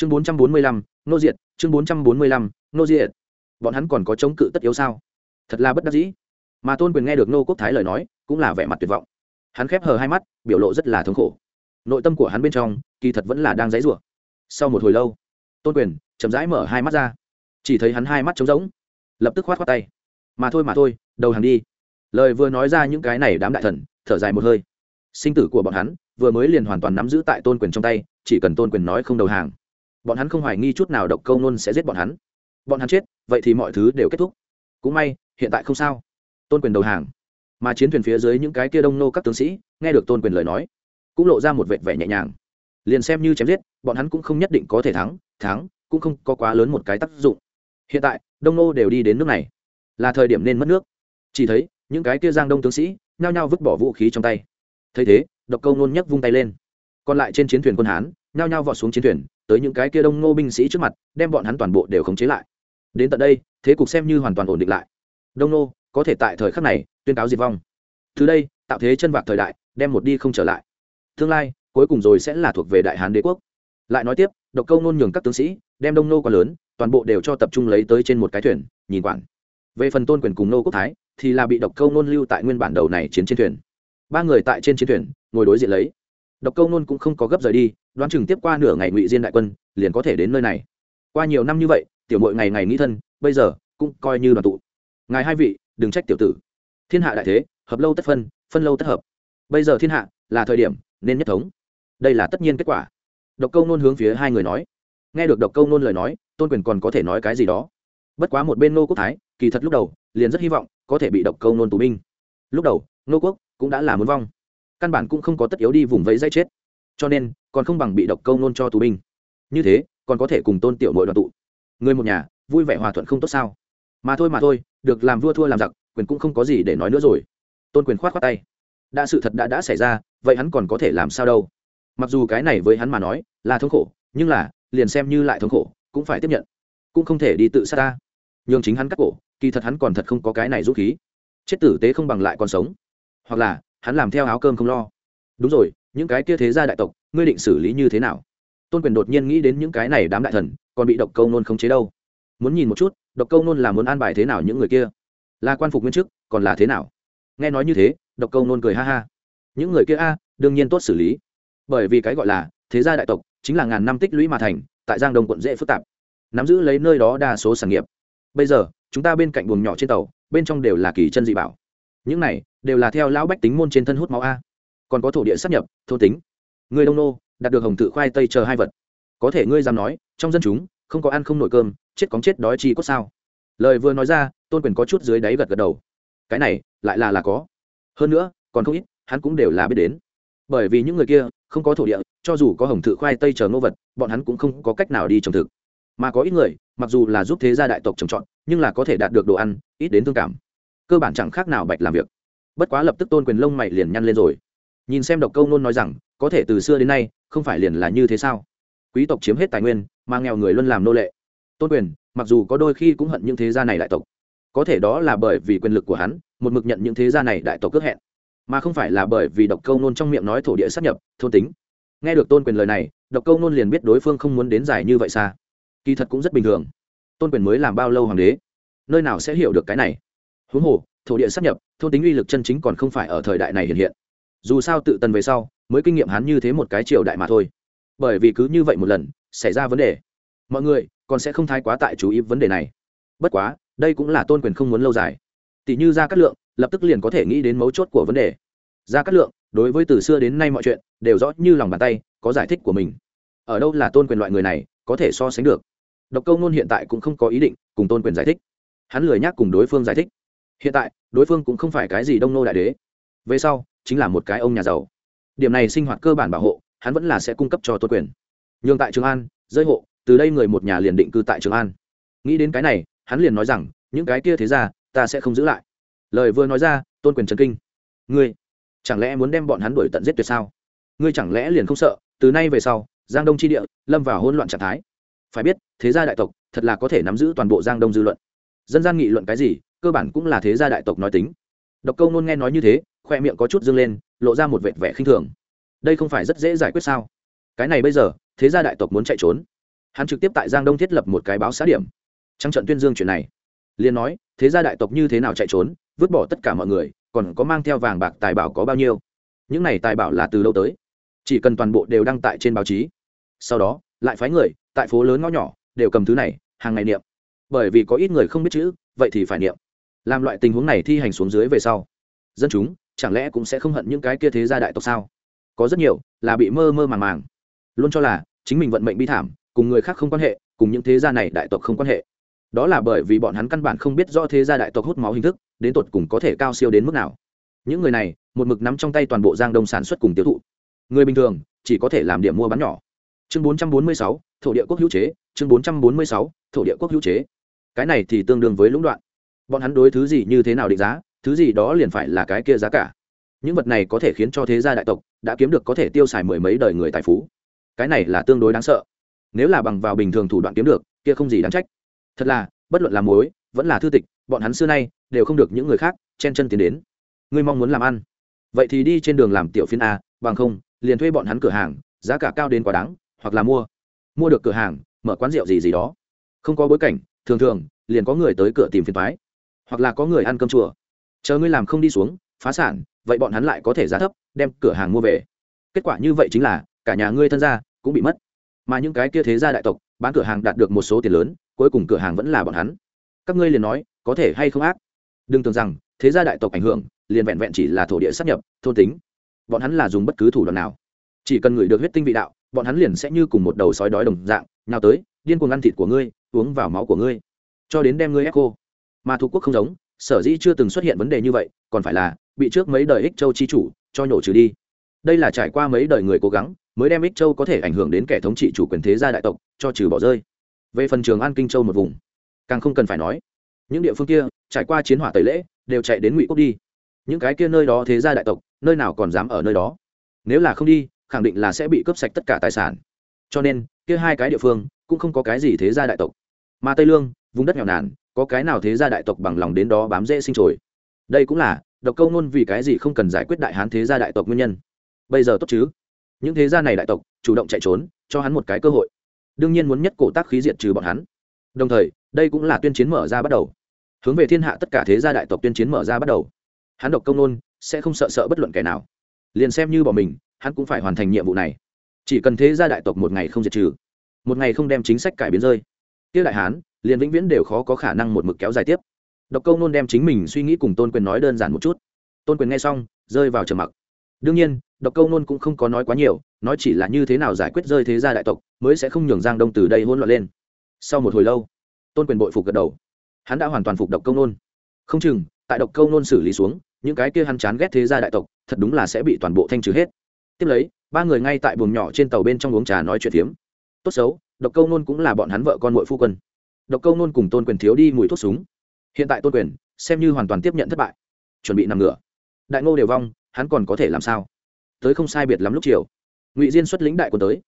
chương bốn trăm bốn mươi lăm, nô diệt, chương bốn trăm bốn mươi lăm, nô diệt. Bọn hắn còn có chống cự tất yếu sao? Thật là bất đắc dĩ. Mà tôn quyền nghe được nô quốc thái lời nói, cũng là vẻ mặt tuyệt vọng. Hắn khép hờ hai mắt, biểu lộ rất là thống khổ. Nội tâm của hắn bên trong, kỳ thật vẫn là đang dãy rủa. Sau một hồi lâu, tôn quyền chậm rãi mở hai mắt ra. Chỉ thấy hắn hai mắt trống rỗng, lập tức khoát khoát tay. Mà thôi mà thôi, đầu hàng đi. Lời vừa nói ra những cái này đám đại thần, thở dài một hơi. Sinh tử của bọn hắn, vừa mới liền hoàn toàn nắm giữ tại tôn quyền trong tay, chỉ cần tôn quyền nói không đầu hàng bọn hắn không hoài nghi chút nào độc câu nôn sẽ giết bọn hắn. Bọn hắn chết, vậy thì mọi thứ đều kết thúc. Cũng may, hiện tại không sao. Tôn quyền đầu hàng. Mà chiến thuyền phía dưới những cái kia đông nô các tướng sĩ, nghe được tôn quyền lời nói, cũng lộ ra một vệt vẻ nhẹ nhàng. Liền xem như chém giết, bọn hắn cũng không nhất định có thể thắng thắng, cũng không có quá lớn một cái tác dụng. Hiện tại, đông nô đều đi đến nước này. Là thời điểm nên mất nước. Chỉ thấy, những cái kia giang đông tướng sĩ, nhao nhao vứt bỏ vũ khí trong tay. Thấy thế, độc câu nôn nhấc vung tay lên. Còn lại trên chiến thuyền quân hán, nhao nhao vọt xuống chiến thuyền tới những cái kia đông ngô binh sĩ trước mặt, đem bọn hắn toàn bộ đều khống chế lại. Đến tận đây, thế cục xem như hoàn toàn ổn định lại. Đông nô có thể tại thời khắc này, tuyên cáo diệt vong. Từ đây, tạo thế chân vạc thời đại, đem một đi không trở lại. Tương lai, cuối cùng rồi sẽ là thuộc về đại hán đế quốc. Lại nói tiếp, độc câu nôn nhường các tướng sĩ, đem đông nô quá lớn, toàn bộ đều cho tập trung lấy tới trên một cái thuyền, nhìn quản. Về phần tôn quyền cùng nô quốc thái, thì là bị độc câu nôn lưu tại nguyên bản đầu này chiến trên thuyền. Ba người tại trên chiến thuyền, ngồi đối diện lấy độc câu nôn cũng không có gấp rời đi, đoán chừng tiếp qua nửa ngày ngụy diên đại quân liền có thể đến nơi này. Qua nhiều năm như vậy, tiểu mội ngày ngày nghĩ thân, bây giờ cũng coi như đoàn tụ. Ngài hai vị, đừng trách tiểu tử. Thiên hạ đại thế, hợp lâu tất phân phân lâu tất hợp. Bây giờ thiên hạ là thời điểm nên nhất thống. Đây là tất nhiên kết quả. Độc câu nôn hướng phía hai người nói. Nghe được độc câu nôn lời nói, tôn quyền còn có thể nói cái gì đó. Bất quá một bên nô quốc thái, kỳ thật lúc đầu liền rất hy vọng có thể bị độc câu nôn tù binh. Lúc đầu nô quốc cũng đã là muốn vong căn bản cũng không có tất yếu đi vùng vẫy dây chết. Cho nên, còn không bằng bị độc câu nôn cho tù binh. Như thế, còn có thể cùng tôn tiểu nội đoàn tụ. Người một nhà, vui vẻ hòa thuận không tốt sao? Mà thôi mà thôi, được làm vua thua làm giặc, quyền cũng không có gì để nói nữa rồi. Tôn quyền khoát khoát tay. Đã sự thật đã đã xảy ra, vậy hắn còn có thể làm sao đâu? Mặc dù cái này với hắn mà nói, là thống khổ, nhưng là, liền xem như lại thống khổ, cũng phải tiếp nhận. Cũng không thể đi tự sát ta. Nhường chính hắn cắt cổ, kỳ thật hắn còn thật không có cái này dũng khí. Chết tử tế không bằng lại còn sống. Hoặc là hắn làm theo áo cơm không lo. Đúng rồi, những cái kia thế gia đại tộc, ngươi định xử lý như thế nào? Tôn quyền đột nhiên nghĩ đến những cái này đám đại thần, còn bị độc câu nôn không chế đâu? Muốn nhìn một chút, độc câu nôn là muốn an bài thế nào những người kia? Là quan phục nguyên chức, còn là thế nào? Nghe nói như thế, độc câu nôn cười ha ha. Những người kia a, đương nhiên tốt xử lý. Bởi vì cái gọi là, thế gia đại tộc, chính là ngàn năm tích lũy mà thành, tại giang đông quận dễ phức tạp. Nắm giữ lấy nơi đó đa số sản nghiệp. Bây giờ, chúng ta bên cạnh buồng nhỏ trên tàu, bên trong đều là kỳ chân dị bảo. Những này đều là theo lão bách tính môn trên thân hút máu a. Còn có thổ địa sắp nhập, thôn tính. Người đông nô, đạt được hồng tự khoai tây chờ hai vật. Có thể ngươi dám nói, trong dân chúng, không có ăn không nổi cơm, chết cóng chết đói chi có sao? Lời vừa nói ra, tôn quyền có chút dưới đáy gật gật đầu. Cái này, lại là là có. Hơn nữa, còn không ít, hắn cũng đều là biết đến. Bởi vì những người kia, không có thổ địa, cho dù có hồng thự khoai tây chờ ngô vật, bọn hắn cũng không có cách nào đi trồng thực. Mà có ít người, mặc dù là giúp thế gia đại tộc trồng trọt, nhưng là có thể đạt được đồ ăn, ít đến thương cảm. Cơ bản chẳng khác nào bạch làm việc bất quá lập tức tôn quyền lông mày liền nhăn lên rồi. Nhìn xem độc câu nôn nói rằng, có thể từ xưa đến nay, không phải liền là như thế sao? Quý tộc chiếm hết tài nguyên, mà nghèo người luôn làm nô lệ. Tôn quyền, mặc dù có đôi khi cũng hận những thế gia này đại tộc. Có thể đó là bởi vì quyền lực của hắn, một mực nhận những thế gia này đại tộc cướp hẹn. Mà không phải là bởi vì độc câu nôn trong miệng nói thổ địa sắp nhập, thôn tính. Nghe được tôn quyền lời này, độc câu nôn liền biết đối phương không muốn đến giải như vậy xa. Kỳ thật cũng rất bình thường. Tôn quyền mới làm bao lâu hoàng đế? Nơi nào sẽ hiểu được cái này? Huống hồ thổ địa sắp nhập, thôn tính uy lực chân chính còn không phải ở thời đại này hiện hiện. Dù sao tự tần về sau, mới kinh nghiệm hắn như thế một cái triều đại mà thôi. Bởi vì cứ như vậy một lần, xảy ra vấn đề. Mọi người, còn sẽ không thái quá tại chú ý vấn đề này. Bất quá, đây cũng là tôn quyền không muốn lâu dài. Tỷ như ra cát lượng, lập tức liền có thể nghĩ đến mấu chốt của vấn đề. Ra cát lượng, đối với từ xưa đến nay mọi chuyện, đều rõ như lòng bàn tay, có giải thích của mình. Ở đâu là tôn quyền loại người này, có thể so sánh được. Độc câu nôn hiện tại cũng không có ý định cùng tôn quyền giải thích. Hắn lười nhác cùng đối phương giải thích hiện tại, đối phương cũng không phải cái gì đông nô đại đế. Về sau, chính là một cái ông nhà giàu. Điểm này sinh hoạt cơ bản bảo hộ, hắn vẫn là sẽ cung cấp cho tôn quyền. Nhường tại trường an, rơi hộ, từ đây người một nhà liền định cư tại trường an. Nghĩ đến cái này, hắn liền nói rằng, những cái kia thế ra ta sẽ không giữ lại. Lời vừa nói ra, tôn quyền trần kinh. Ngươi, chẳng lẽ muốn đem bọn hắn đuổi tận giết tuyệt sao? Ngươi chẳng lẽ liền không sợ, từ nay về sau, giang đông tri địa lâm vào hỗn loạn trạng thái? Phải biết, thế gia đại tộc, thật là có thể nắm giữ toàn bộ giang đông dư luận. Dân gian nghị luận cái gì cơ bản cũng là thế gia đại tộc nói tính. Độc câu nôn nghe nói như thế, khoe miệng có chút dâng lên, lộ ra một vệt vẻ khinh thường. Đây không phải rất dễ giải quyết sao? Cái này bây giờ, thế gia đại tộc muốn chạy trốn. Hắn trực tiếp tại giang đông thiết lập một cái báo xã điểm. Trăng trận tuyên dương chuyện này. Liền nói, thế gia đại tộc như thế nào chạy trốn, vứt bỏ tất cả mọi người, còn có mang theo vàng bạc tài bảo có bao nhiêu? Những này tài bảo là từ lâu tới? Chỉ cần toàn bộ đều đăng tại trên báo chí. Sau đó, lại phái người, tại phố lớn ngõ nhỏ, đều cầm thứ này, hàng ngày niệm. Bởi vì có ít người không biết chữ, vậy thì phải niệm làm loại tình huống này thi hành xuống dưới về sau. Dân chúng chẳng lẽ cũng sẽ không hận những cái kia thế gia đại tộc sao? Có rất nhiều là bị mơ mơ màng màng. Luôn cho là chính mình vận mệnh bi thảm cùng người khác không quan hệ cùng những thế gia này đại tộc không quan hệ. Đó là bởi vì bọn hắn căn bản không biết rõ thế gia đại tộc hút máu hình thức đến tột cùng có thể cao siêu đến mức nào. Những người này một mực nắm trong tay toàn bộ giang đông sản xuất cùng tiêu thụ. Người bình thường chỉ có thể làm điểm mua bán nhỏ. Chương 446, thổ địa quốc hữu chế chương 446, thổ địa quốc hữu chế. Cái này thì tương đương với lũng đoạn bọn hắn đối thứ gì như thế nào định giá, thứ gì đó liền phải là cái kia giá cả. Những vật này có thể khiến cho thế gia đại tộc đã kiếm được có thể tiêu xài mười mấy đời người tài phú. Cái này là tương đối đáng sợ. Nếu là bằng vào bình thường thủ đoạn kiếm được, kia không gì đáng trách. Thật là, bất luận là mối vẫn là thư tịch, bọn hắn xưa nay đều không được những người khác chen chân tiến đến. Ngươi mong muốn làm ăn. Vậy thì đi trên đường làm tiểu phiên a, bằng không, liền thuê bọn hắn cửa hàng, giá cả cao đến quá đáng, hoặc là mua. Mua được cửa hàng, mở quán rượu gì gì đó. Không có bối cảnh, thường thường, liền có người tới cửa tìm phiền thoái hoặc là có người ăn cơm chùa. Chờ ngươi làm không đi xuống, phá sản, vậy bọn hắn lại có thể giá thấp, đem cửa hàng mua về. Kết quả như vậy chính là, cả nhà ngươi thân gia cũng bị mất. Mà những cái kia thế gia đại tộc, bán cửa hàng đạt được một số tiền lớn, cuối cùng cửa hàng vẫn là bọn hắn. Các ngươi liền nói, có thể hay không ác? Đừng tưởng rằng, thế gia đại tộc ảnh hưởng, liền vẹn vẹn chỉ là thổ địa sắp nhập, thôn tính. Bọn hắn là dùng bất cứ thủ đoạn nào. Chỉ cần ngửi được huyết tinh vị đạo, bọn hắn liền sẽ như cùng một đầu sói đói đồng dạng nào tới, điên cuồng ăn thịt của ngươi, uống vào máu của ngươi. Cho đến đem ngươi ép cô mà thuộc quốc không giống, sở dĩ chưa từng xuất hiện vấn đề như vậy, còn phải là, bị trước mấy đời ích châu chi chủ cho nhổ trừ đi. Đây là trải qua mấy đời người cố gắng, mới đem ích châu có thể ảnh hưởng đến kẻ thống trị chủ quyền thế gia đại tộc, cho trừ bỏ rơi. Về phần trường an kinh châu một vùng, càng không cần phải nói. Những địa phương kia, trải qua chiến hỏa tẩy lễ, đều chạy đến ngụy quốc đi. Những cái kia nơi đó thế gia đại tộc, nơi nào còn dám ở nơi đó? Nếu là không đi, khẳng định là sẽ bị cướp sạch tất cả tài sản. Cho nên, kia hai cái địa phương, cũng không có cái gì thế gia đại tộc. Mà tây lương, vùng đất nghèo nàn có cái nào thế gia đại tộc bằng lòng đến đó bám dễ sinh trồi? Đây cũng là, độc câu ngôn vì cái gì không cần giải quyết đại hán thế gia đại tộc nguyên nhân. Bây giờ tốt chứ? Những thế gia này đại tộc, chủ động chạy trốn, cho hắn một cái cơ hội. Đương nhiên muốn nhất cổ tác khí diện trừ bọn hắn. Đồng thời, đây cũng là tuyên chiến mở ra bắt đầu. Hướng về thiên hạ tất cả thế gia đại tộc tuyên chiến mở ra bắt đầu. Hắn độc công nôn sẽ không sợ sợ bất luận kẻ nào. Liền xem như bỏ mình, hắn cũng phải hoàn thành nhiệm vụ này. Chỉ cần thế gia đại tộc một ngày không diệt trừ, một ngày không đem chính sách cải biến rơi tiêu đại hán, liền vĩnh viễn đều khó có khả năng một mực kéo dài tiếp. Độc câu nôn đem chính mình suy nghĩ cùng tôn quyền nói đơn giản một chút. Tôn quyền nghe xong, rơi vào trầm mặc. Đương nhiên, độc câu nôn cũng không có nói quá nhiều, nói chỉ là như thế nào giải quyết rơi thế gia đại tộc, mới sẽ không nhường giang đông từ đây hỗn loạn lên. Sau một hồi lâu, tôn quyền bội phục gật đầu. Hắn đã hoàn toàn phục độc câu nôn. Không chừng, tại độc câu nôn xử lý xuống, những cái kia hắn chán ghét thế gia đại tộc, thật đúng là sẽ bị toàn bộ thanh trừ hết. Tiếp lấy, ba người ngay tại buồng nhỏ trên tàu bên trong uống trà nói chuyện phiếm. Tốt xấu độc câu nôn cũng là bọn hắn vợ con mội phu quân. Độc câu nôn cùng tôn quyền thiếu đi mùi thuốc súng. Hiện tại tôn quyền xem như hoàn toàn tiếp nhận thất bại, chuẩn bị nằm ngửa. Đại ngô đều vong, hắn còn có thể làm sao? Tới không sai biệt lắm lúc chiều, ngụy diên xuất lĩnh đại quân tới.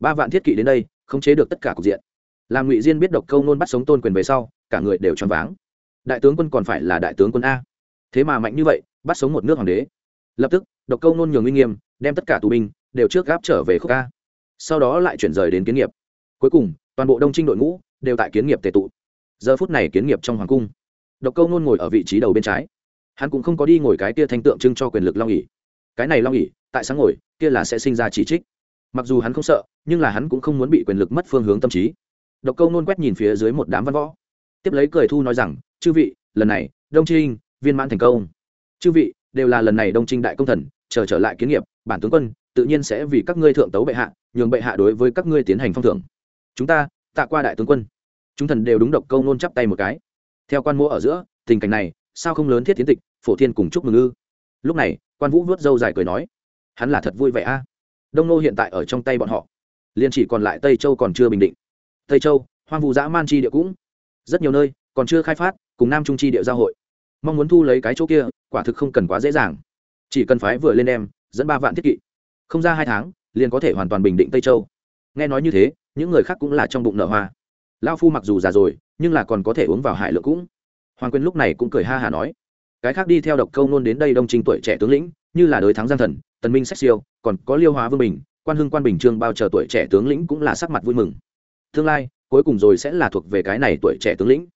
Ba vạn thiết kỵ đến đây, khống chế được tất cả cục diện. Làm ngụy diên biết độc câu nôn bắt sống tôn quyền về sau, cả người đều choáng váng. Đại tướng quân còn phải là đại tướng quân a. Thế mà mạnh như vậy, bắt sống một nước hoàng đế. Lập tức, độc câu nôn nhường uy nghiêm, đem tất cả tù binh đều trước gáp trở về khúc ca sau đó lại chuyển rời đến kiến nghiệp cuối cùng, toàn bộ đông trinh đội ngũ đều tại kiến nghiệp tề tụ. Giờ phút này kiến nghiệp trong hoàng cung, độc câu nôn ngồi ở vị trí đầu bên trái. Hắn cũng không có đi ngồi cái kia thanh tượng trưng cho quyền lực long ỉ cái này long ỉ tại sáng ngồi, kia là sẽ sinh ra chỉ trích. Mặc dù hắn không sợ, nhưng là hắn cũng không muốn bị quyền lực mất phương hướng tâm trí. Độc câu nôn quét nhìn phía dưới một đám văn võ. Tiếp lấy cười thu nói rằng, chư vị, lần này, đông trinh, viên mãn thành công. Chư vị, đều là lần này đông trinh đại công thần, chờ trở lại kiến nghiệp, bản tướng quân, tự nhiên sẽ vì các ngươi thượng tấu bệ hạ, nhường bệ hạ đối với các ngươi tiến hành phong thưởng chúng ta, tạ qua đại tướng quân. Chúng thần đều đúng độc câu nôn chắp tay một cái. Theo quan mô ở giữa, tình cảnh này, sao không lớn thiết tiến tịch, phổ thiên cùng chúc mừng ư? Lúc này, quan vũ vớt râu dài cười nói, hắn là thật vui vẻ a. Đông nô hiện tại ở trong tay bọn họ. Liền chỉ còn lại tây châu còn chưa bình định. Tây châu, hoang vu dã man chi địa cũng rất nhiều nơi, còn chưa khai phát, cùng nam trung chi địa giao hội. Mong muốn thu lấy cái chỗ kia, quả thực không cần quá dễ dàng. Chỉ cần phái vừa lên đem, dẫn ba vạn thiết kỵ. Không ra hai tháng, liền có thể hoàn toàn bình định tây châu. Nghe nói như thế những người khác cũng là trong bụng nở hoa. Lao phu mặc dù già rồi, nhưng là còn có thể uống vào hải lượng cũng. Hoàng quyên lúc này cũng cười ha hà nói, cái khác đi theo độc câu nôn đến đây đông trình tuổi trẻ tướng lĩnh, như là đới thắng giang thần, tần minh sách siêu, còn có liêu hóa vương bình, quan hưng quan bình trương bao chờ tuổi trẻ tướng lĩnh cũng là sắc mặt vui mừng. Tương lai, cuối cùng rồi sẽ là thuộc về cái này tuổi trẻ tướng lĩnh.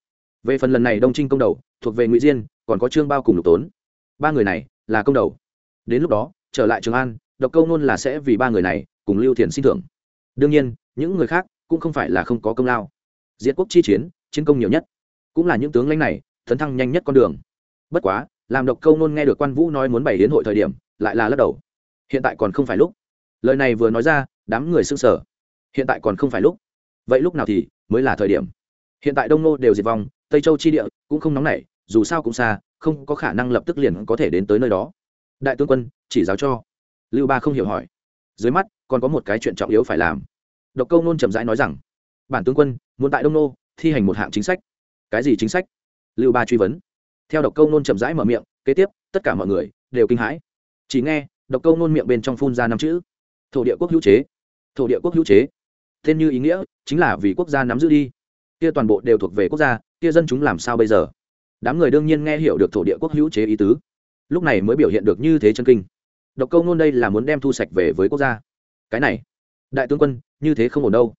Về phần lần này đông trinh công đầu, thuộc về ngụy diên, còn có trương bao cùng lục tốn. Ba người này là công đầu. Đến lúc đó, trở lại trường an, độc câu nôn là sẽ vì ba người này cùng lưu thiền xin thưởng. Đương nhiên những người khác cũng không phải là không có công lao. Diệt quốc chi chiến chiến công nhiều nhất. Cũng là những tướng lãnh này thấn thăng nhanh nhất con đường. Bất quá, làm độc câu nôn nghe được quan vũ nói muốn bày hiến hội thời điểm, lại là lắc đầu. Hiện tại còn không phải lúc. Lời này vừa nói ra, đám người s ư n g sở hiện tại còn không phải lúc. Vậy lúc nào thì mới là thời điểm. Hiện tại đông nô đều diệt vong, tây châu chi địa cũng không nóng nảy, dù sao cũng xa, không có khả năng lập tức liền có thể đến tới nơi đó. Đại tướng quân, chỉ giáo cho. Lưu ba không hiểu hỏi. Dưới mắt, còn có một cái chuyện trọng yếu phải làm độc câu nôn chậm rãi nói rằng, bản tướng quân, muốn tại đông nô thi hành một hạng chính sách. Cái gì chính sách? Lưu ba truy vấn. Theo độc câu nôn chậm rãi mở miệng, kế tiếp, tất cả mọi người đều kinh hãi. Chỉ nghe, độc câu nôn miệng bên trong phun ra năm chữ, thổ địa quốc hữu chế, thổ địa quốc hữu chế. Tên như ý nghĩa chính là vì quốc gia nắm giữ đi. Kia toàn bộ đều thuộc về quốc gia, kia dân chúng làm sao bây giờ? Đám người đương nhiên nghe hiểu được thổ địa quốc hữu chế ý tứ. Lúc này mới biểu hiện được như thế chân kinh. Độc câu nôn đây là muốn đem thu sạch về với quốc gia. Cái này, đại tướng quân như thế không ổn đâu.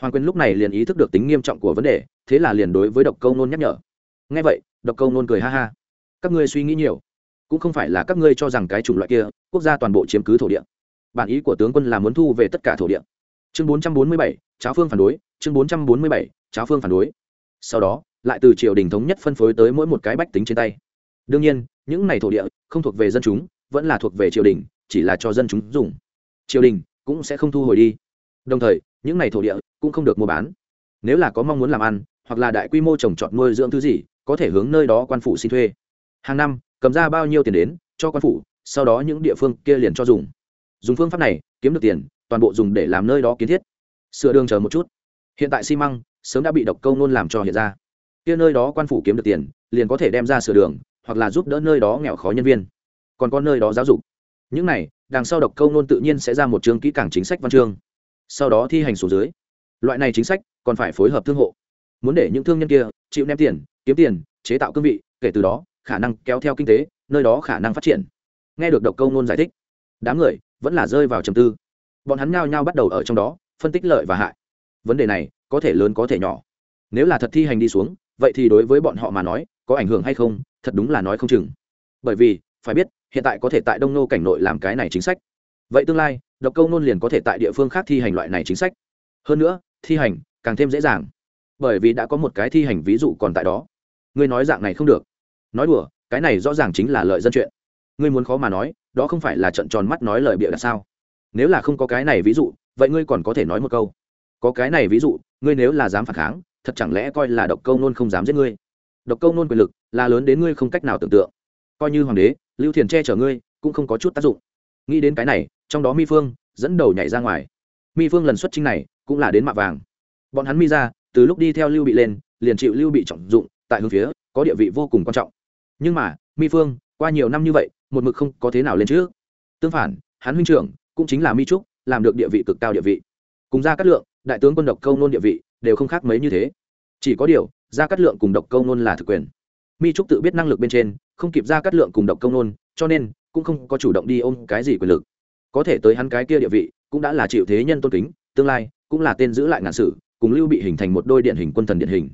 Hoàng quyền lúc này liền ý thức được tính nghiêm trọng của vấn đề, thế là liền đối với độc câu nôn nhắc nhở. Ngay vậy, độc câu nôn cười ha ha. Các ngươi suy nghĩ nhiều. Cũng không phải là các ngươi cho rằng cái chủng loại kia, quốc gia toàn bộ chiếm cứ thổ địa. Bản ý của tướng quân là muốn thu về tất cả thổ địa. Chương bốn trăm bốn mươi bảy, cháo phương phản đối. Chương bốn trăm bốn mươi bảy, cháo phương phản đối. Sau đó, lại từ triều đình thống nhất phân phối tới mỗi một cái bách tính trên tay. Đương nhiên, những này thổ địa, không thuộc về dân chúng, vẫn là thuộc về triều đình, chỉ là cho dân chúng dùng. Triều đình cũng sẽ không thu hồi đi đồng thời, những này thổ địa cũng không được mua bán. Nếu là có mong muốn làm ăn, hoặc là đại quy mô trồng trọt nuôi dưỡng thứ gì, có thể hướng nơi đó quan phủ xin thuê. Hàng năm, cầm ra bao nhiêu tiền đến, cho quan phủ, sau đó những địa phương kia liền cho dùng. Dùng phương pháp này, kiếm được tiền, toàn bộ dùng để làm nơi đó kiến thiết. Sửa đường chờ một chút. Hiện tại xi măng, sớm đã bị độc câu nôn làm cho hiện ra. Kia nơi đó quan phủ kiếm được tiền, liền có thể đem ra sửa đường, hoặc là giúp đỡ nơi đó nghèo khó nhân viên. Còn có nơi đó giáo dục. Những này, đằng sau độc câu nôn tự nhiên sẽ ra một chương kỹ càng chính sách văn chương sau đó thi hành số dưới. Loại này chính sách còn phải phối hợp thương hộ. Muốn để những thương nhân kia chịu ném tiền, kiếm tiền, chế tạo cương vị, kể từ đó, khả năng kéo theo kinh tế, nơi đó khả năng phát triển. Nghe được độc câu nôn giải thích, đám người vẫn là rơi vào trầm tư. Bọn hắn nhao nhao bắt đầu ở trong đó, phân tích lợi và hại. Vấn đề này có thể lớn có thể nhỏ. Nếu là thật thi hành đi xuống, vậy thì đối với bọn họ mà nói, có ảnh hưởng hay không, thật đúng là nói không chừng. Bởi vì, phải biết, hiện tại có thể tại đông nô cảnh nội làm cái này chính sách. Vậy tương lai độc câu nôn liền có thể tại địa phương khác thi hành loại này chính sách. Hơn nữa, thi hành càng thêm dễ dàng, bởi vì đã có một cái thi hành ví dụ còn tại đó. Ngươi nói dạng này không được. Nói đùa, cái này rõ ràng chính là lợi dân chuyện. Ngươi muốn khó mà nói, đó không phải là trận tròn mắt nói lời bịa đặt sao? Nếu là không có cái này ví dụ, vậy ngươi còn có thể nói một câu. Có cái này ví dụ, ngươi nếu là dám phản kháng, thật chẳng lẽ coi là độc câu nôn không dám giết ngươi? Độc câu nôn quyền lực là lớn đến ngươi không cách nào tưởng tượng. Coi như hoàng đế, lưu thiền che chở ngươi cũng không có chút tác dụng. Nghĩ đến cái này trong đó mi phương dẫn đầu nhảy ra ngoài. Mi phương lần xuất chính này cũng là đến mạ vàng. Bọn hắn mi ra, từ lúc đi theo lưu bị lên, liền chịu lưu bị trọng dụng, tại hướng phía, có địa vị vô cùng quan trọng. Nhưng mà, mi phương, qua nhiều năm như vậy, một mực không có thế nào lên trước. Tương phản, hắn huynh trưởng cũng chính là mi trúc, làm được địa vị cực cao địa vị. Cùng ra cát lượng, đại tướng quân độc câu nôn địa vị đều không khác mấy như thế. Chỉ có điều ra cát lượng cùng độc câu nôn là thực quyền. Mi trúc tự biết năng lực bên trên, không kịp ra cát lượng cùng độc câu nôn, cho nên cũng không có chủ động đi ôm cái gì quyền lực có thể tới hắn cái kia địa vị, cũng đã là chịu thế nhân tôn kính, tương lai cũng là tên giữ lại ngàn sử, cùng lưu bị hình thành một đôi điện hình quân thần điện hình.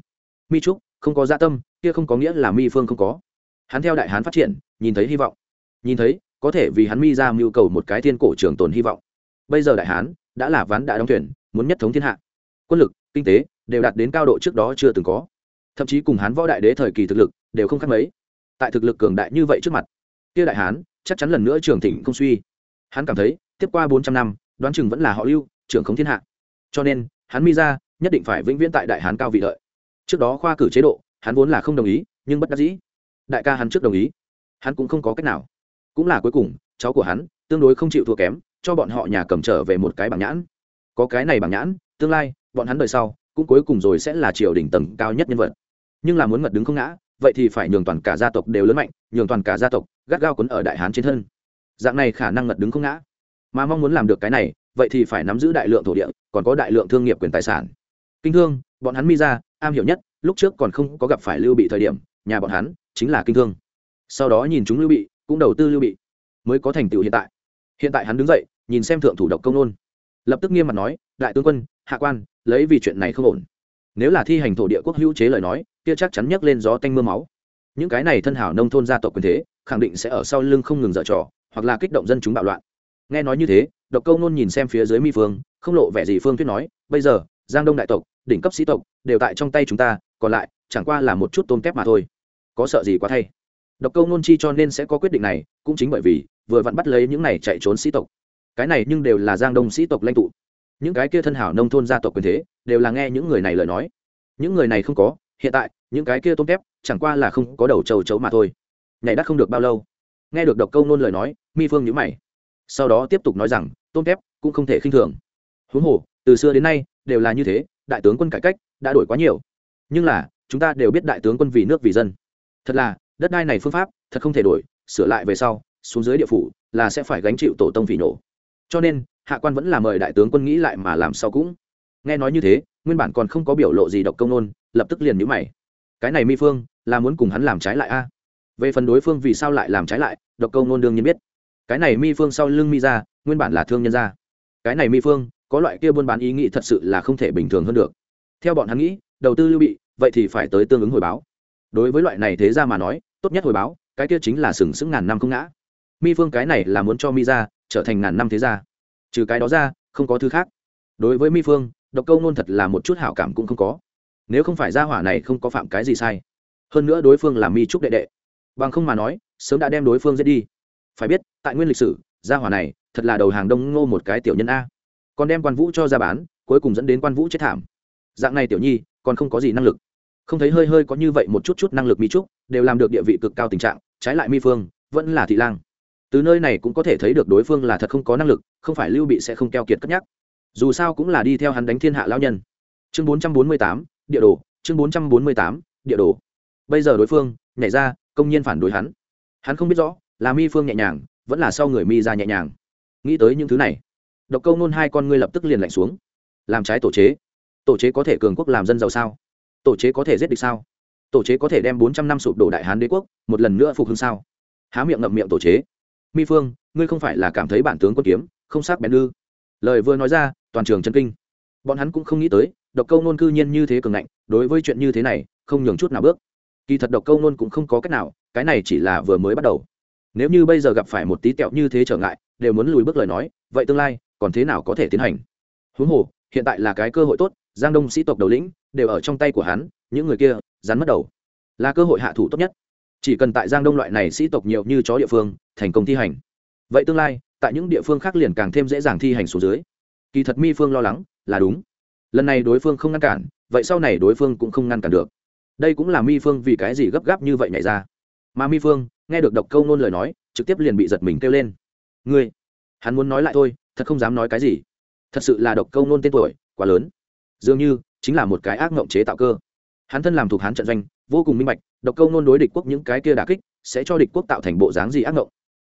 Mi trúc, không có gia tâm, kia không có nghĩa là mi phương không có. Hắn theo đại hán phát triển, nhìn thấy hy vọng. Nhìn thấy, có thể vì hắn mi ra mưu cầu một cái thiên cổ trường tồn hy vọng. Bây giờ đại hán đã là ván đã đóng thuyền, muốn nhất thống thiên hạ. Quân lực, kinh tế đều đạt đến cao độ trước đó chưa từng có. Thậm chí cùng hán võ đại đế thời kỳ thực lực đều không khác mấy. Tại thực lực cường đại như vậy trước mặt, kia đại hán chắc chắn lần nữa trường thịnh không suy hắn cảm thấy, tiếp qua bốn trăm năm, đoán chừng vẫn là họ lưu, trưởng không thiên hạ. Cho nên, hắn mi ra, nhất định phải vĩnh viễn tại đại hán cao vị lợi trước đó khoa cử chế độ, hắn vốn là không đồng ý, nhưng bất đắc dĩ. Đại ca hắn trước đồng ý. Hắn cũng không có cách nào. Cũng là cuối cùng, cháu của hắn, tương đối không chịu thua kém, cho bọn họ nhà cầm trở về một cái bảng nhãn. Có cái này bảng nhãn, tương lai, bọn hắn đời sau, cũng cuối cùng rồi sẽ là triều đỉnh tầng cao nhất nhân vật. Nhưng là muốn ngật đứng không ngã, vậy thì phải nhường toàn cả gia tộc đều lớn mạnh, nhường toàn cả gia tộc gắt gao quấn ở đại hán trên thân dạng này khả năng ngật đứng không ngã. Mà mong muốn làm được cái này, vậy thì phải nắm giữ đại lượng thổ địa, còn có đại lượng thương nghiệp quyền tài sản. Kinh thương, bọn hắn mi ra, am hiểu nhất, lúc trước còn không có gặp phải lưu bị thời điểm, nhà bọn hắn chính là kinh thương. Sau đó nhìn chúng lưu bị, cũng đầu tư lưu bị, mới có thành tựu hiện tại. Hiện tại hắn đứng dậy, nhìn xem thượng thủ độc công nôn lập tức nghiêm mặt nói, đại tướng quân, hạ quan, lấy vì chuyện này không ổn. Nếu là thi hành thổ địa quốc hữu chế lời nói, kia chắc chắn nhấc lên gió tanh mưa máu. Những cái này thân hảo nông thôn gia tộc quyền thế, khẳng định sẽ ở sau lưng không ngừng dở trò hoặc là kích động dân chúng bạo loạn. Nghe nói như thế, độc câu nôn nhìn xem phía dưới mi phương, không lộ vẻ gì phương thuyết nói, bây giờ, giang đông đại tộc, đỉnh cấp sĩ tộc, đều tại trong tay chúng ta, còn lại, chẳng qua là một chút tôm tép mà thôi. Có sợ gì quá thay. Độc câu nôn chi cho nên sẽ có quyết định này, cũng chính bởi vì, vừa vặn bắt lấy những này chạy trốn sĩ tộc. Cái này nhưng đều là giang đông sĩ tộc lãnh tụ. Những cái kia thân hảo nông thôn gia tộc quyền thế, đều là nghe những người này lời nói. Những người này không có, hiện tại, những cái kia tôm tép, chẳng qua là không có đầu trầu chấu mà thôi. Nhảy đắt không được bao lâu nghe được độc câu nôn lời nói, mi phương nhữ mày. Sau đó tiếp tục nói rằng, tôm tép cũng không thể khinh thường. Huống hồ, từ xưa đến nay, đều là như thế, đại tướng quân cải cách đã đổi quá nhiều. Nhưng là, chúng ta đều biết đại tướng quân vì nước vì dân. Thật là, đất đai này phương pháp, thật không thể đổi, sửa lại về sau, xuống dưới địa phủ là sẽ phải gánh chịu tổ tông vì nổ. Cho nên, hạ quan vẫn là mời đại tướng quân nghĩ lại mà làm sao cũng. Nghe nói như thế, nguyên bản còn không có biểu lộ gì độc công nôn, lập tức liền nhữ mày. Cái này mi phương, là muốn cùng hắn làm trái lại a? Về phần đối phương vì sao lại làm trái lại, độc công nôn đương nhiên biết. Cái này mi phương sau lưng mi ra, nguyên bản là thương nhân ra. Cái này mi phương, có loại kia buôn bán ý nghĩ thật sự là không thể bình thường hơn được. Theo bọn hắn nghĩ, đầu tư lưu bị, vậy thì phải tới tương ứng hồi báo. Đối với loại này thế ra mà nói, tốt nhất hồi báo, cái kia chính là sừng sững ngàn năm không ngã. Mi phương cái này là muốn cho mi ra trở thành ngàn năm thế gia. Trừ cái đó ra, không có thứ khác. Đối với mi phương, độc câu nôn thật là một chút hảo cảm cũng không có. Nếu không phải gia hỏa này không có phạm cái gì sai. Hơn nữa đối phương là mi trúc đệ đệ bằng không mà nói, sớm đã đem đối phương giết đi. Phải biết, tại nguyên lịch sử, gia hỏa này thật là đầu hàng đông ngô một cái tiểu nhân a. Còn đem quan vũ cho ra bán, cuối cùng dẫn đến quan vũ chết thảm. Dạng này tiểu nhi, còn không có gì năng lực. Không thấy hơi hơi có như vậy một chút chút năng lực mi trúc, đều làm được địa vị cực cao tình trạng, trái lại mi phương, vẫn là thị lang. Từ nơi này cũng có thể thấy được đối phương là thật không có năng lực, không phải lưu bị sẽ không keo kiệt cất nhắc. Dù sao cũng là đi theo hắn đánh thiên hạ lao nhân. Chương bốn trăm bốn mươi tám, địa đồ, chương bốn trăm bốn mươi tám, địa đồ. Bây giờ đối phương, nhảy ra công nhiên phản đối hắn. Hắn không biết rõ, là mi phương nhẹ nhàng, vẫn là sau người mi ra nhẹ nhàng. Nghĩ tới những thứ này, độc câu nôn hai con ngươi lập tức liền lạnh xuống. Làm trái tổ chế. Tổ chế có thể cường quốc làm dân giàu sao? Tổ chế có thể giết địch sao? Tổ chế có thể đem bốn trăm năm sụp đổ đại hán đế quốc, một lần nữa phục hưng sao? Há miệng ngậm miệng tổ chế. Mi phương, ngươi không phải là cảm thấy bản tướng quân kiếm, không sắc bén ư? Lời vừa nói ra, toàn trường chân kinh. Bọn hắn cũng không nghĩ tới, độc câu nôn cư nhiên như thế cường ngạnh, đối với chuyện như thế này, không nhường chút nào bước kỳ thật độc câu nôn cũng không có cách nào, cái này chỉ là vừa mới bắt đầu. Nếu như bây giờ gặp phải một tí tẹo như thế trở ngại, đều muốn lùi bước lời nói, vậy tương lai, còn thế nào có thể tiến hành? Huống hồ, hiện tại là cái cơ hội tốt, giang đông sĩ tộc đầu lĩnh, đều ở trong tay của hắn, những người kia, rắn mất đầu. Là cơ hội hạ thủ tốt nhất. Chỉ cần tại giang đông loại này sĩ tộc nhiều như chó địa phương, thành công thi hành. Vậy tương lai, tại những địa phương khác liền càng thêm dễ dàng thi hành xuống dưới. Kỳ thật mi phương lo lắng, là đúng. Lần này đối phương không ngăn cản, vậy sau này đối phương cũng không ngăn cản được đây cũng là mi phương vì cái gì gấp gáp như vậy nhảy ra. Mà mi phương, nghe được độc câu nôn lời nói, trực tiếp liền bị giật mình kêu lên. Ngươi, hắn muốn nói lại thôi, thật không dám nói cái gì. Thật sự là độc câu nôn tên tuổi, quá lớn. Dường như, chính là một cái ác ngộng chế tạo cơ. Hắn thân làm thuộc hắn trận doanh, vô cùng minh bạch, độc câu nôn đối địch quốc những cái kia đà kích, sẽ cho địch quốc tạo thành bộ dáng gì ác ngộng.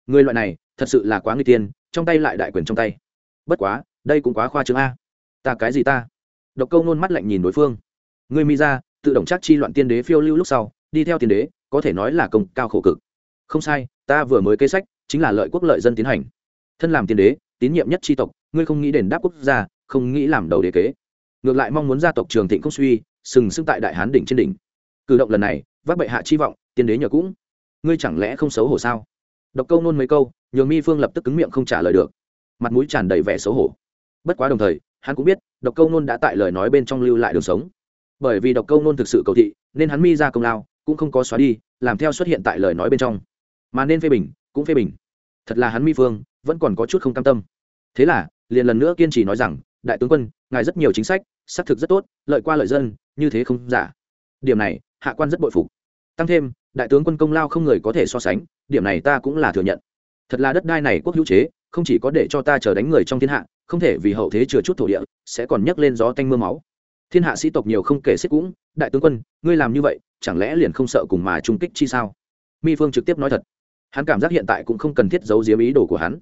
Người loại này, thật sự là quá nguy tiên, trong tay lại đại quyền trong tay. Bất quá, đây cũng quá khoa trương a. Ta cái gì ta? Độc câu nôn mắt lạnh nhìn đối phương. Người mi ra tự động chắc chi loạn tiên đế phiêu lưu lúc sau, đi theo tiên đế, có thể nói là công cao khổ cực. Không sai, ta vừa mới kế sách, chính là lợi quốc lợi dân tiến hành. Thân làm tiên đế, tín nhiệm nhất tri tộc, ngươi không nghĩ đền đáp quốc gia, không nghĩ làm đầu đế kế. Ngược lại mong muốn gia tộc trường thịnh không suy, sừng sững tại đại hán đỉnh trên đỉnh. Cử động lần này, vác bệ hạ chi vọng, tiên đế nhờ cũng. Ngươi chẳng lẽ không xấu hổ sao? Độc câu nôn mấy câu, nhường mi phương lập tức cứng miệng không trả lời được. Mặt mũi tràn đầy vẻ xấu hổ. Bất quá đồng thời, hắn cũng biết, độc câu nôn đã tại lời nói bên trong lưu lại đường sống bởi vì độc câu nôn thực sự cầu thị, nên hắn mi ra công lao, cũng không có xóa đi, làm theo xuất hiện tại lời nói bên trong. Mà nên phê bình, cũng phê bình. Thật là hắn mi phương, vẫn còn có chút không cam tâm. Thế là, liền lần nữa kiên trì nói rằng, đại tướng quân, ngài rất nhiều chính sách, xác thực rất tốt, lợi qua lợi dân, như thế không giả. Điểm này, hạ quan rất bội phục. Tăng thêm, đại tướng quân công lao không người có thể so sánh, điểm này ta cũng là thừa nhận. Thật là đất đai này quốc hữu chế, không chỉ có để cho ta chờ đánh người trong thiên hạ, không thể vì hậu thế chừa chút thổ địa, sẽ còn nhấc lên gió tanh mưa máu thiên hạ sĩ tộc nhiều không kể xích cũng, đại tướng quân, ngươi làm như vậy, chẳng lẽ liền không sợ cùng mà trung kích chi sao? Mi phương trực tiếp nói thật. Hắn cảm giác hiện tại cũng không cần thiết giấu giếm ý đồ của hắn.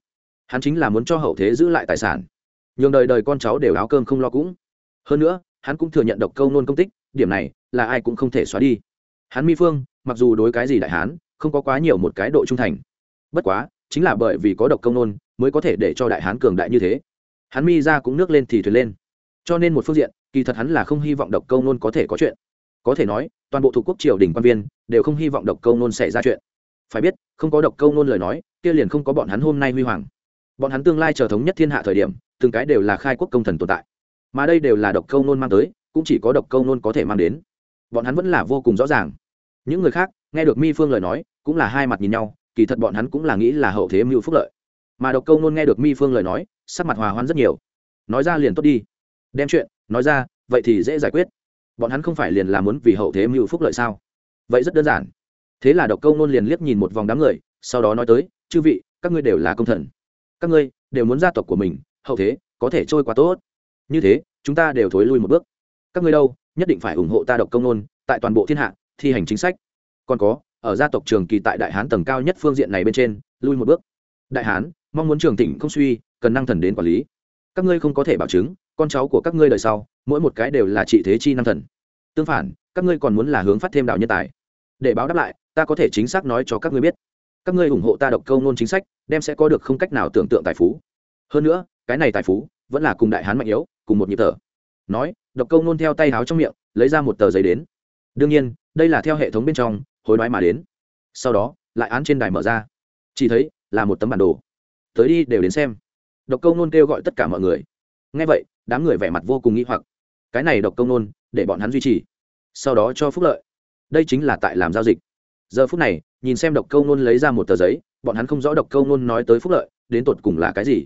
Hắn chính là muốn cho hậu thế giữ lại tài sản. Nhường đời đời con cháu đều áo cơm không lo cũng. Hơn nữa, hắn cũng thừa nhận độc câu nôn công tích, điểm này, là ai cũng không thể xóa đi. Hắn mi phương, mặc dù đối cái gì đại hán, không có quá nhiều một cái độ trung thành. Bất quá, chính là bởi vì có độc công nôn, mới có thể để cho đại hán cường đại như thế. Hắn mi ra cũng nước lên thì thuyền lên. Cho nên một phương diện kỳ thật hắn là không hy vọng độc câu nôn có thể có chuyện. Có thể nói, toàn bộ thủ quốc triều đình quan viên đều không hy vọng độc câu nôn xảy ra chuyện. Phải biết, không có độc câu nôn lời nói, kia liền không có bọn hắn hôm nay huy hoàng. Bọn hắn tương lai chờ thống nhất thiên hạ thời điểm, từng cái đều là khai quốc công thần tồn tại. Mà đây đều là độc câu nôn mang tới, cũng chỉ có độc câu nôn có thể mang đến. Bọn hắn vẫn là vô cùng rõ ràng. Những người khác, nghe được mi phương lời nói, cũng là hai mặt nhìn nhau, kỳ thật bọn hắn cũng là nghĩ là hậu thế mưu phúc lợi. Mà độc câu nôn nghe được mi phương lời nói, sắc mặt hòa hoãn rất nhiều. Nói ra liền tốt đi. Đem chuyện nói ra, vậy thì dễ giải quyết. Bọn hắn không phải liền là muốn vì hậu thế mưu phúc lợi sao? Vậy rất đơn giản. Thế là độc câu nôn liền liếc nhìn một vòng đám người, sau đó nói tới, chư vị, các ngươi đều là công thần. Các ngươi đều muốn gia tộc của mình, hậu thế có thể trôi qua tốt. Như thế, chúng ta đều thối lui một bước. Các ngươi đâu, nhất định phải ủng hộ ta độc công nôn, tại toàn bộ thiên hạ, thi hành chính sách. Còn có, ở gia tộc trường kỳ tại đại hán tầng cao nhất phương diện này bên trên, lui một bước. Đại hán, mong muốn trường tỉnh không suy, cần năng thần đến quản lý. Các ngươi không có thể bảo chứng con cháu của các ngươi đời sau, mỗi một cái đều là trị thế chi năng thần. Tương phản, các ngươi còn muốn là hướng phát thêm đạo nhân tài. Để báo đáp lại, ta có thể chính xác nói cho các ngươi biết. Các ngươi ủng hộ ta độc câu nôn chính sách, đem sẽ có được không cách nào tưởng tượng tài phú. Hơn nữa, cái này tài phú vẫn là cùng đại hán mạnh yếu, cùng một nhịp thở. Nói, độc câu nôn theo tay háo trong miệng, lấy ra một tờ giấy đến. Đương nhiên, đây là theo hệ thống bên trong, hối đoái mà đến. Sau đó, lại án trên đài mở ra. Chỉ thấy, là một tấm bản đồ. Tới đi đều đến xem. Độc câu nôn kêu gọi tất cả mọi người. Ngay vậy đám người vẻ mặt vô cùng nghĩ hoặc. Cái này độc câu nôn, để bọn hắn duy trì. Sau đó cho phúc lợi. Đây chính là tại làm giao dịch. Giờ phút này, nhìn xem độc câu nôn lấy ra một tờ giấy, bọn hắn không rõ độc câu nôn nói tới phúc lợi, đến tột cùng là cái gì.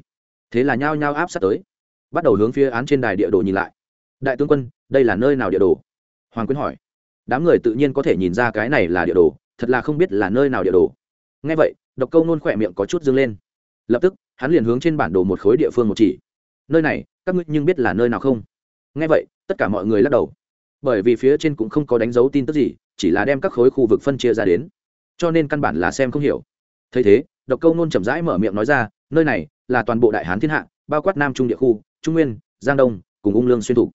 Thế là nhao nhao áp sát tới. Bắt đầu hướng phía án trên đài địa đồ nhìn lại. Đại tướng quân, đây là nơi nào địa đồ? Hoàng quyến hỏi. Đám người tự nhiên có thể nhìn ra cái này là địa đồ, thật là không biết là nơi nào địa đồ. Ngay vậy, độc câu nôn khỏe miệng có chút dâng lên. Lập tức, hắn liền hướng trên bản đồ một khối địa phương một chỉ nơi này, các ngươi nhưng biết là nơi nào không? Nghe vậy, tất cả mọi người lắc đầu. Bởi vì phía trên cũng không có đánh dấu tin tức gì, chỉ là đem các khối khu vực phân chia ra đến. Cho nên căn bản là xem không hiểu. Thấy thế, độc câu nôn chậm rãi mở miệng nói ra, nơi này là toàn bộ đại hán thiên hạ, bao quát nam trung địa khu, trung nguyên, giang đông, cùng ung lương xuyên thủ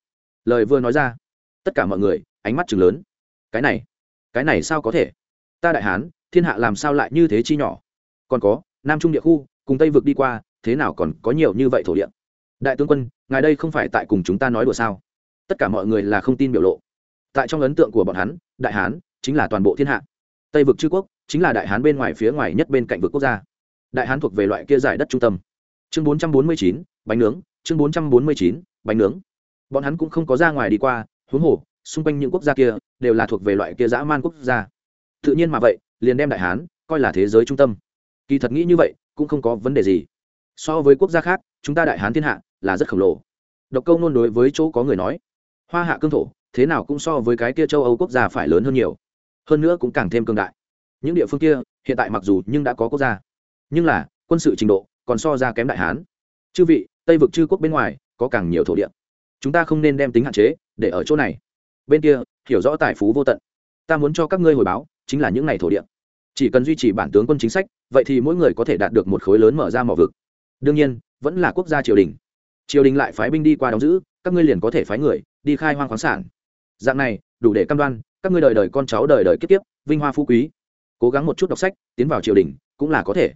lời vừa nói ra, tất cả mọi người ánh mắt chừng lớn. Cái này cái này sao có thể? Ta đại hán, thiên hạ làm sao lại như thế chi nhỏ? Còn có, nam trung địa khu, cùng tây vực đi qua, thế nào còn có nhiều như vậy thổ địa? Đại tướng quân, ngài đây không phải tại cùng chúng ta nói đùa sao? Tất cả mọi người là không tin biểu lộ. Tại trong ấn tượng của bọn hắn, đại hán chính là toàn bộ thiên hạ. Tây vực chư quốc chính là đại hán bên ngoài phía ngoài nhất bên cạnh vực quốc gia. Đại hán thuộc về loại kia giải đất trung tâm. Chương bốn trăm bốn mươi chín, bánh nướng. Chương bốn trăm bốn mươi chín, bánh nướng. Bọn hắn cũng không có ra ngoài đi qua, huống hồ, xung quanh những quốc gia kia đều là thuộc về loại kia dã man quốc gia. Tự nhiên mà vậy, liền đem đại hán coi là thế giới trung tâm. Kỳ thật nghĩ như vậy cũng không có vấn đề gì. So với quốc gia khác, chúng ta đại hán thiên hạ là rất khổng lồ. Độc câu nôn đối với chỗ có người nói, hoa hạ cương thổ, thế nào cũng so với cái kia châu âu quốc gia phải lớn hơn nhiều, hơn nữa cũng càng thêm cương đại. Những địa phương kia, hiện tại mặc dù nhưng đã có quốc gia, nhưng là, quân sự trình độ còn so ra kém đại hán. Chư vị, tây vực chư quốc bên ngoài, có càng nhiều thổ địa. Chúng ta không nên đem tính hạn chế để ở chỗ này. Bên kia, hiểu rõ tài phú vô tận. Ta muốn cho các ngươi hồi báo, chính là những này thổ địa. Chỉ cần duy trì bản tướng quân chính sách, vậy thì mỗi người có thể đạt được một khối lớn mở ra mỏ vực. Đương nhiên, vẫn là quốc gia triều đình triều đình lại phái binh đi qua đóng giữ, các ngươi liền có thể phái người đi khai hoang khoáng sản. Dạng này, đủ để cam đoan, các ngươi đời đời con cháu đời đời kiếp tiếp vinh hoa phú quý. Cố gắng một chút đọc sách, tiến vào triều đình, cũng là có thể.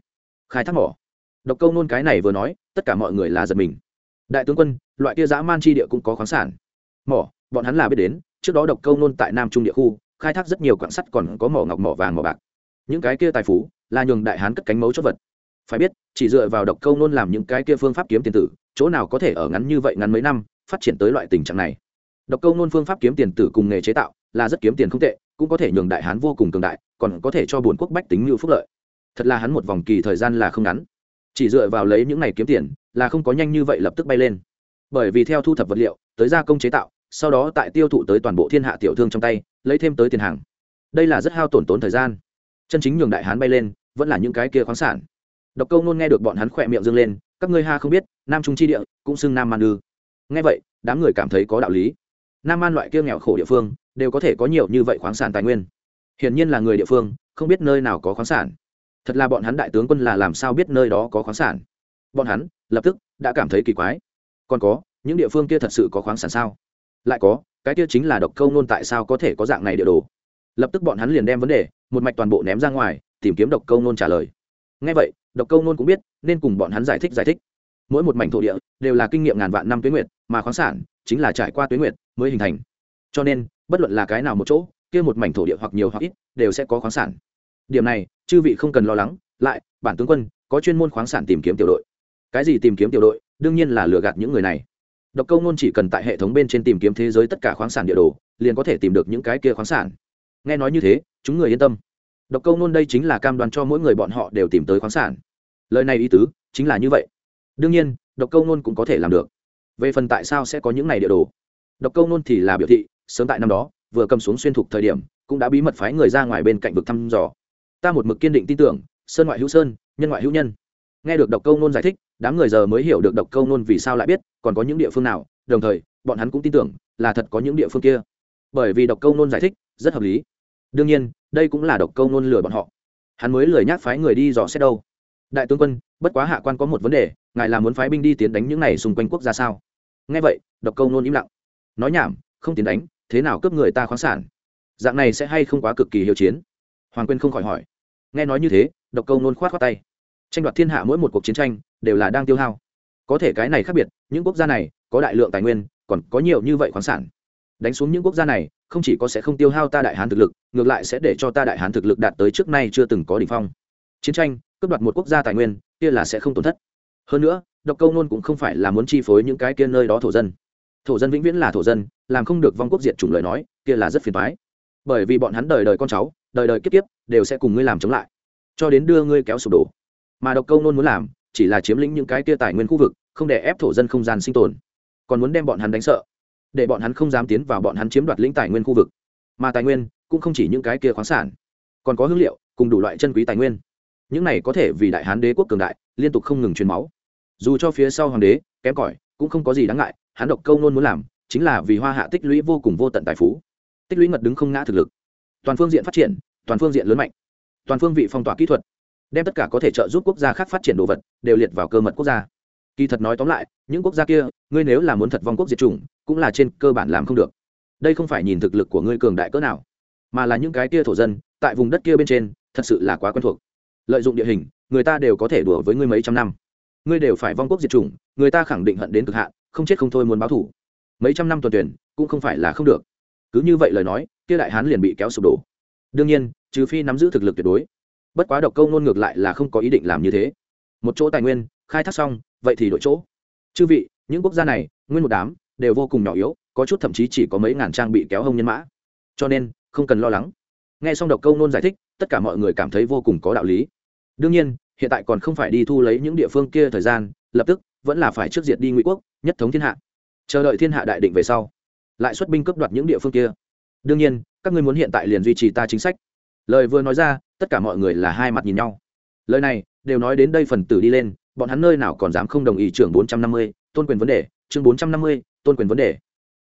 Khai thác mỏ. Độc câu nôn cái này vừa nói, tất cả mọi người là giật mình. Đại tướng quân, loại kia dã man chi địa cũng có khoáng sản. Mỏ, bọn hắn là biết đến, trước đó độc câu nôn tại nam trung địa khu, khai thác rất nhiều quạng sắt còn có mỏ ngọc mỏ vàng mỏ bạc. Những cái kia tài phú, là nhường đại hán cất cánh mấu chốt vật. Phải biết chỉ dựa vào độc câu nôn làm những cái kia phương pháp kiếm tiền tử, chỗ nào có thể ở ngắn như vậy ngắn mấy năm, phát triển tới loại tình trạng này. Độc câu nôn phương pháp kiếm tiền tử cùng nghề chế tạo là rất kiếm tiền không tệ, cũng có thể nhường đại hán vô cùng cường đại, còn có thể cho buồn quốc bách tính như phúc lợi. Thật là hắn một vòng kỳ thời gian là không ngắn. Chỉ dựa vào lấy những này kiếm tiền là không có nhanh như vậy lập tức bay lên. Bởi vì theo thu thập vật liệu, tới gia công chế tạo, sau đó tại tiêu thụ tới toàn bộ thiên hạ tiểu thương trong tay, lấy thêm tới tiền hàng. Đây là rất hao tổn tốn thời gian. Chân chính nhường đại hán bay lên, vẫn là những cái kia khoáng sản độc câu nôn nghe được bọn hắn khỏe miệng dâng lên, các ngươi ha không biết, nam trung chi địa, cũng xưng nam man ư. Nghe vậy, đám người cảm thấy có đạo lý. Nam man loại kia nghèo khổ địa phương, đều có thể có nhiều như vậy khoáng sản tài nguyên. Hiển nhiên là người địa phương, không biết nơi nào có khoáng sản. Thật là bọn hắn đại tướng quân là làm sao biết nơi đó có khoáng sản? Bọn hắn, lập tức, đã cảm thấy kỳ quái. Còn có, những địa phương kia thật sự có khoáng sản sao? Lại có, cái kia chính là độc câu nôn tại sao có thể có dạng này địa đồ? Lập tức bọn hắn liền đem vấn đề, một mạch toàn bộ ném ra ngoài, tìm kiếm độc câu nôn trả lời. Ngay vậy độc câu nôn cũng biết, nên cùng bọn hắn giải thích giải thích. Mỗi một mảnh thổ địa đều là kinh nghiệm ngàn vạn năm tuyến nguyệt, mà khoáng sản chính là trải qua tuyến nguyệt mới hình thành. Cho nên, bất luận là cái nào một chỗ, kia một mảnh thổ địa hoặc nhiều hoặc ít đều sẽ có khoáng sản. Điểm này, chư vị không cần lo lắng, lại, bản tướng quân, có chuyên môn khoáng sản tìm kiếm tiểu đội. Cái gì tìm kiếm tiểu đội? Đương nhiên là lừa gạt những người này. Độc câu nôn chỉ cần tại hệ thống bên trên tìm kiếm thế giới tất cả khoáng sản địa đồ, liền có thể tìm được những cái kia khoáng sản. Nghe nói như thế, chúng người yên tâm độc câu nôn đây chính là cam đoan cho mỗi người bọn họ đều tìm tới khoáng sản. Lời này ý tứ chính là như vậy. Đương nhiên, độc câu nôn cũng có thể làm được. Về phần tại sao sẽ có những này địa đồ? Độc câu nôn thì là biểu thị, sớm tại năm đó, vừa cầm xuống xuyên thục thời điểm, cũng đã bí mật phái người ra ngoài bên cạnh vực thăm dò. Ta một mực kiên định tin tưởng, sơn ngoại hữu sơn, nhân ngoại hữu nhân. Nghe được độc câu nôn giải thích, đám người giờ mới hiểu được độc câu nôn vì sao lại biết còn có những địa phương nào, đồng thời, bọn hắn cũng tin tưởng là thật có những địa phương kia. Bởi vì độc câu nôn giải thích, rất hợp lý. Đương nhiên đây cũng là độc câu nôn lừa bọn họ. Hắn mới lười nhác phái người đi dò xét đâu. Đại tướng quân, bất quá hạ quan có một vấn đề, ngài là muốn phái binh đi tiến đánh những này xung quanh quốc gia sao? Nghe vậy, độc câu nôn im lặng. Nói nhảm, không tiến đánh, thế nào cướp người ta khoáng sản? Dạng này sẽ hay không quá cực kỳ hiệu chiến? Hoàng quyên không khỏi hỏi. Nghe nói như thế, độc câu nôn khoát khoát tay. Tranh đoạt thiên hạ mỗi một cuộc chiến tranh, đều là đang tiêu hao. Có thể cái này khác biệt, những quốc gia này, có đại lượng tài nguyên, còn có nhiều như vậy khoáng sản đánh xuống những quốc gia này, không chỉ có sẽ không tiêu hao ta đại hán thực lực, ngược lại sẽ để cho ta đại hán thực lực đạt tới trước nay chưa từng có đ ỉ n h phong. Chiến tranh, cướp đoạt một quốc gia tài nguyên, kia là sẽ không tổn thất. Hơn nữa, độc câu nôn cũng không phải là muốn chi phối những cái kia nơi đó thổ dân. Thổ dân vĩnh viễn là thổ dân, làm không được vong quốc diệt chủng lời nói, kia là rất phiền thoái bởi vì bọn hắn đời đời con cháu, đời đời kiếp kiếp, đều sẽ cùng ngươi làm chống lại. Cho đến đưa ngươi kéo sụp đổ. Mà độc câu nôn muốn làm, chỉ là chiếm lĩnh những cái kia tài nguyên khu vực, không để ép thổ dân không gian sinh tồn. Còn muốn đem bọn hắn đánh sợ để bọn hắn không dám tiến vào bọn hắn chiếm đoạt lĩnh tài nguyên khu vực. Mà tài nguyên cũng không chỉ những cái kia khoáng sản, còn có hương liệu cùng đủ loại chân quý tài nguyên. Những này có thể vì đại hán đế quốc cường đại, liên tục không ngừng truyền máu. Dù cho phía sau hoàng đế, kém cỏi, cũng không có gì đáng ngại, Hán độc câu nôn muốn làm, chính là vì hoa hạ tích lũy vô cùng vô tận tài phú. Tích lũy ngật đứng không ngã thực lực. Toàn phương diện phát triển, toàn phương diện lớn mạnh. Toàn phương vị phong tỏa kỹ thuật, đem tất cả có thể trợ giúp quốc gia khác phát triển đồ vật, đều liệt vào cơ mật quốc gia kỳ thật nói tóm lại, những quốc gia kia, ngươi nếu là muốn thật vong quốc diệt chủng, cũng là trên cơ bản làm không được. Đây không phải nhìn thực lực của ngươi cường đại cỡ nào, mà là những cái kia thổ dân, tại vùng đất kia bên trên, thật sự là quá quen thuộc. Lợi dụng địa hình, người ta đều có thể đùa với ngươi mấy trăm năm. Ngươi đều phải vong quốc diệt chủng, người ta khẳng định hận đến cực hạn, không chết không thôi muốn báo thủ mấy trăm năm tuần tuyển, cũng không phải là không được. Cứ như vậy lời nói, kia đại hán liền bị kéo sụp đổ. Đương nhiên, trừ phi nắm giữ thực lực tuyệt đối. Bất quá độc câu nôn ngược lại là không có ý định làm như thế. Một chỗ tài nguyên, khai thác xong vậy thì đổi chỗ. Chư vị, những quốc gia này, nguyên một đám, đều vô cùng nhỏ yếu, có chút thậm chí chỉ có mấy ngàn trang bị kéo hông nhân mã. Cho nên, không cần lo lắng. Nghe xong độc câu nôn giải thích, tất cả mọi người cảm thấy vô cùng có đạo lý. Đương nhiên, hiện tại còn không phải đi thu lấy những địa phương kia thời gian, lập tức, vẫn là phải trước diệt đi ngụy quốc, nhất thống thiên hạ. Chờ đợi thiên hạ đại định về sau, lại xuất binh cướp đoạt những địa phương kia. Đương nhiên, các ngươi muốn hiện tại liền duy trì ta chính sách. Lời vừa nói ra, tất cả mọi người là hai mặt nhìn nhau. Lời này, đều nói đến đây phần tử đi lên bọn hắn nơi nào còn dám không đồng ý chương bốn trăm năm mươi, tôn quyền vấn đề, chương bốn trăm năm mươi, tôn quyền vấn đề.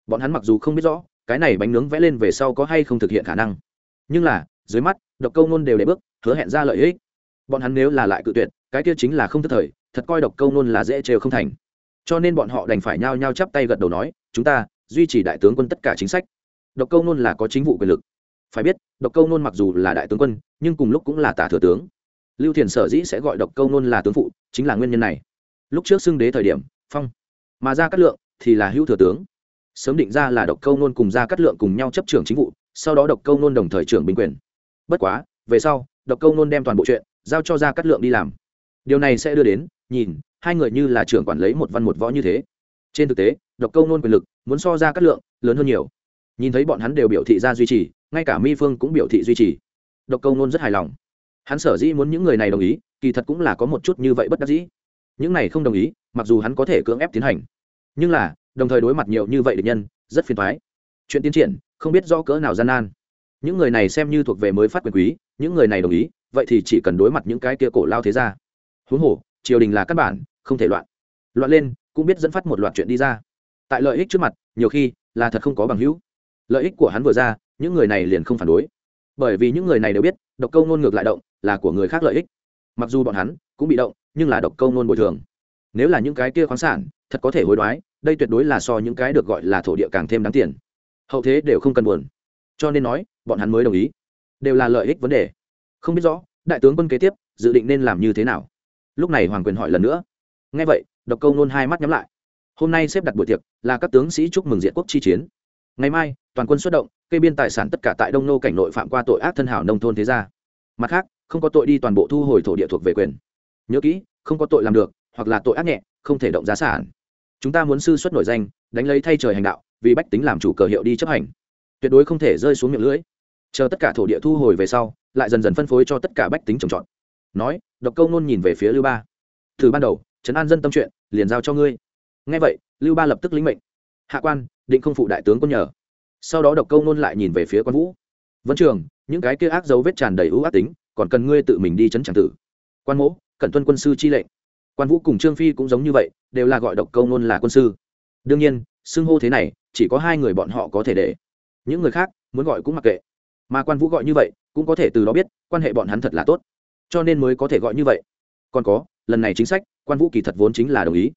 Bọn hắn mặc dù không biết rõ, cái này bánh nướng vẽ lên về sau có hay không thực hiện khả năng. Nhưng là, dưới mắt, độc câu nôn đều để bước, hứa hẹn ra lợi ích. Bọn hắn nếu là lại cự tuyệt, cái kia chính là không thức thời, thật coi độc câu nôn là dễ trêu không thành. Cho nên bọn họ đành phải nhao nhao chắp tay gật đầu nói, chúng ta duy trì đại tướng quân tất cả chính sách. Độc câu nôn là có chính vụ quyền lực. Phải biết, độc câu nôn mặc dù là đại tướng quân, nhưng cùng lúc cũng là tả thừa tướng lưu thiền sở dĩ sẽ gọi độc câu nôn là tướng phụ, chính là nguyên nhân này. Lúc trước xưng đế thời điểm, phong. Mà ra cát lượng thì là hữu thừa tướng. Sớm định ra là độc câu nôn cùng ra cát lượng cùng nhau chấp trưởng chính vụ, sau đó độc câu nôn đồng thời trưởng binh quyền. Bất quá, về sau, độc câu nôn đem toàn bộ chuyện giao cho ra cát lượng đi làm. Điều này sẽ đưa đến, nhìn, hai người như là trưởng quản lấy một văn một võ như thế. Trên thực tế, độc câu nôn quyền lực muốn so ra cát lượng lớn hơn nhiều. Nhìn thấy bọn hắn đều biểu thị ra duy trì, ngay cả mi phương cũng biểu thị duy trì. Độc câu nôn rất hài lòng hắn sở dĩ muốn những người này đồng ý, kỳ thật cũng là có một chút như vậy bất đắc dĩ. Những này không đồng ý, mặc dù hắn có thể cưỡng ép tiến hành. Nhưng là, đồng thời đối mặt nhiều như vậy địch nhân, rất phiền thoái chuyện tiến triển, không biết do cỡ nào gian nan. Những người này xem như thuộc về mới phát quyền quý, những người này đồng ý, vậy thì chỉ cần đối mặt những cái kia cổ lao thế ra huống hồ, triều đình là căn bản, không thể loạn. Loạn lên, cũng biết dẫn phát một loạt chuyện đi ra. Tại lợi ích trước mặt, nhiều khi, là thật không có bằng hữu. Lợi ích của hắn vừa ra, những người này liền không phản đối. Bởi vì những người này đều biết độc câu ngôn ngược lại động, là của người khác lợi ích. Mặc dù bọn hắn cũng bị động, nhưng là độc câu ngôn bồi thường. Nếu là những cái kia khoáng sản, thật có thể hối đoái, đây tuyệt đối là so những cái được gọi là thổ địa càng thêm đáng tiền. Hậu thế đều không cần buồn. Cho nên nói, bọn hắn mới đồng ý. Đều là lợi ích vấn đề. Không biết rõ, đại tướng quân kế tiếp, dự định nên làm như thế nào? Lúc này hoàng quyền hỏi lần nữa. Ngay vậy, độc câu nôn hai mắt nhắm lại. Hôm nay xếp đặt buổi tiệc, là các tướng sĩ chúc mừng diện quốc chi chiến. Ngày mai, toàn quân xuất động kê biên tài sản tất cả tại đông nô cảnh nội phạm qua tội ác thân hảo nông thôn thế gia. Mặt khác, không có tội đi toàn bộ thu hồi thổ địa thuộc về quyền. Nhớ kỹ, không có tội làm được, hoặc là tội ác nhẹ, không thể động giá sản. Chúng ta muốn sư xuất nổi danh, đánh lấy thay trời hành đạo, vì bách tính làm chủ cờ hiệu đi chấp hành. Tuyệt đối không thể rơi xuống miệng lưỡi. Chờ tất cả thổ địa thu hồi về sau, lại dần dần phân phối cho tất cả bách tính trồng trọt. Nói, độc câu nôn nhìn về phía lưu ba. Từ ban đầu, trấn an dân tâm chuyện, liền giao cho ngươi. Ngay vậy, lưu ba lập tức lĩnh mệnh. Hạ quan, định không phụ đại tướng quân nhờ sau đó độc câu nôn lại nhìn về phía quan vũ. Vân trường, những cái kia ác dấu vết tràn đầy ưu ác tính, còn cần ngươi tự mình đi chấn tràng tử. Quan mỗ, cẩn tuân quân sư chi lệnh. Quan vũ cùng trương phi cũng giống như vậy, đều là gọi độc câu nôn là quân sư. Đương nhiên, xưng hô thế này, chỉ có hai người bọn họ có thể để. Những người khác, muốn gọi cũng mặc kệ. Mà quan vũ gọi như vậy, cũng có thể từ đó biết, quan hệ bọn hắn thật là tốt. Cho nên mới có thể gọi như vậy. Còn có, lần này chính sách, quan vũ kỳ thật vốn chính là đồng ý.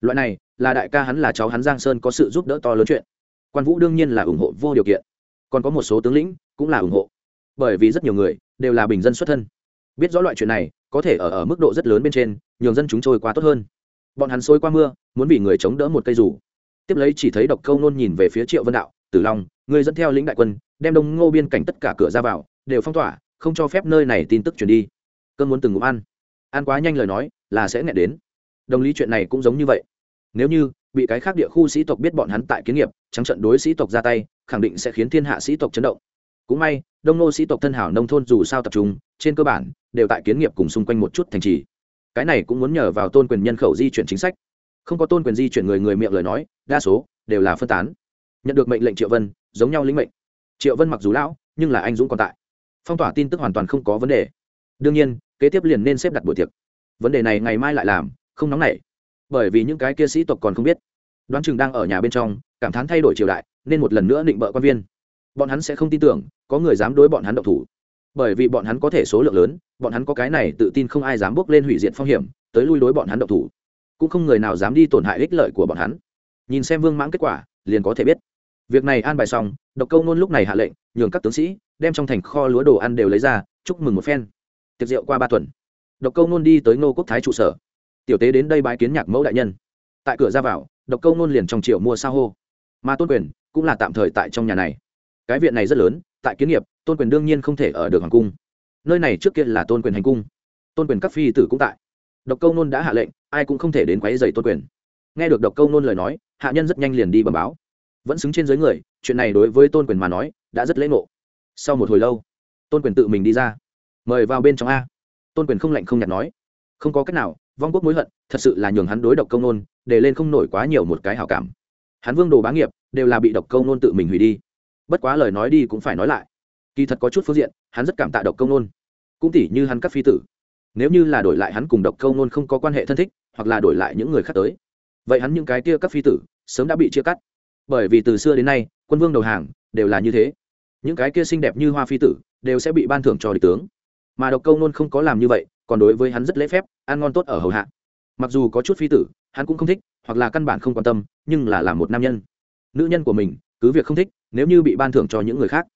Loại này, là đại ca hắn là cháu hắn giang sơn có sự giúp đỡ to lớn chuyện quan vũ đương nhiên là ủng hộ vô điều kiện. Còn có một số tướng lĩnh cũng là ủng hộ. Bởi vì rất nhiều người đều là bình dân xuất thân. Biết rõ loại chuyện này, có thể ở ở mức độ rất lớn bên trên, nhường dân chúng trôi qua tốt hơn. Bọn hắn xôi qua mưa, muốn bị người chống đỡ một cây rủ tiếp lấy chỉ thấy độc câu nôn nhìn về phía triệu vân đạo, tử long, người dẫn theo lĩnh đại quân, đem đông ngô biên cảnh tất cả cửa ra vào, đều phong tỏa, không cho phép nơi này tin tức truyền đi. Cơn muốn từng ngụm ăn. Ăn quá nhanh lời nói là sẽ nghẹn đến. Đồng lý chuyện này cũng giống như vậy. Nếu như bị cái khác địa khu sĩ tộc biết bọn hắn tại kiến nghiệp, trắng trận đối sĩ tộc ra tay, khẳng định sẽ khiến thiên hạ sĩ tộc chấn động. Cũng may, đông nô sĩ tộc thân hảo nông thôn dù sao tập trung, trên cơ bản, đều tại kiến nghiệp cùng xung quanh một chút thành trì. Cái này cũng muốn nhờ vào tôn quyền nhân khẩu di chuyển chính sách. Không có tôn quyền di chuyển người người miệng lời nói, đa số đều là phân tán. Nhận được mệnh lệnh triệu vân, giống nhau lĩnh mệnh. Triệu vân mặc dù lão, nhưng là anh dũng còn tại. Phong tỏa tin tức hoàn toàn không có vấn đề. Đương nhiên, kế tiếp liền nên xếp đặt buổi tiệc. Vấn đề này ngày mai lại làm, không nóng nảy bởi vì những cái kia sĩ tộc còn không biết. Đoán chừng đang ở nhà bên trong, cảm thán thay đổi triều đại, nên một lần nữa định bợ quan viên. Bọn hắn sẽ không tin tưởng, có người dám đối bọn hắn động thủ. Bởi vì bọn hắn có thể số lượng lớn, bọn hắn có cái này tự tin không ai dám bước lên hủy diệt phong hiểm, tới lui đối bọn hắn động thủ. Cũng không người nào dám đi tổn hại ích lợi của bọn hắn. Nhìn xem vương mãng kết quả, liền có thể biết. Việc này an bài xong, độc câu nôn lúc này hạ lệnh, nhường các tướng sĩ, đem trong thành kho lúa đồ ăn đều lấy ra, chúc mừng một phen. Tiệc rượu qua ba tuần. Độc câu nôn đi tới ngô quốc thái trụ sở tiểu tế đến đây bái kiến nhạc mẫu đại nhân. Tại cửa ra vào, độc câu nôn liền trong triệu mua sao hô. Mà tôn quyền cũng là tạm thời tại trong nhà này. Cái viện này rất lớn, tại kiến nghiệp, tôn quyền đương nhiên không thể ở được hoàng cung. Nơi này trước kia là tôn quyền hành cung. Tôn quyền các phi tử cũng tại. Độc câu nôn đã hạ lệnh, ai cũng không thể đến quấy dày tôn quyền. Nghe được độc câu nôn lời nói, hạ nhân rất nhanh liền đi bẩm báo. Vẫn xứng trên dưới người, chuyện này đối với tôn quyền mà nói, đã rất lễ ngộ. Sau một hồi lâu, tôn quyền tự mình đi ra. Mời vào bên trong a. Tôn quyền không lạnh không nhạt nói. Không có cách nào vong quốc mối hận, thật sự là nhường hắn đối độc công nôn, để lên không nổi quá nhiều một cái hảo cảm. Hắn vương đồ bá nghiệp, đều là bị độc công nôn tự mình hủy đi. Bất quá lời nói đi cũng phải nói lại. Kỳ thật có chút phương diện, hắn rất cảm tạ độc công nôn. Cũng tỉ như hắn các phi tử. Nếu như là đổi lại hắn cùng độc công nôn không có quan hệ thân thích, hoặc là đổi lại những người khác tới. Vậy hắn những cái kia các phi tử, sớm đã bị chia cắt. Bởi vì từ xưa đến nay, quân vương đầu hàng, đều là như thế. Những cái kia xinh đẹp như hoa phi tử, đều sẽ bị ban thưởng cho địch tướng. Mà độc câu nôn không có làm như vậy còn đối với hắn rất lễ phép, ăn ngon tốt ở hầu hạ. Mặc dù có chút phi tử, hắn cũng không thích, hoặc là căn bản không quan tâm, nhưng là làm một nam nhân. Nữ nhân của mình, cứ việc không thích, nếu như bị ban thưởng cho những người khác,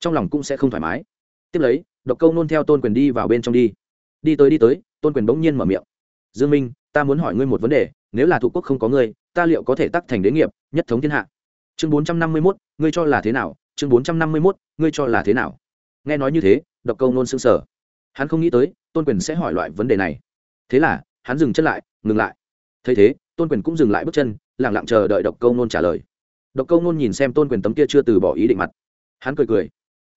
trong lòng cũng sẽ không thoải mái. Tiếp lấy, độc câu nôn theo tôn quyền đi vào bên trong đi. Đi tới đi tới, tôn quyền bỗng nhiên mở miệng. Dương minh, ta muốn hỏi ngươi một vấn đề, nếu là thủ quốc không có ngươi, ta liệu có thể tắc thành đế nghiệp, nhất thống thiên hạ? Chương bốn trăm năm mươi mốt, ngươi cho là thế nào? Chương bốn trăm năm mươi mốt, ngươi cho là thế nào? Nghe nói như thế, độc câu nôn sững sờ hắn không nghĩ tới, tôn quyền sẽ hỏi loại vấn đề này. Thế là, hắn dừng chân lại, ngừng lại. Thấy thế, tôn quyền cũng dừng lại bước chân lẳng lặng chờ đợi độc câu nôn trả lời. Độc câu nôn nhìn xem tôn quyền tấm kia chưa từ bỏ ý định mặt. Hắn cười cười,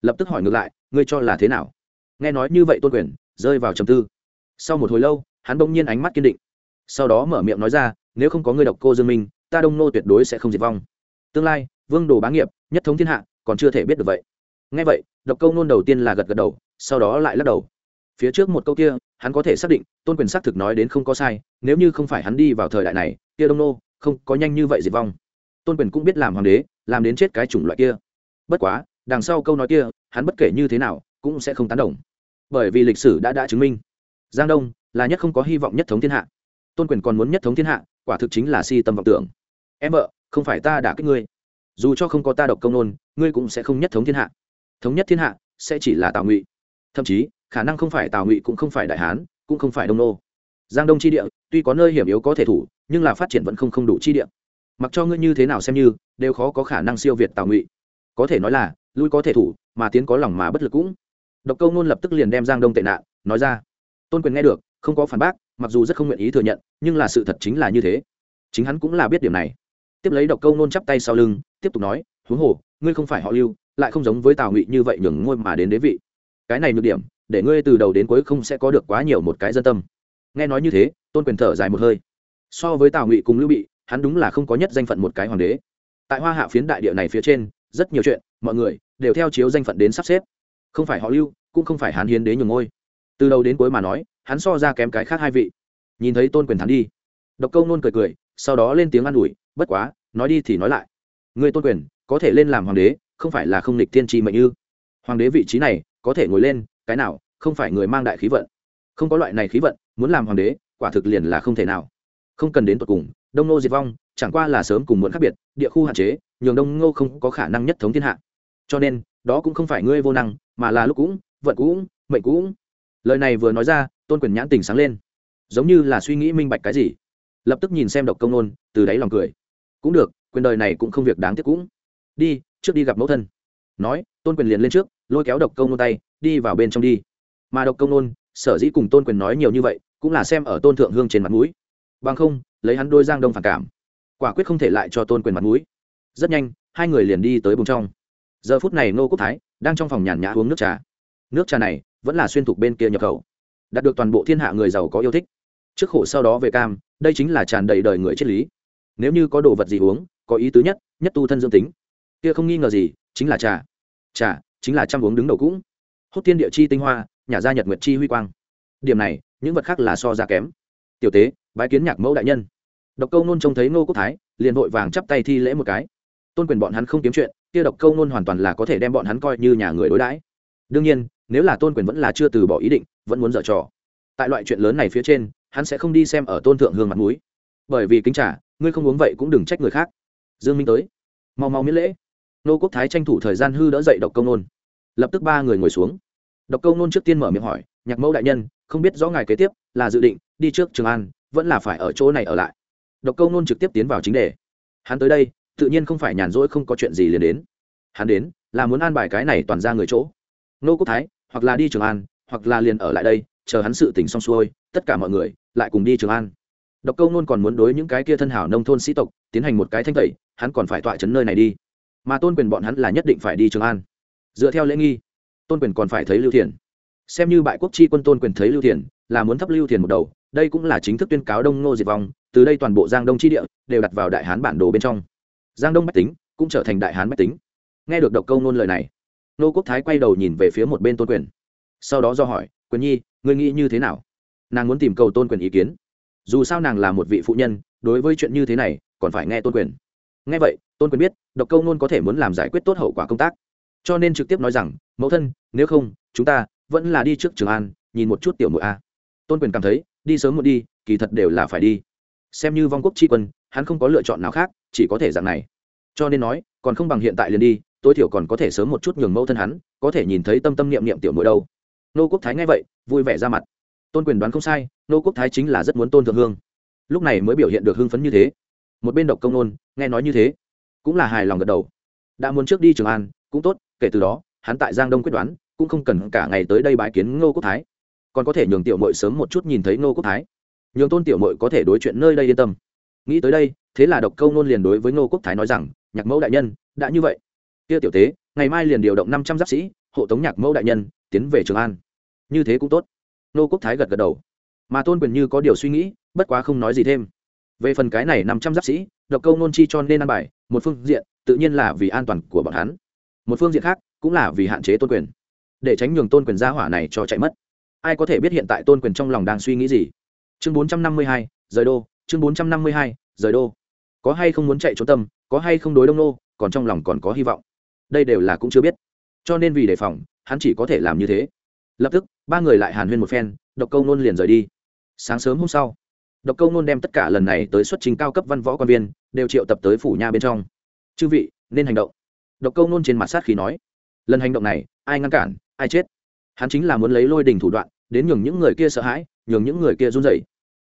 lập tức hỏi ngược lại, ngươi cho là thế nào? Nghe nói như vậy tôn quyền rơi vào trầm tư. Sau một hồi lâu, hắn bỗng nhiên ánh mắt kiên định. Sau đó mở miệng nói ra, nếu không có ngươi độc cô dương minh, ta đông nô tuyệt đối sẽ không diệt vong. Tương lai, vương đồ bá nghiệp, nhất thống thiên hạ, còn chưa thể biết được vậy. Ngay vậy, độc câu nôn đầu tiên là gật gật đầu, sau đó lại lắc đầu phía trước một câu kia, hắn có thể xác định, tôn quyền xác thực nói đến không có sai, nếu như không phải hắn đi vào thời đại này, kia đông nô, không có nhanh như vậy diệt vong. Tôn quyền cũng biết làm hoàng đế, làm đến chết cái chủng loại kia. Bất quá, đằng sau câu nói kia, hắn bất kể như thế nào, cũng sẽ không tán đồng. Bởi vì lịch sử đã đã chứng minh, giang đông là nhất không có hy vọng nhất thống thiên hạ. Tôn quyền còn muốn nhất thống thiên hạ, quả thực chính là si tâm vọng tưởng. Em vợ, không phải ta đã kích ngươi. Dù cho không có ta độc công nôn, ngươi cũng sẽ không nhất thống thiên hạ. Thống nhất thiên hạ, sẽ chỉ là tào ngụy. Thậm chí khả năng không phải tào ngụy cũng không phải đại hán, cũng không phải đông nô. Giang đông chi địa, tuy có nơi hiểm yếu có thể thủ, nhưng là phát triển vẫn không không đủ chi địa. Mặc cho ngươi như thế nào xem như, đều khó có khả năng siêu việt tào ngụy. Có thể nói là, lui có thể thủ, mà tiến có lòng mà bất lực cũng. Độc câu nôn lập tức liền đem giang đông tệ nạn, nói ra. Tôn quyền nghe được, không có phản bác, mặc dù rất không nguyện ý thừa nhận, nhưng là sự thật chính là như thế. Chính hắn cũng là biết điểm này. Tiếp lấy độc câu nôn chắp tay sau lưng, tiếp tục nói, huống hồ, ngươi không phải họ lưu, lại không giống với tào ngụy như vậy nhường ngôi mà đến đế vị. Cái này nhược điểm để ngươi từ đầu đến cuối không sẽ có được quá nhiều một cái dân tâm. Nghe nói như thế, tôn quyền thở dài một hơi. So với tào ngụy cùng lưu bị, hắn đúng là không có nhất danh phận một cái hoàng đế. Tại hoa hạ phiến đại địa này phía trên, rất nhiều chuyện, mọi người đều theo chiếu danh phận đến sắp xếp. Không phải họ lưu, cũng không phải hắn hiến đế nhường ngôi. Từ đầu đến cuối mà nói, hắn so ra kém cái khác hai vị. Nhìn thấy tôn quyền thắng đi, độc câu nôn cười cười, sau đó lên tiếng an ủi, bất quá, nói đi thì nói lại. Người tôn quyền, có thể lên làm hoàng đế, không phải là không lịch tiên tri mệnh ư? Hoàng đế vị trí này, có thể ngồi lên cái nào, không phải người mang đại khí vận. Không có loại này khí vận, muốn làm hoàng đế, quả thực liền là không thể nào. Không cần đến tột cùng, đông nô diệt vong, chẳng qua là sớm cùng muộn khác biệt, địa khu hạn chế, nhường đông ngô không có khả năng nhất thống thiên hạ. Cho nên, đó cũng không phải ngươi vô năng, mà là lúc cũng, vận cũng, mệnh cũng. Lời này vừa nói ra, tôn quyền nhãn tình sáng lên. Giống như là suy nghĩ minh bạch cái gì. Lập tức nhìn xem độc công nôn, từ đáy lòng cười. Cũng được, quyền đời này cũng không việc đáng tiếc cũng. Đi, trước đi gặp mẫu thân nói, tôn quyền liền lên trước, lôi kéo độc công nôn tay, đi vào bên trong đi. Mà độc công nôn, sở dĩ cùng tôn quyền nói nhiều như vậy, cũng là xem ở tôn thượng hương trên mặt mũi. Bằng không, lấy hắn đôi giang đông phản cảm, quả quyết không thể lại cho tôn quyền mặt mũi. Rất nhanh, hai người liền đi tới bùng trong. Giờ phút này nô quốc thái đang trong phòng nhàn nhã uống nước trà. Nước trà này vẫn là xuyên thục bên kia nhập khẩu, đạt được toàn bộ thiên hạ người giàu có yêu thích. Trước khổ sau đó về cam, đây chính là tràn đầy đời người triết lý. Nếu như có đồ vật gì uống, có ý tứ nhất nhất tu thân dương tính kia không nghi ngờ gì, chính là trà. Trà, chính là trăm uống đứng đầu cũng. Hốt thiên địa chi tinh hoa, nhà gia nhật nguyệt chi huy quang. Điểm này, những vật khác là so ra kém. Tiểu tế, bái kiến nhạc mẫu đại nhân. Độc câu nôn trông thấy ngô quốc thái, liền vội vàng chắp tay thi lễ một cái. Tôn quyền bọn hắn không kiếm chuyện, kia độc câu nôn hoàn toàn là có thể đem bọn hắn coi như nhà người đối đãi. Đương nhiên, nếu là tôn quyền vẫn là chưa từ bỏ ý định, vẫn muốn dở trò. Tại loại chuyện lớn này phía trên, hắn sẽ không đi xem ở tôn thượng hương mặt mũi. Bởi vì kính trả ngươi không uống vậy cũng đừng trách người khác. Dương minh tới. Mau mau miễn lễ nô quốc thái tranh thủ thời gian hư đỡ dậy độc công nôn. Lập tức ba người ngồi xuống. Độc công nôn trước tiên mở miệng hỏi, nhạc mẫu đại nhân, không biết rõ ngài kế tiếp là dự định đi trước trường an, vẫn là phải ở chỗ này ở lại? Độc công nôn trực tiếp tiến vào chính đề. Hắn tới đây, tự nhiên không phải nhàn rỗi không có chuyện gì liền đến. Hắn đến là muốn an bài cái này toàn ra người chỗ. Nô quốc thái, hoặc là đi trường an, hoặc là liền ở lại đây, chờ hắn sự tỉnh xong xuôi, tất cả mọi người lại cùng đi trường an. Độc câu nôn còn muốn đối những cái kia thân hảo nông thôn sĩ tộc tiến hành một cái thanh tẩy, hắn còn phải tọa chấn nơi này đi mà tôn quyền bọn hắn là nhất định phải đi trường an. Dựa theo lễ nghi, tôn quyền còn phải thấy lưu thiền. Xem như bại quốc chi quân tôn quyền thấy lưu thiền, là muốn thấp lưu thiền một đầu, đây cũng là chính thức tuyên cáo đông ngô diệt vong, từ đây toàn bộ giang đông tri địa đều đặt vào đại hán bản đồ bên trong. Giang đông bách tính cũng trở thành đại hán bách tính. Nghe được độc câu nôn lời này nô quốc thái quay đầu nhìn về phía một bên tôn quyền. Sau đó do hỏi, quyền nhi, ngươi nghĩ như thế nào? Nàng muốn tìm cầu tôn quyền ý kiến. Dù sao nàng là một vị phụ nhân, đối với chuyện như thế này, còn phải nghe tôn quyền nghe vậy, tôn quyền biết, độc câu nôn có thể muốn làm giải quyết tốt hậu quả công tác. Cho nên trực tiếp nói rằng, mẫu thân, nếu không, chúng ta vẫn là đi trước trường an, nhìn một chút tiểu mụi a. Tôn quyền cảm thấy, đi sớm một đi, kỳ thật đều là phải đi. Xem như vong quốc tri quân, hắn không có lựa chọn nào khác, chỉ có thể dạng này. Cho nên nói, còn không bằng hiện tại liền đi, tối thiểu còn có thể sớm một chút nhường mẫu thân hắn, có thể nhìn thấy tâm tâm niệm niệm tiểu mũi đâu. Nô quốc thái nghe vậy, vui vẻ ra mặt. Tôn quyền đoán không sai, nô quốc thái chính là rất muốn tôn thượng hương. Lúc này mới biểu hiện được hưng phấn như thế một bên độc công nôn, nghe nói như thế, cũng là hài lòng gật đầu. Đã muốn trước đi trường an, cũng tốt, kể từ đó, hắn tại giang đông quyết đoán, cũng không cần cả ngày tới đây bãi kiến ngô quốc thái. Còn có thể nhường tiểu mội sớm một chút nhìn thấy ngô quốc thái. Nhường tôn tiểu mội có thể đối chuyện nơi đây yên tâm. Nghĩ tới đây, thế là độc câu nôn liền đối với ngô quốc thái nói rằng, nhạc mẫu đại nhân, đã như vậy. Kia tiểu tế, ngày mai liền điều động năm trăm giáp sĩ, hộ tống nhạc mẫu đại nhân, tiến về trường an. Như thế cũng tốt. Ngô quốc thái gật gật đầu. Mà tôn quyền như có điều suy nghĩ, bất quá không nói gì thêm về phần cái này năm trăm giáp sĩ, độc câu nôn chi cho nên ăn bài, một phương diện, tự nhiên là vì an toàn của bọn hắn. Một phương diện khác, cũng là vì hạn chế tôn quyền. Để tránh nhường tôn quyền gia hỏa này cho chạy mất. Ai có thể biết hiện tại tôn quyền trong lòng đang suy nghĩ gì? Chương bốn trăm năm mươi hai, rời đô. Chương bốn trăm năm mươi hai, rời đô. Có hay không muốn chạy trốn tâm, có hay không đối đông nô, còn trong lòng còn có hy vọng. Đây đều là cũng chưa biết. Cho nên vì đề phòng, hắn chỉ có thể làm như thế. Lập tức, ba người lại hàn huyên một phen, độc câu nôn liền rời đi. Sáng sớm hôm sau độc câu nôn đem tất cả lần này tới xuất trình cao cấp văn võ quan viên, đều triệu tập tới phủ nha bên trong. Chư vị, nên hành động. Độc câu nôn trên mặt sát khi nói. Lần hành động này, ai ngăn cản, ai chết? Hắn chính là muốn lấy lôi đình thủ đoạn, đến nhường những người kia sợ hãi, nhường những người kia run rẩy.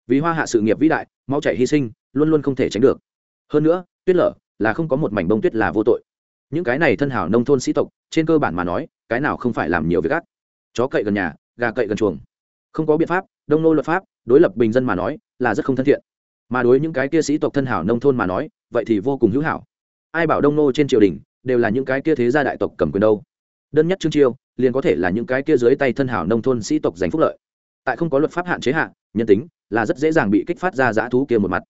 Vì hoa hạ sự nghiệp vĩ đại mau chạy hy sinh, luôn luôn không thể tránh được. Hơn nữa, tuyết lở là không có một mảnh bông tuyết là vô tội. Những cái này thân hảo nông thôn sĩ tộc, trên cơ bản mà nói, cái nào không phải làm nhiều việc gắt chó cậy gần nhà, gà cậy gần chuồng. Không có biện pháp, đông nô luật pháp đối lập bình dân mà nói, là rất không thân thiện. Mà đối những cái kia sĩ tộc thân hảo nông thôn mà nói, vậy thì vô cùng hữu hảo. Ai bảo đông nô trên triều đình, đều là những cái kia thế gia đại tộc cầm quyền đâu. Đơn nhất trương chiêu, liền có thể là những cái kia dưới tay thân hảo nông thôn sĩ tộc giành phúc lợi. Tại không có luật pháp hạn chế hạn nhân tính, là rất dễ dàng bị kích phát ra dã thú kia một mặt.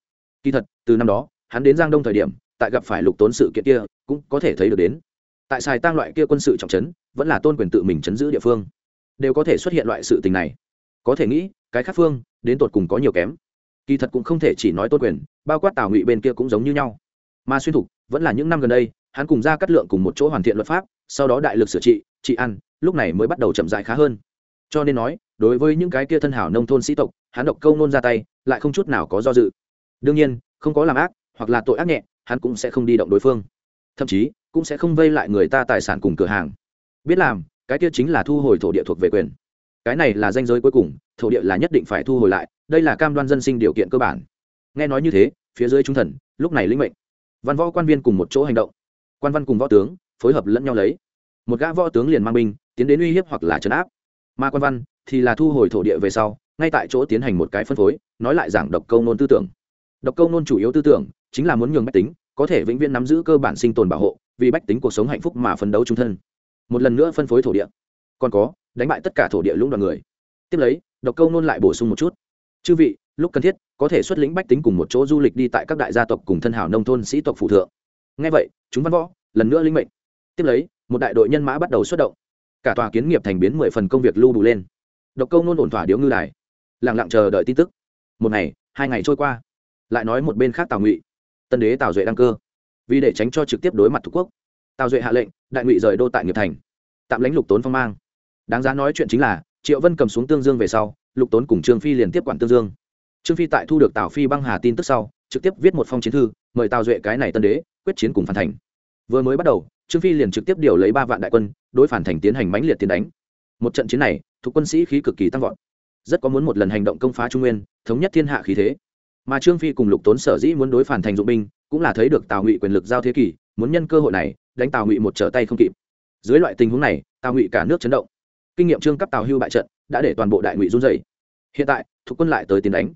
Kỳ thật, từ năm đó, hắn đến giang đông thời điểm, tại gặp phải lục tốn sự kiện kia, cũng có thể thấy được đến. Tại xài tăng loại kia quân sự trọng trấn, vẫn là tôn quyền tự mình chấn giữ địa phương. Đều có thể xuất hiện loại sự tình này có thể nghĩ, cái khác phương, đến tột cùng có nhiều kém. Kỳ thật cũng không thể chỉ nói tôn quyền, bao quát tào ngụy bên kia cũng giống như nhau. Mà xuyên thục, vẫn là những năm gần đây, hắn cùng ra cắt lượng cùng một chỗ hoàn thiện luật pháp, sau đó đại lực sửa trị trị ăn, lúc này mới bắt đầu chậm dại khá hơn. Cho nên nói, đối với những cái kia thân hảo nông thôn sĩ tộc, hắn độc câu nôn ra tay, lại không chút nào có do dự. Đương nhiên, không có làm ác, hoặc là tội ác nhẹ, hắn cũng sẽ không đi động đối phương. Thậm chí, cũng sẽ không vây lại người ta tài sản cùng cửa hàng. Biết làm, cái kia chính là thu hồi thổ địa thuộc về quyền cái này là danh giới cuối cùng, thổ địa là nhất định phải thu hồi lại, đây là cam đoan dân sinh điều kiện cơ bản. Nghe nói như thế, phía dưới trung thần, lúc này linh mệnh. Văn võ quan viên cùng một chỗ hành động. Quan văn cùng võ tướng, phối hợp lẫn nhau lấy. Một gã võ tướng liền mang binh, tiến đến uy hiếp hoặc là trấn áp. Mà quan văn thì là thu hồi thổ địa về sau, ngay tại chỗ tiến hành một cái phân phối, nói lại giảng độc câu nôn tư tưởng. Độc câu nôn chủ yếu tư tưởng chính là muốn nhường bách tính có thể vĩnh viễn nắm giữ cơ bản sinh tồn bảo hộ, vì bách tính cuộc sống hạnh phúc mà phấn đấu trung thân. Một lần nữa phân phối thổ địa. Còn có đánh bại tất cả thổ địa lũng đoàn người. Tiếp lấy, độc câu nôn lại bổ sung một chút. Chư vị, lúc cần thiết, có thể xuất lĩnh bách tính cùng một chỗ du lịch đi tại các đại gia tộc cùng thân hảo nông thôn sĩ tộc phụ thượng. Ngay vậy, chúng văn võ lần nữa linh mệnh. Tiếp lấy, một đại đội nhân mã bắt đầu xuất động. Cả tòa kiến nghiệp thành biến mười phần công việc lưu đủ lên. Độc câu nôn ổn thỏa điếu ngư đài lẳng lặng chờ đợi tin tức. Một ngày, hai ngày trôi qua, lại nói một bên khác tào ngụy, tân đế tào duệ đăng cơ, vì để tránh cho trực tiếp đối mặt thuộc quốc. Tào duệ hạ lệnh, đại ngụy rời đô tại nghiệp thành. Tạm lãnh lục tốn phong mang đáng giá nói chuyện chính là, triệu vân cầm xuống tương dương về sau, lục tốn cùng trương phi liền tiếp quản tương dương. Trương phi tại thu được tào phi băng hà tin tức sau, trực tiếp viết một phong chiến thư, mời tào duệ cái này tân đế, quyết chiến cùng phản thành. Vừa mới bắt đầu, trương phi liền trực tiếp điều lấy ba vạn đại quân, đối phản thành tiến hành mãnh liệt tiến đánh. Một trận chiến này, thuộc quân sĩ khí cực kỳ tăng vọt. Rất có muốn một lần hành động công phá trung nguyên, thống nhất thiên hạ khí thế. Mà trương phi cùng lục tốn sở dĩ muốn đối phản thành dụng binh, cũng là thấy được tào ngụy quyền lực giao thế kỷ, muốn nhân cơ hội này, đánh tào ngụy một trở tay không kịp. Dưới loại tình huống này, tào ngụy cả nước chấn động kinh nghiệm trương cấp tào hưu bại trận, đã để toàn bộ đại ngụy run dày hiện tại, thuộc quân lại tới tiến đánh.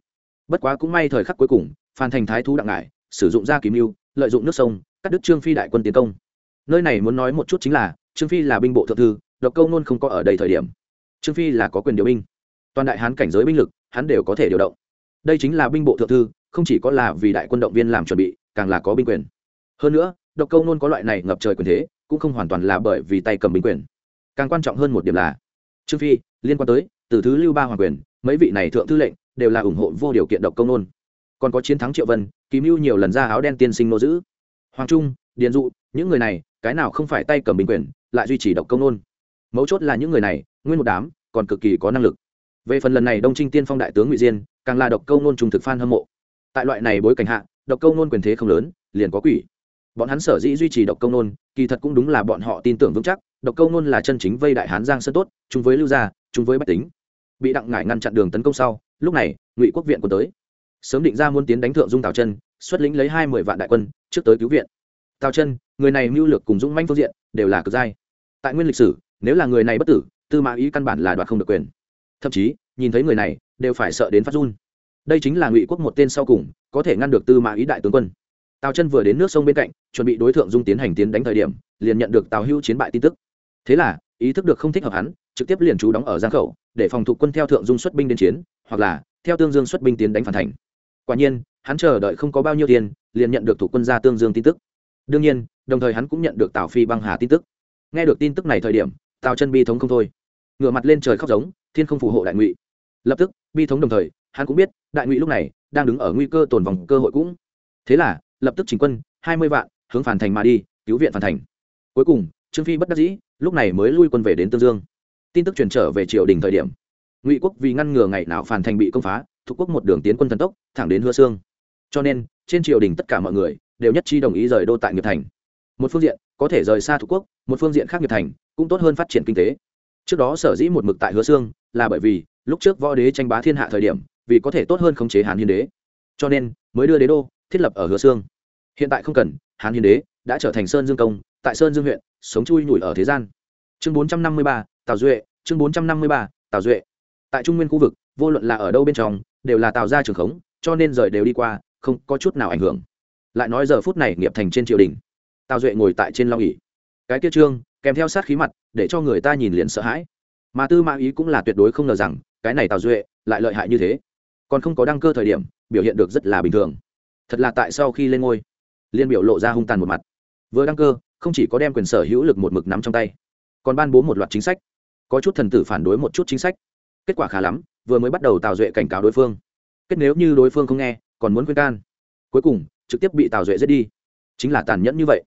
Bất quá cũng may thời khắc cuối cùng, phan thành thái thú đặng ngải, sử dụng ra kiếm mưu lợi dụng nước sông, cắt đứt trương phi đại quân tiến công. Nơi này muốn nói một chút chính là, trương phi là binh bộ thượng thư, độc câu nôn không có ở đây thời điểm. Trương phi là có quyền điều binh. Toàn đại hán cảnh giới binh lực, hắn đều có thể điều động. Đây chính là binh bộ thượng thư, không chỉ có là vì đại quân động viên làm chuẩn bị, càng là có binh quyền. Hơn nữa, độc câu nôn có loại này ngập trời quyền thế, cũng không hoàn toàn là bởi vì tay cầm binh quyền. Càng quan trọng hơn một điểm là trương phi, liên quan tới, từ thứ lưu ba hoàng quyền, mấy vị này thượng thư lệnh, đều là ủng hộ vô điều kiện độc công nôn. Còn có chiến thắng triệu vân ký mưu nhiều lần ra áo đen tiên sinh nô giữ. Hoàng trung, điền dụ, những người này, cái nào không phải tay cầm bình quyền, lại duy trì độc công nôn. Mấu chốt là những người này, nguyên một đám, còn cực kỳ có năng lực. Về phần lần này đông trinh tiên phong đại tướng ngụy diên, càng là độc câu nôn trùng thực phan hâm mộ. Tại loại này bối cảnh hạ, độc câu nôn quyền thế không lớn, liền có quỷ bọn hắn sở dĩ duy trì độc công nôn, kỳ thật cũng đúng là bọn họ tin tưởng vững chắc. Độc công nôn là chân chính vây đại hán giang sơn tốt, chung với lưu gia, chung với bách tính. Bị đặng ngải ngăn chặn đường tấn công sau, lúc này, ngụy quốc viện quân tới. Sớm định ra muốn tiến đánh thượng dung tào chân, xuất lĩnh lấy hai mươi vạn đại quân, trước tới cứu viện. Tào chân, người này mưu lược cùng dũng manh phương diện, đều là cực giai. Tại nguyên lịch sử, nếu là người này bất tử, tư mã ý căn bản là đoạt không được quyền. Thậm chí, nhìn thấy người này, đều phải sợ đến phát run. Đây chính là ngụy quốc một tên sau cùng, có thể ngăn được tư mã ý đại tướng quân tào chân vừa đến nước sông bên cạnh, chuẩn bị đối tượng dung tiến hành tiến đánh thời điểm, liền nhận được tào hưu chiến bại tin tức. Thế là, ý thức được không thích hợp hắn, trực tiếp liền trú đóng ở giang khẩu, để phòng thủ quân theo thượng dung xuất binh đến chiến, hoặc là, theo tương dương xuất binh tiến đánh phản thành. Quả nhiên, hắn chờ đợi không có bao nhiêu tiền, liền nhận được thủ quân ra tương dương tin tức. Đương nhiên, đồng thời hắn cũng nhận được tào phi băng hà tin tức. Nghe được tin tức này thời điểm, tào chân bi thống không thôi. Ngửa mặt lên trời khóc giống, thiên không phù hộ đại ngụy. Lập tức, bi thống đồng thời, hắn cũng biết, đại ngụy lúc này đang đứng ở nguy cơ tồn vòng cơ hội cũng. Thế là lập tức chỉnh quân, hai mươi vạn, hướng phản thành mà đi, cứu viện phản thành. Cuối cùng, trương phi bất đắc dĩ, lúc này mới lui quân về đến tương dương. Tin tức truyền trở về triều đình thời điểm, ngụy quốc vì ngăn ngừa ngày nào phản thành bị công phá, thuộc quốc một đường tiến quân thần tốc, thẳng đến hứa xương cho nên, trên triều đình tất cả mọi người đều nhất trí đồng ý rời đô tại nghiệp thành. Một phương diện có thể rời xa thuộc quốc, một phương diện khác nghiệp thành cũng tốt hơn phát triển kinh tế. Trước đó sở dĩ một mực tại hứa xương là bởi vì lúc trước võ đế tranh bá thiên hạ thời điểm, vì có thể tốt hơn khống chế hàn hiên đế. Cho nên mới đưa đế đô thiết lập ở hứa xương hiện tại không cần, hán hiến đế đã trở thành sơn dương công, tại sơn dương huyện, sống chui nhủi ở thế gian. Chương bốn trăm năm mươi ba, tào duệ, chương bốn trăm năm mươi ba, tào duệ. Tại trung nguyên khu vực, vô luận là ở đâu bên trong, đều là tào ra trường khống, cho nên rời đều đi qua, không có chút nào ảnh hưởng. Lại nói giờ phút này nghiệp thành trên triều đình, tào duệ ngồi tại trên long ỉ cái kia trương, kèm theo sát khí mặt, để cho người ta nhìn liền sợ hãi. Mà tư mã ý cũng là tuyệt đối không ngờ rằng, cái này tào duệ lại lợi hại như thế. Còn không có đăng cơ thời điểm, biểu hiện được rất là bình thường. Thật là tại sau khi lên ngôi liên biểu lộ ra hung tàn một mặt. Vừa đăng cơ, không chỉ có đem quyền sở hữu lực một mực nắm trong tay, còn ban bố một loạt chính sách. Có chút thần tử phản đối một chút chính sách. Kết quả khá lắm, vừa mới bắt đầu tào duệ cảnh cáo đối phương. Kết nếu như đối phương không nghe, còn muốn khuyên can. Cuối cùng, trực tiếp bị tào duệ giết đi. Chính là tàn nhẫn như vậy.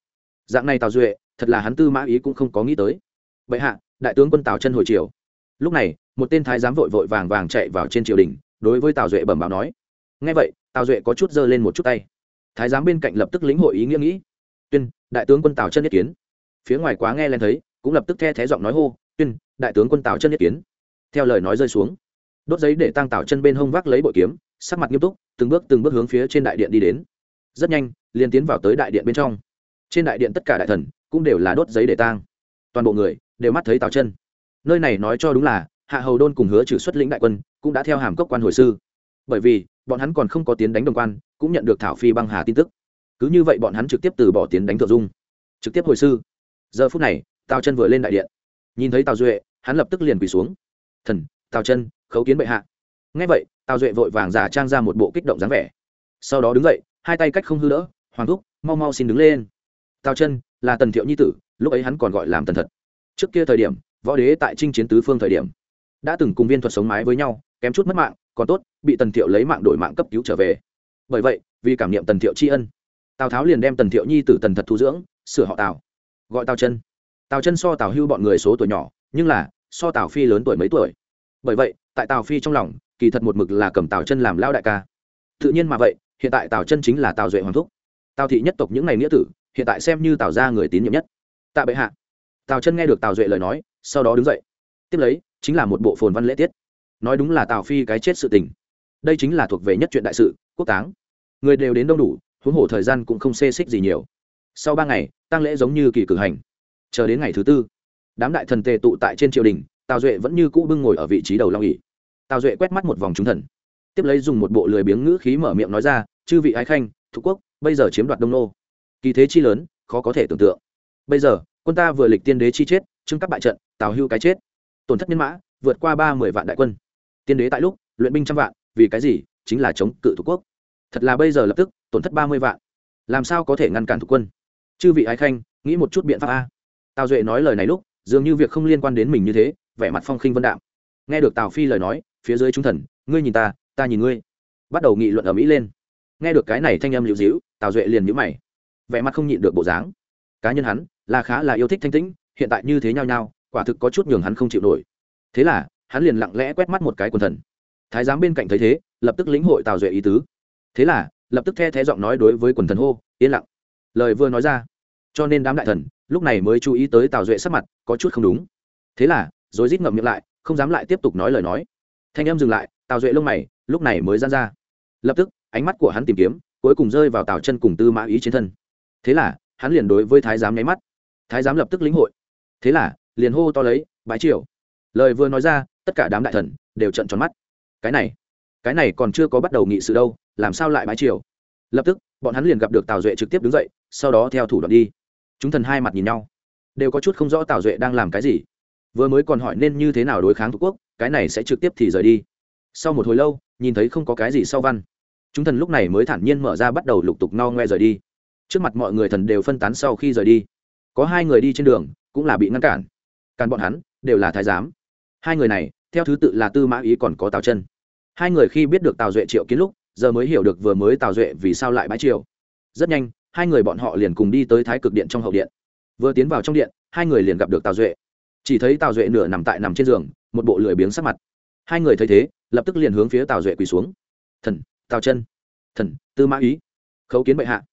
Dạng này tào duệ, thật là hắn tư mã ý cũng không có nghĩ tới. Vậy hạ, đại tướng quân tào chân hồi triều. Lúc này, một tên thái giám vội vội vàng vàng chạy vào trên triều đình, đối với tào duệ bẩm báo nói. Ngay vậy, tào duệ có chút giơ lên một chút tay thái giám bên cạnh lập tức lĩnh hội ý nghĩa nghĩ. Tuyên, đại tướng quân tào chân nhất kiến. Phía ngoài quá nghe lên thấy, cũng lập tức the thé giọng nói hô, tuyên, đại tướng quân tào chân nhất kiến. Theo lời nói rơi xuống, đốt giấy để tăng tào chân bên hông vác lấy bội kiếm, sắc mặt nghiêm túc, từng bước từng bước hướng phía trên đại điện đi đến. Rất nhanh, liền tiến vào tới đại điện bên trong. Trên đại điện tất cả đại thần cũng đều là đốt giấy để tang. Toàn bộ người đều mắt thấy tào chân. Nơi này nói cho đúng là, hạ hầu đôn cùng hứa trừ xuất lĩnh đại quân cũng đã theo hàm cốc quan hồi sư bởi vì bọn hắn còn không có tiến đánh đồng quan, cũng nhận được thảo phi băng hà tin tức. Cứ như vậy bọn hắn trực tiếp từ bỏ tiến đánh thượng dung. Trực tiếp hồi sư. Giờ phút này, tào chân vừa lên đại điện. Nhìn thấy tào duệ, hắn lập tức liền quỳ xuống. Thần, tào chân, khấu kiến bệ hạ. Ngay vậy, tào duệ vội vàng giả trang ra một bộ kích động dáng vẻ. Sau đó đứng dậy, hai tay cách không hư đỡ, hoàng thúc, mau mau xin đứng lên. Tào chân, là tần thiệu nhi tử, lúc ấy hắn còn gọi làm tần thật. Trước kia thời điểm, võ đế tại trinh chiến tứ phương thời điểm, đã từng cùng viên thuật sống mái với nhau, kém chút mất mạng còn tốt, bị tần thiệu lấy mạng đổi mạng cấp cứu trở về. Bởi vậy, vì cảm niệm tần thiệu tri ân, tào tháo liền đem tần thiệu nhi tử tần thật thu dưỡng, sửa họ tào. Gọi tào chân. Tào chân so tào hưu bọn người số tuổi nhỏ, nhưng là, so tào phi lớn tuổi mấy tuổi. Bởi vậy, tại tào phi trong lòng, kỳ thật một mực là cầm tào chân làm lao đại ca. Tự nhiên mà vậy, hiện tại tào chân chính là tào duệ hoàng thúc. Tào thị nhất tộc những ngày nghĩa tử, hiện tại xem như tào ra người tín nhiệm nhất. Tạ bệ hạ. Tào chân nghe được tào duệ lời nói, sau đó đứng dậy. Tiếp lấy, chính là một bộ phồn văn lễ tiết nói đúng là tào phi cái chết sự tình. Đây chính là thuộc về nhất chuyện đại sự, quốc táng. Người đều đến đông đủ, huống hồ thời gian cũng không xê xích gì nhiều. Sau ba ngày tăng lễ giống như kỳ cử hành. Chờ đến ngày thứ tư, đám đại thần tề tụ tại trên triều đình, tào duệ vẫn như cũ bưng ngồi ở vị trí đầu long ỉ tào duệ quét mắt một vòng chúng thần. Tiếp lấy dùng một bộ lười biếng ngữ khí mở miệng nói ra, chư vị ái khanh thuộc quốc, bây giờ chiếm đoạt đông nô. Kỳ thế chi lớn, khó có thể tưởng tượng. Bây giờ, quân ta vừa lịch tiên đế chi chết trưng các bại trận, tào hưu cái chết. Tổn thất nhân mã, vượt qua ba mươi vạn đại quân tiên đế tại lúc, luyện binh trăm vạn, vì cái gì? Chính là chống cự thuộc quốc. Thật là bây giờ lập tức, tổn thất ba mươi vạn. Làm sao có thể ngăn cản thuộc quân? Chư vị ái khanh, nghĩ một chút biện pháp a. Tào duệ nói lời này lúc, dường như việc không liên quan đến mình như thế, vẻ mặt phong khinh vân đạm. Nghe được tào phi lời nói, phía dưới trung thần, ngươi nhìn ta ta nhìn ngươi. Bắt đầu nghị luận ở mỹ lên. Nghe được cái này thanh âm liễu dĩu tào duệ liền nhữ mày. Vẻ mặt không nhịn được bộ dáng. Cá nhân hắn, là khá là yêu thích thanh tĩnh, hiện tại như thế nhau nhau quả thực có chút nhường hắn không chịu nổi. Thế là hắn liền lặng lẽ quét mắt một cái quần thần. Thái giám bên cạnh thấy thế, lập tức lĩnh hội tào duệ ý tứ. Thế là, lập tức the thé giọng nói đối với quần thần hô, yên lặng. Lời vừa nói ra, cho nên đám đại thần lúc này mới chú ý tới tào duệ sắc mặt, có chút không đúng. Thế là, rồi rít ngậm miệng lại, không dám lại tiếp tục nói lời nói. Thanh em dừng lại, tào duệ lông mày lúc này mới gian ra. Lập tức, ánh mắt của hắn tìm kiếm, cuối cùng rơi vào tào chân cùng tư mã ý trên thân. Thế là, hắn liền đối với thái giám nháy mắt. Thái giám lập tức lĩnh hội. Thế là, liền hô to lấy bãi triều. Lời vừa nói ra tất cả đám đại thần đều trận tròn mắt. Cái này cái này còn chưa có bắt đầu nghị sự đâu, làm sao lại bãi triều? Lập tức, bọn hắn liền gặp được tào duệ trực tiếp đứng dậy, sau đó theo thủ đoạn đi. Chúng thần hai mặt nhìn nhau, đều có chút không rõ tào duệ đang làm cái gì. Vừa mới còn hỏi nên như thế nào đối kháng thuộc quốc, cái này sẽ trực tiếp thì rời đi. Sau một hồi lâu, nhìn thấy không có cái gì sau văn, chúng thần lúc này mới thản nhiên mở ra bắt đầu lục tục no ngoe rời đi. Trước mặt mọi người thần đều phân tán sau khi rời đi. Có hai người đi trên đường, cũng là bị ngăn cản. Cản bọn hắn, đều là thái giám. Hai người này theo thứ tự là tư mã ý còn có tào chân. Hai người khi biết được tào duệ triệu kiến lúc, giờ mới hiểu được vừa mới tào duệ vì sao lại bãi triều. Rất nhanh, hai người bọn họ liền cùng đi tới thái cực điện trong hậu điện. Vừa tiến vào trong điện, hai người liền gặp được tào duệ. Chỉ thấy tào duệ nửa nằm tại nằm trên giường, một bộ lười biếng sắc mặt. Hai người thấy thế, lập tức liền hướng phía tào duệ quỳ xuống. Thần, tào chân. Thần, tư mã ý. Khấu kiến bệ hạ.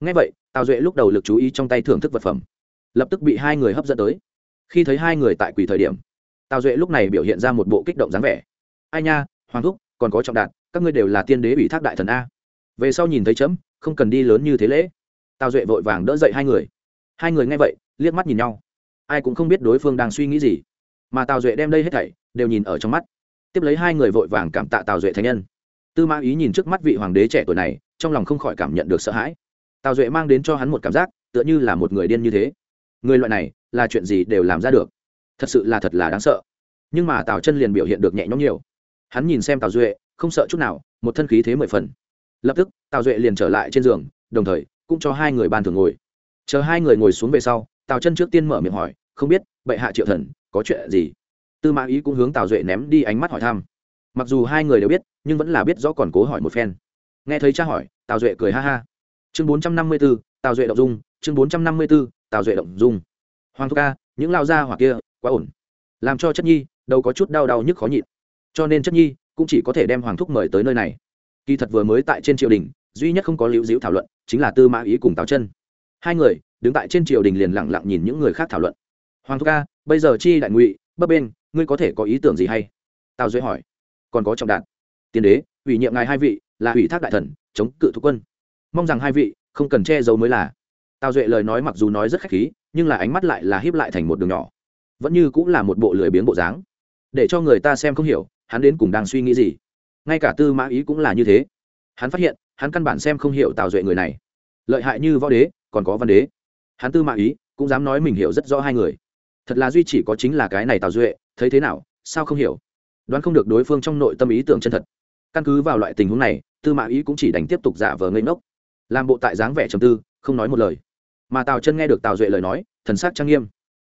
Ngay vậy, tào duệ lúc đầu lực chú ý trong tay thưởng thức vật phẩm, lập tức bị hai người hấp dẫn tới. Khi thấy hai người tại quỳ thời điểm tào duệ lúc này biểu hiện ra một bộ kích động dáng vẻ. Ai nha, hoàng thúc, còn có trọng đạt các ngươi đều là tiên đế ủy thác đại thần a. Về sau nhìn thấy chấm, không cần đi lớn như thế lễ. Tào duệ vội vàng đỡ dậy hai người. Hai người nghe vậy, liếc mắt nhìn nhau. Ai cũng không biết đối phương đang suy nghĩ gì. Mà tào duệ đem đây hết thảy, đều nhìn ở trong mắt. Tiếp lấy hai người vội vàng cảm tạ tào duệ thánh nhân. Tư mã ý nhìn trước mắt vị hoàng đế trẻ tuổi này, trong lòng không khỏi cảm nhận được sợ hãi. Tào duệ mang đến cho hắn một cảm giác, tựa như là một người điên như thế. Người loại này, là chuyện gì đều làm ra được thật sự là thật là đáng sợ. Nhưng mà tào chân liền biểu hiện được nhẹ nhõm nhiều. Hắn nhìn xem tào duệ, không sợ chút nào, một thân khí thế mười phần. Lập tức, tào duệ liền trở lại trên giường, đồng thời, cũng cho hai người ban thường ngồi. Chờ hai người ngồi xuống về sau, tào chân trước tiên mở miệng hỏi, không biết, bệ hạ triệu thần, có chuyện gì? Tư mã ý cũng hướng tào duệ ném đi ánh mắt hỏi thăm. Mặc dù hai người đều biết, nhưng vẫn là biết rõ còn cố hỏi một phen. Nghe thấy cha hỏi, tào duệ cười ha ha. Chương bốn trăm năm mươi b ố tào duệ động dung, chương bốn trăm năm mươi b ố tào duệ động dung. Hoàng thúc ca, những lao gia hoặc kia quá ổn. Làm cho chất nhi đâu có chút đau đau nhức khó nhịn. Cho nên chất nhi cũng chỉ có thể đem hoàng thúc mời tới nơi này. Kỳ thật vừa mới tại trên triều đình, duy nhất không có liễu diễu thảo luận chính là tư mã ý cùng tào chân. Hai người đứng tại trên triều đình liền lẳng lặng nhìn những người khác thảo luận. Hoàng thúc ca, bây giờ chi đại ngụy, bấp bên, ngươi có thể có ý tưởng gì hay? Tào duệ hỏi. Còn có trọng đạn. Tiên đế, ủy nhiệm ngài hai vị, là ủy thác đại thần, chống cự thuộc quân. Mong rằng hai vị không cần che giấu mới là. Tào duệ lời nói mặc dù nói rất khách khí, nhưng là ánh mắt lại là hiếp lại thành một đường nhỏ vẫn như cũng là một bộ lười biếng bộ dáng. Để cho người ta xem không hiểu, hắn đến cùng đang suy nghĩ gì. Ngay cả tư mã ý cũng là như thế. Hắn phát hiện, hắn căn bản xem không hiểu tào duệ người này. Lợi hại như võ đế, còn có văn đế. Hắn tư mã ý cũng dám nói mình hiểu rất rõ hai người. Thật là duy chỉ có chính là cái này tào duệ, thấy thế nào, sao không hiểu? Đoán không được đối phương trong nội tâm ý tưởng chân thật. Căn cứ vào loại tình huống này, tư mã ý cũng chỉ đành tiếp tục giả vờ ngây ngốc. Làm bộ tại dáng vẻ trầm tư, không nói một lời. Mà tào chân nghe được tào duệ lời nói, thần sắc trang nghiêm,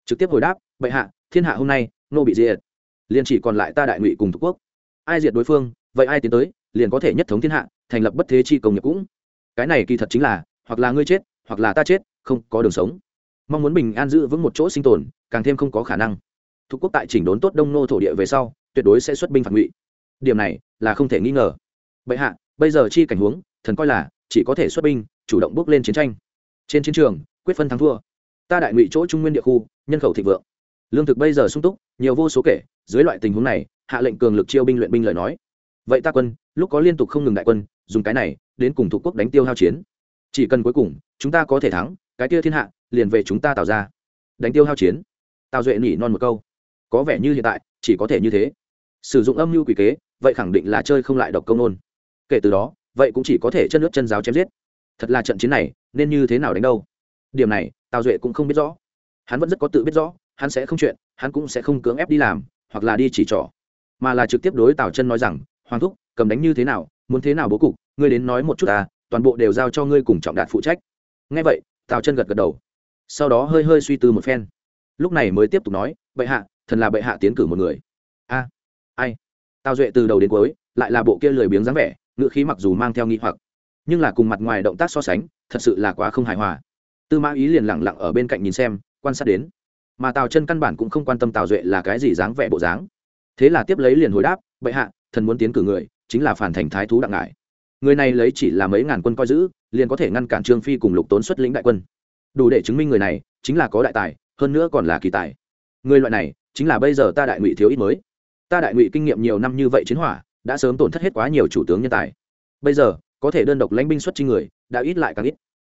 trực tiếp hồi đáp bệ hạ, thiên hạ hôm nay, nô bị diệt. Liền chỉ còn lại ta đại ngụy cùng thuộc quốc. Ai diệt đối phương, vậy ai tiến tới, liền có thể nhất thống thiên hạ, thành lập bất thế chi công nghiệp cũng. Cái này kỳ thật chính là, hoặc là ngươi chết, hoặc là ta chết, không có đường sống. Mong muốn bình an giữ vững một chỗ sinh tồn, càng thêm không có khả năng. Thuộc quốc tại chỉnh đốn tốt đông nô thổ địa về sau, tuyệt đối sẽ xuất binh phản ngụy. Điểm này là không thể nghi ngờ. Bệ hạ, bây giờ chi cảnh huống, thần coi là, chỉ có thể xuất binh, chủ động bước lên chiến tranh. Trên chiến trường, quyết phân thắng thua. Ta đại ngụy chỗ trung nguyên địa khu, nhân khẩu thịnh vượng lương thực bây giờ sung túc, nhiều vô số kể, dưới loại tình huống này, hạ lệnh cường lực chiêu binh luyện binh lời nói. Vậy ta quân, lúc có liên tục không ngừng đại quân, dùng cái này, đến cùng thủ quốc đánh tiêu hao chiến. Chỉ cần cuối cùng, chúng ta có thể thắng, cái kia thiên hạ, liền về chúng ta tạo ra. Đánh tiêu hao chiến. Tào duệ nỉ non một câu. Có vẻ như hiện tại, chỉ có thể như thế. Sử dụng âm mưu quỷ kế, vậy khẳng định là chơi không lại độc công nôn. Kể từ đó, vậy cũng chỉ có thể chân nước chân giáo chém giết. Thật là trận chiến này, nên như thế nào đánh đâu? Điểm này, tào duệ cũng không biết rõ. Hắn vẫn rất có tự biết rõ hắn sẽ không chuyện, hắn cũng sẽ không cưỡng ép đi làm, hoặc là đi chỉ trỏ. Mà là trực tiếp đối tào chân nói rằng, hoàng thúc, cầm đánh như thế nào, muốn thế nào bố cục, ngươi đến nói một chút à toàn bộ đều giao cho ngươi cùng trọng đạt phụ trách. Ngay vậy, tào chân gật gật đầu. Sau đó hơi hơi suy tư một phen. Lúc này mới tiếp tục nói, bệ hạ, thần là bệ hạ tiến cử một người. A, ai? Tào duệ từ đầu đến cuối, lại là bộ kia lười biếng dáng vẻ, ngữ khí mặc dù mang theo nghi hoặc, nhưng là cùng mặt ngoài động tác so sánh, thật sự là quá không hài hòa. Tư mã ý liền lẳng lặng ở bên cạnh nhìn xem, quan sát đến mà tào chân căn bản cũng không quan tâm tào duệ là cái gì dáng vẻ bộ dáng. Thế là tiếp lấy liền hồi đáp, bệ hạ, thần muốn tiến cử người, chính là phản thành thái thú đặng ngải. Người này lấy chỉ là mấy ngàn quân coi giữ, liền có thể ngăn cản trương phi cùng lục tốn xuất lĩnh đại quân. Đủ để chứng minh người này chính là có đại tài, hơn nữa còn là kỳ tài. Người loại này chính là bây giờ ta đại ngụy thiếu ít mới. Ta đại ngụy kinh nghiệm nhiều năm như vậy chiến hỏa, đã sớm tổn thất hết quá nhiều chủ tướng nhân tài. Bây giờ, có thể đơn độc lãnh binh xuất chi người, đã ít lại càng ít.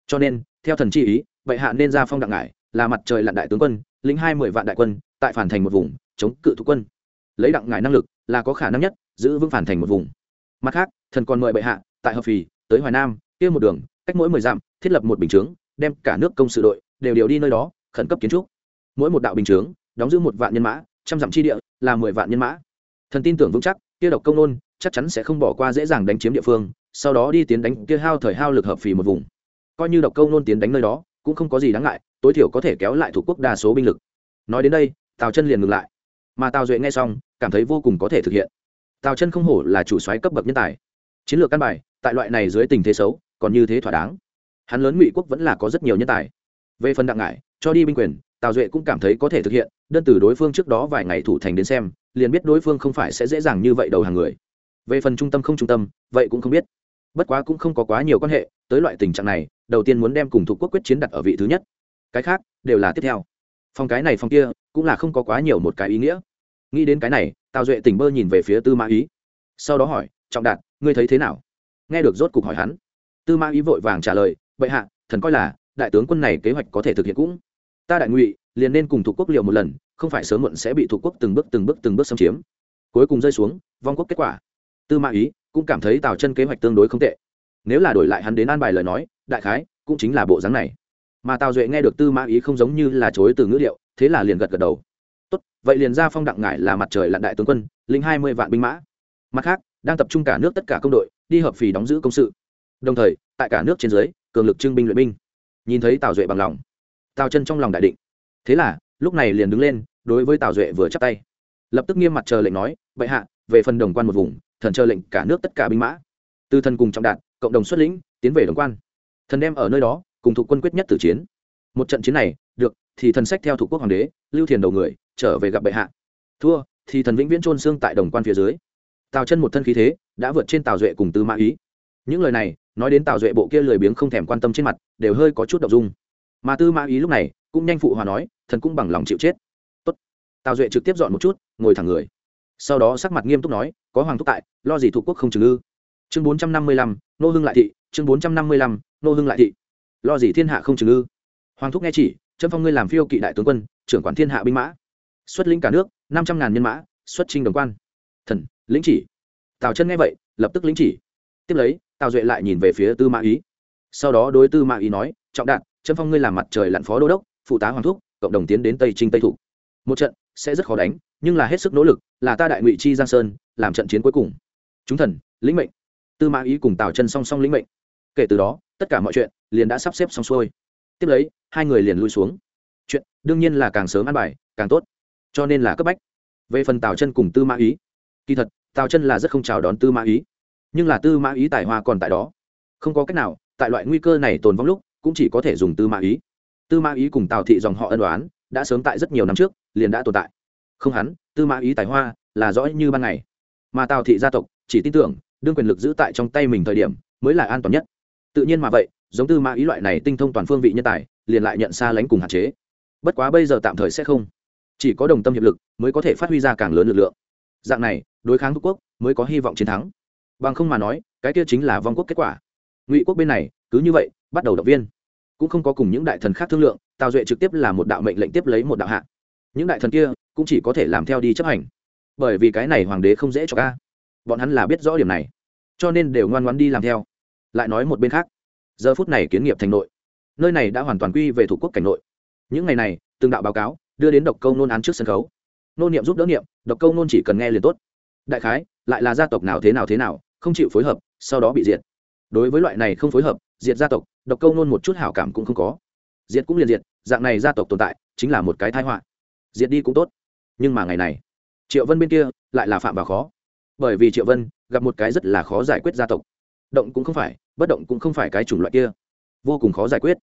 Cho nên, theo thần chi ý, bệ hạ nên ra phong đặng ngải là mặt trời lặn đại tướng quân, lĩnh hai mươi vạn đại quân, tại phản thành một vùng, chống cự thủ quân. Lấy đặng ngài năng lực là có khả năng nhất, giữ vững phản thành một vùng. Mặt khác, thần còn mời bệ hạ, tại hợp phì, tới hoài nam, kia một đường, cách mỗi mười dặm, thiết lập một bình chướng, đem cả nước công sự đội đều điều đi nơi đó, khẩn cấp kiến trúc. Mỗi một đạo bình chướng, đóng giữ một vạn nhân mã, trăm dặm chi địa là mười vạn nhân mã. Thần tin tưởng vững chắc, kia độc công nôn, chắc chắn sẽ không bỏ qua dễ dàng đánh chiếm địa phương, sau đó đi tiến đánh kia hao thời hao lực hợp phì một vùng. Coi như độc công nôn tiến đánh nơi đó, cũng không có gì đáng ngại tối thiểu có thể kéo lại thủ quốc đa số binh lực. Nói đến đây, tào chân liền ngừng lại. Mà tào duệ nghe xong, cảm thấy vô cùng có thể thực hiện. Tào chân không hổ là chủ soái cấp bậc nhân tài. Chiến lược căn bài, tại loại này dưới tình thế xấu, còn như thế thỏa đáng. Hắn lớn ngụy quốc vẫn là có rất nhiều nhân tài. Về phần đặng ngại cho đi binh quyền, tào duệ cũng cảm thấy có thể thực hiện, đơn từ đối phương trước đó vài ngày thủ thành đến xem, liền biết đối phương không phải sẽ dễ dàng như vậy đầu hàng người. Về phần trung tâm không trung tâm, vậy cũng không biết. Bất quá cũng không có quá nhiều quan hệ, tới loại tình trạng này, đầu tiên muốn đem cùng thuộc quốc quyết chiến đặt ở vị thứ nhất cái khác đều là tiếp theo. Phòng cái này phòng kia cũng là không có quá nhiều một cái ý nghĩa. Nghĩ đến cái này, tào duệ tỉnh bơ nhìn về phía tư mã ý. Sau đó hỏi, trọng đạt, ngươi thấy thế nào? Nghe được rốt cục hỏi hắn. Tư mã ý vội vàng trả lời, bệ hạ, thần coi là đại tướng quân này kế hoạch có thể thực hiện cũng. Ta đại ngụy, liền nên cùng thuộc quốc liều một lần, không phải sớm muộn sẽ bị thuộc quốc từng bước từng bước từng bước xâm chiếm. Cuối cùng rơi xuống, vong quốc kết quả. Tư mã ý cũng cảm thấy tào chân kế hoạch tương đối không tệ. Nếu là đổi lại hắn đến an bài lời nói, đại khái cũng chính là bộ dáng này mà tào duệ nghe được tư mã ý không giống như là chối từ ngữ liệu, thế là liền gật gật đầu. Tốt, vậy liền ra phong đặng ngải là mặt trời lặn đại tướng quân linh hai mươi vạn binh mã. Mặt khác, đang tập trung cả nước tất cả công đội, đi hợp phì đóng giữ công sự. Đồng thời, tại cả nước trên dưới, cường lực trưng binh luyện binh. Nhìn thấy tào duệ bằng lòng, tào chân trong lòng đại định. Thế là, lúc này liền đứng lên, đối với tào duệ vừa chắp tay. Lập tức nghiêm mặt chờ lệnh nói, bệ hạ, về phần đồng quan một vùng, thần chờ lệnh cả nước tất cả binh mã. Từ thần cùng trọng đạn cộng đồng xuất lĩnh, tiến về đồng quan. Thần đem ở nơi đó cùng thuộc quân quyết nhất tử chiến. Một trận chiến này, được, thì thần sách theo thuộc quốc hoàng đế, lưu thiền đầu người, trở về gặp bệ hạ. Thua, thì thần vĩnh viễn trôn xương tại đồng quan phía dưới. Tào chân một thân khí thế, đã vượt trên tào duệ cùng tư mã ý. Những lời này, nói đến tào duệ bộ kia lười biếng không thèm quan tâm trên mặt, đều hơi có chút đ ộ n g dung. Mà tư mã ý lúc này, cũng nhanh phụ hòa nói, thần cũng bằng lòng chịu chết. Tốt. tào duệ trực tiếp dọn một chút, ngồi thẳng người. Sau đó sắc mặt nghiêm túc nói, có hoàng thúc tại, lo gì thuộc quốc không trừng ư? Chương bốn trăm năm mươi lăm, nô hưng lại thị, chương bốn trăm năm mươi lăm, nô hưng lại thị lo gì thiên hạ không chừng ư? Hoàng thúc nghe chỉ, trâm phong ngươi làm phiêu kỵ đại tướng quân, trưởng quản thiên hạ binh mã. Xuất lĩnh cả nước, năm trăm ngàn nhân mã, xuất trinh đồng quan. Thần, lĩnh chỉ. Tào chân nghe vậy, lập tức lĩnh chỉ. Tiếp lấy, tào duệ lại nhìn về phía tư mã ý. Sau đó đối tư mã ý nói, trọng đạn, trâm phong ngươi làm mặt trời lặn phó đô đốc, phụ tá hoàng thúc, cộng đồng tiến đến tây trinh tây thủ một trận sẽ rất khó đánh, nhưng là hết sức nỗ lực, là ta đại ngụy chi giang sơn, làm trận chiến cuối cùng. Chúng thần, lĩnh mệnh. Tư mã ý cùng tào chân song song lĩnh mệnh kể từ đó, tất cả mọi chuyện liền đã sắp xếp xong xuôi. Tiếp lấy, hai người liền lui xuống. Chuyện đương nhiên là càng sớm ăn bài, càng tốt. Cho nên là cấp bách. Về phần tào chân cùng tư mã ý, kỳ thật, tào chân là rất không chào đón tư mã ý. Nhưng là tư mã ý tài hoa còn tại đó. Không có cách nào, tại loại nguy cơ này tồn vong lúc, cũng chỉ có thể dùng tư mã ý. Tư mã ý cùng tào thị dòng họ ân đoán đã sớm tại rất nhiều năm trước, liền đã tồn tại. Không hắn, tư mã ý tài hoa, là rõ như ban ngày. Mà tào thị gia tộc, chỉ tin tưởng, đương quyền lực giữ tại trong tay mình thời điểm, mới là an toàn nhất tự nhiên mà vậy, giống tư mã ý loại này tinh thông toàn phương vị nhân tài, liền lại nhận xa lánh cùng hạn chế. Bất quá bây giờ tạm thời sẽ không. Chỉ có đồng tâm hiệp lực mới có thể phát huy ra càng lớn lực lượng. Dạng này, đối kháng thúc quốc mới có hy vọng chiến thắng. Bằng không mà nói, cái kia chính là vong quốc kết quả. Ngụy quốc bên này, cứ như vậy, bắt đầu động viên. Cũng không có cùng những đại thần khác thương lượng, tào duệ trực tiếp là một đạo mệnh lệnh tiếp lấy một đạo hạ. Những đại thần kia, cũng chỉ có thể làm theo đi chấp hành. Bởi vì cái này hoàng đế không dễ cho ca. Bọn hắn là biết rõ điểm này, cho nên đều ngoan ngoan đi làm theo lại nói một bên khác. Giờ phút này kiến nghiệp thành nội. Nơi này đã hoàn toàn quy về thủ quốc cảnh nội. Những ngày này, từng đạo báo cáo đưa đến độc câu nôn án trước sân khấu. Nôn niệm giúp đỡ niệm, độc câu nôn chỉ cần nghe liền tốt. Đại khái, lại là gia tộc nào thế nào thế nào, không chịu phối hợp, sau đó bị diệt. Đối với loại này không phối hợp, diệt gia tộc, độc câu nôn một chút hảo cảm cũng không có. Diệt cũng liền diệt, dạng này gia tộc tồn tại, chính là một cái thái họa. Diệt đi cũng tốt. Nhưng mà ngày này, triệu vân bên kia lại là phạm vào khó. Bởi vì triệu vân gặp một cái rất là khó giải quyết gia tộc động cũng không phải, bất động cũng không phải cái chủng loại kia. Vô cùng khó giải quyết.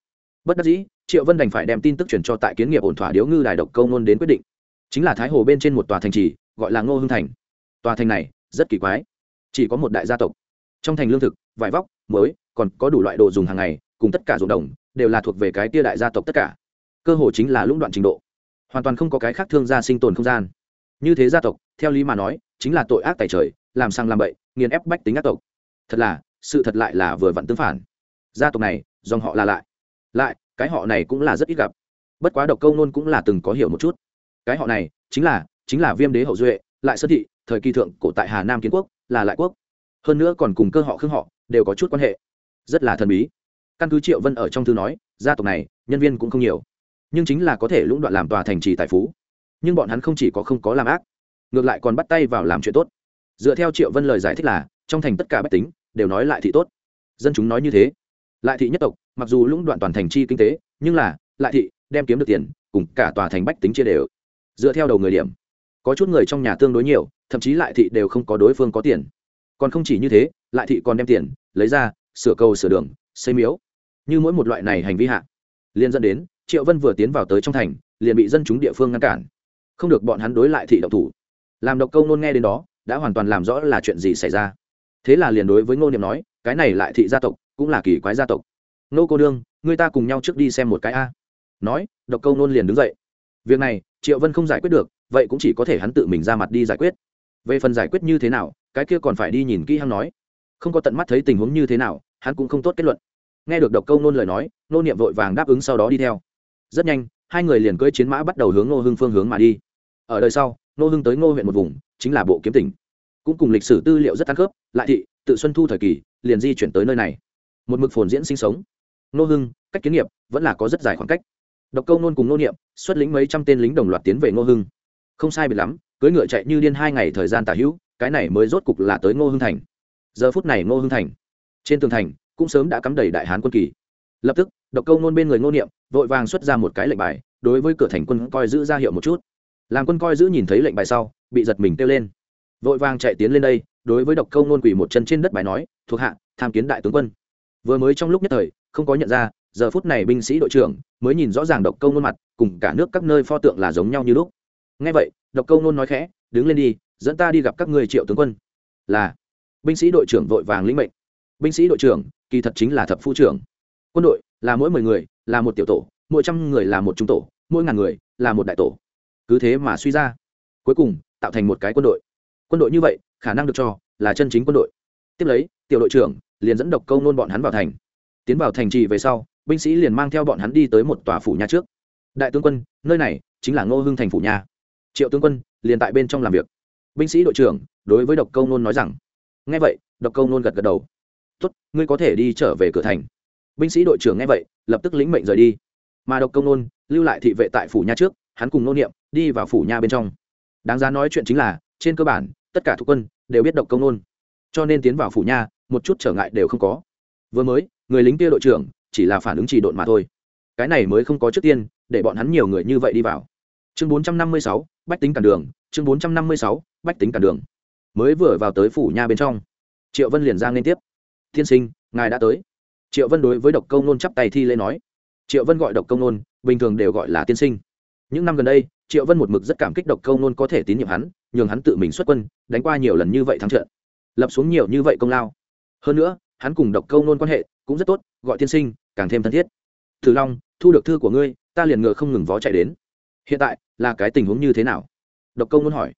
Bất đắc dĩ, triệu vân đành phải đem tin tức truyền cho tại kiến nghiệp ổn thỏa điếu ngư đài độc câu nôn đến quyết định. Chính là thái hồ bên trên một tòa thành trì, gọi là ngô hưng thành. Tòa thành này, rất kỳ quái. Chỉ có một đại gia tộc. Trong thành lương thực, vải vóc mới còn có đủ loại đồ dùng hàng ngày, cùng tất cả ruộng đồng, đều là thuộc về cái tia đại gia tộc tất cả. Cơ hồ chính là lũng đoạn trình độ. Hoàn toàn không có cái khác thương gia sinh tồn không gian. Như thế gia tộc, theo lý mà nói, chính là tội ác tài trời, làm sang làm bậy, nghiền ép bách tính ác tộc. Thật là sự thật lại là vừa vặn tương phản. Gia tộc này, dòng họ là lại. Lại, cái họ này cũng là rất ít gặp. Bất quá độc câu nôn cũng là từng có hiểu một chút. Cái họ này, chính là chính là viêm đế hậu duệ, lại sơn thị, thời kỳ thượng cổ tại hà nam kiến quốc, là lại quốc. Hơn nữa còn cùng cơ họ khương họ, đều có chút quan hệ. Rất là thần bí. Căn cứ triệu vân ở trong thư nói, gia tộc này, nhân viên cũng không nhiều. Nhưng chính là có thể lũng đoạn làm tòa thành trì tài phú. Nhưng bọn hắn không chỉ có không có làm ác, ngược lại còn bắt tay vào làm chuyện tốt. Dựa theo triệu vân lời giải thích là, trong thành tất cả bách tính đều nói lại thị tốt. Dân chúng nói như thế. Lại thị nhất tộc, mặc dù lũng đoạn toàn thành chi kinh tế, nhưng là, lại thị, đem kiếm được tiền, cùng cả tòa thành bách tính chia đều. Dựa theo đầu người điểm, có chút người trong nhà tương đối nhiều, thậm chí lại thị đều không có đối phương có tiền. Còn không chỉ như thế, lại thị còn đem tiền, lấy ra, sửa cầu sửa đường, xây miếu. Như mỗi một loại này hành vi hạ liên dẫn đến, triệu vân vừa tiến vào tới trong thành, liền bị dân chúng địa phương ngăn cản. Không được bọn hắn đối lại thị độc thủ. Làm độc câu nôn nghe đến đó, đã hoàn toàn làm rõ là chuyện gì xảy ra thế là liền đối với ngô niệm nói, cái này lại thị gia tộc, cũng là kỳ quái gia tộc. Nô cô đương người ta cùng nhau trước đi xem một cái a. Nói, độc câu nôn liền đứng dậy. Việc này, triệu vân không giải quyết được, vậy cũng chỉ có thể hắn tự mình ra mặt đi giải quyết. Về phần giải quyết như thế nào, cái kia còn phải đi nhìn kỹ hắn nói. Không có tận mắt thấy tình huống như thế nào, hắn cũng không tốt kết luận. Nghe được độc câu nôn lời nói nô niệm vội vàng đáp ứng sau đó đi theo. Rất nhanh, hai người liền cưỡi chiến mã bắt đầu hướng ngô hưng phương hướng mà đi. Ở đời sau, ngô hưng tới ngô huyện một vùng, chính là bộ kiếm tỉnh cũng cùng lịch sử tư liệu rất tăng khớp, lại thị, tự xuân thu thời kỳ, liền di chuyển tới nơi này. Một mực phồn diễn sinh sống. Ngô hưng, cách kiến nghiệp, vẫn là có rất dài khoảng cách. Độc câu nôn cùng nô niệm, xuất lĩnh mấy trăm tên lính đồng loạt tiến về ngô hưng. Không sai biệt lắm, cưỡi ngựa chạy như điên hai ngày thời gian tả hữu, cái này mới rốt cục là tới ngô hưng thành. Giờ phút này ngô hưng thành, trên tường thành, cũng sớm đã cắm đầy đại hán quân kỳ. Lập tức, độc câu nôn bên người ngô niệm, vội vàng xuất ra một cái lệnh bài, đối với cửa thành quân coi giữ ra hiệu một chút. Làm quân coi giữ nhìn thấy lệnh bài sau, bị giật mình kêu lên vội vàng chạy tiến lên đây, đối với độc câu nôn quỷ một chân trên đất bài nói, thuộc hạ, tham kiến đại tướng quân. Vừa mới trong lúc nhất thời, không có nhận ra, giờ phút này binh sĩ đội trưởng mới nhìn rõ ràng độc câu nôn mặt, cùng cả nước các nơi pho tượng là giống nhau như lúc. Ngay vậy, độc câu nôn nói khẽ, đứng lên đi, dẫn ta đi gặp các người triệu tướng quân. Là, binh sĩ đội trưởng vội vàng lĩnh mệnh. Binh sĩ đội trưởng, kỳ thật chính là thập phu trưởng. Quân đội là mỗi mười người, là một tiểu tổ, mỗi trăm người là một trung tổ, mỗi ngàn người là một đại tổ. Cứ thế mà suy ra, cuối cùng tạo thành một cái quân đội quân đội như vậy, khả năng được cho là chân chính quân đội. Tiếp lấy, tiểu đội trưởng liền dẫn độc câu nôn bọn hắn vào thành. Tiến vào thành trì về sau, binh sĩ liền mang theo bọn hắn đi tới một tòa phủ nhà trước. Đại tướng quân, nơi này chính là ngô hưng thành phủ nhà. Triệu tướng quân liền tại bên trong làm việc. Binh sĩ đội trưởng đối với độc câu nôn nói rằng, nghe vậy, độc câu nôn gật gật đầu. Tốt, ngươi có thể đi trở về cửa thành. Binh sĩ đội trưởng nghe vậy, lập tức lĩnh mệnh rời đi. Mà độc công nôn lưu lại thị vệ tại phủ nha trước, hắn cùng nô niệm đi vào phủ nha bên trong. Đáng giá nói chuyện chính là, trên cơ bản tất cả thuộc quân đều biết độc công nôn. Cho nên tiến vào phủ nha, một chút trở ngại đều không có. Vừa mới, người lính kia đội trưởng chỉ là phản ứng chỉ độn mà thôi. Cái này mới không có trước tiên, để bọn hắn nhiều người như vậy đi vào. Chương bốn trăm năm mươi sáu, bách tính cản đường, chương bốn trăm năm mươi sáu, bách tính cản đường. Mới vừa vào tới phủ nha bên trong, triệu vân liền ra liên tiếp. Thiên sinh, ngài đã tới. Triệu vân đối với độc công nôn chắp tay thi lễ nói. Triệu vân gọi độc công nôn, bình thường đều gọi là tiên sinh. Những năm gần đây triệu vân một mực rất cảm kích độc Câu nôn có thể tín nhiệm hắn, nhường hắn tự mình xuất quân, đánh qua nhiều lần như vậy thắng trận, lập xuống nhiều như vậy công lao. Hơn nữa, hắn cùng độc Câu nôn quan hệ cũng rất tốt, gọi tiên sinh, càng thêm thân thiết. Thử long, thu được thư của ngươi, ta liền ngựa không ngừng vó chạy đến. Hiện tại, là cái tình huống như thế nào? Độc Câu nôn hỏi.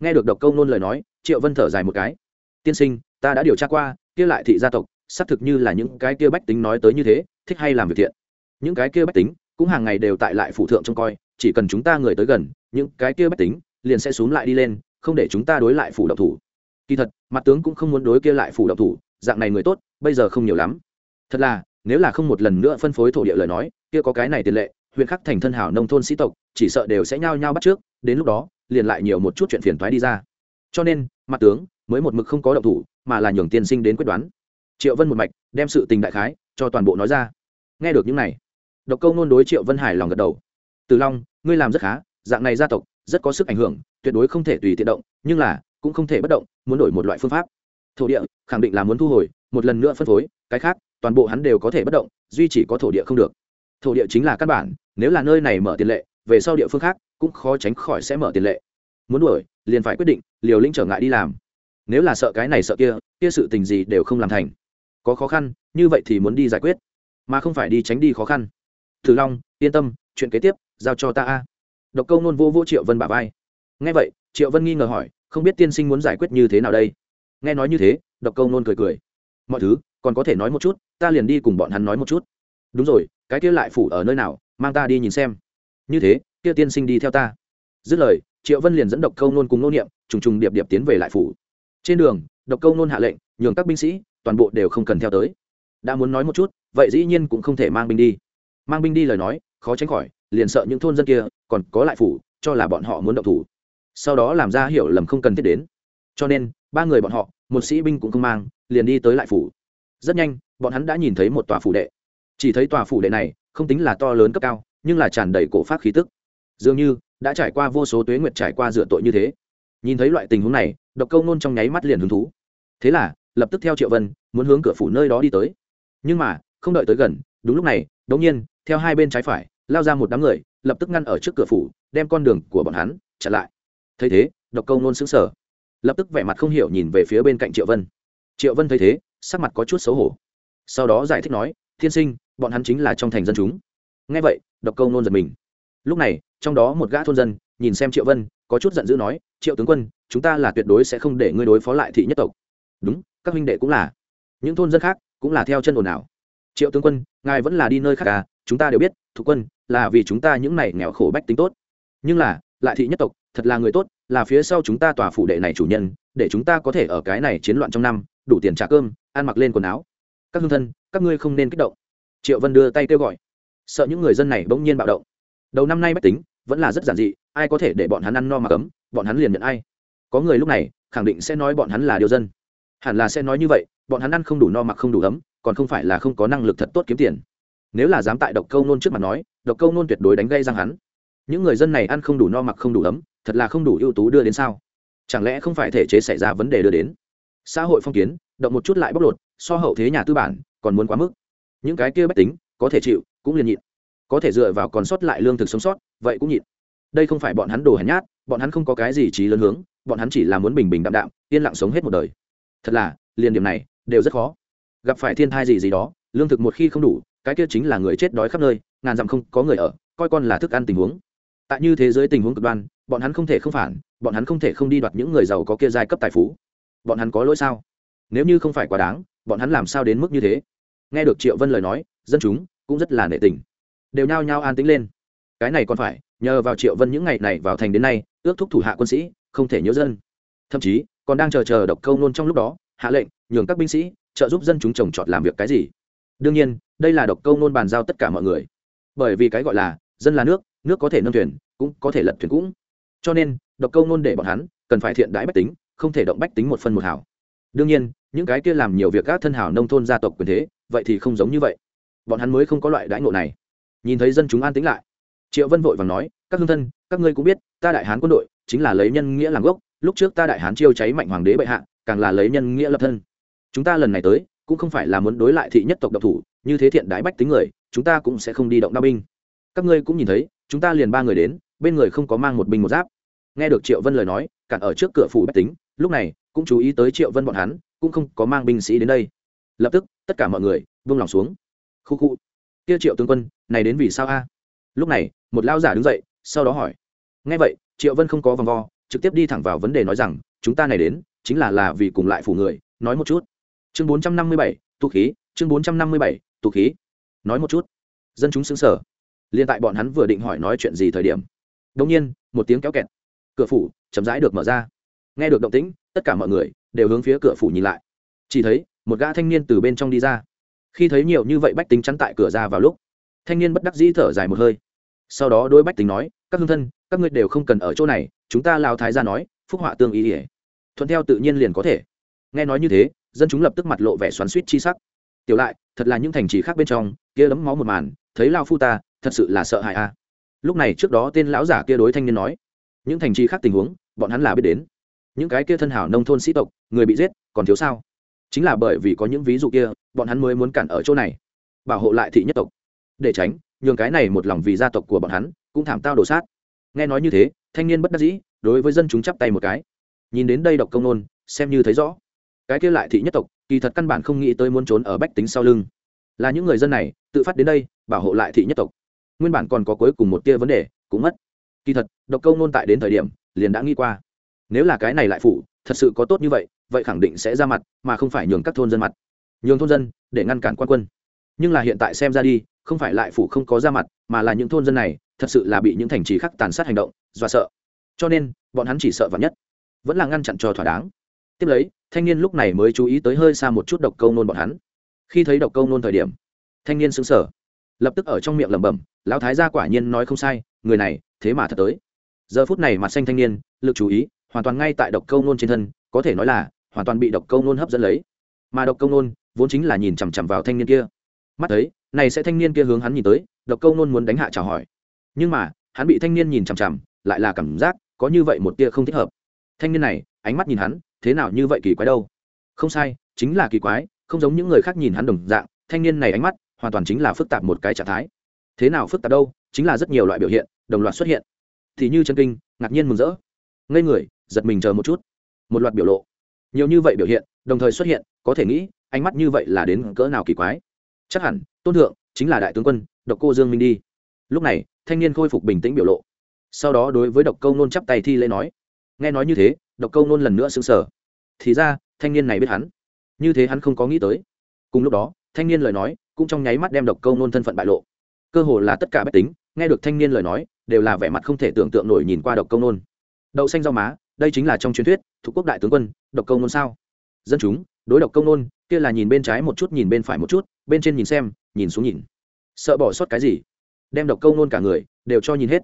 Nghe được độc Câu nôn lời nói, triệu vân thở dài một cái. Tiên sinh, ta đã điều tra qua, kia lại thị gia tộc, xác thực như là những cái kia bách tính nói tới như thế, thích hay làm việc thiện. Những cái kia bách tính, cũng hàng ngày đều tại lại phủ thượng trông coi chỉ cần chúng ta người tới gần, những cái kia bách tính liền sẽ xuống lại đi lên, không để chúng ta đối lại phủ độc thủ. Kỳ thật, mặt tướng cũng không muốn đối kia lại phủ độc thủ, dạng này người tốt, bây giờ không nhiều lắm. Thật là, nếu là không một lần nữa phân phối thổ địa lời nói, kia có cái này tiền lệ, huyện khắc thành thân hảo nông thôn sĩ tộc, chỉ sợ đều sẽ nhao nhao bắt trước, đến lúc đó, liền lại nhiều một chút chuyện phiền toái đi ra. Cho nên, mặt tướng mới một mực không có động thủ, mà là nhường tiên sinh đến quyết đoán. Triệu vân một mạch đem sự tình đại khái cho toàn bộ nói ra. Nghe được những này, độc câu nôn đối triệu vân hải lòng gật đầu từ long, ngươi làm rất khá, dạng này gia tộc, rất có sức ảnh hưởng, tuyệt đối không thể tùy tiện động, nhưng là, cũng không thể bất động, muốn đổi một loại phương pháp. Thổ địa, khẳng định là muốn thu hồi, một lần nữa phân phối, cái khác, toàn bộ hắn đều có thể bất động, duy chỉ có thổ địa không được. Thổ địa chính là căn bản, nếu là nơi này mở tiền lệ, về sau địa phương khác, cũng khó tránh khỏi sẽ mở tiền lệ. Muốn đuổi, liền phải quyết định, liều lĩnh trở ngại đi làm. Nếu là sợ cái này sợ kia kia sự tình gì đều không làm thành. Có khó khăn, như vậy thì muốn đi giải quyết, mà không phải đi tránh đi khó khăn. Thử long, yên tâm, chuyện kế tiếp giao cho ta a. Độc câu nôn vô vô triệu vân bà vai. Nghe vậy, triệu vân nghi ngờ hỏi, không biết tiên sinh muốn giải quyết như thế nào đây? Nghe nói như thế, độc câu nôn cười cười. Mọi thứ, còn có thể nói một chút, ta liền đi cùng bọn hắn nói một chút. Đúng rồi, cái kia lại phủ ở nơi nào, mang ta đi nhìn xem. Như thế, kia tiên sinh đi theo ta. Dứt lời, triệu vân liền dẫn độc câu nôn cùng nô niệm, trùng trùng điệp điệp tiến về lại phủ. Trên đường, độc câu nôn hạ lệnh, nhường các binh sĩ, toàn bộ đều không cần theo tới. Đã muốn nói một chút, vậy dĩ nhiên cũng không thể mang binh đi. Mang binh đi lời nói, khó tránh khỏi liền sợ những thôn dân kia còn có lại phủ, cho là bọn họ muốn động thủ. Sau đó làm ra hiểu lầm không cần thiết đến. Cho nên, ba người bọn họ, một sĩ binh cũng không mang, liền đi tới lại phủ. Rất nhanh, bọn hắn đã nhìn thấy một tòa phủ đệ. Chỉ thấy tòa phủ đệ này không tính là to lớn cấp cao, nhưng là tràn đầy cổ phát khí tức. Dường như đã trải qua vô số tuế nguyệt trải qua dựa tội như thế. Nhìn thấy loại tình huống này, độc câu nôn trong nháy mắt liền hứng thú. Thế là, lập tức theo triệu vân, muốn hướng cửa phủ nơi đó đi tới. Nhưng mà, không đợi tới gần, đúng lúc này đống nhiên, theo hai bên trái phải lao ra một đám người, lập tức ngăn ở trước cửa phủ, đem con đường của bọn hắn chặn lại. Thấy thế, độc câu nôn xứng sở lập tức vẻ mặt không hiểu nhìn về phía bên cạnh triệu vân. Triệu vân thấy thế, sắc mặt có chút xấu hổ. Sau đó giải thích nói, thiên sinh, bọn hắn chính là trong thành dân chúng. Ngay vậy, độc câu nôn giật mình. Lúc này, trong đó một gã thôn dân nhìn xem triệu vân, có chút giận dữ nói, triệu tướng quân, chúng ta là tuyệt đối sẽ không để ngươi đối phó lại thị nhất tộc. Đúng, các huynh đệ cũng là. Những thôn dân khác cũng là theo chân ồn ào. Triệu tướng quân, ngài vẫn là đi nơi khác à? Chúng ta đều biết thủ quân là vì chúng ta những này nghèo khổ bách tính tốt. Nhưng là, lại thị nhất tộc, thật là người tốt, là phía sau chúng ta tòa phủ đệ này chủ nhân, để chúng ta có thể ở cái này chiến loạn trong năm, đủ tiền trả cơm, ăn mặc lên quần áo. Các hương thân, các ngươi không nên kích động. Triệu vân đưa tay kêu gọi. Sợ những người dân này bỗng nhiên bạo động. Đầu năm nay bách tính, vẫn là rất giản dị, ai có thể để bọn hắn ăn no mà cấm, bọn hắn liền nhận ai. Có người lúc này, khẳng định sẽ nói bọn hắn là điều dân. Hẳn là sẽ nói như vậy, bọn hắn ăn không đủ no mặc không đủ ấm, còn không phải là không có năng lực thật tốt kiếm tiền nếu là dám tại độc câu nôn trước mặt nói, độc câu nôn tuyệt đối đánh gây răng hắn. Những người dân này ăn không đủ no mặc không đủ ấm, thật là không đủ ưu tú đưa đến sao? Chẳng lẽ không phải thể chế xảy ra vấn đề đưa đến? Xã hội phong kiến, động một chút lại bóc lột, so hậu thế nhà tư bản, còn muốn quá mức. Những cái kia bách tính, có thể chịu, cũng liền nhịn. Có thể dựa vào còn sót lại lương thực sống sót, vậy cũng nhịn. Đây không phải bọn hắn đồ hèn nhát, bọn hắn không có cái gì trí lớn hướng, bọn hắn chỉ là muốn bình bình đạm đạm, yên lặng sống hết một đời. Thật là, liền điểm này, đều rất khó. Gặp phải thiên thai gì gì đó, lương thực một khi không đủ cái kia chính là người chết đói khắp nơi, ngàn dặm không có người ở, coi con là thức ăn tình huống. Tại như thế giới tình huống cực đoan, bọn hắn không thể không phản, bọn hắn không thể không đi đoạt những người giàu có kia giai cấp tài phú. Bọn hắn có lỗi sao? Nếu như không phải quá đáng, bọn hắn làm sao đến mức như thế? Nghe được triệu vân lời nói, dân chúng cũng rất là nệ tình. Đều nhao nhao an tính lên. Cái này còn phải, nhờ vào triệu vân những ngày này vào thành đến nay, ước thúc thủ hạ quân sĩ, không thể nhớ dân. Thậm chí, còn đang chờ chờ độc câu nôn trong lúc đó, hạ lệnh, nhường các binh sĩ trợ giúp dân chúng trồng trọt làm việc cái gì. Đương nhiên đây là độc câu nôn bàn giao tất cả mọi người. Bởi vì cái gọi là dân là nước nước có thể nâng thuyền, cũng có thể lật thuyền cũng. Cho nên, độc câu nôn để bọn hắn cần phải thiện đãi bách tính, không thể động bách tính một phân một hảo đương nhiên, những cái kia làm nhiều việc các thân hảo nông thôn gia tộc quyền thế, vậy thì không giống như vậy. Bọn hắn mới không có loại đãi ngộ này. Nhìn thấy dân chúng an tĩnh lại, triệu vân vội vàng nói, các hương thân, các ngươi cũng biết, ta đại hán quân đội chính là lấy nhân nghĩa làm gốc, lúc trước ta đại hán chiêu cháy mạnh hoàng đế bệ hạ, càng là lấy nhân nghĩa lập thân. Chúng ta lần này tới cũng không phải là muốn đối lại thị nhất tộc độc thủ, như thế thiện đái bách tính người, chúng ta cũng sẽ không đi động đao binh. Các ngươi cũng nhìn thấy, chúng ta liền ba người đến, bên người không có mang một binh một giáp. Nghe được triệu vân lời nói, cản ở trước cửa phủ bách tính, lúc này, cũng chú ý tới triệu vân bọn hắn, cũng không có mang binh sĩ đến đây. Lập tức, tất cả mọi người buông lòng xuống. Khu khu. Kia triệu tướng quân, này đến vì sao a? Lúc này, một lao giả đứng dậy, sau đó hỏi. Ngay vậy, triệu vân không có vòng vo, trực tiếp đi thẳng vào vấn đề nói rằng, chúng ta này đến, chính là là vì cùng lại phủ người, nói một chút chương bốn trăm năm mươi bảy, tụ khí, chương bốn trăm năm mươi bảy, tụ khí. Nói một chút. Dân chúng xứng sở liên tại bọn hắn vừa định hỏi nói chuyện gì thời điểm đông nhiên, một tiếng kéo kẹt. Cửa phủ chậm rãi được mở ra. Nghe được động tĩnh, tất cả mọi người đều hướng phía cửa phủ nhìn lại. Chỉ thấy, một gã thanh niên từ bên trong đi ra. Khi thấy nhiều như vậy bách tính chắn tại cửa ra vào lúc, thanh niên bất đắc dĩ thở dài một hơi. Sau đó đôi bách tính nói, các hương thân, các ngươi đều không cần ở chỗ này, chúng ta lao thái ra nói, phúc họa tương ý ỉa. Thuận theo tự nhiên liền có thể. Nghe nói như thế dân chúng lập tức mặt lộ vẻ xoắn suýt chi sắc. Tiểu lại, thật là những thành trì khác bên trong, kia đấm máu một màn, thấy lao phu ta, thật sự là sợ hãi a lúc này trước đó tên lão giả kia đối thanh niên nói, những thành trì khác tình huống, bọn hắn là biết đến. Những cái kia thân hảo nông thôn sĩ tộc, người bị giết, còn thiếu sao? Chính là bởi vì có những ví dụ kia, bọn hắn mới muốn cản ở chỗ này, bảo hộ lại thị nhất tộc. Để tránh, nhường cái này một lòng vì gia tộc của bọn hắn, cũng thảm tao đổ sát. Nghe nói như thế, thanh niên bất đắc dĩ, đối với dân chúng chắp tay một cái. Nhìn đến đây độc công nôn, xem như thấy rõ cái kia lại thị nhất tộc, kỳ thật căn bản không nghĩ tới muốn trốn ở bách tính sau lưng. Là những người dân này, tự phát đến đây, bảo hộ lại thị nhất tộc. Nguyên bản còn có cuối cùng một tia vấn đề, cũng mất. Kỳ thật, độc câu nôn tại đến thời điểm, liền đã nghĩ qua. Nếu là cái này lại phụ thật sự có tốt như vậy vậy khẳng định sẽ ra mặt, mà không phải nhường các thôn dân mặt. Nhường thôn dân, để ngăn cản quan quân. Nhưng là hiện tại xem ra đi, không phải lại phủ không có ra mặt, mà là những thôn dân này, thật sự là bị những thành trì khác tàn sát hành động, dọa sợ. Cho nên, bọn hắn chỉ sợ vắn nhất, vẫn là ngăn chặn cho thỏa đáng. Tiếp lấy thanh niên lúc này mới chú ý tới hơi xa một chút độc câu nôn bọn hắn. Khi thấy độc câu nôn thời điểm, thanh niên xứng sở lập tức ở trong miệng lẩm bẩm, lão thái gia quả nhiên nói không sai, người này, thế mà thật tới. Giờ phút này mặt xanh thanh niên, lực chú ý, hoàn toàn ngay tại độc câu nôn trên thân, có thể nói là, hoàn toàn bị độc câu nôn hấp dẫn lấy. Mà độc câu nôn, vốn chính là nhìn chằm chằm vào thanh niên kia. Mắt thấy, này sẽ thanh niên kia hướng hắn nhìn tới, độc câu nôn muốn đánh hạ chào hỏi. Nhưng mà, hắn bị thanh niên nhìn chằm chằm, lại là cảm giác có như vậy một tia không thích hợp. Thanh niên này ánh mắt nhìn hắn, thế nào như vậy kỳ quái đâu? Không sai, chính là kỳ quái, không giống những người khác nhìn hắn đồng dạng, thanh niên này ánh mắt, hoàn toàn chính là phức tạp một cái trạng thái. Thế nào phức tạp đâu, chính là rất nhiều loại biểu hiện, đồng loạt xuất hiện. Thì như chân kinh, ngạc nhiên mừng rỡ. Ngây người, giật mình chờ một chút. Một loạt biểu lộ. Nhiều như vậy biểu hiện, đồng thời xuất hiện, có thể nghĩ, ánh mắt như vậy là đến cỡ nào kỳ quái? Chắc hẳn, tôn thượng, chính là đại tướng quân, độc cô dương minh đi. Lúc này, thanh niên khôi phục bình tĩnh biểu lộ. Sau đó đối với độc câu nôn chắp tay thi lễ nói nghe nói như thế, độc câu nôn lần nữa xứng sở thì ra, thanh niên này biết hắn. Như thế hắn không có nghĩ tới. Cùng lúc đó, thanh niên lời nói cũng trong nháy mắt đem độc câu nôn thân phận bại lộ. Cơ hồ là tất cả bách tính, nghe được thanh niên lời nói, đều là vẻ mặt không thể tưởng tượng nổi nhìn qua độc Câu nôn. Đậu xanh rau má, đây chính là trong truyền thuyết, thuộc quốc đại tướng quân, độc Câu nôn sao? Dân chúng, đối độc Câu nôn, kia là nhìn bên trái một chút, nhìn bên phải một chút, bên trên nhìn xem, nhìn xuống nhìn. Sợ bỏ sót cái gì? Đem độc Câu nôn cả người đều cho nhìn hết.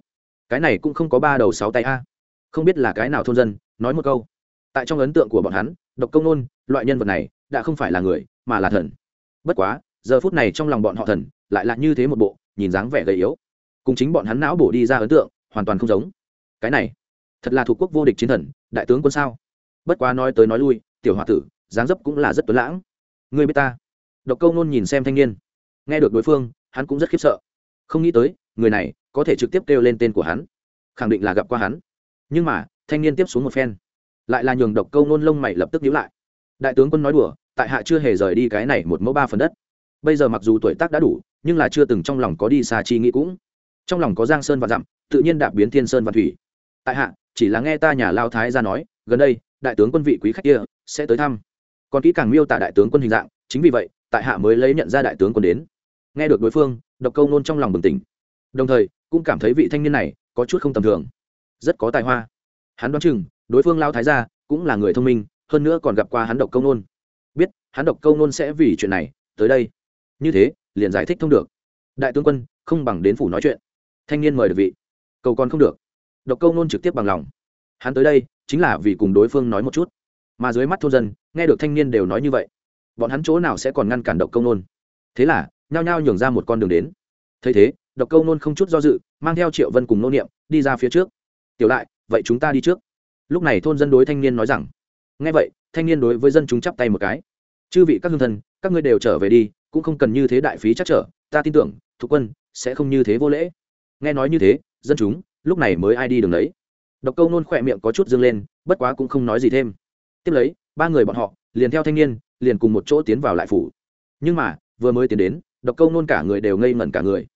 Cái này cũng không có ba đầu sáu tay a không biết là cái nào thôn dân, nói một câu. Tại trong ấn tượng của bọn hắn, độc công nôn, loại nhân vật này, đã không phải là người, mà là thần. Bất quá, giờ phút này trong lòng bọn họ thần, lại là như thế một bộ, nhìn dáng vẻ gầy yếu. Cùng chính bọn hắn não bổ đi ra ấn tượng, hoàn toàn không giống. Cái này, thật là thuộc quốc vô địch chiến thần, đại tướng quân sao? Bất quá nói tới nói lui, tiểu h o a tử, dáng dấp cũng là rất tuấn lãng. Người biết ta? Độc câu nôn nhìn xem thanh niên. Nghe được đối phương, hắn cũng rất khiếp sợ. Không nghĩ tới, người này có thể trực tiếp kêu lên tên của hắn. Khẳng định là gặp qua hắn nhưng mà, thanh niên tiếp xuống một phen. Lại là nhường độc câu nôn lông mày lập tức nhíu lại. Đại tướng quân nói đùa, tại hạ chưa hề rời đi cái này một mẫu ba phần đất. Bây giờ mặc dù tuổi tác đã đủ, nhưng là chưa từng trong lòng có đi xa chi nghĩ cũng. Trong lòng có giang sơn và dặm, tự nhiên đạp biến thiên sơn và thủy. Tại hạ, chỉ là nghe ta nhà lao thái ra nói, gần đây, đại tướng quân vị quý khách kia, sẽ tới thăm. Còn kỹ càng miêu tả đại tướng quân hình dạng, chính vì vậy, tại hạ mới lấy nhận ra đại tướng quân đến. Nghe được đối phương, độc câu nôn trong lòng bừng tỉnh. Đồng thời, cũng cảm thấy vị thanh niên này có chút không tầm thường rất có tài hoa. Hắn đoán chừng, đối phương lao thái gia cũng là người thông minh, hơn nữa còn gặp qua hắn độc câu nôn. Biết, hắn độc câu nôn sẽ vì chuyện này, tới đây. Như thế, liền giải thích thông được. Đại tướng quân, không bằng đến phủ nói chuyện. Thanh niên mời được vị. Cầu còn không được. Độc câu nôn trực tiếp bằng lòng. Hắn tới đây, chính là vì cùng đối phương nói một chút. Mà dưới mắt thôn dân, nghe được thanh niên đều nói như vậy, bọn hắn chỗ nào sẽ còn ngăn cản độc câu nôn? Thế là, nhao nhao nhường ra một con đường đến. Thấy thế, độc câu nôn không chút do dự, mang theo triệu vân cùng nô niệm, đi ra phía trước tiểu lại, vậy chúng ta đi trước. Lúc này thôn dân đối thanh niên nói rằng, nghe vậy, thanh niên đối với dân chúng chắp tay một cái. Chư vị các hương thân các ngươi đều trở về đi, cũng không cần như thế đại phí chắc trở, ta tin tưởng thuộc quân sẽ không như thế vô lễ. Nghe nói như thế, dân chúng lúc này mới ai đi đường đấy độc câu nôn khỏe miệng có chút dâng lên, bất quá cũng không nói gì thêm. Tiếp lấy, ba người bọn họ liền theo thanh niên, liền cùng một chỗ tiến vào lại phủ. Nhưng mà, vừa mới tiến đến, độc câu nôn cả người đều ngây ngẩn cả người.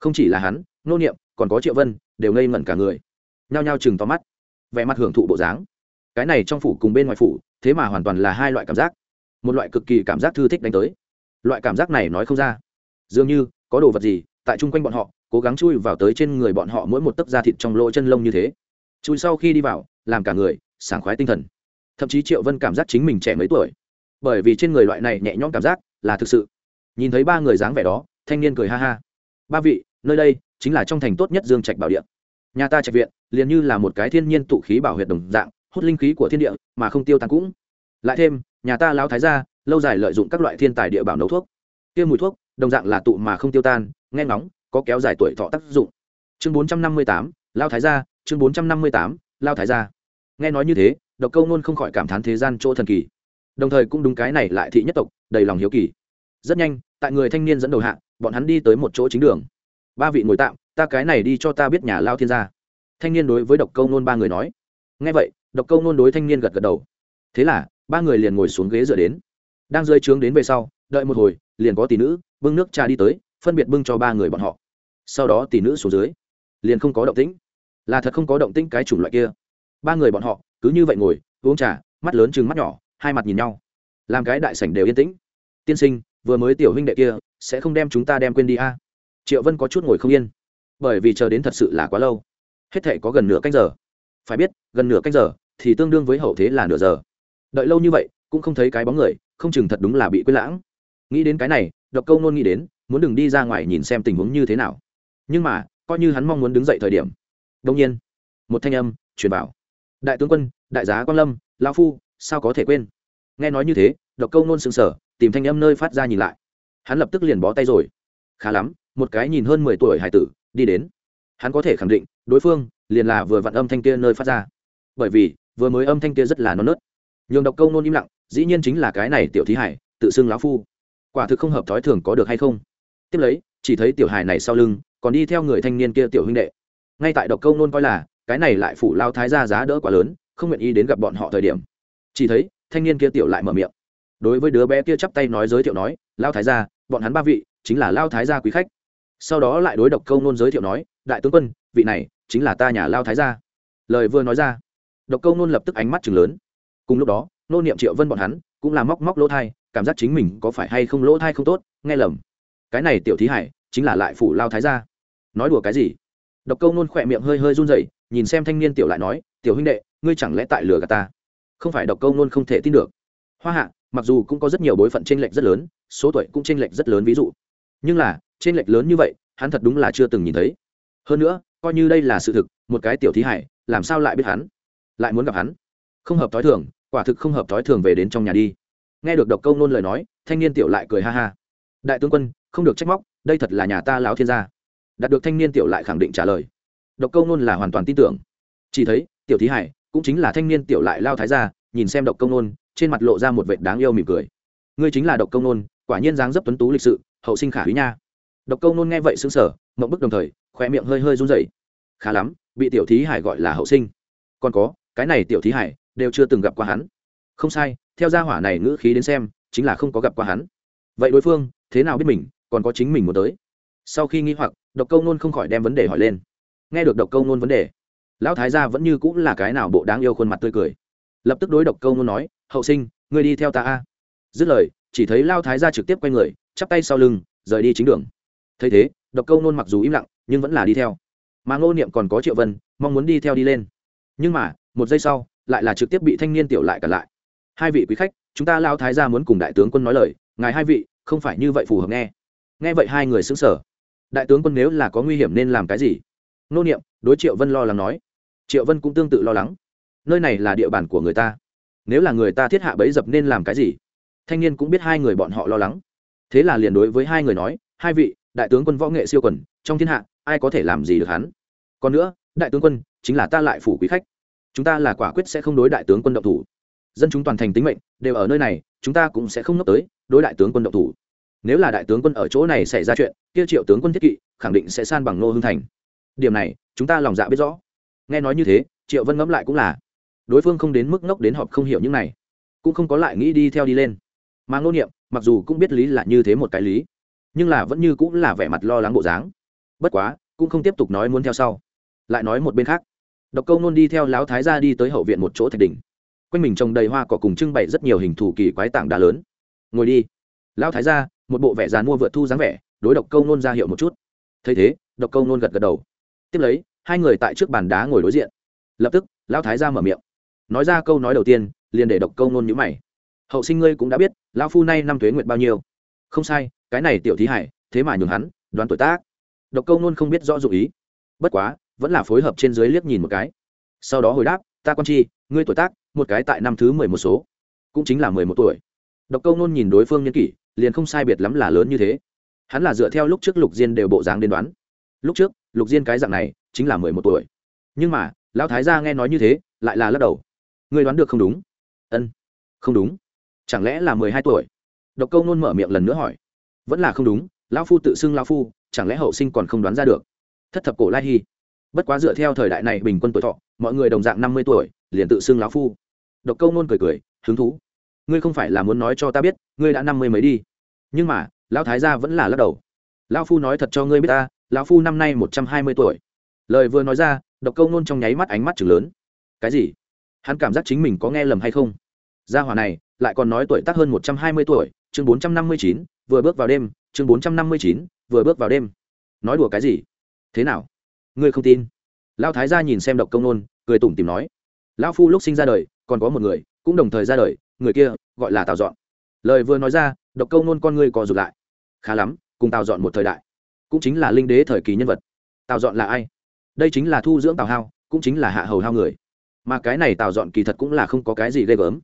Không chỉ là hắn, nô niệm, còn có triệu vân, đều ngây ngẩn cả người nhao nhao chừng to mắt, vẻ mặt hưởng thụ bộ dáng. Cái này trong phủ cùng bên ngoài phủ, thế mà hoàn toàn là hai loại cảm giác, một loại cực kỳ cảm giác thư thích đánh tới. Loại cảm giác này nói không ra. Dường như, có đồ vật gì, tại chung quanh bọn họ, cố gắng chui vào tới trên người bọn họ mỗi một tấc da thịt trong lỗ chân lông như thế. Chui sau khi đi vào, làm cả người, sảng khoái tinh thần. Thậm chí triệu vân cảm giác chính mình trẻ mấy tuổi. Bởi vì trên người loại này nhẹ nhõm cảm giác là thực sự. Nhìn thấy ba người dáng vẻ đó, thanh niên cười ha ha. Ba vị, nơi đây chính là trong thành tốt nhất dương trạch bảo điện nhà ta trạch viện, liền như là một cái thiên nhiên tụ khí bảo huyệt đồng dạng, hút linh khí của thiên địa, mà không tiêu tan cũng. Lại thêm, nhà ta lao thái gia, lâu dài lợi dụng các loại thiên tài địa bảo nấu thuốc. Kia mùi thuốc, đồng dạng là tụ mà không tiêu tan, nghe ngóng, có kéo dài tuổi thọ tác dụng. Chương bốn trăm năm mươi tám lao thái gia, chương bốn trăm năm mươi tám lao thái gia. Nghe nói như thế, độc câu nôn không khỏi cảm thán thế gian chỗ thần kỳ. Đồng thời cũng đúng cái này lại thị nhất tộc, đầy lòng hiếu kỳ. Rất nhanh, tại người thanh niên dẫn đầu hạ, bọn hắn đi tới một chỗ chính đường. Ba vị ngồi tạm ta cái này đi cho ta biết nhà lao thiên gia. Thanh niên đối với độc câu nôn ba người nói. Ngay vậy, độc câu nôn đối thanh niên gật gật đầu. Thế là, ba người liền ngồi xuống ghế dựa đến. Đang rơi trướng đến về sau, đợi một hồi, liền có tỷ nữ, bưng nước trà đi tới, phân biệt bưng cho ba người bọn họ. Sau đó tỷ nữ xuống dưới. Liền không có động tĩnh. Là thật không có động tĩnh cái chủng loại kia. Ba người bọn họ, cứ như vậy ngồi, uống trà, mắt lớn chừng mắt nhỏ, hai mặt nhìn nhau. Làm cái đại sảnh đều yên tĩnh. Tiên sinh, vừa mới tiểu huynh đệ kia, sẽ không đem chúng ta đem quên đi a? Triệu vân có chút ngồi không yên bởi vì chờ đến thật sự là quá lâu. Hết thể có gần nửa canh giờ. Phải biết, gần nửa canh giờ thì tương đương với hậu thế là nửa giờ. Đợi lâu như vậy, cũng không thấy cái bóng người, không chừng thật đúng là bị quên lãng. Nghĩ đến cái này, độc câu nôn nghĩ đến, muốn đừng đi ra ngoài nhìn xem tình huống như thế nào. Nhưng mà, coi như hắn mong muốn đứng dậy thời điểm. Đông nhiên, một thanh âm truyền bảo đại tướng quân, đại giá quan lâm lao phu, sao có thể quên? Nghe nói như thế, độc câu nôn sững sờ, tìm thanh âm nơi phát ra nhìn lại. Hắn lập tức liền bó tay rồi. Khá lắm, một cái nhìn hơn mười tuổi hải tử đi đến. Hắn có thể khẳng định, đối phương liền là vừa vặn âm thanh kia nơi phát ra. Bởi vì, vừa mới âm thanh kia rất là non nớt. Nhường độc câu nôn im lặng, dĩ nhiên chính là cái này tiểu thí hải, tự xưng lão phu. Quả thực không hợp thói thường có được hay không? Tiếp lấy, chỉ thấy tiểu hải này sau lưng, còn đi theo người thanh niên kia tiểu huynh đệ. Ngay tại độc câu nôn coi là, cái này lại phủ lao thái ra giá đỡ quá lớn, không nguyện ý đến gặp bọn họ thời điểm. Chỉ thấy, thanh niên kia tiểu lại mở miệng. Đối với đứa bé kia chắp tay nói giới thiệu nói, lao thái gia, bọn hắn ba vị chính là lao thái gia quý khách sau đó lại đối độc câu nôn giới thiệu nói, đại tướng quân, vị này chính là ta nhà lao thái gia. Lời vừa nói ra, độc câu nôn lập tức ánh mắt chừng lớn. Cùng lúc đó, nô niệm triệu vân bọn hắn cũng là móc móc lỗ thai, cảm giác chính mình có phải hay không lỗ thai không tốt, nghe lầm. Cái này tiểu thí hải chính là lại phủ lao thái gia. Nói đùa cái gì? Độc câu nôn khỏe miệng hơi hơi run rẩy, nhìn xem thanh niên tiểu lại nói, tiểu huynh đệ, ngươi chẳng lẽ tại lừa gạt ta? Không phải độc câu nôn không thể tin được. Hoa hạ, mặc dù cũng có rất nhiều bối phận t r ê n lệch rất lớn, số tuổi cũng t r ê n lệch rất lớn ví dụ. Nhưng là trên lệch lớn như vậy, hắn thật đúng là chưa từng nhìn thấy. Hơn nữa, coi như đây là sự thực, một cái tiểu thí hải, làm sao lại biết hắn? Lại muốn gặp hắn? Không hợp thói thường, quả thực không hợp thói thường về đến trong nhà đi. Nghe được độc câu nôn lời nói, thanh niên tiểu lại cười ha ha. Đại tướng quân, không được trách móc, đây thật là nhà ta láo thiên gia. Đạt được thanh niên tiểu lại khẳng định trả lời. Độc câu nôn là hoàn toàn tin tưởng. Chỉ thấy, tiểu thí hải cũng chính là thanh niên tiểu lại lao thái gia, nhìn xem độc công nôn, trên mặt lộ ra một vệt đáng yêu mỉm cười. Ngươi chính là độc công nôn, quả nhiên dáng dấp tuấn tú lịch sự, hậu sinh khả húy nha độc Câu nôn nghe vậy xứng sở mộng bức đồng thời khoe miệng hơi hơi run rẩy. Khá lắm, bị tiểu thí hải gọi là hậu sinh. Còn có, cái này tiểu thí hải đều chưa từng gặp qua hắn. Không sai, theo gia hỏa này ngữ khí đến xem, chính là không có gặp qua hắn. Vậy đối phương, thế nào biết mình, còn có chính mình muốn tới? Sau khi nghi hoặc, độc câu nôn không khỏi đem vấn đề hỏi lên. Nghe được độc câu nôn vấn đề, lão thái gia vẫn như cũng là cái nào bộ đáng yêu khuôn mặt tươi cười. Lập tức đối độc câu nôn nói, hậu sinh, ngươi đi theo ta a. Dứt lời, chỉ thấy lao thái gia trực tiếp quay người, chắp tay sau lưng, rời đi chính đường thấy thế, độc câu nôn mặc dù im lặng, nhưng vẫn là đi theo. Mà ngô niệm còn có triệu vân, mong muốn đi theo đi lên. Nhưng mà, một giây sau, lại là trực tiếp bị thanh niên tiểu lại cản lại. Hai vị quý khách, chúng ta lao thái gia muốn cùng đại tướng quân nói lời, ngài hai vị, không phải như vậy phù hợp nghe. Nghe vậy hai người xứng sở đại tướng quân nếu là có nguy hiểm nên làm cái gì? Nô niệm, đối triệu vân lo lắng nói. Triệu vân cũng tương tự lo lắng. Nơi này là địa bàn của người ta. Nếu là người ta thiết hạ bẫy dập nên làm cái gì? Thanh niên cũng biết hai người bọn họ lo lắng. Thế là liền đối với hai người nói, hai vị đại tướng quân võ nghệ siêu quần, trong thiên hạ, ai có thể làm gì được hắn? Còn nữa, đại tướng quân chính là ta lại phủ quý khách. Chúng ta là quả quyết sẽ không đối đại tướng quân động thủ. Dân chúng toàn thành tính mệnh đều ở nơi này, chúng ta cũng sẽ không ngốc tới đối đại tướng quân động thủ. Nếu là đại tướng quân ở chỗ này xảy ra chuyện, kia triệu tướng quân thiết kỵ khẳng định sẽ san bằng nô hương thành. Điểm này, chúng ta lòng dạ biết rõ. Nghe nói như thế, triệu vân ngẫm lại cũng là. Đối phương không đến mức ngốc đến họp không hiểu những này, cũng không có lại nghĩ đi theo đi lên. Mà ngô niệm, mặc dù cũng biết lý là như thế một cái lý nhưng là vẫn như cũng là vẻ mặt lo lắng bộ dáng. Bất quá, cũng không tiếp tục nói muốn theo sau. Lại nói một bên khác. Độc câu nôn đi theo lão thái gia đi tới hậu viện một chỗ thạch đỉnh. Quanh mình trồng đầy hoa cỏ cùng trưng bày rất nhiều hình thủ kỳ quái tảng đá lớn. Ngồi đi. Lão thái gia, một bộ vẻ dàn mua vượt thu dáng vẻ, đối độc câu nôn ra hiệu một chút. Thấy thế, độc câu nôn gật gật đầu. Tiếp lấy, hai người tại trước bàn đá ngồi đối diện. Lập tức, lão thái gia mở miệng. Nói ra câu nói đầu tiên, liền để độc câu nôn nhữ mày. Hậu sinh ngươi cũng đã biết, lão phu nay năm thuế nguyệt bao nhiêu. Không sai cái này tiểu thí hải, thế mà nhường hắn đoán tuổi tác. Độc câu nôn không biết rõ dụ ý. Bất quá, vẫn là phối hợp trên dưới liếc nhìn một cái. Sau đó hồi đáp, ta quan chi, ngươi tuổi tác, một cái tại năm thứ mười một số, cũng chính là mười một tuổi. Độc câu nôn nhìn đối phương nhân kỷ, liền không sai biệt lắm là lớn như thế. Hắn là dựa theo lúc trước lục diên đều bộ dáng đến đoán. Lúc trước, lục diên cái dạng này, chính là mười một tuổi. Nhưng mà, lão thái gia nghe nói như thế, lại là lắc đầu. Ngươi đoán được không đúng? Ân, không đúng. Chẳng lẽ là mười hai tuổi? Độc câu nôn mở miệng lần nữa hỏi vẫn là không đúng, lão phu tự xưng lão phu, chẳng lẽ hậu sinh còn không đoán ra được? Thất thập cổ lai hy bất quá dựa theo thời đại này bình quân tuổi thọ, mọi người đồng dạng năm mươi tuổi, liền tự xưng lão phu. Độc câu nôn cười cười, hứng thú. Ngươi không phải là muốn nói cho ta biết, ngươi đã năm mươi mấy đi. Nhưng mà, lão thái gia vẫn là lắc đầu. Lão phu nói thật cho ngươi biết ta, lão phu năm nay một trăm hai mươi tuổi. Lời vừa nói ra, độc câu nôn trong nháy mắt ánh mắt chừng lớn. Cái gì? Hắn cảm giác chính mình có nghe lầm hay không? Gia hỏa này, lại còn nói tuổi tác hơn một trăm hai mươi tuổi chương bốn trăm năm mươi chín, vừa bước vào đêm, chương bốn trăm năm mươi chín, vừa bước vào đêm. Nói đùa cái gì? Thế nào? Ngươi không tin? Lão thái gia nhìn xem độc công nôn, cười tủm tìm nói. Lão phu lúc sinh ra đời, còn có một người, cũng đồng thời ra đời, người kia gọi là tào dọn. Lời vừa nói ra, độc công nôn con ngươi co rụt lại. Khá lắm, cùng tào dọn một thời đại. Cũng chính là linh đế thời kỳ nhân vật. Tào dọn là ai? Đây chính là thu dưỡng tào hao, cũng chính là hạ hầu hao người. Mà cái này tào dọn kỳ thật cũng là không có cái gì ghê gớm.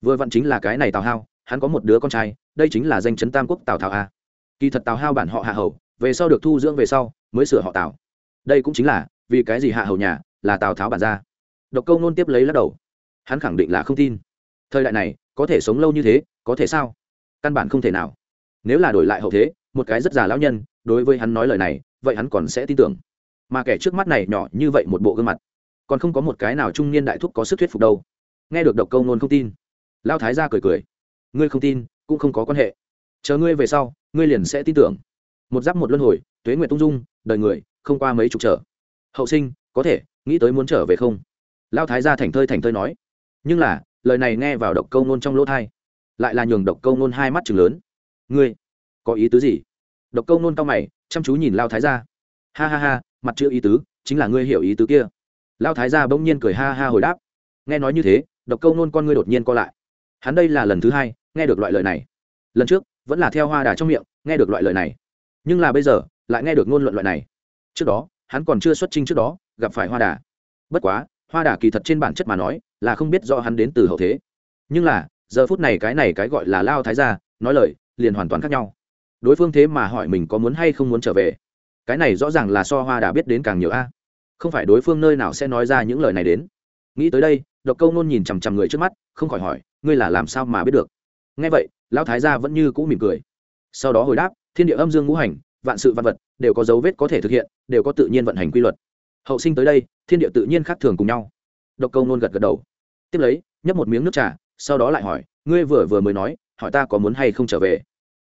Vừa vặn chính là cái này tào hao, hắn có một đứa con trai đây chính là danh chấn tam quốc tào tháo a kỳ thật tào hao bản họ hạ hầu về sau được thu dưỡng về sau mới sửa họ tào đây cũng chính là vì cái gì hạ hầu nhà là tào tháo bản ra độc câu nôn tiếp lấy lắc đầu hắn khẳng định là không tin thời đại này có thể sống lâu như thế có thể sao căn bản không thể nào nếu là đổi lại hậu thế một cái rất già lão nhân đối với hắn nói lời này vậy hắn còn sẽ tin tưởng mà kẻ trước mắt này nhỏ như vậy một bộ gương mặt còn không có một cái nào trung niên đại thúc có sức thuyết phục đâu nghe được độc câu nôn không tin lao thái ra cười cười ngươi không tin cũng không có quan hệ. Chờ ngươi về sau, ngươi liền sẽ tin tưởng. Một giáp một luân hồi, tuế nguyện tung dung, đời người, không qua mấy chục trở. Hậu sinh, có thể, nghĩ tới muốn trở về không? Lao thái ra thành thơi thành thơi nói. Nhưng là, lời này nghe vào độc câu nôn trong lỗ thai. Lại là nhường độc câu nôn hai mắt chừng lớn. Ngươi, có ý tứ gì? Độc câu nôn cao mày, chăm chú nhìn lao thái ra ha ha ha, mặt chữ ý tứ, chính là ngươi hiểu ý tứ kia. Lao thái gia bỗng nhiên cười ha ha hồi đáp. Nghe nói như thế, độc câu nôn con ngươi đột nhiên co lại. Hắn đây là lần thứ hai nghe được loại lời này. Lần trước, vẫn là theo hoa đà trong miệng, nghe được loại lời này. Nhưng là bây giờ, lại nghe được ngôn luận loại này. Trước đó, hắn còn chưa xuất trình trước đó, gặp phải hoa đà. Bất quá, hoa đà kỳ thật trên bản chất mà nói, là không biết do hắn đến từ hậu thế. Nhưng là, giờ phút này cái này cái gọi là lao thái gia, nói lời, liền hoàn toàn khác nhau. Đối phương thế mà hỏi mình có muốn hay không muốn trở về. Cái này rõ ràng là so hoa đà biết đến càng nhiều a. Không phải đối phương nơi nào sẽ nói ra những lời này đến. Nghĩ tới đây, độc câu nôn nhìn chằm chằm người trước mắt, không khỏi hỏi, ngươi là làm sao mà biết được? Nghe vậy, lão thái gia vẫn như cũ mỉm cười. Sau đó hồi đáp, thiên địa âm dương ngũ hành, vạn sự vạn vật đều có dấu vết có thể thực hiện, đều có tự nhiên vận hành quy luật. Hậu sinh tới đây, thiên địa tự nhiên khác thường cùng nhau. Độc câu nôn gật gật đầu. Tiếp lấy, nhấp một miếng nước trà, sau đó lại hỏi, ngươi vừa vừa mới nói, hỏi ta có muốn hay không trở về?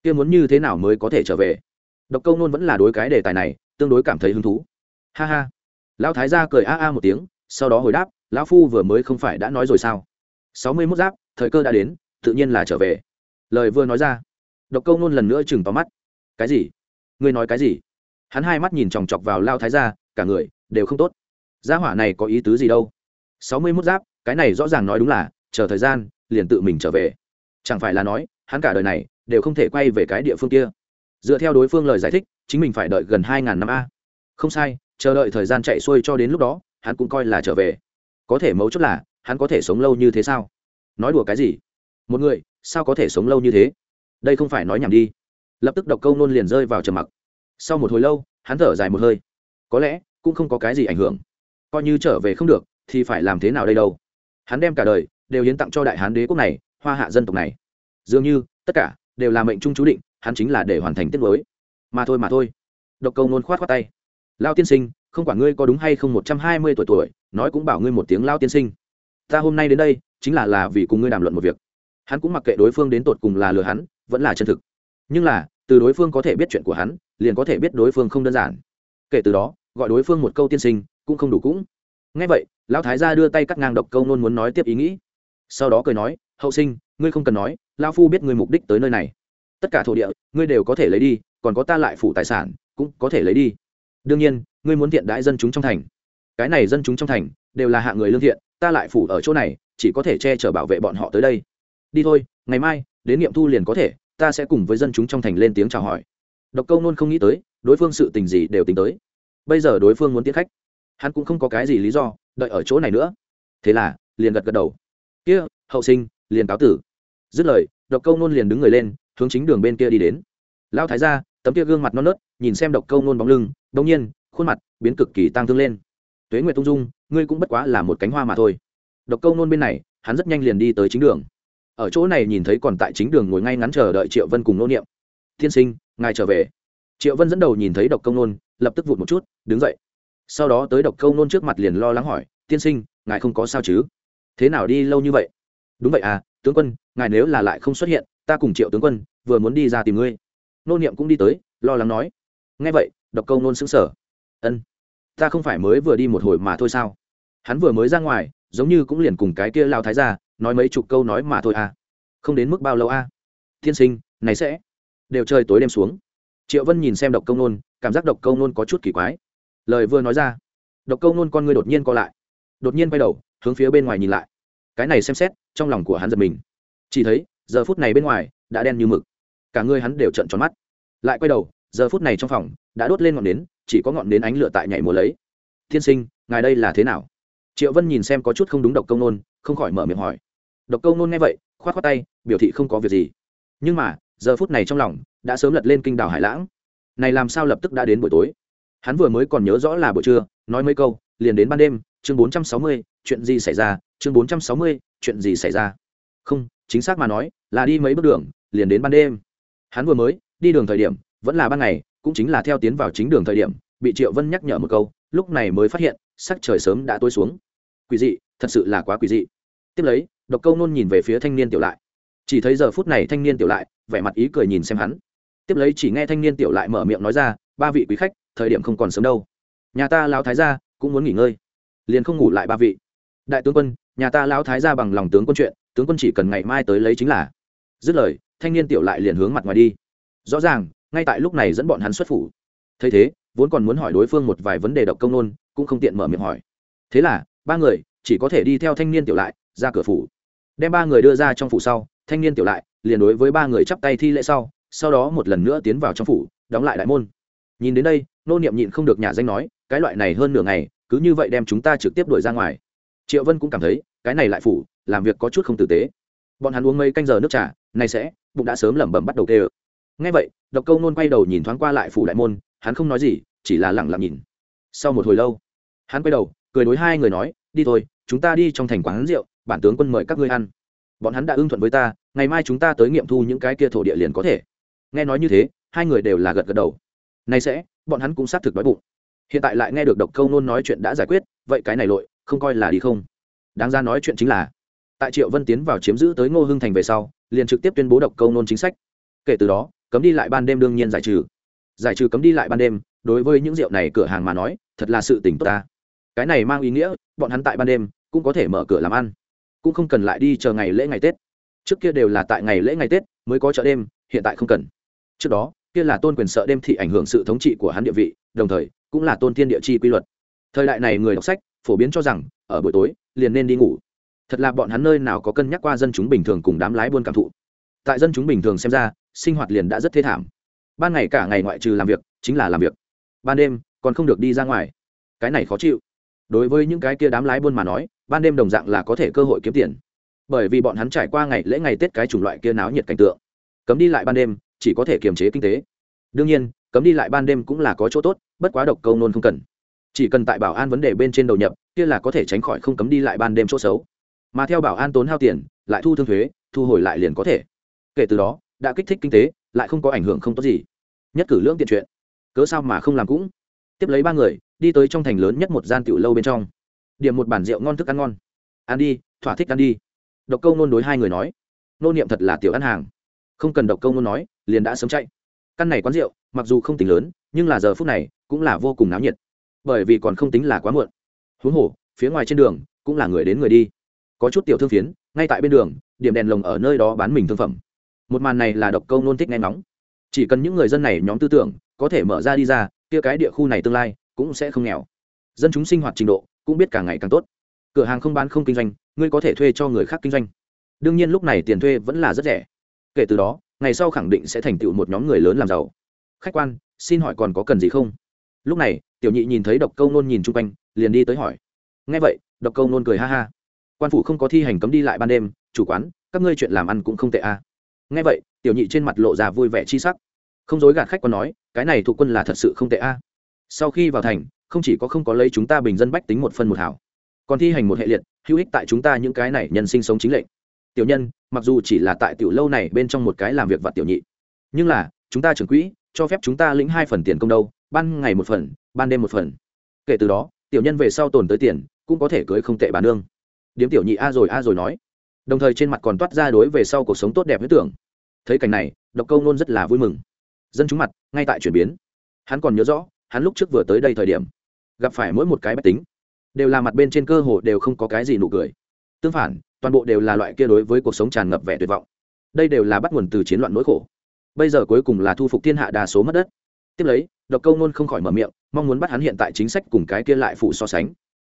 Kia muốn như thế nào mới có thể trở về? Độc câu nôn vẫn là đối cái đề tài này tương đối cảm thấy hứng thú. Ha ha. Lão thái gia cười a a một tiếng, sau đó hồi đáp, lão phu vừa mới không phải đã nói rồi sao? Sáu mươi mốt giáp, thời cơ đã đến tự nhiên là trở về. Lời vừa nói ra, độc câu nôn lần nữa chừng tóm mắt. Cái gì? Ngươi nói cái gì? Hắn hai mắt nhìn chòng chọc vào lao thái gia, cả người đều không tốt. Gia hỏa này có ý tứ gì đâu? Sáu mươi mốt giáp, cái này rõ ràng nói đúng là, chờ thời gian, liền tự mình trở về. Chẳng phải là nói, hắn cả đời này đều không thể quay về cái địa phương kia. Dựa theo đối phương lời giải thích, chính mình phải đợi gần hai ngàn năm a. Không sai, chờ đợi thời gian chạy xuôi cho đến lúc đó, hắn cũng coi là trở về. Có thể mấu chốt là, hắn có thể sống lâu như thế sao? Nói đùa cái gì? Một người, sao có thể sống lâu như thế? Đây không phải nói nhảm đi. Lập tức độc câu nôn liền rơi vào trầm mặc. Sau một hồi lâu, hắn thở dài một hơi. Có lẽ, cũng không có cái gì ảnh hưởng. Coi như trở về không được, thì phải làm thế nào đây đâu? Hắn đem cả đời, đều hiến tặng cho đại hán đế quốc này, hoa hạ dân tộc này. Dường như, tất cả, đều là mệnh trung chú định, hắn chính là để hoàn thành tiết mới. Mà thôi mà thôi. Độc câu nôn khoát khoát tay. Lao tiên sinh, không quản ngươi có đúng hay không một trăm hai mươi tuổi tuổi, nói cũng bảo ngươi một tiếng lao tiên sinh. Ta hôm nay đến đây, chính là là vì cùng ngươi đàm luận một việc hắn cũng mặc kệ đối phương đến tột cùng là lừa hắn, vẫn là chân thực. Nhưng là, từ đối phương có thể biết chuyện của hắn, liền có thể biết đối phương không đơn giản. Kể từ đó, gọi đối phương một câu tiên sinh, cũng không đủ cũng. Ngay vậy, lão thái gia đưa tay cắt ngang độc câu nôn muốn nói tiếp ý nghĩ. Sau đó cười nói, hậu sinh, ngươi không cần nói lao phu biết ngươi mục đích tới nơi này. Tất cả thổ địa, ngươi đều có thể lấy đi, còn có ta lại phủ tài sản, cũng có thể lấy đi. Đương nhiên, ngươi muốn thiện đãi dân chúng trong thành. Cái này dân chúng trong thành, đều là hạ người lương thiện, ta lại phủ ở chỗ này, chỉ có thể che chở bảo vệ bọn họ tới đây đi thôi, ngày mai, đến nghiệm thu liền có thể, ta sẽ cùng với dân chúng trong thành lên tiếng chào hỏi. Độc câu nôn không nghĩ tới, đối phương sự tình gì đều tính tới. Bây giờ đối phương muốn tiến khách. Hắn cũng không có cái gì lý do, đợi ở chỗ này nữa. Thế là, liền gật gật đầu. Kia, hậu sinh, liền cáo tử. Dứt lời, độc câu nôn liền đứng người lên, hướng chính đường bên kia đi đến. Lão thái gia, tấm kia gương mặt non nớt, nhìn xem độc câu nôn bóng lưng đông nhiên, khuôn mặt biến cực kỳ tăng thương lên. Tuế nguyệt tung dung, ngươi cũng bất quá là một cánh hoa mà thôi. Độc câu nôn bên này, hắn rất nhanh liền đi tới chính đường ở chỗ này nhìn thấy còn tại chính đường ngồi ngay ngắn chờ đợi triệu vân cùng nô niệm. Tiên sinh, ngài trở về. Triệu vân dẫn đầu nhìn thấy độc công nôn, lập tức vụt một chút, đứng dậy. Sau đó tới độc công nôn trước mặt liền lo lắng hỏi, tiên sinh, ngài không có sao chứ? Thế nào đi lâu như vậy? Đúng vậy à tướng quân, ngài nếu là lại không xuất hiện, ta cùng triệu tướng quân vừa muốn đi ra tìm ngươi. Nô niệm cũng đi tới, lo lắng nói. Nghe vậy, độc công nôn xứng sở ân, ta không phải mới vừa đi một hồi mà thôi sao? Hắn vừa mới ra ngoài, giống như cũng liền cùng cái kia lao thái ra nói mấy chục câu nói mà thôi à. Không đến mức bao lâu à. Tiên sinh, này sẽ đều trời tối đêm xuống. Triệu vân nhìn xem độc câu nôn, cảm giác độc câu nôn có chút kỳ quái. Lời vừa nói ra, độc câu nôn con ngươi đột nhiên co lại, đột nhiên quay đầu, hướng phía bên ngoài nhìn lại. Cái này xem xét, trong lòng của hắn giật mình. Chỉ thấy, giờ phút này bên ngoài đã đen như mực. Cả người hắn đều trận tròn mắt. Lại quay đầu, giờ phút này trong phòng đã đốt lên ngọn nến, chỉ có ngọn nến ánh lửa tại nhảy mùa lấy. Tiên sinh, ngài đây là thế nào? Triệu vân nhìn xem có chút không đúng độc câu nôn, không khỏi mở miệng hỏi độc câu nôn nghe vậy, khoát khoát tay, biểu thị không có việc gì. Nhưng mà, giờ phút này trong lòng, đã sớm lật lên kinh đảo hải lãng. Này làm sao lập tức đã đến buổi tối? Hắn vừa mới còn nhớ rõ là buổi trưa, nói mấy câu, liền đến ban đêm, chương bốn trăm sáu mươi, chuyện gì xảy ra? Chương bốn trăm sáu mươi, chuyện gì xảy ra? Không, chính xác mà nói, là đi mấy bước đường, liền đến ban đêm. Hắn vừa mới, đi đường thời điểm, vẫn là ban ngày, cũng chính là theo tiến vào chính đường thời điểm, bị triệu vân nhắc nhở một câu, lúc này mới phát hiện, sắc trời sớm đã tối xuống. Quỷ dị, thật sự là quá quỷ dị. Tiếp lấy độc câu nôn nhìn về phía thanh niên tiểu lại. Chỉ thấy giờ phút này thanh niên tiểu lại, vẻ mặt ý cười nhìn xem hắn. Tiếp lấy chỉ nghe thanh niên tiểu lại mở miệng nói ra, ba vị quý khách, thời điểm không còn sớm đâu. Nhà ta lão thái gia cũng muốn nghỉ ngơi. Liền không ngủ lại ba vị. Đại tướng quân, nhà ta lão thái gia bằng lòng tướng quân chuyện, tướng quân chỉ cần ngày mai tới lấy chính là. Dứt lời, thanh niên tiểu lại liền hướng mặt ngoài đi. Rõ ràng, ngay tại lúc này dẫn bọn hắn xuất phủ. Thấy thế, vốn còn muốn hỏi đối phương một vài vấn đề độc công nôn, cũng không tiện mở miệng hỏi. Thế là, ba người chỉ có thể đi theo thanh niên tiểu lại ra cửa phủ đem ba người đưa ra trong phủ sau, thanh niên tiểu lại, liền đối với ba người chắp tay thi lễ sau sau đó một lần nữa tiến vào trong phủ, đóng lại đại môn. Nhìn đến đây, nô niệm nhịn không được nhà danh nói, cái loại này hơn nửa ngày, cứ như vậy đem chúng ta trực tiếp đuổi ra ngoài. Triệu vân cũng cảm thấy, cái này lại phủ, làm việc có chút không tử tế. Bọn hắn uống mấy canh giờ nước trà, nay sẽ, bụng đã sớm lẩm bẩm bắt đầu tê ơ ngay vậy, độc câu nôn quay đầu nhìn thoáng qua lại phủ đại môn, hắn không nói gì, chỉ là lẳng lặng nhìn. Sau một hồi lâu, hắn quay đầu, cười đối hai người nói, đi thôi, chúng ta đi trong thành quán rượu bản tướng quân mời các ngươi ăn. Bọn hắn đã ưng thuận với ta, ngày mai chúng ta tới nghiệm thu những cái kia thổ địa liền có thể. Nghe nói như thế, hai người đều là gật gật đầu. Nay sẽ, bọn hắn cũng xác thực đói bụng. Hiện tại lại nghe được độc câu nôn nói chuyện đã giải quyết, vậy cái này lội, không coi là đi không. Đáng ra nói chuyện chính là, tại triệu vân tiến vào chiếm giữ tới ngô hưng thành về sau, liền trực tiếp tuyên bố độc câu nôn chính sách. Kể từ đó, cấm đi lại ban đêm đương nhiên giải trừ. Giải trừ cấm đi lại ban đêm, đối với những rượu này cửa hàng mà nói, thật là sự tỉnh tốt ta. Cái này mang ý nghĩa, bọn hắn tại ban đêm, cũng có thể mở cửa làm ăn cũng không cần lại đi chờ ngày lễ ngày tết. Trước kia đều là tại ngày lễ ngày tết mới có chợ đêm, hiện tại không cần. Trước đó, kia là tôn quyền sợ đêm thị ảnh hưởng sự thống trị của hắn địa vị, đồng thời, cũng là tôn thiên địa chi quy luật. Thời đại này người đọc sách phổ biến cho rằng, ở buổi tối, liền nên đi ngủ. Thật là bọn hắn nơi nào có cân nhắc qua dân chúng bình thường cùng đám lái buôn cảm thụ. Tại dân chúng bình thường xem ra, sinh hoạt liền đã rất thê thảm. Ban ngày cả ngày ngoại trừ làm việc, chính là làm việc. Ban đêm, còn không được đi ra ngoài. Cái này khó chịu. Đối với những cái kia đám lái buôn mà nói ban đêm đồng dạng là có thể cơ hội kiếm tiền. Bởi vì bọn hắn trải qua ngày lễ ngày tết cái chủng loại kia náo nhiệt cảnh tượng. Cấm đi lại ban đêm, chỉ có thể kiềm chế kinh tế. Đương nhiên, cấm đi lại ban đêm cũng là có chỗ tốt, bất quá độc câu nôn không cần. Chỉ cần tại bảo an vấn đề bên trên đầu nhập, kia là có thể tránh khỏi không cấm đi lại ban đêm chỗ xấu. Mà theo bảo an tốn hao tiền, lại thu thương thuế, thu hồi lại liền có thể. Kể từ đó, đã kích thích kinh tế, lại không có ảnh hưởng không tốt gì. Nhất cử lưỡng tiện chuyện. Cớ sao mà không làm cũng? Tiếp lấy ba người, đi tới trong thành lớn nhất một gian tiểu lâu bên trong điểm một bản rượu ngon thức ăn ngon. Ăn đi, thỏa thích ăn đi. Độc câu nôn đối hai người nói. Nô niệm thật là tiểu ăn hàng. Không cần độc câu nôn nói, liền đã sớm chạy. Căn này quán rượu, mặc dù không tính lớn, nhưng là giờ phút này, cũng là vô cùng náo nhiệt. Bởi vì còn không tính là quá muộn. Huống hồ, phía ngoài trên đường, cũng là người đến người đi. Có chút tiểu thương phiến, ngay tại bên đường, điểm đèn lồng ở nơi đó bán mình thương phẩm. Một màn này là độc câu nôn thích nghe ngóng. Chỉ cần những người dân này nhóm tư tưởng, có thể mở ra đi ra, kia cái địa khu này tương lai, cũng sẽ không nghèo. Dân chúng sinh hoạt trình độ cũng biết càng ngày càng tốt. Cửa hàng không bán không kinh doanh, ngươi có thể thuê cho người khác kinh doanh. Đương nhiên lúc này tiền thuê vẫn là rất rẻ. Kể từ đó, ngày sau khẳng định sẽ thành tựu một nhóm người lớn làm giàu. Khách quan, xin hỏi còn có cần gì không? Lúc này, tiểu nhị nhìn thấy độc câu nôn nhìn chung quanh, liền đi tới hỏi. Ngay vậy, độc câu nôn cười ha ha. Quan phủ không có thi hành cấm đi lại ban đêm, chủ quán, các ngươi chuyện làm ăn cũng không tệ à. ngay vậy, tiểu nhị trên mặt lộ ra vui vẻ chi sắc. Không dối gạt khách quan nói, cái này thuộc quân là thật sự không tệ a sau khi vào thành không chỉ có không có lấy chúng ta bình dân bách tính một phân một hảo còn thi hành một hệ liệt, hữu ích tại chúng ta những cái này nhân sinh sống chính lệnh. Tiểu nhân, mặc dù chỉ là tại tiểu lâu này bên trong một cái làm việc vặt tiểu nhị, nhưng là, chúng ta trưởng quỹ, cho phép chúng ta lĩnh hai phần tiền công đâu, ban ngày một phần, ban đêm một phần. Kể từ đó, tiểu nhân về sau tồn tới tiền, cũng có thể cưới không tệ bà nương. Điếm tiểu nhị a rồi a rồi nói. Đồng thời trên mặt còn toát ra đối về sau cuộc sống tốt đẹp với tưởng. Thấy cảnh này, độc câu nôn rất là vui mừng. Dân chúng mặt, ngay tại chuyển biến. Hắn còn nhớ rõ, hắn lúc trước vừa tới đây thời điểm gặp phải mỗi một cái bách tính, đều là mặt bên trên cơ hồ đều không có cái gì nụ cười. Tương phản, toàn bộ đều là loại kia đối với cuộc sống tràn ngập vẻ tuyệt vọng. Đây đều là bắt nguồn từ chiến loạn nỗi khổ. Bây giờ cuối cùng là thu phục thiên hạ đa số mất đất. Tiếp lấy, độc câu nôn không khỏi mở miệng, mong muốn bắt hắn hiện tại chính sách cùng cái kia lại phụ so sánh.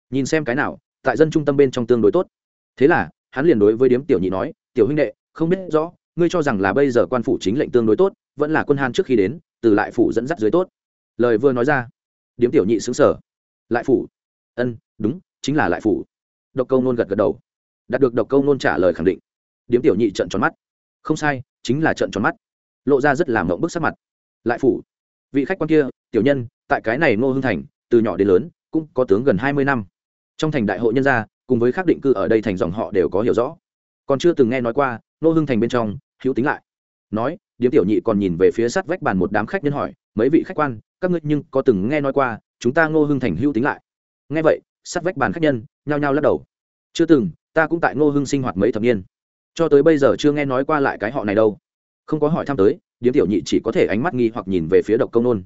Nhìn xem cái nào, tại dân trung tâm bên trong tương đối tốt. Thế là, hắn liền đối với điếm tiểu nhị nói, tiểu huynh đệ, không biết rõ, ngươi cho rằng là bây giờ quan phủ chính lệnh tương đối tốt, vẫn là quân han trước khi đến, từ lại phủ dẫn dắt dưới tốt. Lời vừa nói ra, điếm tiểu nhị xứng sở lại phủ. Ân, đúng, chính là lại phủ. Độc câu nôn gật gật đầu. Đạt được độc câu nôn trả lời khẳng định. Điếm tiểu nhị trận tròn mắt. Không sai, chính là trận tròn mắt. Lộ ra rất làm mộng bức sắc mặt. Lại phủ. Vị khách quan kia, tiểu nhân, tại cái này ngô hưng thành, từ nhỏ đến lớn, cũng có tướng gần hai mươi năm. Trong thành đại hội nhân gia, cùng với khắc định cư ở đây thành dòng họ đều có hiểu rõ. Còn chưa từng nghe nói qua, ngô hưng thành bên trong, hữu tính lại. Nói, điếm tiểu nhị còn nhìn về phía sát vách bàn một đám khách nhân hỏi, mấy vị khách quan các ngươi nhưng có từng nghe nói qua, chúng ta ngô hưng thành hữu tính lại. Nghe vậy, sát vách bàn khách nhân nhao nhao lắc đầu. Chưa từng, ta cũng tại ngô hưng sinh hoạt mấy thập niên. Cho tới bây giờ chưa nghe nói qua lại cái họ này đâu. Không có hỏi thăm tới, điếm tiểu nhị chỉ có thể ánh mắt nghi hoặc nhìn về phía độc công nôn.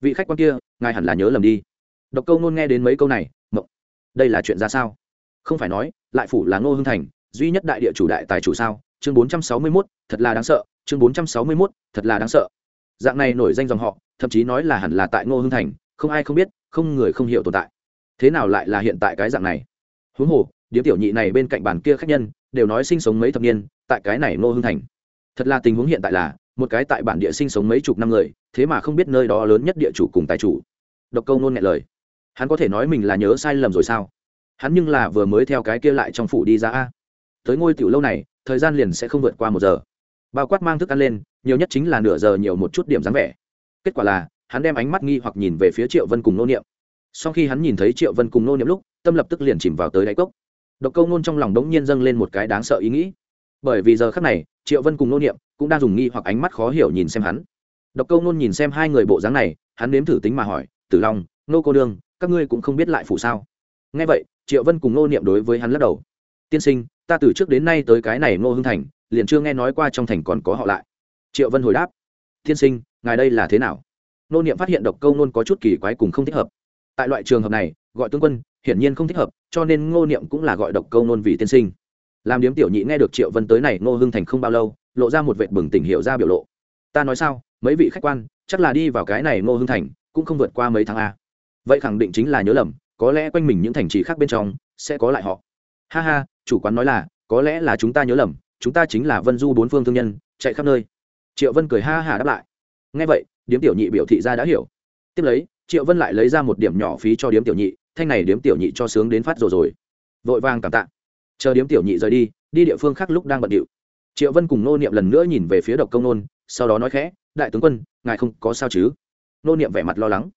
Vị khách quan kia, ngài hẳn là nhớ lầm đi. Độc công nôn nghe đến mấy câu này, mộng. Đây là chuyện ra sao? Không phải nói, lại phủ là ngô hưng thành, duy nhất đại địa chủ đại tài chủ sao? Chương bốn trăm sáu mươi mốt, thật là đáng sợ. Chương bốn trăm sáu mươi mốt, thật là đáng sợ. Dạng này nổi danh dòng họ thậm chí nói là hẳn là tại ngô hưng thành, không ai không biết, không người không hiểu tồn tại. Thế nào lại là hiện tại cái dạng này? Huống hồ, điếm tiểu nhị này bên cạnh bàn kia khách nhân, đều nói sinh sống mấy thập niên, tại cái này ngô hưng thành. Thật là tình huống hiện tại là, một cái tại bản địa sinh sống mấy chục năm người, thế mà không biết nơi đó lớn nhất địa chủ cùng tài chủ. Độc câu nôn nhẹ lời. Hắn có thể nói mình là nhớ sai lầm rồi sao? Hắn nhưng là vừa mới theo cái kia lại trong phủ đi ra a. Tới ngôi tiểu lâu này, thời gian liền sẽ không vượt qua một giờ. Bao quát mang thức ăn lên, nhiều nhất chính là nửa giờ nhiều một chút điểm dáng vẻ kết quả là, hắn đem ánh mắt nghi hoặc nhìn về phía triệu vân cùng nô niệm. Sau khi hắn nhìn thấy triệu vân cùng nô niệm lúc, tâm lập tức liền chìm vào tới đáy cốc. Độc câu nôn trong lòng đống nhiên dâng lên một cái đáng sợ ý nghĩ. Bởi vì giờ khác này, triệu vân cùng nô niệm cũng đang dùng nghi hoặc ánh mắt khó hiểu nhìn xem hắn. Độc câu nôn nhìn xem hai người bộ dáng này, hắn nếm thử tính mà hỏi, tử long, nô cô đương các ngươi cũng không biết lại phủ sao? Nghe vậy, triệu vân cùng nô niệm đối với hắn lắc đầu. Tiên sinh, ta từ trước đến nay tới cái này ngô hưng thành, liền chưa nghe nói qua trong thành còn có họ lại. Triệu vân hồi đáp, tiên sinh ngài đây là thế nào? Nô niệm phát hiện độc câu nôn có chút kỳ quái cùng không thích hợp. Tại loại trường hợp này, gọi tướng quân, hiển nhiên không thích hợp, cho nên ngô niệm cũng là gọi độc câu nôn vì tiên sinh. Làm điếm tiểu nhị nghe được triệu vân tới này, ngô hưng thành không bao lâu, lộ ra một vệt bừng tỉnh hiệu ra biểu lộ. Ta nói sao, mấy vị khách quan, chắc là đi vào cái này ngô hưng thành, cũng không vượt qua mấy tháng a. Vậy khẳng định chính là nhớ lầm, có lẽ quanh mình những thành trì khác bên trong, sẽ có lại họ. Ha ha, chủ quán nói là, có lẽ là chúng ta nhớ lầm, chúng ta chính là vân du bốn phương thương nhân, chạy khắp nơi. Triệu vân cười ha hà đáp lại ngay vậy, điếm tiểu nhị biểu thị ra đã hiểu. Tiếp lấy, triệu vân lại lấy ra một điểm nhỏ phí cho điếm tiểu nhị, thanh này điếm tiểu nhị cho sướng đến phát rồi rồi. Vội vàng cảm tạ. Chờ điếm tiểu nhị rời đi đi địa phương khác lúc đang bận điệu. Triệu vân cùng nô niệm lần nữa nhìn về phía độc công nôn, sau đó nói khẽ, đại tướng quân, ngài không có sao chứ? Nô niệm vẻ mặt lo lắng.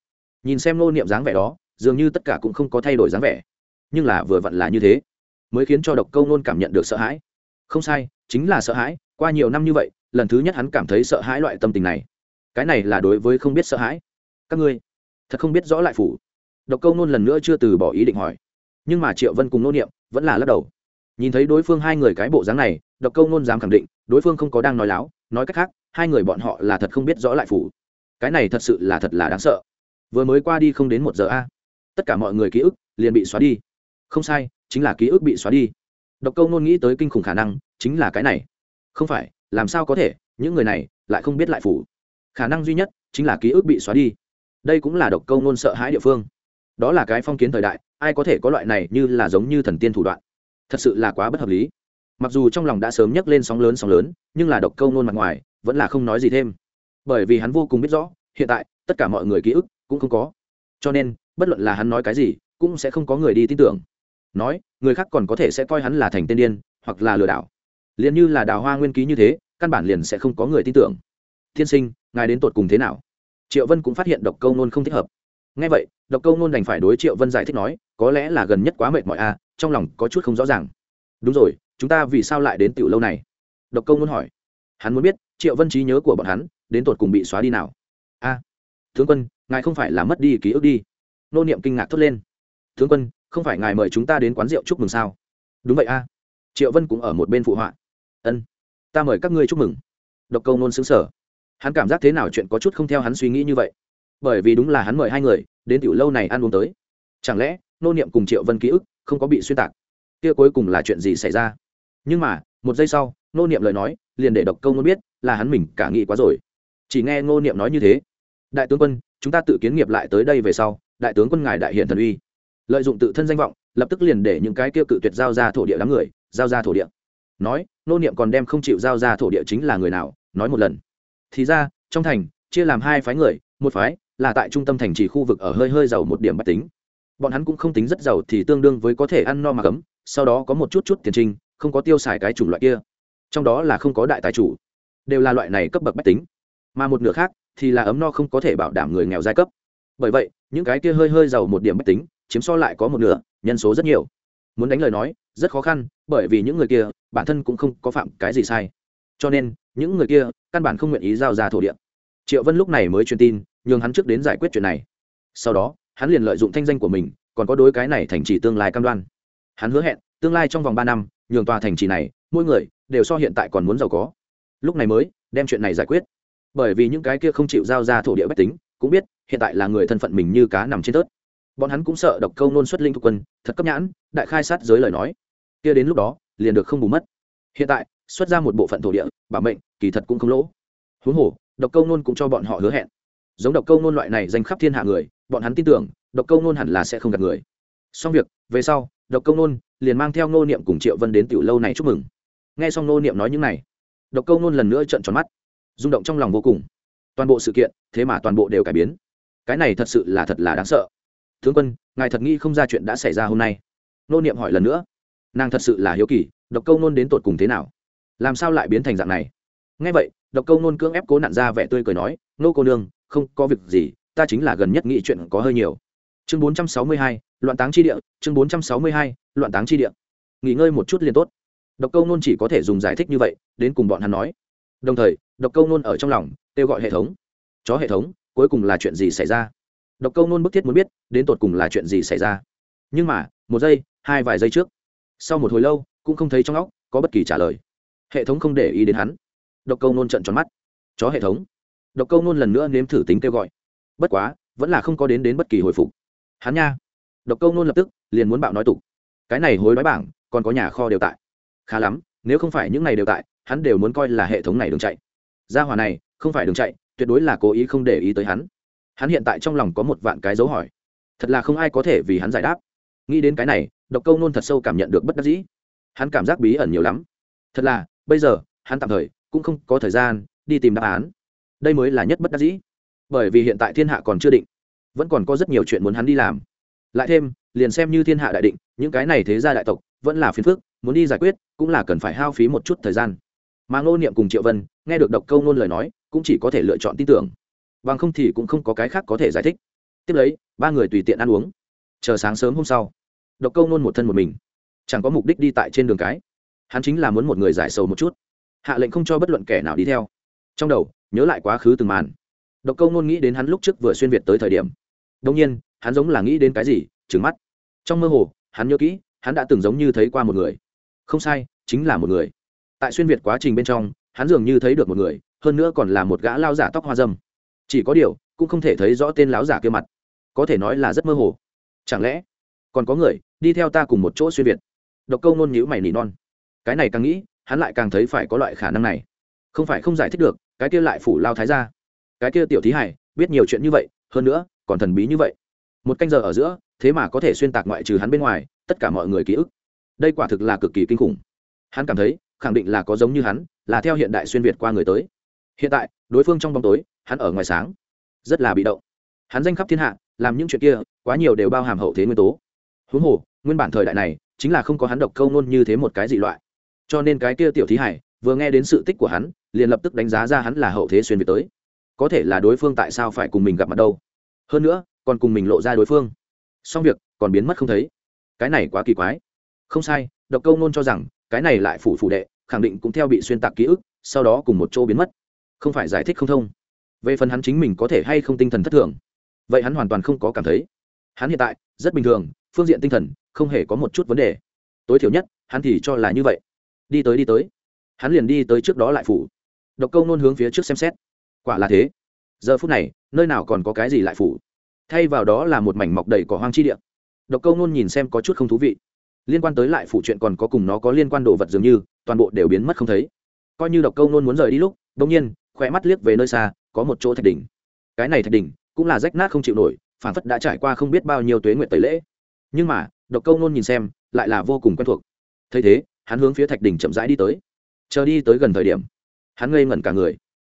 Nhìn xem nô niệm dáng vẻ đó, dường như tất cả cũng không có thay đổi dáng vẻ. Nhưng là vừa vặn là như thế, mới khiến cho độc câu nôn cảm nhận được sợ hãi. Không sai, chính là sợ hãi, qua nhiều năm như vậy, lần thứ nhất hắn cảm thấy sợ hãi loại tâm tình này cái này là đối với không biết sợ hãi. Các ngươi, thật không biết rõ lại phủ. Độc câu nôn lần nữa chưa từ bỏ ý định hỏi. Nhưng mà triệu vân cùng nô niệm vẫn là lắc đầu. Nhìn thấy đối phương hai người cái bộ dáng này, độc câu nôn dám khẳng định, đối phương không có đang nói láo, nói cách khác, hai người bọn họ là thật không biết rõ lại phủ. Cái này thật sự là thật là đáng sợ. Vừa mới qua đi không đến một giờ a. Tất cả mọi người ký ức liền bị xóa đi. Không sai, chính là ký ức bị xóa đi. Độc câu nôn nghĩ tới kinh khủng khả năng, chính là cái này. Không phải, làm sao có thể, những người này lại không biết lại phủ khả năng duy nhất chính là ký ức bị xóa đi. Đây cũng là độc câu nôn sợ hãi địa phương. Đó là cái phong kiến thời đại, ai có thể có loại này như là giống như thần tiên thủ đoạn? Thật sự là quá bất hợp lý. Mặc dù trong lòng đã sớm nhấc lên sóng lớn sóng lớn, nhưng là độc câu nôn mặt ngoài, vẫn là không nói gì thêm. Bởi vì hắn vô cùng biết rõ, hiện tại, tất cả mọi người ký ức cũng không có. Cho nên, bất luận là hắn nói cái gì, cũng sẽ không có người đi tin tưởng. Nói, người khác còn có thể sẽ coi hắn là thành tên điên, hoặc là lừa đảo. Liền như là đào hoa nguyên ký như thế, căn bản liền sẽ không có người tin tưởng thiên sinh, ngài đến tột cùng thế nào? Triệu vân cũng phát hiện độc câu nôn không thích hợp. Ngay vậy, độc câu nôn đành phải đối triệu vân giải thích nói, có lẽ là gần nhất quá mệt mỏi a trong lòng có chút không rõ ràng. Đúng rồi, chúng ta vì sao lại đến tiểu lâu này? Độc câu nôn hỏi. Hắn muốn biết, triệu vân trí nhớ của bọn hắn, đến tột cùng bị xóa đi nào? A tướng quân, ngài không phải là mất đi ký ức đi. Nô niệm kinh ngạc thốt lên. Tướng quân, không phải ngài mời chúng ta đến quán rượu chúc mừng sao? Đúng vậy a. Triệu vân cũng ở một bên phụ họa. Ân, ta mời các ngươi chúc mừng. Độc câu nôn xứng sở hắn cảm giác thế nào chuyện có chút không theo hắn suy nghĩ như vậy. Bởi vì đúng là hắn mời hai người, đến tiểu lâu này ăn uống tới. Chẳng lẽ, nô niệm cùng triệu vân ký ức không có bị xuyên tạc? Kia cuối cùng là chuyện gì xảy ra? Nhưng mà, một giây sau, nô niệm lời nói, liền để độc câu nôn biết là hắn mình cả nghĩ quá rồi. Chỉ nghe ngô niệm nói như thế, đại tướng quân, chúng ta tự kiến nghiệp lại tới đây về sau, đại tướng quân ngài đại hiện thần uy. Lợi dụng tự thân danh vọng, lập tức liền để những cái kia cự tuyệt giao ra thổ địa đám người, giao ra thổ địa. Nói, nô niệm còn đem không chịu giao ra thổ địa chính là người nào, nói một lần thì ra, trong thành, chia làm hai phái người, một phái là tại trung tâm thành trì khu vực ở hơi hơi giàu một điểm bách tính. Bọn hắn cũng không tính rất giàu thì tương đương với có thể ăn no mà cấm, sau đó có một chút chút tiền trinh, không có tiêu xài cái chủng loại kia. Trong đó là không có đại tài chủ, đều là loại này cấp bậc bách tính. Mà một nửa khác thì là ấm no không có thể bảo đảm người nghèo giai cấp. Bởi vậy, những cái kia hơi hơi giàu một điểm bách tính, chiếm so lại có một nửa, nhân số rất nhiều. Muốn đánh lời nói, rất khó khăn, bởi vì những người kia, bản thân cũng không có phạm cái gì sai cho nên, những người kia căn bản không nguyện ý giao ra thổ địa. Triệu vân lúc này mới truyền tin, nhường hắn trước đến giải quyết chuyện này. Sau đó, hắn liền lợi dụng thanh danh của mình, còn có đối cái này thành trì tương lai cam đoan. Hắn hứa hẹn, tương lai trong vòng ba năm, nhường tòa thành trì này, mỗi người đều so hiện tại còn muốn giàu có. Lúc này mới, đem chuyện này giải quyết. Bởi vì những cái kia không chịu giao ra thổ địa bách tính, cũng biết, hiện tại là người thân phận mình như cá nằm trên tớt. Bọn hắn cũng sợ độc câu nôn xuất linh thuộc quân, thật cấp nhãn, đại khai sát giới lời nói. Kia đến lúc đó, liền được không bù mất. Hiện tại xuất ra một bộ phận thổ địa, bảo mệnh, kỳ thật cũng không lỗ. Huống hồ, độc câu nôn cũng cho bọn họ hứa hẹn. Giống độc câu nôn loại này danh khắp thiên hạ người, bọn hắn tin tưởng, độc câu nôn hẳn là sẽ không gặp người. Xong việc, về sau, độc câu nôn liền mang theo ngô niệm cùng triệu vân đến tiểu lâu này chúc mừng. Nghe xong ngô niệm nói những này, độc câu nôn lần nữa trợn tròn mắt, rung động trong lòng vô cùng. Toàn bộ sự kiện, thế mà toàn bộ đều cải biến. Cái này thật sự là thật là đáng sợ. Tướng quân, ngài thật nghi không ra chuyện đã xảy ra hôm nay. Nô niệm hỏi lần nữa, nàng thật sự là hiếu kỳ, độc câu nôn đến tột cùng thế nào? Làm sao lại biến thành dạng này? Ngay vậy, độc câu nôn cưỡng ép cố nặn ra vẻ tươi cười nói, nô cô nương, không có việc gì, ta chính là gần nhất nghĩ chuyện có hơi nhiều. Chương bốn trăm sáu mươi hai, loạn táng chi địa, chương bốn trăm sáu mươi hai, loạn táng chi địa. Nghỉ ngơi một chút liền tốt. Độc câu nôn chỉ có thể dùng giải thích như vậy, đến cùng bọn hắn nói. Đồng thời, độc câu nôn ở trong lòng, kêu gọi hệ thống. Chó hệ thống, cuối cùng là chuyện gì xảy ra? Độc câu nôn bức thiết muốn biết, đến tột cùng là chuyện gì xảy ra. Nhưng mà, một giây, hai vài giây trước, sau một hồi lâu, cũng không thấy trong óc có bất kỳ trả lời hệ thống không để ý đến hắn. Độc câu nôn trận tròn mắt. Chó hệ thống. Độc câu nôn lần nữa nếm thử tính kêu gọi. Bất quá, vẫn là không có đến đến bất kỳ hồi phục. Hắn nha. Độc câu nôn lập tức, liền muốn bạo nói tục. Cái này hối đoái bảng, còn có nhà kho đều tại. Khá lắm, nếu không phải những này đều tại, hắn đều muốn coi là hệ thống này đường chạy. Gia hòa này, không phải đường chạy, tuyệt đối là cố ý không để ý tới hắn. Hắn hiện tại trong lòng có một vạn cái dấu hỏi. Thật là không ai có thể vì hắn giải đáp. Nghĩ đến cái này, độc câu nôn thật sâu cảm nhận được bất đắc dĩ. Hắn cảm giác bí ẩn nhiều lắm. Thật là bây giờ, hắn tạm thời cũng không có thời gian đi tìm đáp án. Đây mới là nhất bất đắc dĩ. Bởi vì hiện tại thiên hạ còn chưa định, vẫn còn có rất nhiều chuyện muốn hắn đi làm. Lại thêm, liền xem như thiên hạ đại định, những cái này thế gia đại tộc vẫn là phiền phức, muốn đi giải quyết cũng là cần phải hao phí một chút thời gian. Mà ngô niệm cùng triệu vân nghe được độc câu nôn lời nói, cũng chỉ có thể lựa chọn tin tưởng. Bằng không thì cũng không có cái khác có thể giải thích. Tiếp lấy, ba người tùy tiện ăn uống. Chờ sáng sớm hôm sau, độc câu nôn một thân một mình. Chẳng có mục đích đi tại trên đường cái hắn chính là muốn một người giải sầu một chút. Hạ lệnh không cho bất luận kẻ nào đi theo. Trong đầu, nhớ lại quá khứ từng màn. Độc câu nôn nghĩ đến hắn lúc trước vừa xuyên việt tới thời điểm. Đông nhiên, hắn giống là nghĩ đến cái gì trứng mắt. Trong mơ hồ, hắn nhớ kỹ, hắn đã từng giống như thấy qua một người. Không sai, chính là một người. Tại xuyên việt quá trình bên trong, hắn dường như thấy được một người, hơn nữa còn là một gã lao giả tóc hoa dâm. Chỉ có điều, cũng không thể thấy rõ tên láo giả kia mặt. Có thể nói là rất mơ hồ. Chẳng lẽ, còn có người đi theo ta cùng một chỗ xuyên việt? Độc câu nôn nhữ mày nỉ non cái này càng nghĩ, hắn lại càng thấy phải có loại khả năng này. Không phải không giải thích được, cái kia lại phủ lao thái ra cái kia tiểu thí hải, biết nhiều chuyện như vậy, hơn nữa, còn thần bí như vậy. Một canh giờ ở giữa, thế mà có thể xuyên tạc ngoại trừ hắn bên ngoài, tất cả mọi người ký ức. Đây quả thực là cực kỳ kinh khủng. Hắn cảm thấy, khẳng định là có giống như hắn, là theo hiện đại xuyên việt qua người tới. Hiện tại, đối phương trong bóng tối, hắn ở ngoài sáng. Rất là bị động. Hắn danh khắp thiên hạ, làm những chuyện kia, quá nhiều đều bao hàm hậu thế nguyên tố. Huống hồ, nguyên bản thời đại này, chính là không có hắn độc câu nôn như thế một cái dị loại cho nên cái kia tiểu thí hải vừa nghe đến sự tích của hắn, liền lập tức đánh giá ra hắn là hậu thế xuyên việt tới. Có thể là đối phương tại sao phải cùng mình gặp mặt đâu? Hơn nữa, còn cùng mình lộ ra đối phương. Xong việc, còn biến mất không thấy. Cái này quá kỳ quái. Không sai, độc câu nôn cho rằng, cái này lại phủ phủ đệ, khẳng định cũng theo bị xuyên tạc ký ức, sau đó cùng một chỗ biến mất. Không phải giải thích không thông. Về phần hắn chính mình có thể hay không tinh thần thất thường, vậy hắn hoàn toàn không có cảm thấy. Hắn hiện tại, rất bình thường, phương diện tinh thần, không hề có một chút vấn đề. Tối thiểu nhất, hắn thì cho là như vậy đi tới đi tới. Hắn liền đi tới trước đó lại phủ. Độc câu nôn hướng phía trước xem xét. Quả là thế. Giờ phút này, nơi nào còn có cái gì lại phủ? Thay vào đó là một mảnh mọc đầy cỏ hoang chi địa. Độc câu nôn nhìn xem có chút không thú vị. Liên quan tới lại phủ chuyện còn có cùng nó có liên quan đồ vật dường như, toàn bộ đều biến mất không thấy. Coi như độc câu nôn muốn rời đi lúc đ ỗ n g nhiên khỏe mắt liếc về nơi xa, có một chỗ thạch đỉnh. Cái này thạch đỉnh cũng là rách nát không chịu nổi, phản phất đã trải qua không biết bao nhiêu tuế nguyện tẩy lễ. Nhưng mà, độc câu nôn nhìn xem, lại là vô cùng quen thuộc. Thấy thế hắn hướng phía thạch đỉnh chậm rãi đi tới. Chờ đi tới gần thời điểm, hắn ngây ngẩn cả người.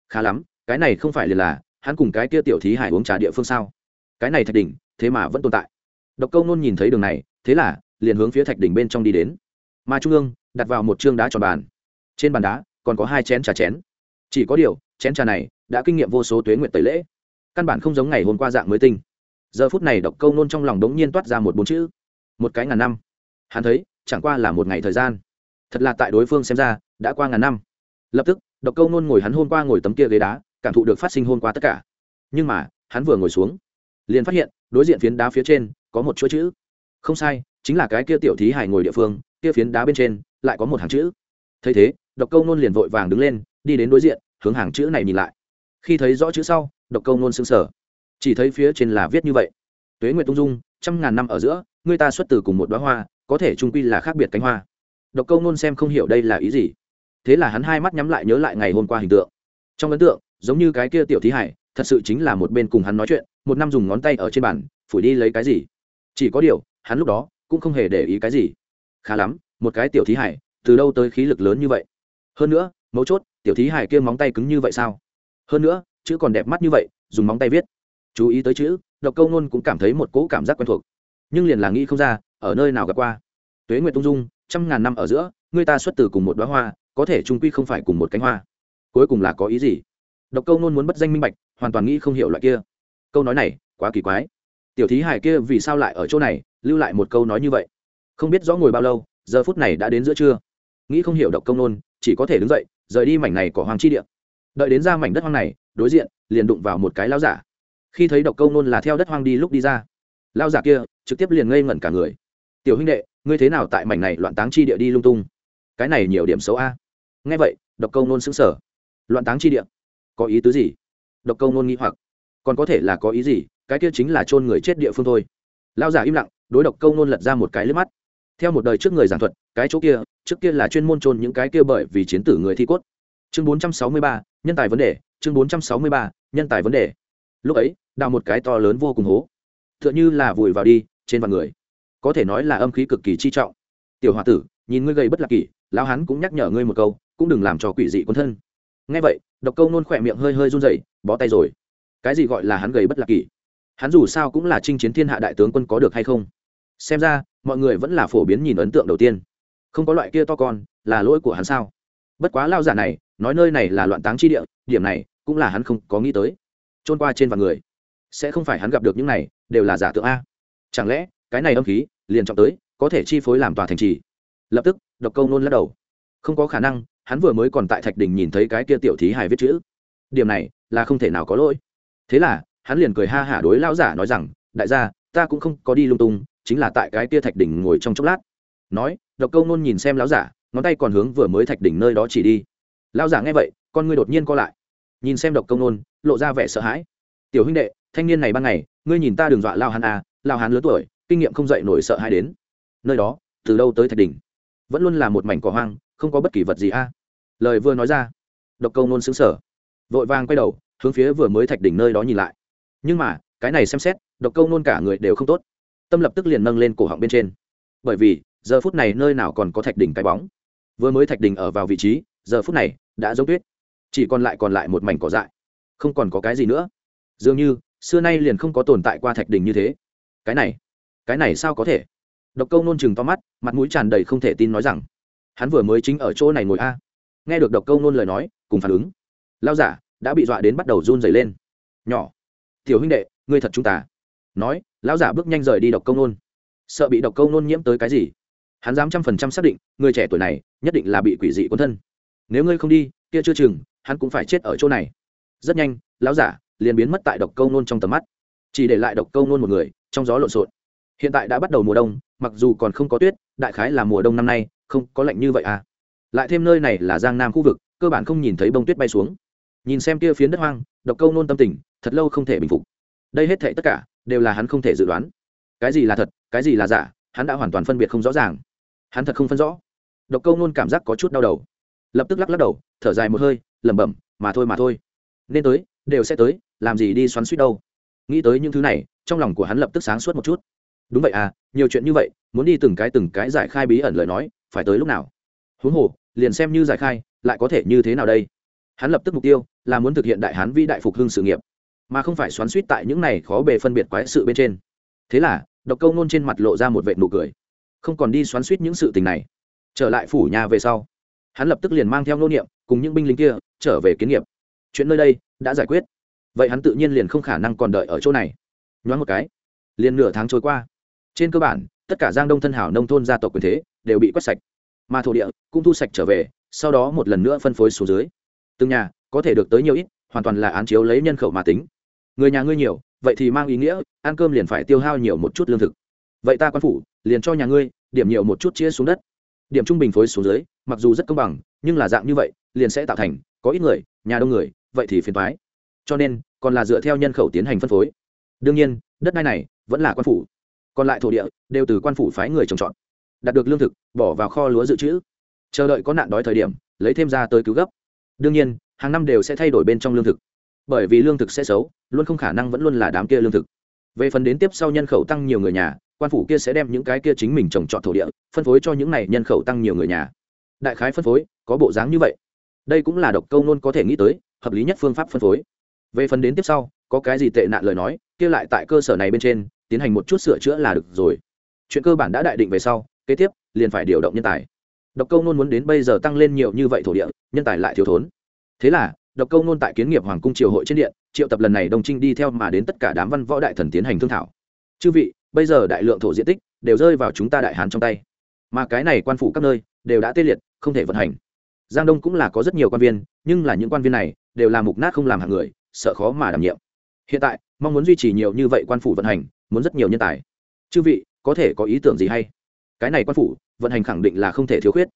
Khá lắm, cái này không phải liền là hắn cùng cái kia tiểu thí hải uống trà địa phương sao? Cái này thạch đỉnh, thế mà vẫn tồn tại. Độc câu nôn nhìn thấy đường này, thế là liền hướng phía thạch đỉnh bên trong đi đến. Mà trung ương đặt vào một chương đá tròn bàn. Trên bàn đá còn có hai chén trà chén. Chỉ có điều, chén trà này đã kinh nghiệm vô số tuế nguyện tẩy lễ. Căn bản không giống ngày hôm qua dạng mới tinh. Giờ phút này độc câu nôn trong lòng đống nhiên toát ra một bốn chữ. Một cái ngàn năm. Hắn thấy, chẳng qua là một ngày thời gian thật là tại đối phương xem ra, đã qua ngàn năm. Lập tức, độc câu nôn ngồi hắn hôm qua ngồi tấm kia ghế đá, cảm thụ được phát sinh hôm qua tất cả. Nhưng mà, hắn vừa ngồi xuống, liền phát hiện, đối diện phiến đá phía trên, có một chuỗi chữ. Không sai, chính là cái kia tiểu thí hải ngồi địa phương, kia phiến đá bên trên, lại có một hàng chữ. Thấy thế, độc câu nôn liền vội vàng đứng lên, đi đến đối diện, hướng hàng chữ này nhìn lại. Khi thấy rõ chữ sau, độc câu nôn xứng sở chỉ thấy phía trên là viết như vậy. Tuế nguyệt tung dung, trăm ngàn năm ở giữa, người ta xuất từ cùng một đoá hoa, có thể trung quy là khác biệt cánh hoa độc câu nôn xem không hiểu đây là ý gì. Thế là hắn hai mắt nhắm lại nhớ lại ngày hôm qua hình tượng. Trong ấn tượng, giống như cái kia tiểu thí hải, thật sự chính là một bên cùng hắn nói chuyện, một năm dùng ngón tay ở trên bàn, phủi đi lấy cái gì. Chỉ có điều, hắn lúc đó cũng không hề để ý cái gì. Khá lắm, một cái tiểu thí hải, từ đâu tới khí lực lớn như vậy? Hơn nữa, mấu chốt, tiểu thí hải kia móng tay cứng như vậy sao? Hơn nữa, chữ còn đẹp mắt như vậy, dùng móng tay viết. Chú ý tới chữ, độc câu nôn cũng cảm thấy một cỗ cảm giác quen thuộc. Nhưng liền là nghĩ không ra, ở nơi nào gặp qua. Tuế nguyệt tung dung trăm ngàn năm ở giữa người ta xuất từ cùng một đoá hoa, có thể trung quy không phải cùng một cánh hoa. Cuối cùng là có ý gì? Độc câu nôn muốn bất danh minh bạch, hoàn toàn nghĩ không hiểu loại kia. Câu nói này, quá kỳ quái. Tiểu thí hải kia vì sao lại ở chỗ này, lưu lại một câu nói như vậy? Không biết rõ ngồi bao lâu, giờ phút này đã đến giữa trưa. Nghĩ không hiểu độc công nôn, chỉ có thể đứng dậy, rời đi mảnh này của hoàng chi địa. Đợi đến ra mảnh đất hoang này, đối diện, liền đụng vào một cái lao giả. Khi thấy độc công nôn là theo đất hoang đi lúc đi ra lao giả kia trực tiếp liền ngây ngẩn cả người. Tiểu huynh đệ ngươi thế nào tại mảnh này loạn táng chi địa đi lung tung? Cái này nhiều điểm xấu a. Nghe vậy, độc công nôn xứng sở loạn táng chi địa? Có ý tứ gì? Độc công nôn nghĩ hoặc. Còn có thể là có ý gì? Cái kia chính là chôn người chết địa phương thôi. Lao giả im lặng, đối độc câu nôn lật ra một cái lướt mắt. Theo một đời trước người giảng thuật, cái chỗ kia, trước kia là chuyên môn chôn những cái kia bởi vì chiến tử người thi cốt. Chương bốn trăm sáu mươi ba, nhân tài vấn đề. Chương bốn trăm sáu mươi ba, nhân tài vấn đề. Lúc ấy, đào một cái to lớn vô cùng hố. T h ư ợ n h ư là vùi vào đi, trên vạn người có thể nói là âm khí cực kỳ chi trọng. Tiểu h o a tử, nhìn ngươi gây bất lạc kỷ, lão hắn cũng nhắc nhở ngươi một câu, cũng đừng làm cho quỷ dị quân thân. Ngay vậy, độc câu nôn khỏe miệng hơi hơi run rẩy, bó tay rồi. Cái gì gọi là hắn gầy bất lạc kỷ? Hắn dù sao cũng là chinh chiến thiên hạ đại tướng quân có được hay không? Xem ra, mọi người vẫn là phổ biến nhìn ấn tượng đầu tiên. Không có loại kia to con, là lỗi của hắn sao? Bất quá lao giả này, nói nơi này là loạn táng chi địa, điểm này cũng là hắn không có nghĩ tới. Trôn qua trên vạn người, sẽ không phải hắn gặp được những này, đều là giả tượng a. Chẳng lẽ, cái này âm khí liền trọng tới, có thể chi phối làm tòa thành trì. Lập tức, độc câu nôn lắc đầu. Không có khả năng, hắn vừa mới còn tại thạch đình nhìn thấy cái kia tiểu thí hài viết chữ. Điểm này là không thể nào có lỗi. Thế là, hắn liền cười ha hả đối lão giả nói rằng, đại gia, ta cũng không có đi lung tung, chính là tại cái kia thạch đỉnh ngồi trong chốc lát. Nói, độc câu nôn nhìn xem lão giả, ngón tay còn hướng vừa mới thạch đỉnh nơi đó chỉ đi. Lão giả nghe vậy, con ngươi đột nhiên co lại. Nhìn xem độc công nôn, lộ ra vẻ sợ hãi. Tiểu huynh đệ, thanh niên này ban ngày, ngươi nhìn ta đường dọa lao hắn à lao hắn lớn tuổi kinh nghiệm không dậy nổi sợ hãi đến. Nơi đó, từ đâu tới thạch đỉnh vẫn luôn là một mảnh cỏ hoang, không có bất kỳ vật gì a. Lời vừa nói ra, độc câu nôn xứng sở vội vàng quay đầu, hướng phía vừa mới thạch đỉnh nơi đó nhìn lại. Nhưng mà, cái này xem xét, độc câu nôn cả người đều không tốt. Tâm lập tức liền nâng lên cổ họng bên trên. Bởi vì, giờ phút này nơi nào còn có thạch đỉnh cái bóng. Vừa mới thạch đỉnh ở vào vị trí, giờ phút này, đã giống tuyết. Chỉ còn lại còn lại một mảnh cỏ dại. Không còn có cái gì nữa. Dường như, xưa nay liền không có tồn tại qua thạch đỉnh như thế. Cái này cái này sao có thể? Độc câu nôn chừng to mắt, mặt mũi tràn đầy không thể tin nói rằng, hắn vừa mới chính ở chỗ này ngồi a. Nghe được độc câu nôn lời nói, cùng phản ứng lao giả đã bị dọa đến bắt đầu run dày lên. Nhỏ, tiểu huynh đệ, ngươi thật chúng ta. Nói, lão giả bước nhanh rời đi độc Câu nôn. Sợ bị độc Câu nôn nhiễm tới cái gì? Hắn dám trăm phần trăm xác định, người trẻ tuổi này nhất định là bị quỷ dị quân thân. Nếu ngươi không đi, kia chưa chừng, hắn cũng phải chết ở chỗ này. Rất nhanh, lão giả liền biến mất tại độc câu nôn trong tầm mắt. Chỉ để lại độc câu nôn một người, trong gió lộn xộn hiện tại đã bắt đầu mùa đông, mặc dù còn không có tuyết, đại khái là mùa đông năm nay, không có lạnh như vậy à. Lại thêm nơi này là giang nam khu vực, cơ bản không nhìn thấy bông tuyết bay xuống. Nhìn xem kia phiến đất hoang, độc câu nôn tâm tình, thật lâu không thể bình phục. Đây hết thệ tất cả, đều là hắn không thể dự đoán. Cái gì là thật, cái gì là giả, hắn đã hoàn toàn phân biệt không rõ ràng. Hắn thật không phân rõ. Độc câu nôn cảm giác có chút đau đầu. Lập tức lắc lắc đầu, thở dài một hơi, lẩm bẩm, mà thôi mà thôi. Nên tới, đều sẽ tới, làm gì đi xoắn suýt đâu. Nghĩ tới những thứ này, trong lòng của hắn lập tức sáng suốt một chút đúng vậy à nhiều chuyện như vậy, muốn đi từng cái từng cái giải khai bí ẩn lời nói, phải tới lúc nào? Huống hồ, liền xem như giải khai, lại có thể như thế nào đây? Hắn lập tức mục tiêu, là muốn thực hiện đại hán vĩ đại phục hưng sự nghiệp, mà không phải xoắn suýt tại những này khó bề phân biệt quái sự bên trên. Thế là, độc câu nôn trên mặt lộ ra một vệ nụ cười. Không còn đi xoắn suýt những sự tình này. Trở lại phủ nhà về sau, hắn lập tức liền mang theo nô niệm, cùng những binh lính kia, trở về kiến nghiệp. Chuyện nơi đây, đã giải quyết. Vậy hắn tự nhiên liền không khả năng còn đợi ở chỗ này. Nhoáng một cái, liền nửa tháng trôi qua trên cơ bản, tất cả giang đông thân hảo nông thôn gia tộc quyền thế đều bị quét sạch. Mà thổ địa cũng thu sạch trở về, sau đó một lần nữa phân phối xuống dưới. Từng nhà có thể được tới nhiều ít, hoàn toàn là án chiếu lấy nhân khẩu mà tính. Người nhà ngươi nhiều, vậy thì mang ý nghĩa, ăn cơm liền phải tiêu hao nhiều một chút lương thực. Vậy ta quan phủ, liền cho nhà ngươi, điểm nhiều một chút chia xuống đất. Điểm trung bình phối xuống dưới, mặc dù rất công bằng, nhưng là dạng như vậy, liền sẽ tạo thành, có ít người, nhà đông người, vậy thì phiền thoái cho nên, còn là dựa theo nhân khẩu tiến hành phân phối. Đương nhiên, đất đai này vẫn là quan phủ còn lại thổ địa đều từ quan phủ phái người trồng trọt, đạt được lương thực, bỏ vào kho lúa dự trữ, chờ đợi có nạn đói thời điểm, lấy thêm ra tới cứu gấp. Đương nhiên, hàng năm đều sẽ thay đổi bên trong lương thực, bởi vì lương thực sẽ xấu, luôn không khả năng vẫn luôn là đám kia lương thực. Về phần đến tiếp sau nhân khẩu tăng nhiều người nhà, quan phủ kia sẽ đem những cái kia chính mình trồng trọt thổ địa, phân phối cho những này nhân khẩu tăng nhiều người nhà. Đại khái phân phối, có bộ dáng như vậy. Đây cũng là độc câu nôn có thể nghĩ tới, hợp lý nhất phương pháp phân phối. Về phần đến tiếp sau, có cái gì tệ nạn lời nói, kia lại tại cơ sở này bên trên tiến hành một chút sửa chữa là được rồi. Chuyện cơ bản đã đại định về sau, kế tiếp, liền phải điều động nhân tài. Độc câu nôn muốn đến bây giờ tăng lên nhiều như vậy thổ địa, nhân tài lại thiếu thốn. Thế là, độc câu nôn tại kiến nghiệp hoàng cung triều hội trên điện, triệu tập lần này đồng trinh đi theo mà đến tất cả đám văn võ đại thần tiến hành thương thảo. Chư vị, bây giờ đại lượng thổ diện tích đều rơi vào chúng ta đại hán trong tay. Mà cái này quan phủ các nơi đều đã tê liệt, không thể vận hành. Giang đông cũng là có rất nhiều quan viên, nhưng là những quan viên này đều là mục nát không làm hạng người, sợ khó mà đảm nhiệm. Hiện tại, mong muốn duy trì nhiều như vậy quan phủ vận hành muốn rất nhiều nhân tài. Chư vị, có thể có ý tưởng gì hay? Cái này quan phủ, vận hành khẳng định là không thể thiếu khuyết.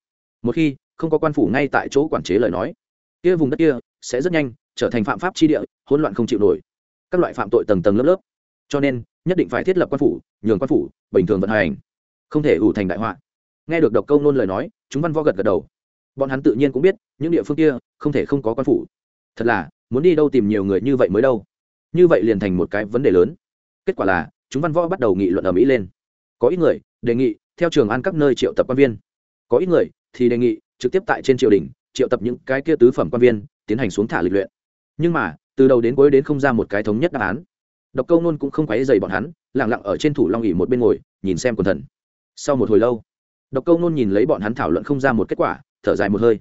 Một khi không có quan phủ ngay tại chỗ quản chế lời nói, kia vùng đất kia sẽ rất nhanh trở thành phạm pháp chi địa, hỗn loạn không chịu nổi. Các loại phạm tội tầng tầng lớp lớp. Cho nên, nhất định phải thiết lập quan phủ, nhường quan phủ bình thường vận hành, không thể ủ thành đại họa. Nghe được độc câu nôn lời nói, chúng văn võ gật gật đầu. Bọn hắn tự nhiên cũng biết, những địa phương kia không thể không có quan phủ. Thật là, muốn đi đâu tìm nhiều người như vậy mới đâu? Như vậy liền thành một cái vấn đề lớn. Kết quả là chúng văn võ bắt đầu nghị luận ở mỹ lên. Có ít người đề nghị, theo trường an các nơi triệu tập quan viên. Có ít người thì đề nghị, trực tiếp tại trên triều đình, triệu tập những cái kia tứ phẩm quan viên, tiến hành xuống thả lịch luyện. Nhưng mà, từ đầu đến cuối đến không ra một cái thống nhất đáp án. Độc câu nôn cũng không quấy dày bọn hắn lẳng lặng ở trên thủ long ỉ một bên ngồi, nhìn xem quần thần. Sau một hồi lâu, độc câu nôn nhìn lấy bọn hắn thảo luận không ra một kết quả, thở dài một hơi.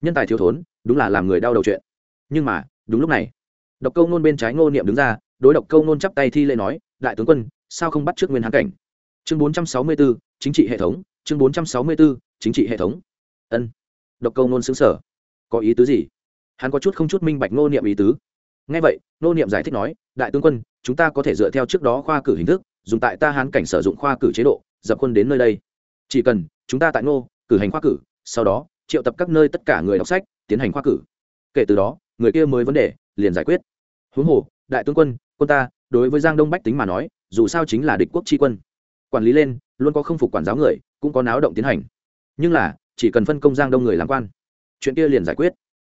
Nhân tài thiếu thốn, đúng là làm người đau đầu chuyện. Nhưng mà, đúng lúc này, độc câu nôn bên trái ngô niệm đứng ra đối độc câu nôn chắp tay thi lễ nói đại tướng quân sao không bắt trước nguyên hán cảnh? Chương bốn trăm sáu mươi 464, chính trị hệ thống chương bốn trăm sáu mươi 464, chính trị hệ thống. Ân. Độc câu nôn xứng sở. Có ý tứ gì? Hắn có chút không chút minh bạch nô niệm ý tứ. Ngay vậy nô niệm giải thích nói đại tướng quân chúng ta có thể dựa theo trước đó khoa cử hình thức dùng tại ta hán cảnh sử dụng khoa cử chế độ dập quân đến nơi đây. Chỉ cần chúng ta tại ngô cử hành khoa cử sau đó triệu tập các nơi tất cả người đọc sách tiến hành khoa cử. Kể từ đó người kia mới vấn đề liền giải quyết. Huống hồ đại tướng quân quân ta, đối với giang đông bách tính mà nói, dù sao chính là địch quốc tri quân. Quản lý lên, luôn có không phục quản giáo người, cũng có náo động tiến hành. Nhưng là, chỉ cần phân công giang đông người làm quan, chuyện kia liền giải quyết.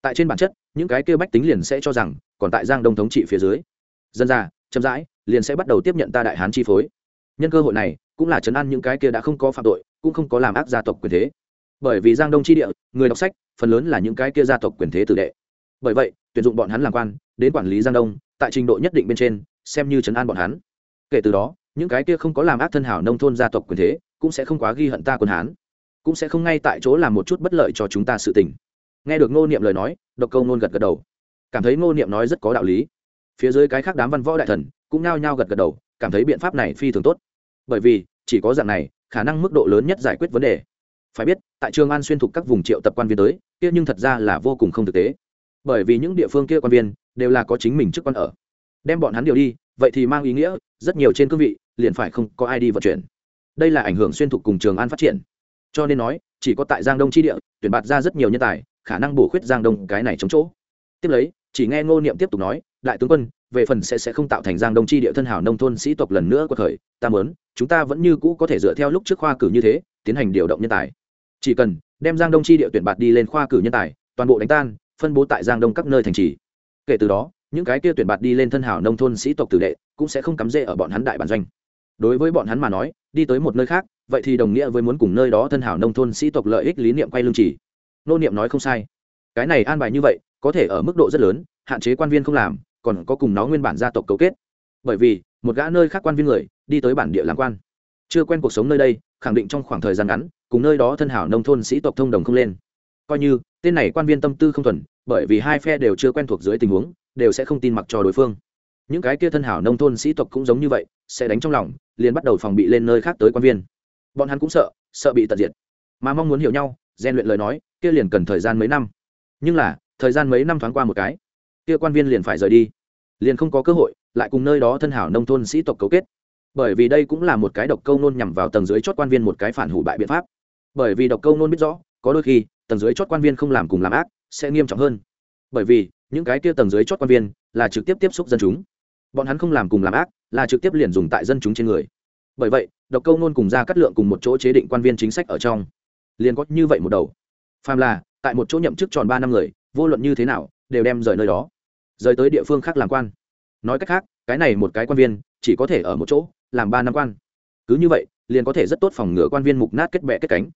Tại trên bản chất, những cái kia bách tính liền sẽ cho rằng, còn tại giang đông thống trị phía dưới. Dân ra, chậm rãi, liền sẽ bắt đầu tiếp nhận ta đại hán chi phối. Nhân cơ hội này, cũng là chấn an những cái kia đã không có phạm tội, cũng không có làm ác gia tộc quyền thế. Bởi vì giang đông chi địa, người đọc sách, phần lớn là những cái kia gia tộc quyền thế tử đệ. Bởi vậy, tuyển dụng bọn hắn làm quan, đến quản lý giang đông tại trình độ nhất định bên trên, xem như chấn an bọn hắn. Kể từ đó, những cái kia không có làm ác thân hảo nông thôn gia tộc quyền thế, cũng sẽ không quá ghi hận ta quân hán, cũng sẽ không ngay tại chỗ làm một chút bất lợi cho chúng ta sự tình. Nghe được ngô niệm lời nói, độc câu nôn gật gật đầu. Cảm thấy ngô niệm nói rất có đạo lý. Phía dưới cái khác đám văn võ đại thần cũng nhao nhao gật gật đầu, cảm thấy biện pháp này phi thường tốt. Bởi vì, chỉ có dạng này, khả năng mức độ lớn nhất giải quyết vấn đề. Phải biết, tại trường an xuyên thục các vùng triệu tập quan viên tới, kia nhưng thật ra là vô cùng không thực tế. Bởi vì những địa phương kia quan viên đều là có chính mình chức quan ở. Đem bọn hắn điều đi, vậy thì mang ý nghĩa, rất nhiều trên cương vị, liền phải không có ai đi vận chuyển. Đây là ảnh hưởng xuyên thục cùng trường an phát triển. Cho nên nói, chỉ có tại giang đông tri địa, tuyển bạt ra rất nhiều nhân tài, khả năng bổ khuyết giang đông cái này chống chỗ. Tiếp lấy, chỉ nghe ngô niệm tiếp tục nói, đại tướng quân, về phần sẽ sẽ không tạo thành giang đông tri địa thân hảo nông thôn sĩ tộc lần nữa của thời ta mớn chúng ta vẫn như cũ có thể dựa theo lúc trước khoa cử như thế, tiến hành điều động nhân tài. Chỉ cần đem giang đông tri địa tuyển bạt đi lên khoa cử nhân tài, toàn bộ đánh tan, phân bố tại giang đông các nơi thành trì kể từ đó, những cái kia tuyển bạt đi lên thân hảo nông thôn sĩ tộc tử đệ cũng sẽ không cắm rễ ở bọn hắn đại bản doanh. Đối với bọn hắn mà nói, đi tới một nơi khác, vậy thì đồng nghĩa với muốn cùng nơi đó thân hảo nông thôn sĩ tộc lợi ích lý niệm quay lương chỉ. Nô niệm nói không sai. Cái này an bài như vậy, có thể ở mức độ rất lớn, hạn chế quan viên không làm, còn có cùng nó nguyên bản gia tộc cấu kết. Bởi vì, một gã nơi khác quan viên người, đi tới bản địa làm quan. Chưa quen cuộc sống nơi đây, khẳng định trong khoảng thời gian ngắn, cùng nơi đó thân hảo nông thôn sĩ tộc thông đồng không lên coi như, tên này quan viên tâm tư không thuần, bởi vì hai phe đều chưa quen thuộc dưới tình huống, đều sẽ không tin mặc cho đối phương. Những cái kia thân hảo nông thôn sĩ tộc cũng giống như vậy, sẽ đánh trong lòng, liền bắt đầu phòng bị lên nơi khác tới quan viên. Bọn hắn cũng sợ sợ bị tận diệt. Mà mong muốn hiểu nhau, rèn luyện lời nói, kia liền cần thời gian mấy năm. Nhưng là, thời gian mấy năm thoáng qua một cái, kia quan viên liền phải rời đi. Liền không có cơ hội, lại cùng nơi đó thân hảo nông thôn sĩ tộc cấu kết. Bởi vì đây cũng là một cái độc câu nôn nhằm vào tầng dưới chót quan viên một cái phản hủ bại biện pháp. Bởi vì độc câu nôn biết rõ, có đôi khi tầng dưới chót quan viên không làm cùng làm ác, sẽ nghiêm trọng hơn. Bởi vì, những cái kia tầng dưới chót quan viên là trực tiếp tiếp xúc dân chúng. Bọn hắn không làm cùng làm ác, là trực tiếp liền dùng tại dân chúng trên người. Bởi vậy, độc câu nôn cùng ra cắt lượng cùng một chỗ chế định quan viên chính sách ở trong. Liền có như vậy một đầu. Phàm là, tại một chỗ nhậm chức tròn ba năm người, vô luận như thế nào, đều đem rời nơi đó. Rời tới địa phương khác làm quan. Nói cách khác, cái này một cái quan viên, chỉ có thể ở một chỗ, làm ba năm quan. Cứ như vậy, liền có thể rất tốt phòng ngừa quan viên mục nát kết bệ kết cánh.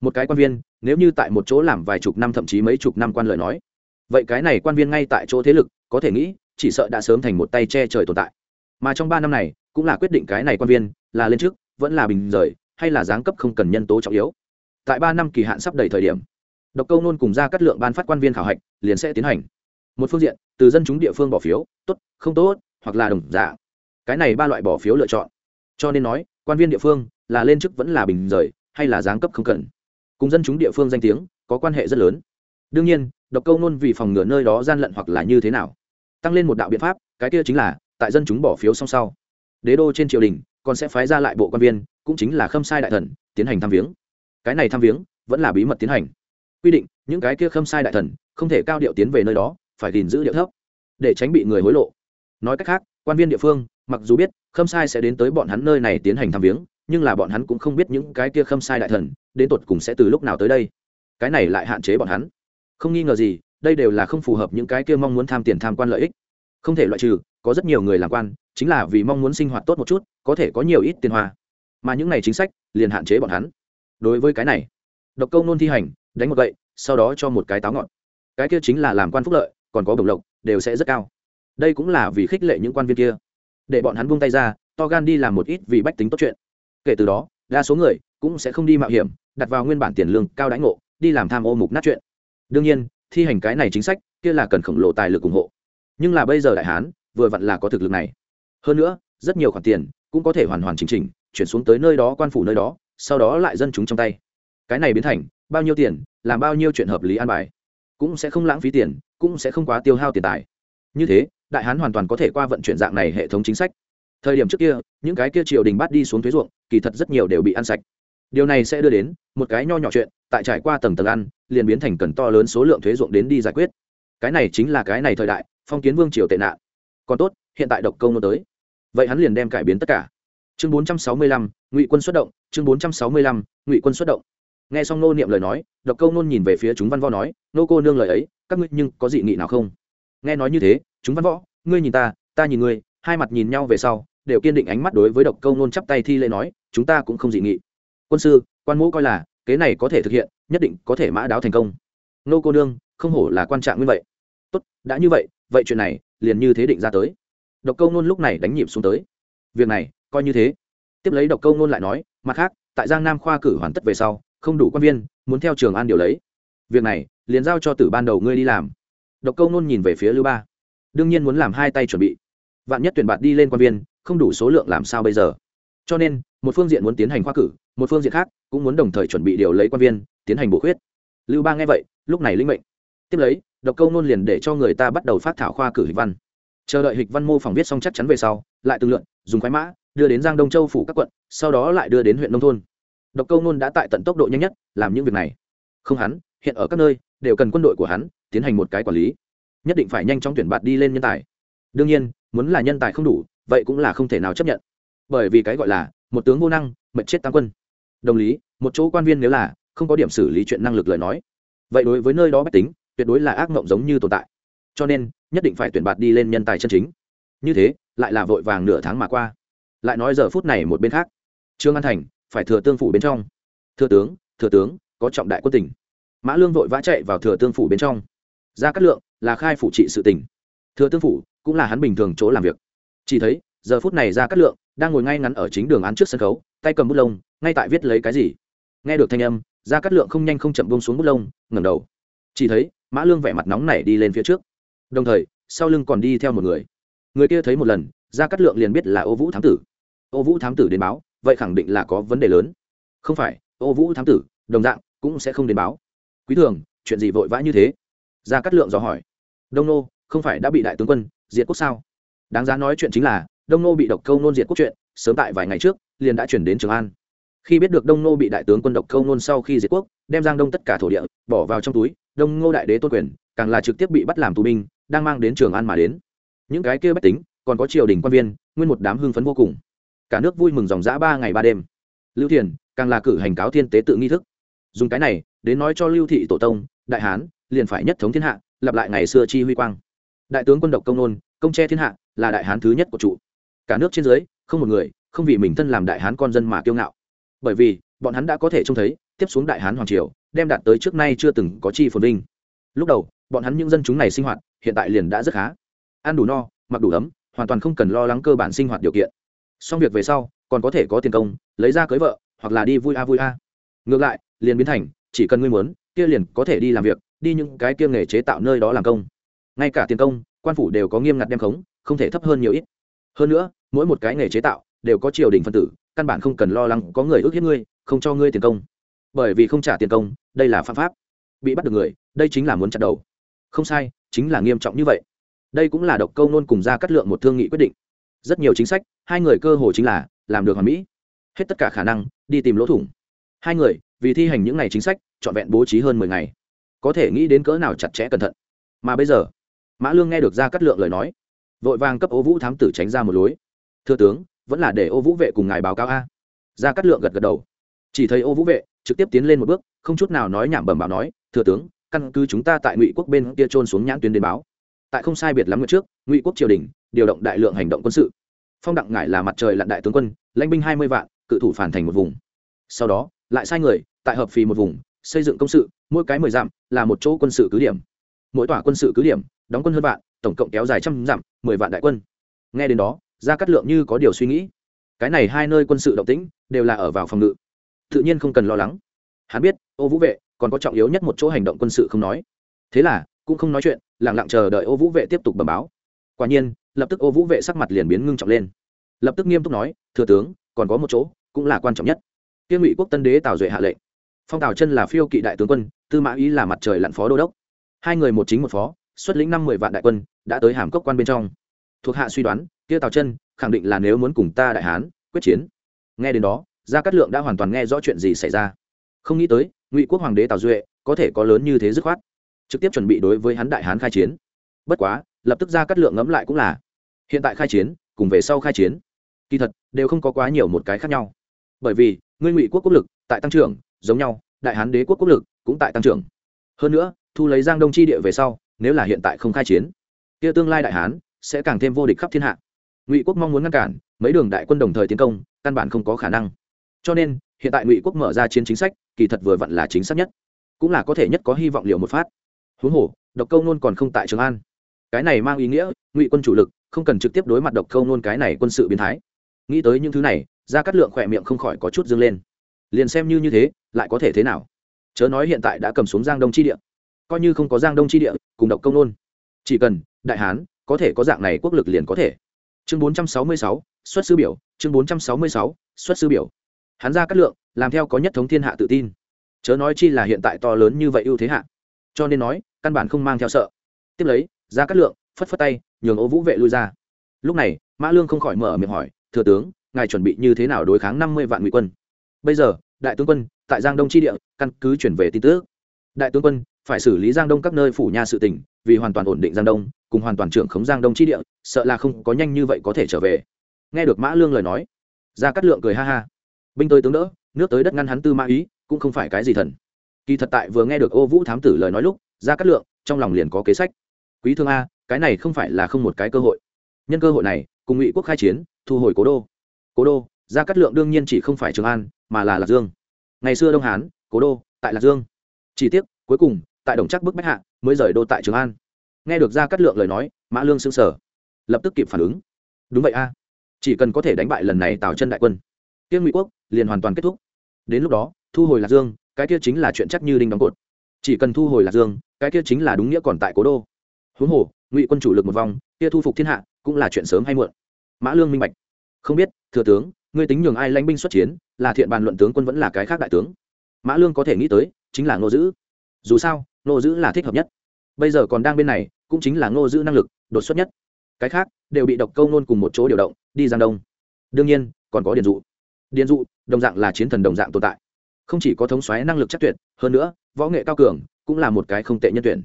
Một cái quan viên nếu như tại một chỗ làm vài chục năm thậm chí mấy chục năm quan lời nói, vậy cái này quan viên ngay tại chỗ thế lực, có thể nghĩ, chỉ sợ đã sớm thành một tay che trời tồn tại. Mà trong ba năm này, cũng là quyết định cái này quan viên, là lên trước vẫn là bình rời, hay là giáng cấp không cần nhân tố trọng yếu. Tại ba năm kỳ hạn sắp đầy thời điểm, độc câu nôn cùng ra cắt lượng ban phát quan viên khảo hạch, liền sẽ tiến hành. Một phương diện, từ dân chúng địa phương bỏ phiếu, tốt, không tốt, hoặc là đồng giả cái này ba loại bỏ phiếu lựa chọn. Cho nên nói, quan viên địa phương, là lên chức vẫn là bình rời, hay là giáng cấp không cần cùng dân chúng địa phương danh tiếng có quan hệ rất lớn. Đương nhiên, độc câu nôn vì phòng ngừa nơi đó gian lận hoặc là như thế nào, tăng lên một đạo biện pháp, cái kia chính là tại dân chúng bỏ phiếu song sau, đế đô trên triều đình còn sẽ phái ra lại bộ quan viên, cũng chính là khâm sai đại thần, tiến hành thăm viếng. Cái này thăm viếng vẫn là bí mật tiến hành. Quy định, những cái kia khâm sai đại thần không thể cao điệu tiến về nơi đó, phải gìn giữ điệu thấp, để tránh bị người hối lộ. Nói cách khác, quan viên địa phương, mặc dù biết khâm sai sẽ đến tới bọn hắn nơi này tiến hành thăm viếng nhưng là bọn hắn cũng không biết những cái kia khâm sai đại thần, đến tột cùng sẽ từ lúc nào tới đây. Cái này lại hạn chế bọn hắn. Không nghi ngờ gì, đây đều là không phù hợp những cái kia mong muốn tham tiền tham quan lợi ích. Không thể loại trừ, có rất nhiều người làm quan, chính là vì mong muốn sinh hoạt tốt một chút, có thể có nhiều ít tiền hoa. Mà những này chính sách, liền hạn chế bọn hắn. Đối với cái này, độc câu nôn thi hành, đánh một gậy, sau đó cho một cái táo ngọn. Cái kia chính là làm quan phúc lợi, còn có bổng lộc, đều sẽ rất cao. Đây cũng là vì khích lệ những quan viên kia. Để bọn hắn buông tay ra, to gan đi làm một ít vì bách tính tốt chuyện kể từ đó, đa số người cũng sẽ không đi mạo hiểm, đặt vào nguyên bản tiền lương cao đãi ngộ, đi làm tham ô mục nát chuyện. Đương nhiên, thi hành cái này chính sách kia là cần khổng lồ tài lực ủng hộ. Nhưng là bây giờ đại hán, vừa vặn là có thực lực này. Hơn nữa, rất nhiều khoản tiền cũng có thể hoàn hoàn chỉnh chỉnh, chuyển xuống tới nơi đó, quan phủ nơi đó, sau đó lại dân chúng trong tay. Cái này biến thành, bao nhiêu tiền, làm bao nhiêu chuyện hợp lý an bài. Cũng sẽ không lãng phí tiền, cũng sẽ không quá tiêu hao tiền tài. Như thế, đại hán hoàn toàn có thể qua vận chuyển dạng này hệ thống chính sách thời điểm trước kia, những cái kia triều đình bắt đi xuống thuế ruộng, kỳ thật rất nhiều đều bị ăn sạch. Điều này sẽ đưa đến một cái nho nhỏ chuyện, tại trải qua tầng tầng ăn, liền biến thành cần to lớn số lượng thuế ruộng đến đi giải quyết. Cái này chính là cái này thời đại, phong kiến vương triều tệ nạn. Còn tốt, hiện tại độc công nó tới. Vậy hắn liền đem cải biến tất cả. Chương bốn trăm sáu mươi lăm, ngụy quân xuất động, chương bốn trăm sáu mươi lăm, ngụy quân xuất động. Nghe xong nô niệm lời nói, độc câu nôn nhìn về phía chúng văn võ nói, nô cô nương lời ấy, các ngươi nhưng có dị nghị nào không? Nghe nói như thế, chúng văn võ, ngươi nhìn ta ta nhìn ngươi. Hai mặt nhìn nhau về sau đều kiên định ánh mắt đối với độc câu nôn chắp tay thi lễ nói, chúng ta cũng không dị nghị. Quân sư, quan mũ coi là, kế này có thể thực hiện, nhất định có thể mã đáo thành công. Nô cô nương, không hổ là quan trạng như vậy. Tốt, đã như vậy vậy chuyện này liền như thế định ra tới. Độc câu nôn lúc này đánh nhịp xuống tới. Việc này, coi như thế. Tiếp lấy độc câu nôn lại nói, mặt khác, tại giang nam khoa cử hoàn tất về sau, không đủ quan viên, muốn theo trường an điều lấy. Việc này, liền giao cho tử ban đầu ngươi đi làm. Độc câu nôn nhìn về phía lưu ba. Đương nhiên muốn làm hai tay chuẩn bị. Vạn nhất tuyển bạn đi lên quan viên không đủ số lượng làm sao bây giờ. Cho nên, một phương diện muốn tiến hành khoa cử, một phương diện khác cũng muốn đồng thời chuẩn bị điều lấy quan viên, tiến hành bổ khuyết. Lưu ba nghe vậy, lúc này linh mệnh. Tiếp lấy, độc câu nôn liền để cho người ta bắt đầu phát thảo khoa cử hịch văn. Chờ đợi hịch văn mô phỏng viết xong chắc chắn về sau, lại từng lượn, dùng khoái mã, đưa đến giang đông châu phủ các quận, sau đó lại đưa đến huyện nông thôn. Độc câu nôn đã tại tận tốc độ nhanh nhất làm những việc này. Không hắn, hiện ở các nơi, đều cần quân đội của hắn tiến hành một cái quản lý. Nhất định phải nhanh chóng tuyển bạt đi lên nhân tài. Đương nhiên, muốn là nhân tài không đủ vậy cũng là không thể nào chấp nhận. Bởi vì cái gọi là, một tướng vô năng, mệnh chết tăng quân. Đồng lý, một chỗ quan viên nếu là, không có điểm xử lý chuyện năng lực lời nói. Vậy đối với nơi đó bách tính, tuyệt đối là ác mộng giống như tồn tại. Cho nên, nhất định phải tuyển bạt đi lên nhân tài chân chính. Như thế, lại là vội vàng nửa tháng mà qua. Lại nói giờ phút này một bên khác. Trương an thành, phải thừa tương phủ bên trong. Thừa tướng thừa tướng, có trọng đại quân tỉnh mã lương vội vã chạy vào thừa tương phủ bên trong. Ra cát lượng là khai phủ trị sự tỉnh thừa tương phủ cũng là hắn bình thường chỗ làm việc chỉ thấy, giờ phút này ra cát lượng đang ngồi ngay ngắn ở chính đường án trước sân khấu, tay cầm bút lông, ngay tại viết lấy cái gì. Nghe được thanh âm ra cát lượng không nhanh không chậm bông xuống bút lông, ngẩng đầu. Chỉ thấy, mã lương vẻ mặt nóng nảy đi lên phía trước. Đồng thời, sau lưng còn đi theo một người. Người kia thấy một lần ra cát lượng liền biết là ô vũ thám tử. Ô vũ thám tử đến báo, vậy khẳng định là có vấn đề lớn. Không phải, ô vũ thám tử, đồng dạng, cũng sẽ không đến báo. Quý thường, chuyện gì vội vã như thế? Ra cát lượng dò hỏi. Đông nô, không phải đã bị đại tướng quân diệt quốc sao? Đáng giá nói chuyện chính là, đông nô bị độc câu nôn diệt quốc chuyện sớm tại vài ngày trước, liền đã chuyển đến trường an. Khi biết được đông nô bị đại tướng quân độc câu nôn sau khi diệt quốc, đem giang đông tất cả thổ địa, bỏ vào trong túi, đông ngô đại đế tôn quyền, càng là trực tiếp bị bắt làm tù binh, đang mang đến trường an mà đến. Những cái kia bách tính, còn có triều đình quan viên, nguyên một đám hưng phấn vô cùng. Cả nước vui mừng dòng dã ba ngày ba đêm. Lưu thiền, càng là cử hành cáo thiên tế tự nghi thức. Dùng cái này, đến nói cho lưu thị tổ tông, đại hán, liền phải nhất thống thiên hạ, lặp lại ngày xưa chi huy quang. Đại tướng quân độc công nôn công tre thiên hạ, là đại hán thứ nhất của trụ cả nước trên dưới, không một người, không vì mình thân làm đại hán con dân mà kiêu ngạo. Bởi vì, bọn hắn đã có thể trông thấy, tiếp xuống đại hán hoàng triều, đem đạt tới trước nay chưa từng có chi phồn vinh. Lúc đầu, bọn hắn những dân chúng này sinh hoạt, hiện tại liền đã rất khá. Ăn đủ no, mặc đủ ấm, hoàn toàn không cần lo lắng cơ bản sinh hoạt điều kiện. Xong việc về sau, còn có thể có tiền công, lấy ra cưới vợ, hoặc là đi vui a vui a. Ngược lại, liền biến thành, chỉ cần ngươi muốn, kia liền có thể đi làm việc, đi những cái kia nghề chế tạo nơi đó làm công. Ngay cả tiền công quan phủ đều có nghiêm ngặt đem khống, không thể thấp hơn nhiều ít. Hơn nữa, mỗi một cái nghề chế tạo đều có triều đình phân tử, căn bản không cần lo lắng có người ước hiếp ngươi, không cho ngươi tiền công. Bởi vì không trả tiền công, đây là phạm pháp. Bị bắt được người, đây chính là muốn chặt đầu. Không sai, chính là nghiêm trọng như vậy. Đây cũng là độc câu nôn cùng ra cắt lượng một thương nghị quyết định. Rất nhiều chính sách, hai người cơ hồ chính là làm được hoàn mỹ. Hết tất cả khả năng, đi tìm lỗ thủng. Hai người, vì thi hành những ngày chính sách, trọn vẹn bố trí hơn mười ngày. Có thể nghĩ đến cỡ nào chặt chẽ cẩn thận. Mà bây giờ mã lương nghe được ra cắt lượng lời nói, vội vàng cấp ô vũ thám tử tránh ra một lối. Thưa tướng, vẫn là để ô vũ vệ cùng ngài báo cáo a. Ra cắt lượng gật gật đầu. Chỉ thấy ô vũ vệ trực tiếp tiến lên một bước, không chút nào nói nhảm bẩm báo nói thừa tướng, căn cứ chúng ta tại ngụy quốc bên kia trôn xuống nhãn tuyến đến báo. Tại không sai biệt lắm trước, ngụy quốc triều đình điều động đại lượng hành động quân sự. Phong đặng ngải là mặt trời lặn đại tướng quân, lãnh binh hai mươi vạn, cự thủ phản thành một vùng. Sau đó, lại sai người, tại hợp phì một vùng, xây dựng công sự, mỗi cái mười dặm là một chỗ quân sự cứ điểm mỗi tòa quân sự cứ điểm, đóng quân hơn vạn, tổng cộng kéo dài trăm dặm, mười vạn đại quân. Nghe đến đó ra cắt lượng như có điều suy nghĩ. Cái này hai nơi quân sự động tĩnh đều là ở vào phòng ngự. Tự nhiên không cần lo lắng. Hắn biết, ô vũ vệ còn có trọng yếu nhất một chỗ hành động quân sự không nói. Thế là, cũng không nói chuyện lẳng lặng chờ đợi ô vũ vệ tiếp tục bẩm báo. Quả nhiên, lập tức ô vũ vệ sắc mặt liền biến ngưng trọng lên. Lập tức nghiêm túc nói, thừa tướng, còn có một chỗ cũng là quan trọng nhất. Tiên ngụy quốc tân đế tào duệ hạ lệnh. Phong tào chân là phiêu kỵ đại tướng quân, tư mã ý là mặt trời lặn phó đô đốc hai người một chính một phó, xuất lĩnh năm mười vạn đại quân, đã tới hàm cốc quan bên trong. Thuộc hạ suy đoán, kia tào chân, khẳng định là nếu muốn cùng ta đại hán, quyết chiến. Nghe đến đó, gia cát lượng đã hoàn toàn nghe rõ chuyện gì xảy ra. Không nghĩ tới, ngụy quốc hoàng đế tào duệ, có thể có lớn như thế dứt khoát. Trực tiếp chuẩn bị đối với hắn đại hán khai chiến. Bất quá, lập tức gia cát lượng ngẫm lại cũng là, hiện tại khai chiến, cùng về sau khai chiến, kỳ thật, đều không có quá nhiều một cái khác nhau. Bởi vì, ngươi ngụy quốc quốc lực, tại tăng trưởng, giống nhau, đại hán đế quốc quốc lực, cũng tại tăng trưởng. Hơn nữa thu lấy giang đông chi địa về sau, nếu là hiện tại không khai chiến, kia tương lai đại hán sẽ càng thêm vô địch khắp thiên hạ. Ngụy quốc mong muốn ngăn cản, mấy đường đại quân đồng thời tiến công, căn bản không có khả năng. Cho nên, hiện tại ngụy quốc mở ra chiến chính sách, kỳ thật vừa vặn là chính xác nhất. Cũng là có thể nhất có hy vọng liệu một phát. Huống hồ, độc câu nôn còn không tại trường an. Cái này mang ý nghĩa, ngụy quân chủ lực không cần trực tiếp đối mặt độc câu nôn cái này quân sự biến thái. Nghĩ tới những thứ này ra cắt lượng khỏe miệng không khỏi có chút dâng lên. Liền xem như như thế, lại có thể thế nào? Chớ nói hiện tại đã cầm xuống giang đông chi địa coi như không có giang đông chi địa cùng độc công nôn. Chỉ cần đại hán có thể có dạng này quốc lực liền có thể. Chương 466, xuất sư biểu chương 466, xuất sư biểu. Hắn ra cắt lượng làm theo có nhất thống thiên hạ tự tin. Chớ nói chi là hiện tại to lớn như vậy ưu thế hạ. Cho nên nói căn bản không mang theo sợ. Tiếp lấy ra cắt lượng phất phất tay nhường ô vũ vệ lui ra. Lúc này mã lương không khỏi mở miệng hỏi thừa tướng ngài chuẩn bị như thế nào đối kháng năm mươi vạn ngụy quân? Bây giờ đại tướng quân tại giang đông tri địa căn cứ chuyển về tin tức. Đại tướng quân phải xử lý giang đông các nơi phủ nha sự tỉnh vì hoàn toàn ổn định giang đông, cùng hoàn toàn trưởng khống giang đông chi địa, sợ là không có nhanh như vậy có thể trở về. Nghe được mã lương lời nói ra cắt lượng cười ha ha. Binh tới tướng đỡ, nước tới đất ngăn hắn tư mã ý, cũng không phải cái gì thần. Kỳ thật tại vừa nghe được ô vũ thám tử lời nói lúc ra cắt lượng trong lòng liền có kế sách. Quý thương a, cái này không phải là không một cái cơ hội. Nhân cơ hội này, cùng ngụy quốc khai chiến, thu hồi cố đô. Cố đô, gia cát lượng đương nhiên chỉ không phải trường an, mà là lạc dương. Ngày xưa đông hán, cố đô, tại lạc dương. Chỉ tiếc, cuối cùng tại đồng chắc bức bách hạ, mới rời đô tại trường an. Nghe được ra cát lượng lời nói, mã lương xưng sở lập tức kịp phản ứng. Đúng vậy a, chỉ cần có thể đánh bại lần này tào chân đại quân tiên ngụy quốc liền hoàn toàn kết thúc. Đến lúc đó, thu hồi lạc dương, cái kia chính là chuyện chắc như đinh đóng cột. Chỉ cần thu hồi lạc dương, cái kia chính là đúng nghĩa còn tại cố đô. Huống hồ, ngụy quân chủ lực một vòng, kia thu phục thiên hạ cũng là chuyện sớm hay muộn. Mã lương minh bạch. Không biết, thừa tướng, ngươi tính nhường ai lãnh binh xuất chiến, là thiện bàn luận tướng quân vẫn là cái khác đại tướng. Mã lương có thể nghĩ tới, chính là ngô dữ. Dù sao ngô giữ là thích hợp nhất. Bây giờ còn đang bên này, cũng chính là ngô giữ năng lực, đột xuất nhất. Cái khác, đều bị độc câu nôn cùng một chỗ điều động, đi giang đông. Đương nhiên, còn có điền dụ. Điền dụ, đồng dạng là chiến thần đồng dạng tồn tại. Không chỉ có thống xoáy năng lực chắc tuyệt, hơn nữa, võ nghệ cao cường, cũng là một cái không tệ nhân tuyển.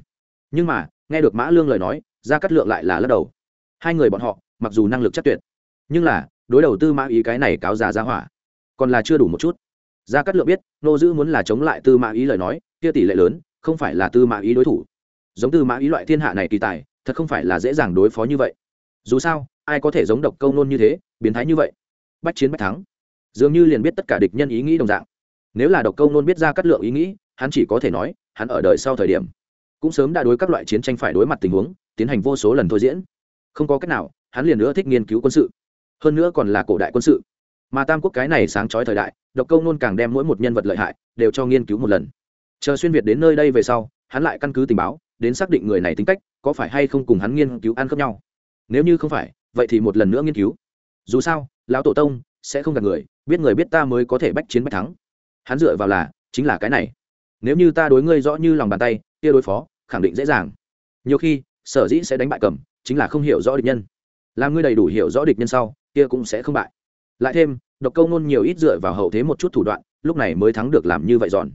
Nhưng mà, nghe được mã lương lời nói ra cắt lượng lại là lắc đầu. Hai người bọn họ, mặc dù năng lực chắc tuyệt, nhưng là, đối đầu tư mã ý cái này cáo già ra hỏa, còn là chưa đủ một chút. Gia cát lượng biết nô giữ muốn là chống lại tư mã ý lời nói, kia tỷ lệ lớn không phải là tư mã ý đối thủ. Giống tư mã ý loại thiên hạ này kỳ tài, thật không phải là dễ dàng đối phó như vậy. Dù sao, ai có thể giống độc câu nôn như thế, biến thái như vậy? Bách chiến bách thắng. Dường như liền biết tất cả địch nhân ý nghĩ đồng dạng. Nếu là độc câu nôn biết ra cắt lượng ý nghĩ, hắn chỉ có thể nói, hắn ở đời sau thời điểm, cũng sớm đã đối các loại chiến tranh phải đối mặt tình huống, tiến hành vô số lần thôi diễn. Không có cách nào, hắn liền nữa thích nghiên cứu quân sự. Hơn nữa còn là cổ đại quân sự. Mà tam quốc cái này sáng trói thời đại, độc câu nôn càng đem mỗi một nhân vật lợi hại, đều cho nghiên cứu một lần chờ xuyên việt đến nơi đây về sau, hắn lại căn cứ tình báo, đến xác định người này tính cách, có phải hay không cùng hắn nghiên cứu ăn khớp nhau. Nếu như không phải, vậy thì một lần nữa nghiên cứu. Dù sao, lão tổ tông sẽ không gặp người, biết người biết ta mới có thể bách chiến bách thắng. Hắn dựa vào là, chính là cái này. Nếu như ta đối ngươi rõ như lòng bàn tay, kia đối phó, khẳng định dễ dàng. Nhiều khi, sở dĩ sẽ đánh bại cầm, chính là không hiểu rõ địch nhân. Làm ngươi đầy đủ hiểu rõ địch nhân sau, kia cũng sẽ không bại. Lại thêm, độc câu nôn nhiều ít dựa vào hậu thế một chút thủ đoạn, lúc này mới thắng được làm như vậy giòn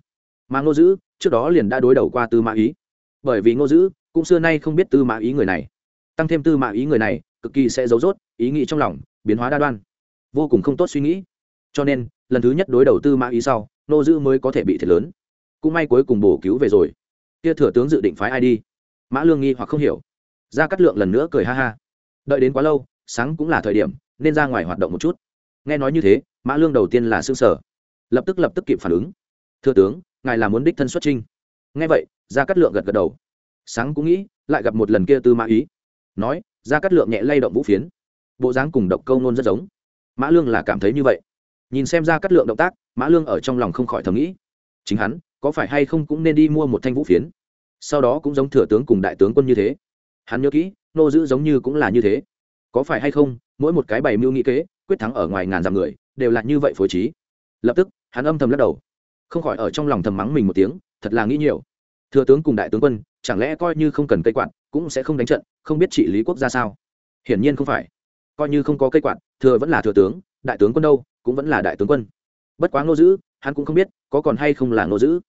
mà ngô dữ trước đó liền đã đối đầu qua tư mã ý. Bởi vì ngô dữ cũng xưa nay không biết tư mã ý người này. Tăng thêm tư mã ý người này, cực kỳ sẽ giấu dốt ý nghĩ trong lòng biến hóa đa đoan. Vô cùng không tốt suy nghĩ. Cho nên, lần thứ nhất đối đầu tư mã ý sau, ngô dữ mới có thể bị thiệt lớn. Cũng may cuối cùng bổ cứu về rồi. Kia thừa tướng dự định phái ai đi? Mã lương nghi hoặc không hiểu. Ra cắt lượng lần nữa cười ha ha. Đợi đến quá lâu, sáng cũng là thời điểm, nên ra ngoài hoạt động một chút. Nghe nói như thế, mã lương đầu tiên là xương sở lập tức lập tức kịp phản ứng. Thưa tướng ngài là muốn đích thân xuất trinh nghe vậy, gia cát lượng gật gật đầu. Sáng cũng nghĩ, lại gặp một lần kia tư mã ý. Nói, gia cát lượng nhẹ lay động vũ phiến. Bộ dáng cùng độc câu nôn rất giống. Mã lương là cảm thấy như vậy. Nhìn xem gia cát lượng động tác, mã lương ở trong lòng không khỏi thầm nghĩ. Chính hắn, có phải hay không cũng nên đi mua một thanh vũ phiến? Sau đó cũng giống thừa tướng cùng đại tướng quân như thế. Hắn nhớ kỹ, nô giữ giống như cũng là như thế. Có phải hay không, mỗi một cái bày mưu nghĩ kế, quyết thắng ở ngoài ngàn dặm người, đều là như vậy phối trí. Lập tức, hắn âm thầm lắc đầu không khỏi ở trong lòng thầm mắng mình một tiếng thật là nghĩ nhiều. Thừa tướng cùng đại tướng quân chẳng lẽ coi như không cần cây quạt cũng sẽ không đánh trận không biết trị lý quốc gia sao? Hiển nhiên không phải. Coi như không có cây quạt thừa vẫn là thừa tướng đại tướng quân đâu cũng vẫn là đại tướng quân. Bất quá ngô dữ, hắn cũng không biết có còn hay không là ngô dữ.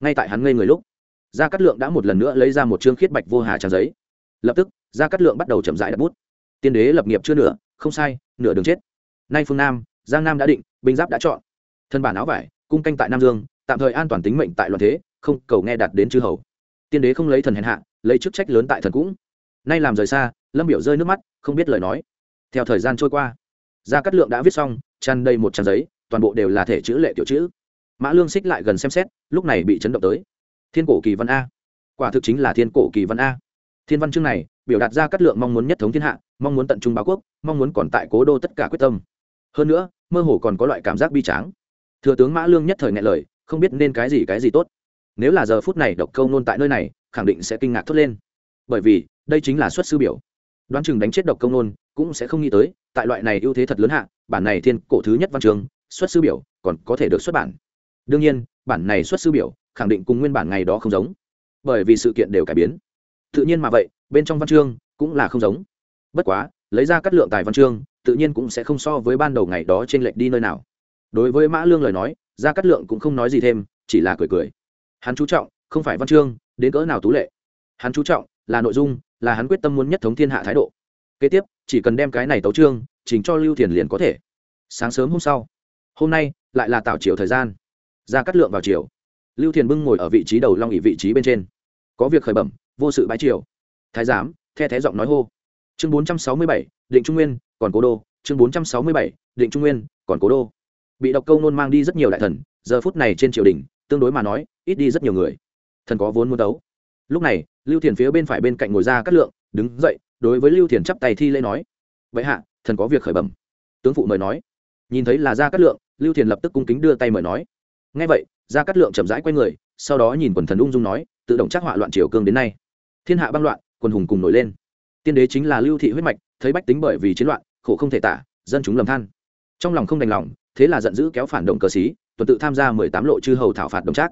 ngay tại hắn ngây người lúc gia cát lượng đã một lần nữa lấy ra một chương khiết bạch vô hà trang giấy. Lập tức gia cát lượng bắt đầu chậm rãi đặt bút. Tiên đế lập nghiệp chưa nửa không sai nửa đường chết. Nay phương nam giang nam đã định binh giáp đã chọn. Thân bản áo vải cung canh tại nam dương, tạm thời an toàn tính mệnh tại loạn thế, không cầu nghe đạt đến chư hầu. Tiên đế không lấy thần hèn hạ, lấy chức trách lớn tại thần cũng. Nay làm rời xa, lâm biểu rơi nước mắt, không biết lời nói. Theo thời gian trôi qua, gia cát lượng đã viết xong, tràn đầy một trang giấy, toàn bộ đều là thể chữ lệ tiểu chữ. Mã lương xích lại gần xem xét, lúc này bị chấn động tới. Thiên cổ kỳ văn a. Quả thực chính là thiên cổ kỳ văn a. Thiên văn chương này, biểu đạt ra cát lượng mong muốn nhất thống thiên hạ, mong muốn tận trung báo quốc, mong muốn còn tại cố đô tất cả quyết tâm. Hơn nữa, mơ hồ còn có loại cảm giác bi tráng thừa tướng mã lương nhất thời ngại lời, không biết nên cái gì cái gì tốt. Nếu là giờ phút này độc câu nôn tại nơi này, khẳng định sẽ kinh ngạc thốt lên. Bởi vì, đây chính là xuất sư biểu. Đoán chừng đánh chết độc công nôn, cũng sẽ không nghĩ tới, tại loại này ưu thế thật lớn hạ, bản này thiên cổ thứ nhất văn trường, xuất sư biểu, còn có thể được xuất bản. Đương nhiên, bản này xuất sư biểu, khẳng định cùng nguyên bản ngày đó không giống. Bởi vì sự kiện đều cải biến. Tự nhiên mà vậy, bên trong văn chương cũng là không giống. Bất quá, lấy ra cắt lượng tài văn chương, tự nhiên cũng sẽ không so với ban đầu ngày đó trên lệch đi nơi nào đối với mã lương lời nói, gia cát lượng cũng không nói gì thêm, chỉ là cười cười. Hắn chú trọng, không phải văn chương, đến cỡ nào tú lệ. Hắn chú trọng, là nội dung, là hắn quyết tâm muốn nhất thống thiên hạ thái độ. Kế tiếp, chỉ cần đem cái này tấu trương trình cho lưu thiền liền có thể. Sáng sớm hôm sau, hôm nay, lại là tạo chiều thời gian. Ra cắt lượng vào chiều lưu thiền bưng ngồi ở vị trí đầu long ỉ vị trí bên trên. Có việc khởi bẩm, vô sự bái triều. Thái giám, the thé giọng nói hô. Chương bốn trăm sáu mươi bảy, định trung nguyên, còn cố đô. Chương bốn trăm sáu mươi bảy, định trung nguyên, còn cố đô bị độc câu nôn mang đi rất nhiều đại thần, giờ phút này trên triều đình, tương đối mà nói, ít đi rất nhiều người. Thần có vốn muốn đấu. Lúc này, lưu thiền phía bên phải bên cạnh ngồi ra cắt lượng, đứng dậy, đối với lưu thiền chắp tay thi lễ nói, vậy hạ, thần có việc khởi bẩm. Tướng phụ mời nói. Nhìn thấy là ra cắt lượng, lưu thiền lập tức cung kính đưa tay mời nói. Ngay vậy, ra cắt lượng chậm rãi quay người, sau đó nhìn quần thần ung dung nói, tự động chắc họa loạn triều cương đến nay. Thiên hạ băng loạn quần hùng cùng nổi lên. Tiên đế chính là lưu thị huyết mạch, thấy bách tính bởi vì chiến loạn, khổ không thể tả, dân chúng lầm than. Trong lòng không đành lòng thế là giận dữ kéo phản động cờ xí, tuần tự tham gia mười tám lộ chư hầu thảo phạt đồng trác.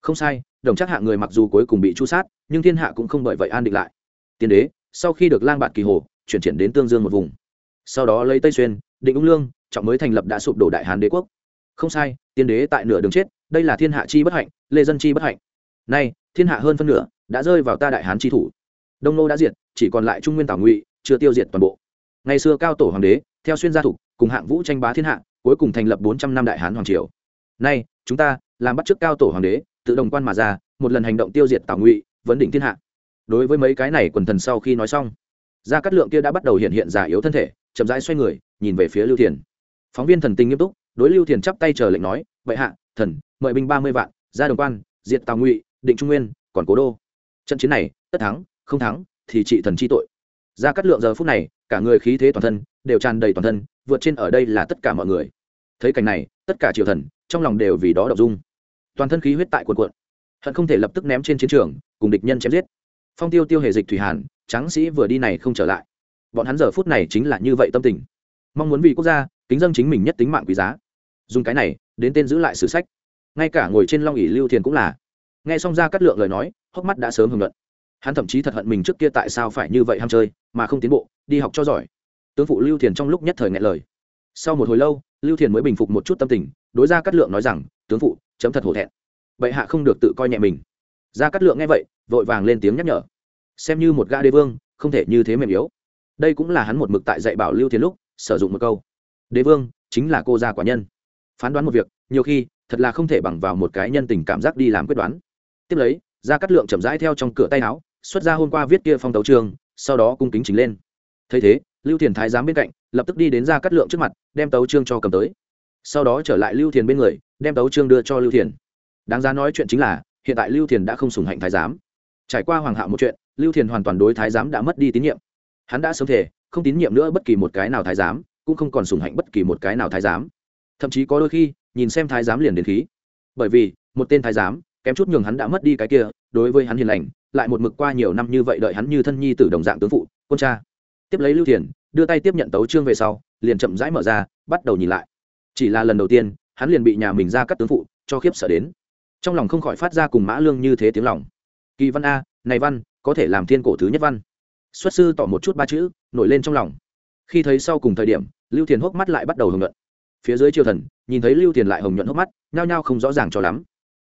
Không sai, đồng trác hạ người mặc dù cuối cùng bị chu sát, nhưng thiên hạ cũng không bởi vậy an định lại. Tiên đế, sau khi được lang bạt kỳ hồ, chuyển triển đến tương dương một vùng. Sau đó lấy tây xuyên, định ung lương, trọng mới thành lập đã sụp đổ đại hán đế quốc. Không sai, tiên đế tại nửa đường chết, đây là thiên hạ chi bất hạnh, lê dân chi bất hạnh. Nay, thiên hạ hơn phân nửa đã rơi vào ta đại hán chi thủ. Đông nô đã diệt, chỉ còn lại trung nguyên tảo ngụy, chưa tiêu diệt toàn bộ. Ngày xưa cao tổ hoàng đế, theo xuyên gia thủ, cùng hạng vũ tranh bá thiên hạ cuối cùng thành lập bốn trăm năm đại hán hoàng triều. Nay, chúng ta làm bắt trước cao tổ hoàng đế, tự đồng quan mà ra, một lần hành động tiêu diệt tào ngụy, vấn định thiên hạ. Đối với mấy cái này quần thần sau khi nói xong, gia cát lượng kia đã bắt đầu hiện hiện giả yếu thân thể, chậm rãi xoay người, nhìn về phía lưu thiền. Phóng viên thần tình nghiêm túc, đối lưu thiền chắp tay chờ lệnh nói vậy hạ, thần, mời binh ba mươi vạn, ra đồng quan, diệt tào ngụy, định trung nguyên, còn cố đô. Trận chiến này, tất thắng, không thắng, thì trị thần chi tội. Gia cát lượng giờ phút này cả người khí thế toàn thân đều tràn đầy toàn thân, vượt trên ở đây là tất cả mọi người. Thấy cảnh này, tất cả triều thần trong lòng đều vì đó đậu dung. Toàn thân khí huyết tại cuộn cuộn, hận không thể lập tức ném trên chiến trường, cùng địch nhân chém giết. Phong tiêu tiêu hề dịch thủy hàn, tráng sĩ vừa đi này không trở lại. Bọn hắn giờ phút này chính là như vậy tâm tình. Mong muốn vì quốc gia, kính dân chính mình nhất tính mạng quý giá. Dùng cái này, đến tên giữ lại sử sách. Ngay cả ngồi trên long ỉ lưu thiền cũng là. Nghe xong ra cắt lượng lời nói, hốc mắt đã sớm hưởng luận hắn thậm chí thật hận mình trước kia tại sao phải như vậy ham chơi, mà không tiến bộ, đi học cho giỏi. Tướng phụ lưu thiền trong lúc nhất thời ngại lời. Sau một hồi lâu, lưu thiền mới bình phục một chút tâm tình, đối ra cắt lượng nói rằng, tướng phụ, chấm thật hổ thẹn. Bệ hạ không được tự coi nhẹ mình. Ra cắt lượng nghe vậy, vội vàng lên tiếng nhắc nhở. Xem như một gã đế vương, không thể như thế mềm yếu. Đây cũng là hắn một mực tại dạy bảo lưu thiền lúc, sử dụng một câu. Đế vương, chính là cô gia quả nhân. Phán đoán một việc, nhiều khi, thật là không thể bằng vào một cái nhân tình cảm giác đi làm quyết đoán. Tiếp lấy ra cắt lượng chậm rãi theo trong cửa tay áo xuất ra hôm qua viết kia phong tấu trường, sau đó cung kính chính lên. Thấy thế, lưu thiền thái giám bên cạnh, lập tức đi đến ra cắt lượng trước mặt, đem tấu trương cho cầm tới. Sau đó trở lại lưu thiền bên người, đem tấu trương đưa cho lưu thiền. Đáng giá nói chuyện chính là, hiện tại lưu thiền đã không sùng hạnh thái giám. Trải qua hoàng hạo một chuyện, lưu thiền hoàn toàn đối thái giám đã mất đi tín nhiệm. Hắn đã sớm thể không tín nhiệm nữa bất kỳ một cái nào thái giám, cũng không còn sùng hạnh bất kỳ một cái nào thái giám. Thậm chí có đôi khi, nhìn xem thái giám liền đến khí. Bởi vì, một tên thái giám, kém chút nhường hắn đã mất đi cái kia, đối với hắn hiền lành lại một mực qua nhiều năm như vậy đợi hắn như thân nhi tử đồng dạng tướng phụ, quân cha. Tiếp lấy lưu thiền, đưa tay tiếp nhận tấu trương về sau, liền chậm rãi mở ra, bắt đầu nhìn lại. Chỉ là lần đầu tiên, hắn liền bị nhà mình ra cắt tướng phụ, cho khiếp sợ đến. Trong lòng không khỏi phát ra cùng mã lương như thế tiếng lòng. Kỳ văn a, này văn, có thể làm thiên cổ thứ nhất văn. Xuất sư tỏ một chút ba chữ, nổi lên trong lòng. Khi thấy sau cùng thời điểm, lưu thiền hốc mắt lại bắt đầu hưởng luận phía dưới triều thần, nhìn thấy lưu thiền lại hồng nhuận hốc mắt, nhao nhao không rõ ràng cho lắm.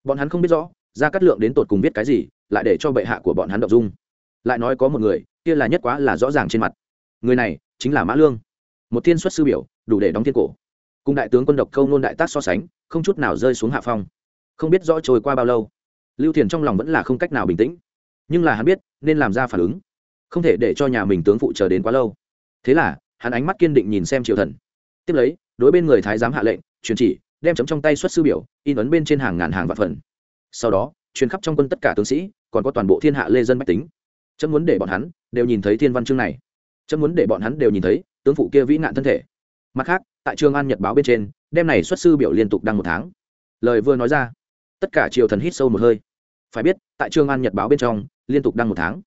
Bọn hắn không biết rõ ra cắt lượng đến tột cùng biết cái gì, lại để cho bệ hạ của bọn hắn đọc dung. Lại nói có một người, kia là nhất quá là rõ ràng trên mặt. Người này chính là mã lương. Một thiên xuất sư biểu, đủ để đóng thiên cổ. Cùng đại tướng quân độc câu nôn đại tác so sánh, không chút nào rơi xuống hạ phong. Không biết rõ trôi qua bao lâu, lưu thiền trong lòng vẫn là không cách nào bình tĩnh. Nhưng là hắn biết, nên làm ra phản ứng. Không thể để cho nhà mình tướng phụ chờ đến quá lâu. Thế là, hắn ánh mắt kiên định nhìn xem triều thần. Tiếp lấy, đối bên người thái giám hạ lệnh, truyền chỉ, đem chấm trong tay xuất sư biểu, in ấn bên trên hàng ngàn hàng vạn phần sau đó, truyền khắp trong quân tất cả tướng sĩ, còn có toàn bộ thiên hạ lê dân bách tính. Chấm muốn để bọn hắn đều nhìn thấy thiên văn chương này. Chấm muốn để bọn hắn đều nhìn thấy tướng phụ kia vĩ nạn thân thể. Mặt khác, tại trường an nhật báo bên trên đem này xuất sư biểu liên tục đăng một tháng. Lời vừa nói ra, tất cả triều thần hít sâu một hơi. Phải biết, tại trường an nhật báo bên trong, liên tục đăng một tháng.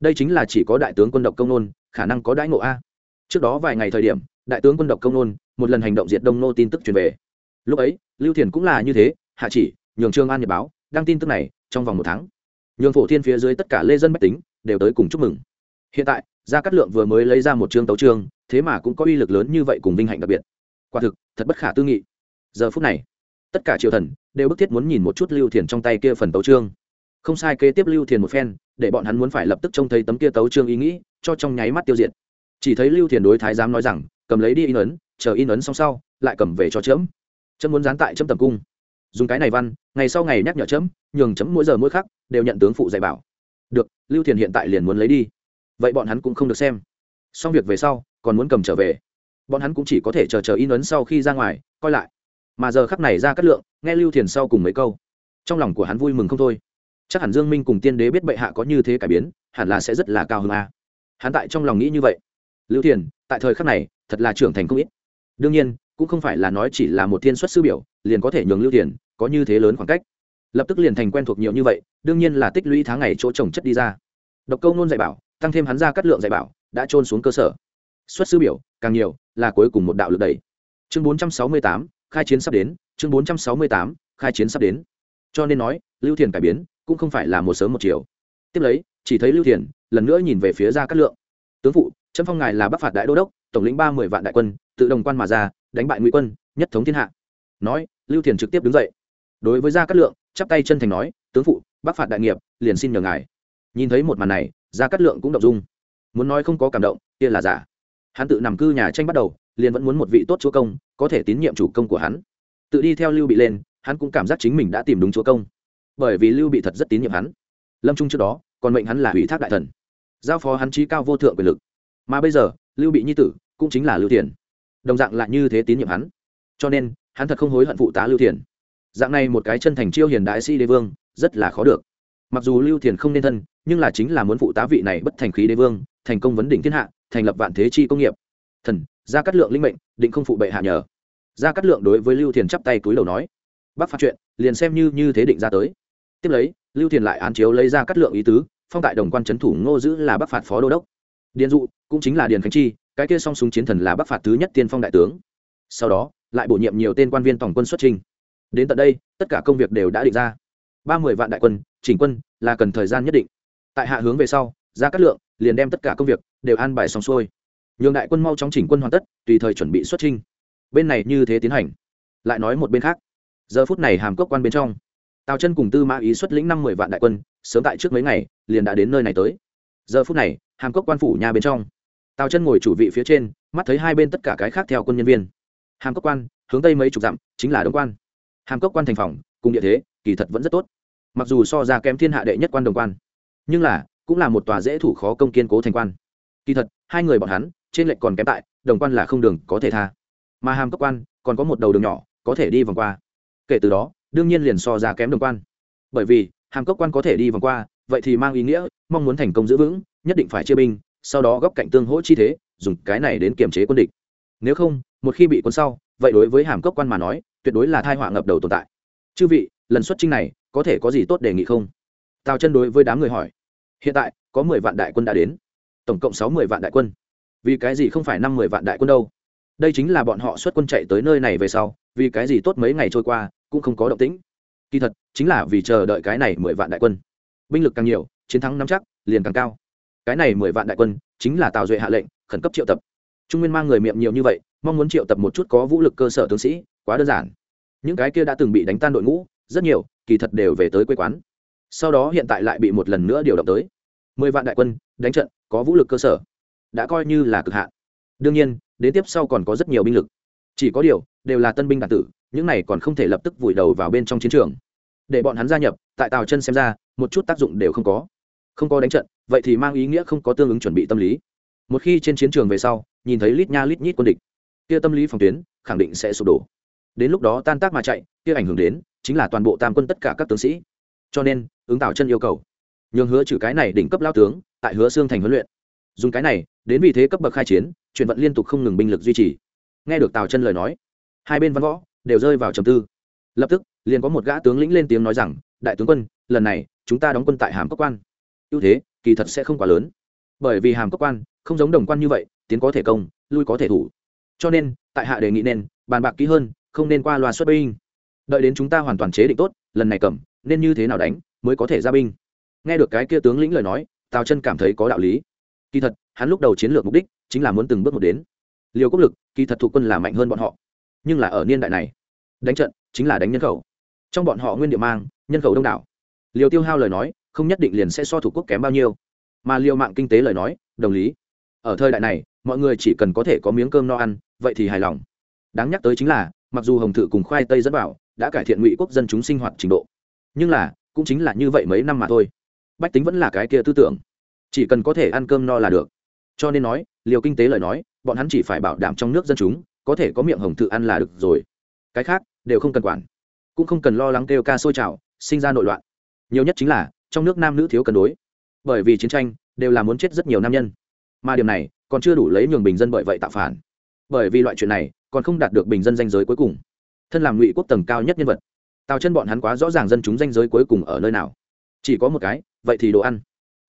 Đây chính là chỉ có đại tướng quân độc công nôn khả năng có đãi ngộ a. Trước đó vài ngày thời điểm, đại tướng quân độc công nôn một lần hành động diệt đông nô tin tức truyền về. Lúc ấy, lưu thiền cũng là như thế, hạ chỉ, nhường trương an nhật báo đăng tin tức này trong vòng một tháng. Nhường phổ thiên phía dưới tất cả lê dân bách tính đều tới cùng chúc mừng. Hiện tại, gia cát lượng vừa mới lấy ra một chương tấu trương thế mà cũng có uy lực lớn như vậy cùng vinh hạnh đặc biệt. Quả thực, thật bất khả tư nghị. Giờ phút này, tất cả triều thần đều bức thiết muốn nhìn một chút lưu thiền trong tay kia phần tấu trương không sai, kế tiếp lưu thiền một phen, để bọn hắn muốn phải lập tức trông thấy tấm kia tấu trương ý nghĩ, cho trong nháy mắt tiêu diệt. Chỉ thấy lưu thiền đối thái giám nói rằng, cầm lấy đi in ấn, chờ in ấn xong sau, lại cầm về cho chấm chấm muốn dán tại chấm tầm cung dùng cái này văn, ngày sau ngày nhắc nhở chấm, nhường chấm mỗi giờ mỗi khắc đều nhận tướng phụ dạy bảo. Được, lưu thiền hiện tại liền muốn lấy đi. Vậy bọn hắn cũng không được xem. Xong việc về sau, còn muốn cầm trở về. Bọn hắn cũng chỉ có thể chờ chờ in ấn sau khi ra ngoài, coi lại. Mà giờ khắc này ra cắt lượng, nghe lưu thiền sau cùng mấy câu. Trong lòng của hắn vui mừng không thôi. Chắc hẳn dương minh cùng tiên đế biết bệ hạ có như thế cải biến, hẳn là sẽ rất là cao hơn a. Hắn tại trong lòng nghĩ như vậy. Lưu thiền, tại thời khắc này, thật là trưởng thành không ít. Đương nhiên, cũng không phải là nói chỉ là một thiên xuất sư biểu, liền có thể nhường lưu thiền có như thế lớn khoảng cách. Lập tức liền thành quen thuộc nhiều như vậy đương nhiên là tích lũy tháng ngày chỗ trồng chất đi ra. Độc câu nôn dạy bảo tăng thêm hắn ra cắt lượng dạy bảo đã trôn xuống cơ sở. Xuất sư biểu càng nhiều là cuối cùng một đạo lực đẩy. Chương 468, khai chiến sắp đến chương 468, khai chiến sắp đến. Cho nên nói lưu thiền cải biến cũng không phải là một sớm một chiều. Tiếp lấy chỉ thấy lưu thiền lần nữa nhìn về phía ra cát lượng. Tướng phụ trâm phong ngài là bắc phạt đại đô đốc tổng lĩnh ba mươi vạn đại quân tự đồng quan mà ra đánh bại ngụy quân nhất thống thiên hạ. Nói lưu thiền trực tiếp đứng dậy đối với gia cát lượng, chắp tay chân thành nói, tướng phụ bác phạt đại nghiệp, liền xin nhờ ngài. Nhìn thấy một màn này, gia cát lượng cũng động dung. Muốn nói không có cảm động, kia là giả. Hắn tự nằm cư nhà tranh bắt đầu, liền vẫn muốn một vị tốt chúa công, có thể tín nhiệm chủ công của hắn. Tự đi theo lưu bị lên, hắn cũng cảm giác chính mình đã tìm đúng chúa công. Bởi vì lưu bị thật rất tín nhiệm hắn. Lâm trung trước đó, còn mệnh hắn là ủy thác đại thần. Giao phó hắn trí cao vô thượng quyền lực. Mà bây giờ, lưu bị nhi tử cũng chính là lưu thiền. Đồng dạng lại như thế tín nhiệm hắn. Cho nên, hắn thật không hối hận phụ tá lưu thiền dạng này một cái chân thành chiêu hiền đại sĩ đế vương, rất là khó được. Mặc dù lưu thiền không nên thân, nhưng là chính là muốn phụ tá vị này bất thành khí đế vương, thành công vấn đỉnh thiên hạ, thành lập vạn thế chi công nghiệp. Thần, gia cát lượng linh mệnh, định không phụ bệ hạ nhờ. Gia cát lượng đối với lưu thiền chắp tay túi đầu nói. Bác phạt chuyện, liền xem như như thế định ra tới. Tiếp lấy, lưu thiền lại án chiếu lấy ra cát lượng ý tứ, phong tại đồng quan trấn thủ ngô giữ là bắc phạt phó đô đốc. Điền dụ cũng chính là điền khánh chi, cái kia song súng chiến thần là bắc phạt thứ nhất tiên phong đại tướng. Sau đó, lại bổ nhiệm nhiều tên quan viên tổng quân xuất trình đến tận đây, tất cả công việc đều đã định ra. Ba mươi vạn đại quân, chỉnh quân là cần thời gian nhất định. Tại hạ hướng về sau, ra cát lượng, liền đem tất cả công việc đều an bài xong xuôi. Nhường đại quân mau chóng chỉnh quân hoàn tất, tùy thời chuẩn bị xuất trinh bên này như thế tiến hành. Lại nói một bên khác. Giờ phút này hàm cốc quan bên trong, tào chân cùng tư mã ý xuất lĩnh năm mươi vạn đại quân, sớm tại trước mấy ngày, liền đã đến nơi này tới. Giờ phút này, hàm cốc quan phủ nhà bên trong, tào chân ngồi chủ vị phía trên, mắt thấy hai bên tất cả cái khác theo quân nhân viên. Hàm cốc quan, hướng tây mấy chục dặm, chính là đông quan hàm cốc quan thành phòng, cùng địa thế, kỳ thật vẫn rất tốt. Mặc dù so ra kém thiên hạ đệ nhất quan đồng quan, nhưng là, cũng là một tòa dễ thủ khó công kiên cố thành quan. Kỳ thật, hai người bọn hắn, trên lệnh còn kém tại, đồng quan là không đường có thể tha. Mà hàm cốc quan, còn có một đầu đường nhỏ, có thể đi vòng qua. Kể từ đó, đương nhiên liền so ra kém đồng quan. Bởi vì, hàm cốc quan có thể đi vòng qua, vậy thì mang ý nghĩa, mong muốn thành công giữ vững, nhất định phải chia binh, sau đó góp cạnh tương hỗ chi thế, dùng cái này đến kiềm chế quân địch. Nếu không, một khi bị quân sau, vậy đối với hàm cốc quan mà nói tuyệt đối là thai họa ngập đầu tồn tại. Chư vị, lần xuất trinh này, có thể có gì tốt đề nghị không? Tào chân đối với đám người hỏi. Hiện tại, có mười vạn đại quân đã đến. Tổng cộng sáu mươi vạn đại quân. Vì cái gì không phải năm mười vạn đại quân đâu? Đây chính là bọn họ xuất quân chạy tới nơi này về sau, vì cái gì tốt mấy ngày trôi qua, cũng không có động tĩnh. Kỳ thật, chính là vì chờ đợi cái này mười vạn đại quân. Binh lực càng nhiều, chiến thắng nắm chắc, liền càng cao. Cái này mười vạn đại quân, chính là tào duệ hạ lệnh, khẩn cấp triệu tập. Trung nguyên mang người miệng nhiều như vậy, mong muốn triệu tập một chút có vũ lực cơ sở tướng sĩ quá đơn giản. Những cái kia đã từng bị đánh tan đội ngũ, rất nhiều, kỳ thật đều về tới quê quán. Sau đó hiện tại lại bị một lần nữa điều động tới. Mười vạn đại quân, đánh trận, có vũ lực cơ sở. Đã coi như là cực hạn. Đương nhiên, đến tiếp sau còn có rất nhiều binh lực. Chỉ có điều, đều là tân binh đạn tử, những này còn không thể lập tức vùi đầu vào bên trong chiến trường. Để bọn hắn gia nhập, tại tàu chân xem ra, một chút tác dụng đều không có. Không có đánh trận, vậy thì mang ý nghĩa không có tương ứng chuẩn bị tâm lý. Một khi trên chiến trường về sau, nhìn thấy lít nha lít nhít quân địch, kia tâm lý phòng tuyến, khẳng định sẽ sụp đổ đến lúc đó tan tác mà chạy, kia ảnh hưởng đến chính là toàn bộ tam quân tất cả các tướng sĩ. Cho nên, ứng tạo chân yêu cầu, nhường hứa trừ cái này đỉnh cấp lao tướng tại hứa xương thành huấn luyện. Dùng cái này, đến vì thế cấp bậc khai chiến chuyển vận liên tục không ngừng binh lực duy trì. Nghe được tào chân lời nói, hai bên văn võ đều rơi vào trầm tư. Lập tức, liền có một gã tướng lĩnh lên tiếng nói rằng, đại tướng quân, lần này, chúng ta đóng quân tại hàm cốc quan. Ưu thế, kỳ thật sẽ không quá lớn. Bởi vì hàm cốc quan không giống đồng quan như vậy, tiến có thể công, lui có thể thủ. Cho nên, tại hạ đề nghị nên bàn bạc kỹ hơn không nên qua loa xuất binh. Đợi đến chúng ta hoàn toàn chế định tốt, lần này cầm, nên như thế nào đánh mới có thể ra binh. Nghe được cái kia tướng lĩnh lời nói, tào chân cảm thấy có đạo lý. Kỳ thật, hắn lúc đầu chiến lược mục đích chính là muốn từng bước một đến. Liều quốc lực, kỳ thật thuộc quân là mạnh hơn bọn họ, nhưng là ở niên đại này, đánh trận chính là đánh nhân khẩu. Trong bọn họ nguyên địa mang, nhân khẩu đông đảo. Liều tiêu hao lời nói, không nhất định liền sẽ so thủ quốc kém bao nhiêu. Mà liều mạng kinh tế lời nói, đồng lý. Ở thời đại này, mọi người chỉ cần có thể có miếng cơm no ăn, vậy thì hài lòng. Đáng nhắc tới chính là mặc dù hồng thự cùng khoai tây dẫn vào, đã cải thiện ngụy quốc dân chúng sinh hoạt trình độ. Nhưng là, cũng chính là như vậy mấy năm mà thôi. Bách tính vẫn là cái kia tư tưởng. Chỉ cần có thể ăn cơm no là được. Cho nên nói, liều kinh tế lời nói, bọn hắn chỉ phải bảo đảm trong nước dân chúng, có thể có miệng hồng thự ăn là được rồi. Cái khác, đều không cần quản. Cũng không cần lo lắng kêu ca sôi trào, sinh ra nội loạn. Nhiều nhất chính là, trong nước nam nữ thiếu cân đối. Bởi vì chiến tranh, đều là muốn chết rất nhiều nam nhân. Mà điều này, còn chưa đủ lấy nhường bình dân bởi vậy tạo phản. Bởi vì loại chuyện này còn không đạt được bình dân danh giới cuối cùng. Thân làm ngụy quốc tầng cao nhất nhân vật. Tào chân bọn hắn quá rõ ràng dân chúng danh giới cuối cùng ở nơi nào. Chỉ có một cái, vậy thì đồ ăn.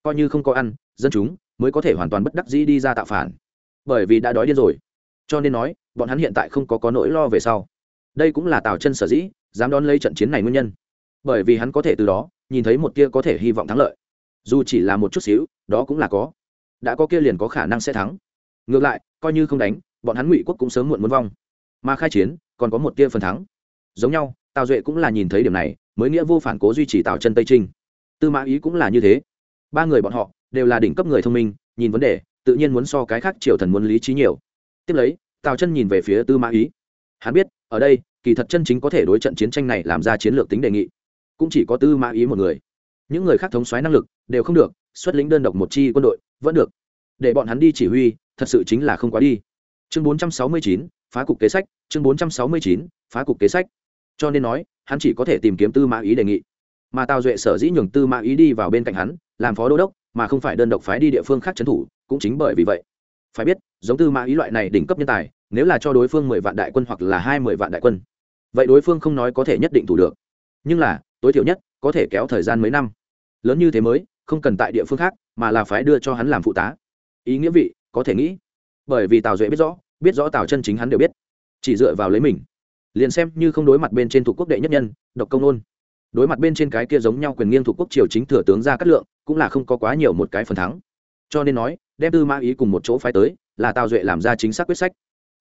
Coi như không có ăn, dân chúng mới có thể hoàn toàn bất đắc dĩ đi ra tạo phản. Bởi vì đã đói điên rồi. Cho nên nói, bọn hắn hiện tại không có có nỗi lo về sau. Đây cũng là tào chân sở dĩ dám đón lấy trận chiến này nguyên nhân. Bởi vì hắn có thể từ đó nhìn thấy một kia có thể hy vọng thắng lợi. Dù chỉ là một chút xíu, đó cũng là có. Đã có kia liền có khả năng sẽ thắng. Ngược lại, coi như không đánh bọn hắn ngụy quốc cũng sớm muộn muốn vong. Mà khai chiến, còn có một tia phần thắng. Giống nhau, tào duệ cũng là nhìn thấy điểm này, mới nghĩa vô phản cố duy trì tào chân tây trinh. Tư mã ý cũng là như thế. Ba người bọn họ đều là đỉnh cấp người thông minh, nhìn vấn đề, tự nhiên muốn so cái khác triều thần muốn lý trí nhiều. Tiếp lấy, tào chân nhìn về phía tư mã ý. Hắn biết, ở đây, kỳ thật chân chính có thể đối trận chiến tranh này làm ra chiến lược tính đề nghị. Cũng chỉ có tư mã ý một người. Những người khác thống xoáy năng lực đều không được, xuất lĩnh đơn độc một chi quân đội, vẫn được. Để bọn hắn đi chỉ huy, thật sự chính là không quá đi chương 469, phá cục kế sách chương 469, phá cục kế sách. Cho nên nói hắn chỉ có thể tìm kiếm tư mã ý đề nghị. Mà tào duệ sở dĩ nhường tư mã ý đi vào bên cạnh hắn làm phó đô đốc mà không phải đơn độc phái đi địa phương khác trấn thủ cũng chính bởi vì vậy. Phải biết giống tư mã ý loại này đỉnh cấp nhân tài nếu là cho đối phương mười vạn đại quân hoặc là hai mươi vạn đại quân vậy đối phương không nói có thể nhất định thủ được. Nhưng là tối thiểu nhất có thể kéo thời gian mấy năm. Lớn như thế mới không cần tại địa phương khác mà là phái đưa cho hắn làm phụ tá. Ý nghĩa vị có thể nghĩ bởi vì tào duệ biết rõ biết rõ tào chân chính hắn đều biết. Chỉ dựa vào lấy mình. Liền xem như không đối mặt bên trên thuộc quốc đệ nhất nhân, độc công nôn đối mặt bên trên cái kia giống nhau quyền nghiêng thuộc quốc triều chính thừa tướng ra cát lượng, cũng là không có quá nhiều một cái phần thắng. Cho nên nói, đem tư mã ý cùng một chỗ phái tới, là tào duệ làm ra chính xác quyết sách.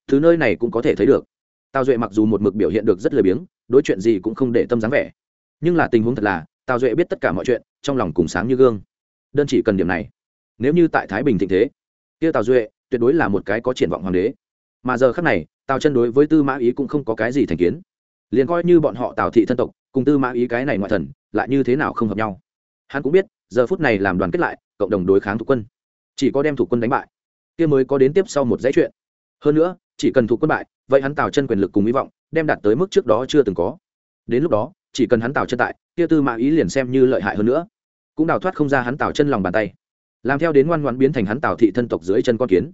Thứ nơi này cũng có thể thấy được. Tào duệ mặc dù một mực biểu hiện được rất lười biếng, đối chuyện gì cũng không để tâm dáng vẻ. Nhưng là tình huống thật là, tào duệ biết tất cả mọi chuyện, trong lòng cùng sáng như gương. Đơn chỉ cần điểm này. Nếu như tại thái bình thịnh thế, kia tào duệ tuyệt đối là một cái có triển vọng hoàng đế. Mà giờ khác này, tào chân đối với tư mã ý cũng không có cái gì thành kiến. Liền coi như bọn họ tào thị thân tộc, cùng tư mã ý cái này ngoại thần, lại như thế nào không hợp nhau. Hắn cũng biết, giờ phút này làm đoàn kết lại, cộng đồng đối kháng thủ quân. Chỉ có đem thủ quân đánh bại, kia mới có đến tiếp sau một dãy chuyện. Hơn nữa, chỉ cần thủ quân bại, vậy hắn tào chân quyền lực cùng hy vọng, đem đạt tới mức trước đó chưa từng có. Đến lúc đó, chỉ cần hắn tào chân tại, kia tư mã ý liền xem như lợi hại hơn nữa. Cũng đào thoát không ra hắn tào chân lòng bàn tay làm theo đến ngoan ngoãn biến thành hắn tào thị thân tộc dưới chân con kiến.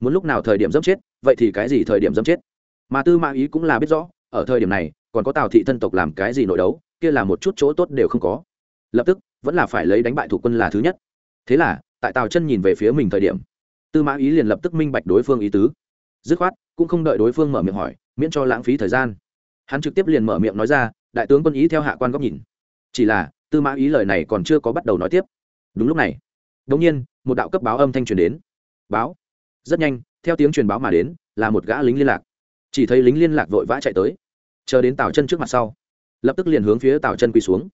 Muốn lúc nào thời điểm dẫm chết, vậy thì cái gì thời điểm dẫm chết? Mà tư mã ý cũng là biết rõ, ở thời điểm này, còn có tào thị thân tộc làm cái gì nội đấu, kia là một chút chỗ tốt đều không có. Lập tức, vẫn là phải lấy đánh bại thủ quân là thứ nhất. Thế là, tại tào chân nhìn về phía mình thời điểm, tư mã ý liền lập tức minh bạch đối phương ý tứ. Dứt khoát, cũng không đợi đối phương mở miệng hỏi, miễn cho lãng phí thời gian. Hắn trực tiếp liền mở miệng nói ra, đại tướng quân ý theo hạ quan góc nhìn. Chỉ là, tư mã ý lời này còn chưa có bắt đầu nói tiếp. Đúng lúc này đồng nhiên, một đạo cấp báo âm thanh truyền đến. Báo. Rất nhanh, theo tiếng truyền báo mà đến, là một gã lính liên lạc. Chỉ thấy lính liên lạc vội vã chạy tới. Chờ đến tào chân trước mặt sau, lập tức liền hướng phía tào chân quỳ xuống.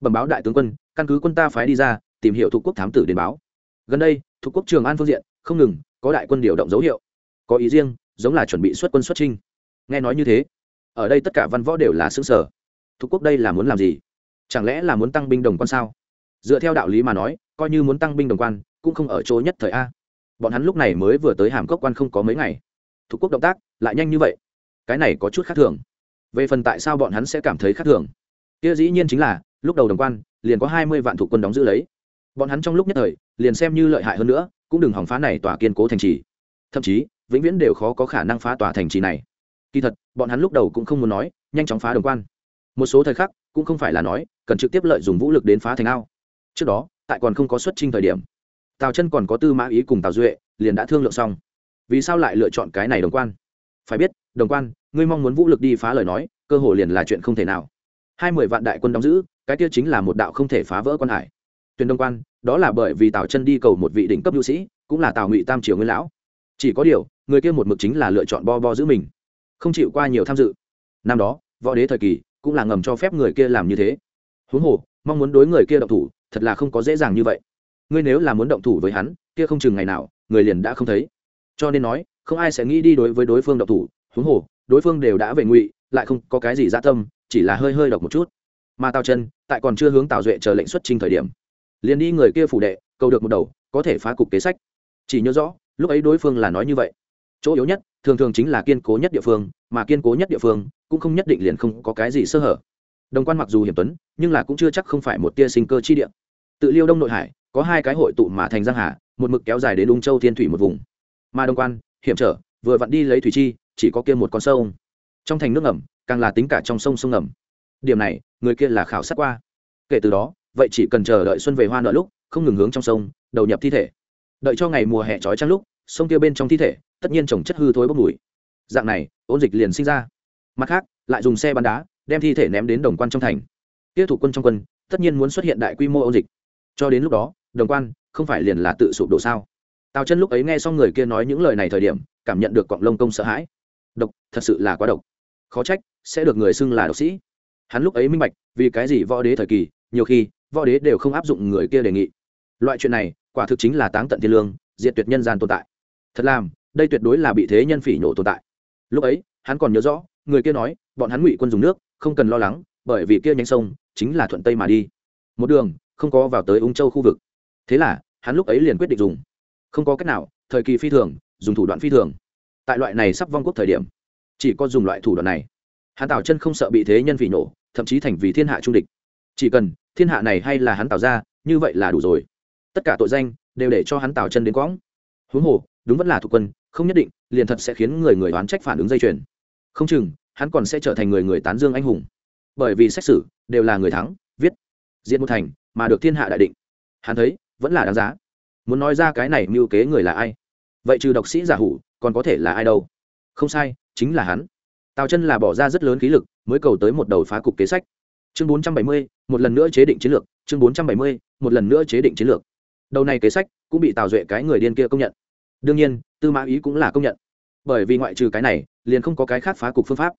Bẩm báo đại tướng quân, căn cứ quân ta phái đi ra, tìm hiểu thuộc quốc thám tử đến báo. Gần đây, thuộc quốc trường an phương diện, không ngừng, có đại quân điều động dấu hiệu. Có ý riêng, giống là chuẩn bị xuất quân xuất chinh nghe nói như thế, ở đây tất cả văn võ đều là sững sở thuộc quốc đây là muốn làm gì? Chẳng lẽ là muốn tăng binh đồng quan sao? Dựa theo đạo lý mà nói coi như muốn tăng binh đồng quan, cũng không ở chỗ nhất thời a. Bọn hắn lúc này mới vừa tới hàm cốc quan không có mấy ngày. Thuộc quốc động tác lại nhanh như vậy. Cái này có chút khác thường. Về phần tại sao bọn hắn sẽ cảm thấy khác thường? Kia dĩ nhiên chính là, lúc đầu đồng quan, liền có hai mươi vạn thủ quân đóng giữ lấy. Bọn hắn trong lúc nhất thời, liền xem như lợi hại hơn nữa, cũng đừng hỏng phá này tòa kiên cố thành trì. Thậm chí, vĩnh viễn đều khó có khả năng phá tòa thành trì này. Kỳ thật, bọn hắn lúc đầu cũng không muốn nói, nhanh chóng phá đồng quan. Một số thời khắc, cũng không phải là nói, cần trực tiếp lợi dụng vũ lực đến phá thành ao. Trước đó tại còn không có xuất trình thời điểm, tào chân còn có tư mã ý cùng tào duệ, liền đã thương lượng xong. Vì sao lại lựa chọn cái này đồng quan? Phải biết, đồng quan, ngươi mong muốn vũ lực đi phá lời nói, cơ hội liền là chuyện không thể nào. Hai mươi vạn đại quân đóng giữ, cái kia chính là một đạo không thể phá vỡ quan hải. Tuyên đông quan, đó là bởi vì tào chân đi cầu một vị đỉnh cấp nhu sĩ, cũng là tào ngụy tam triều nguyên lão. Chỉ có điều, người kia một mực chính là lựa chọn bo bo giữ mình, không chịu qua nhiều tham dự. Năm đó, võ đế thời kỳ, cũng là ngầm cho phép người kia làm như thế. Huống hồ, mong muốn đối người kia động thủ thật là không có dễ dàng như vậy. Ngươi nếu là muốn động thủ với hắn, kia không chừng ngày nào, người liền đã không thấy. Cho nên nói, không ai sẽ nghĩ đi đối với đối phương động thủ, huống hồ, đối phương đều đã về ngụy, lại không có cái gì dã tâm, chỉ là hơi hơi độc một chút. Mà tào chân tại còn chưa hướng tào duệ chờ lệnh xuất trình thời điểm, liền đi người kia phủ đệ, cầu được một đầu, có thể phá cục kế sách. Chỉ nhớ rõ, lúc ấy đối phương là nói như vậy. Chỗ yếu nhất, thường thường chính là kiên cố nhất địa phương, mà kiên cố nhất địa phương, cũng không nhất định liền không có cái gì sơ hở. Đồng quan mặc dù hiểm tuấn nhưng là cũng chưa chắc không phải một tia sinh cơ chi địa. Tự liêu đông nội hải, có hai cái hội tụ mà thành giang hà, một mực kéo dài đến ung châu thiên thủy một vùng. Mà đông quan, hiểm trở, vừa vặn đi lấy thủy chi, chỉ có kia một con sông. Trong thành nước ngầm, càng là tính cả trong sông sông ngầm. Điểm này, người kia là khảo sát qua. Kể từ đó, vậy chỉ cần chờ đợi xuân về hoa nợ lúc, không ngừng hướng trong sông, đầu nhập thi thể. Đợi cho ngày mùa hè trói trăng lúc, sông kia bên trong thi thể, tất nhiên trồng chất hư thối bốc mùi. Dạng này, ôn dịch liền sinh ra. Mặt khác, lại dùng xe bắn đá, đem thi thể ném đến đồng quan trong thành kia thủ quân trong quân, tất nhiên muốn xuất hiện đại quy mô ôn dịch. Cho đến lúc đó, đồng quan, không phải liền là tự sụp đổ sao? Tào chân lúc ấy nghe xong người kia nói những lời này thời điểm, cảm nhận được cọng lông công sợ hãi. Độc, thật sự là quá độc. Khó trách, sẽ được người xưng là độc sĩ. Hắn lúc ấy minh bạch, vì cái gì võ đế thời kỳ, nhiều khi, võ đế đều không áp dụng người kia đề nghị. Loại chuyện này, quả thực chính là táng tận thiên lương, diệt tuyệt nhân gian tồn tại. Thật làm, đây tuyệt đối là bị thế nhân phỉ nhổ tồn tại. Lúc ấy, hắn còn nhớ rõ, người kia nói, bọn hắn ngụy quân dùng nước, không cần lo lắng bởi vì kia nhánh sông chính là thuận tây mà đi. Một đường, không có vào tới ung châu khu vực. Thế là, hắn lúc ấy liền quyết định dùng. Không có cách nào, thời kỳ phi thường, dùng thủ đoạn phi thường. Tại loại này sắp vong quốc thời điểm, chỉ có dùng loại thủ đoạn này. Hắn tào chân không sợ bị thế nhân vì nổ, thậm chí thành vì thiên hạ trung địch. Chỉ cần, thiên hạ này hay là hắn tạo ra, như vậy là đủ rồi. Tất cả tội danh, đều để cho hắn tào chân đến quãng huống hồ, đúng vẫn là thuộc quân, không nhất định, liền thật sẽ khiến người người đoán trách phản ứng dây chuyền. Không chừng, hắn còn sẽ trở thành người người tán dương anh hùng bởi vì xét xử đều là người thắng, viết diện một thành mà được thiên hạ đại định. Hắn thấy, vẫn là đáng giá. Muốn nói ra cái này mưu kế người là ai? Vậy trừ độc sĩ giả hủ, còn có thể là ai đâu? Không sai, chính là hắn. Tào chân là bỏ ra rất lớn khí lực mới cầu tới một đầu phá cục kế sách. Chương bốn trăm bảy mươi, một lần nữa chế định chiến lược. Chương bốn trăm bảy mươi, một lần nữa chế định chiến lược. Đầu này kế sách cũng bị tào duệ cái người điên kia công nhận. Đương nhiên, tư mã ý cũng là công nhận. Bởi vì ngoại trừ cái này, liền không có cái khác phá cục phương pháp.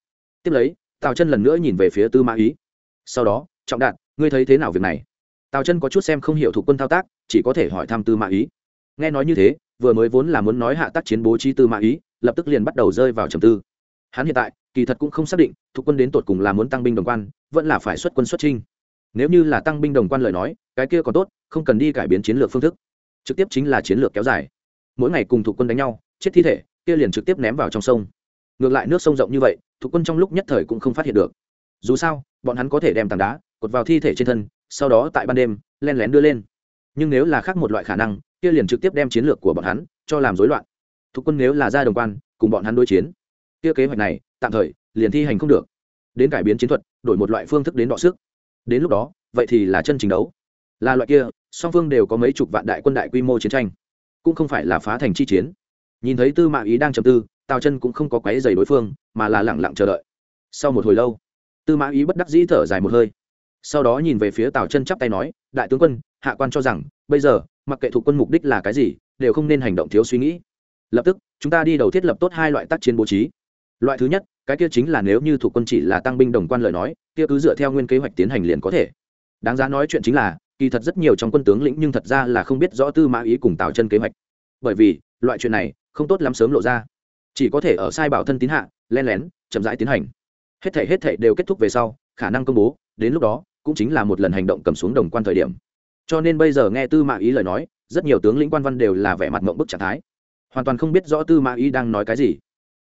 Tiếp lấy tào chân lần nữa nhìn về phía tư mã ý. Sau đó, trọng đạt, ngươi thấy thế nào việc này? Tào chân có chút xem không hiểu thuộc quân thao tác, chỉ có thể hỏi thăm tư mã ý. Nghe nói như thế, vừa mới vốn là muốn nói hạ tác chiến bố trí tư mã ý, lập tức liền bắt đầu rơi vào trầm tư. Hắn hiện tại, kỳ thật cũng không xác định, thuộc quân đến tột cùng là muốn tăng binh đồng quan, vẫn là phải xuất quân xuất trinh nếu như là tăng binh đồng quan lời nói, cái kia còn tốt, không cần đi cải biến chiến lược phương thức. Trực tiếp chính là chiến lược kéo dài. Mỗi ngày cùng thuộc quân đánh nhau, chết thi thể, kia liền trực tiếp ném vào trong sông ngược lại nước sông rộng như vậy, thuộc quân trong lúc nhất thời cũng không phát hiện được. Dù sao, bọn hắn có thể đem tảng đá, cột vào thi thể trên thân, sau đó tại ban đêm, len lén đưa lên. Nhưng nếu là khác một loại khả năng, kia liền trực tiếp đem chiến lược của bọn hắn cho làm rối loạn. Thuộc quân nếu là ra đồng quan, cùng bọn hắn đối chiến, kia kế hoạch này, tạm thời, liền thi hành không được. Đến cải biến chiến thuật, đổi một loại phương thức đến đọ sức. Đến lúc đó, vậy thì là chân chính đấu. Là loại kia, song phương đều có mấy chục vạn đại quân đại quy mô chiến tranh. Cũng không phải là phá thành chi chiến. Nhìn thấy tư mạng ý đang trầm tư tào chân cũng không có quáy dày đối phương, mà là lẳng lặng chờ đợi. Sau một hồi lâu, tư mã ý bất đắc dĩ thở dài một hơi. Sau đó nhìn về phía tào chân chắp tay nói, đại tướng quân, hạ quan cho rằng, bây giờ, mặc kệ thuộc quân mục đích là cái gì, đều không nên hành động thiếu suy nghĩ. Lập tức, chúng ta đi đầu thiết lập tốt hai loại tác chiến bố trí. Loại thứ nhất, cái kia chính là nếu như thuộc quân chỉ là tăng binh đồng quan lời nói, kia cứ dựa theo nguyên kế hoạch tiến hành liền có thể. Đáng giá nói chuyện chính là, kỳ thật rất nhiều trong quân tướng lĩnh nhưng thật ra là không biết rõ tư mã ý cùng tào chân kế hoạch. Bởi vì, loại chuyện này, không tốt lắm sớm lộ ra chỉ có thể ở sai bảo thân tín hạ, len lén, chậm rãi tiến hành. Hết thể hết thể đều kết thúc về sau, khả năng công bố, đến lúc đó, cũng chính là một lần hành động cầm xuống đồng quan thời điểm. Cho nên bây giờ nghe tư mã ý lời nói, rất nhiều tướng lĩnh quan văn đều là vẻ mặt mộng bức trạng thái. Hoàn toàn không biết rõ tư mã ý đang nói cái gì.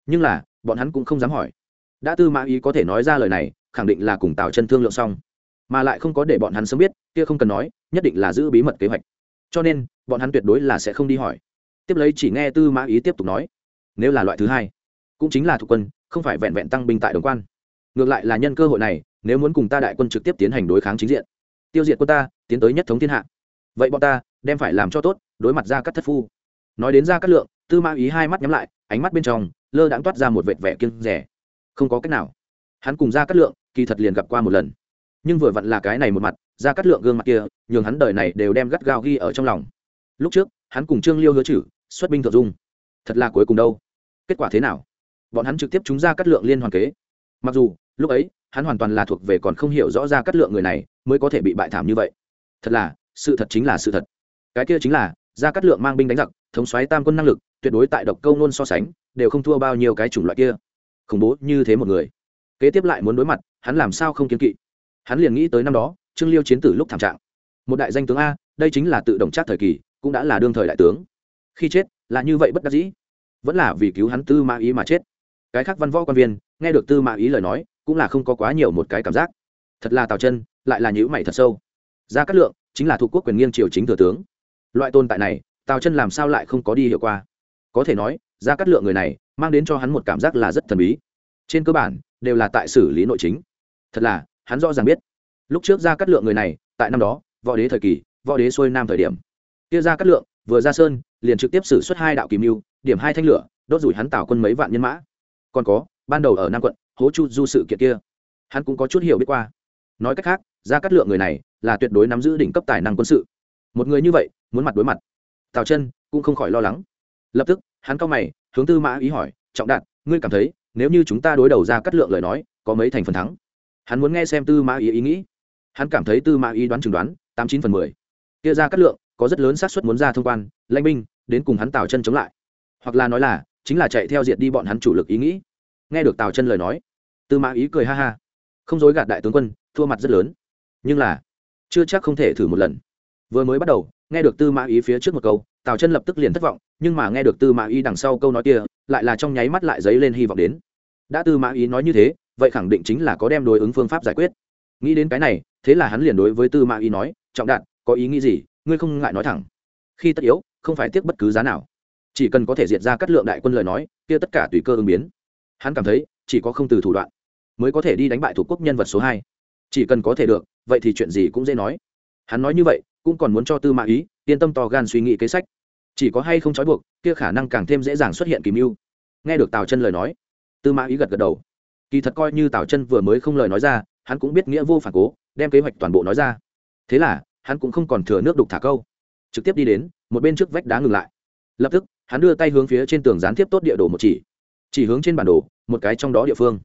Nhưng là, bọn hắn cũng không dám hỏi. Đã tư mã ý có thể nói ra lời này, khẳng định là cùng tào chân thương lượng xong. Mà lại không có để bọn hắn sớm biết, kia không cần nói, nhất định là giữ bí mật kế hoạch. Cho nên, bọn hắn tuyệt đối là sẽ không đi hỏi. Tiếp lấy chỉ nghe tư mã ý tiếp tục nói nếu là loại thứ hai, cũng chính là thuộc quân, không phải vẹn vẹn tăng binh tại đồng quan. Ngược lại là nhân cơ hội này, nếu muốn cùng ta đại quân trực tiếp tiến hành đối kháng chính diện, tiêu diệt quân ta, tiến tới nhất thống thiên hạ. Vậy bọn ta, đem phải làm cho tốt, đối mặt ra các thất phu. Nói đến ra các lượng, tư ma ý hai mắt nhắm lại, ánh mắt bên trong, lơ đãng toát ra một vệt vẻ kiêng rẻ không có cách nào. Hắn cùng ra cát lượng, kỳ thật liền gặp qua một lần. Nhưng vừa vặn là cái này một mặt ra cát lượng gương mặt kia, nhường hắn đời này đều đem gắt gao ghi ở trong lòng. Lúc trước, hắn cùng trương liêu hứa chử, xuất binh thượng dung. Thật là cuối cùng đâu kết quả thế nào? Bọn hắn trực tiếp chúng ra cát lượng liên hoàn kế. Mặc dù, lúc ấy, hắn hoàn toàn là thuộc về còn không hiểu rõ ra cát lượng người này mới có thể bị bại thảm như vậy. Thật là, sự thật chính là sự thật. Cái kia chính là, ra cát lượng mang binh đánh giặc, thống xoáy tam quân năng lực, tuyệt đối tại độc câu nôn so sánh, đều không thua bao nhiêu cái chủng loại kia. Khủng bố như thế một người. Kế tiếp lại muốn đối mặt, hắn làm sao không kiến kỵ? Hắn liền nghĩ tới năm đó, trương liêu chiến tử lúc thảm trạng. Một đại danh tướng a, đây chính là tự động trác thời kỳ, cũng đã là đương thời đại tướng. Khi chết, là như vậy bất đắc dĩ vẫn là vì cứu hắn tư mã ý mà chết. Cái khác văn võ quan viên, nghe được tư mã ý lời nói, cũng là không có quá nhiều một cái cảm giác. Thật là tào chân, lại là nhữ mày thật sâu. Ra cát lượng chính là thuộc quốc quyền nghiêng triều chính thừa tướng. Loại tồn tại này, tào chân làm sao lại không có đi hiệu qua? Có thể nói ra cát lượng người này, mang đến cho hắn một cảm giác là rất thần bí. Trên cơ bản, đều là tại xử lý nội chính. Thật là, hắn rõ ràng biết. Lúc trước ra cát lượng người này, tại năm đó, võ đế thời kỳ, võ đế xuôi nam thời điểm. Kia ra cát lượng vừa ra sơn, liền trực tiếp xử suất hai đạo kìm mưu, điểm hai thanh lửa, đốt rủi hắn tạo quân mấy vạn nhân mã. Còn có, ban đầu ở nam quận, hố chu du sự kiện kia, hắn cũng có chút hiểu biết qua. Nói cách khác ra cát lượng người này là tuyệt đối nắm giữ đỉnh cấp tài năng quân sự. Một người như vậy, muốn mặt đối mặt. Tào chân cũng không khỏi lo lắng. Lập tức, hắn cao mày, hướng tư mã ý hỏi, trọng đạt, ngươi cảm thấy, nếu như chúng ta đối đầu ra cắt lượng lời nói, có mấy thành phần thắng? Hắn muốn nghe xem tư mã ý ý nghĩ. Hắn cảm thấy tư mã ý đoán chừng đoán, tám chín phần mười. Kia ra cắt lượng có rất lớn xác suất muốn ra thông quan, lãnh binh, đến cùng hắn tào chân chống lại. Hoặc là nói là, chính là chạy theo diệt đi bọn hắn chủ lực ý nghĩ. Nghe được tào chân lời nói, tư mã ý cười ha ha. Không dối gạt đại tướng quân, thua mặt rất lớn. Nhưng là, chưa chắc không thể thử một lần. Vừa mới bắt đầu, nghe được tư mã ý phía trước một câu, tào chân lập tức liền thất vọng, nhưng mà nghe được tư mã ý đằng sau câu nói kia, lại là trong nháy mắt lại dấy lên hy vọng đến. Đã tư mã ý nói như thế, vậy khẳng định chính là có đem đối ứng phương pháp giải quyết. Nghĩ đến cái này, thế là hắn liền đối với tư mã ý nói, trọng đạn có ý nghĩ gì? Ngươi không ngại nói thẳng. Khi tất yếu, không phải tiếc bất cứ giá nào. Chỉ cần có thể diệt ra cắt lượng đại quân lời nói, kia tất cả tùy cơ ứng biến. Hắn cảm thấy, chỉ có không từ thủ đoạn, mới có thể đi đánh bại thủ quốc nhân vật số hai. Chỉ cần có thể được, vậy thì chuyện gì cũng dễ nói. Hắn nói như vậy, cũng còn muốn cho tư mã ý, yên tâm to gan suy nghĩ kế sách. Chỉ có hay không trói buộc, kia khả năng càng thêm dễ dàng xuất hiện kỳ mưu. Nghe được tào chân lời nói, tư mã ý gật gật đầu. Kỳ thật coi như tào chân vừa mới không lời nói ra, hắn cũng biết nghĩa vô phản cố, đem kế hoạch toàn bộ nói ra. Thế là hắn cũng không còn thừa nước đục thả câu. Trực tiếp đi đến, một bên trước vách đá ngừng lại. Lập tức, hắn đưa tay hướng phía trên tường gián tiếp tốt địa đồ một chỉ. Chỉ hướng trên bản đồ, một cái trong đó địa phương.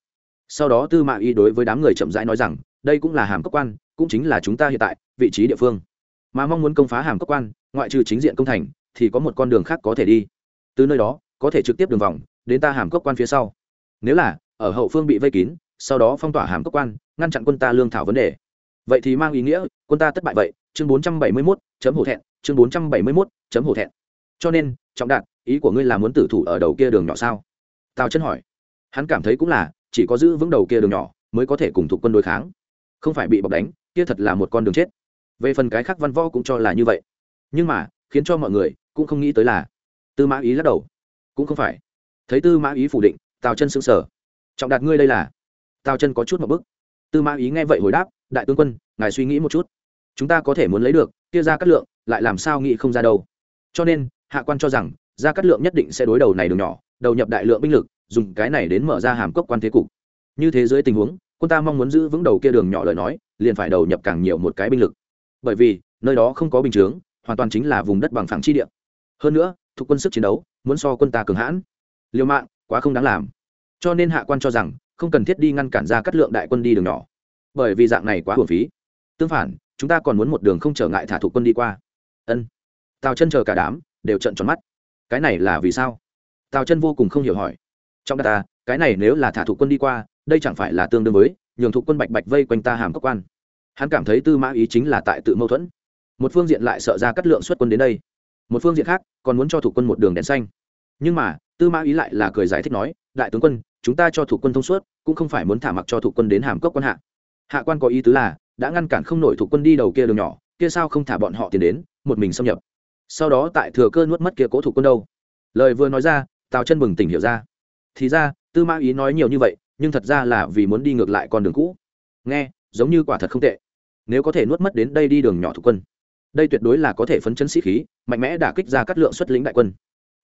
Sau đó tư mã y đối với đám người chậm rãi nói rằng, đây cũng là hàm cấp quan, cũng chính là chúng ta hiện tại, vị trí địa phương. Mà mong muốn công phá hàm cấp quan, ngoại trừ chính diện công thành, thì có một con đường khác có thể đi. Từ nơi đó, có thể trực tiếp đường vòng, đến ta hàm cấp quan phía sau. Nếu là, ở hậu phương bị vây kín, sau đó phong tỏa hàm cấp quan, ngăn chặn quân ta lương thảo vấn đề. Vậy thì mang ý nghĩa, quân ta thất bại vậy chương bốn trăm bảy mươi 471, chấm hổ thẹn chương bốn trăm bảy mươi 471, chấm hổ thẹn. Cho nên trọng đạt ý của ngươi là muốn tử thủ ở đầu kia đường nhỏ sao? Tào chân hỏi. Hắn cảm thấy cũng là chỉ có giữ vững đầu kia đường nhỏ mới có thể cùng thuộc quân đối kháng. Không phải bị bọc đánh kia thật là một con đường chết. Về phần cái khác văn võ cũng cho là như vậy. Nhưng mà khiến cho mọi người cũng không nghĩ tới là tư mã ý lắc đầu. Cũng không phải. Thấy tư mã ý phủ định tào chân sững sờ. Trọng đạt ngươi đây là? Tào chân có chút một bức. Tư mã ý nghe vậy hồi đáp đại tướng quân ngài suy nghĩ một chút chúng ta có thể muốn lấy được, kia ra cắt lượng, lại làm sao nghĩ không ra đâu. Cho nên, hạ quan cho rằng, ra cắt lượng nhất định sẽ đối đầu này đường nhỏ, đầu nhập đại lượng binh lực, dùng cái này đến mở ra hàm cốc quan thế cục. Như thế giới tình huống, quân ta mong muốn giữ vững đầu kia đường nhỏ lời nói, liền phải đầu nhập càng nhiều một cái binh lực. Bởi vì, nơi đó không có bình chướng, hoàn toàn chính là vùng đất bằng phẳng chi địa. Hơn nữa, thuộc quân sức chiến đấu, muốn so quân ta cường hãn. Liều mạng, quá không đáng làm. Cho nên hạ quan cho rằng, không cần thiết đi ngăn cản ra cắt lượng đại quân đi đường nhỏ. Bởi vì dạng này quá hồn phí. Tương phản chúng ta còn muốn một đường không trở ngại thả thủ quân đi qua. Ân. Tào chân chờ cả đám, đều trận tròn mắt. Cái này là vì sao? Tào chân vô cùng không hiểu hỏi. Trong đ ta, cái này nếu là thả thủ quân đi qua, đây chẳng phải là tương đương với nhường thủ quân bạch bạch vây quanh ta hàm cốc quan. Hắn cảm thấy tư mã ý chính là tại tự mâu thuẫn. Một phương diện lại sợ ra cắt lượng xuất quân đến đây. Một phương diện khác, còn muốn cho thủ quân một đường đèn xanh. Nhưng mà, tư mã ý lại là cười giải thích nói, đại tướng quân, chúng ta cho thủ quân thông suốt, cũng không phải muốn thả mặc cho thủ quân đến hàm cốc quan hạ. Hạ quan có ý tứ là đã ngăn cản không nổi thủ quân đi đầu kia đường nhỏ, kia sao không thả bọn họ tiền đến, một mình xâm nhập. Sau đó tại thừa cơ nuốt mất kia cố thủ quân đâu. Lời vừa nói ra, tào chân bừng tỉnh hiểu ra. Thì ra, tư mã ý nói nhiều như vậy, nhưng thật ra là vì muốn đi ngược lại con đường cũ. Nghe, giống như quả thật không tệ. Nếu có thể nuốt mất đến đây đi đường nhỏ thủ quân, đây tuyệt đối là có thể phấn chấn sĩ khí, mạnh mẽ đả kích ra cắt lượng xuất lĩnh đại quân.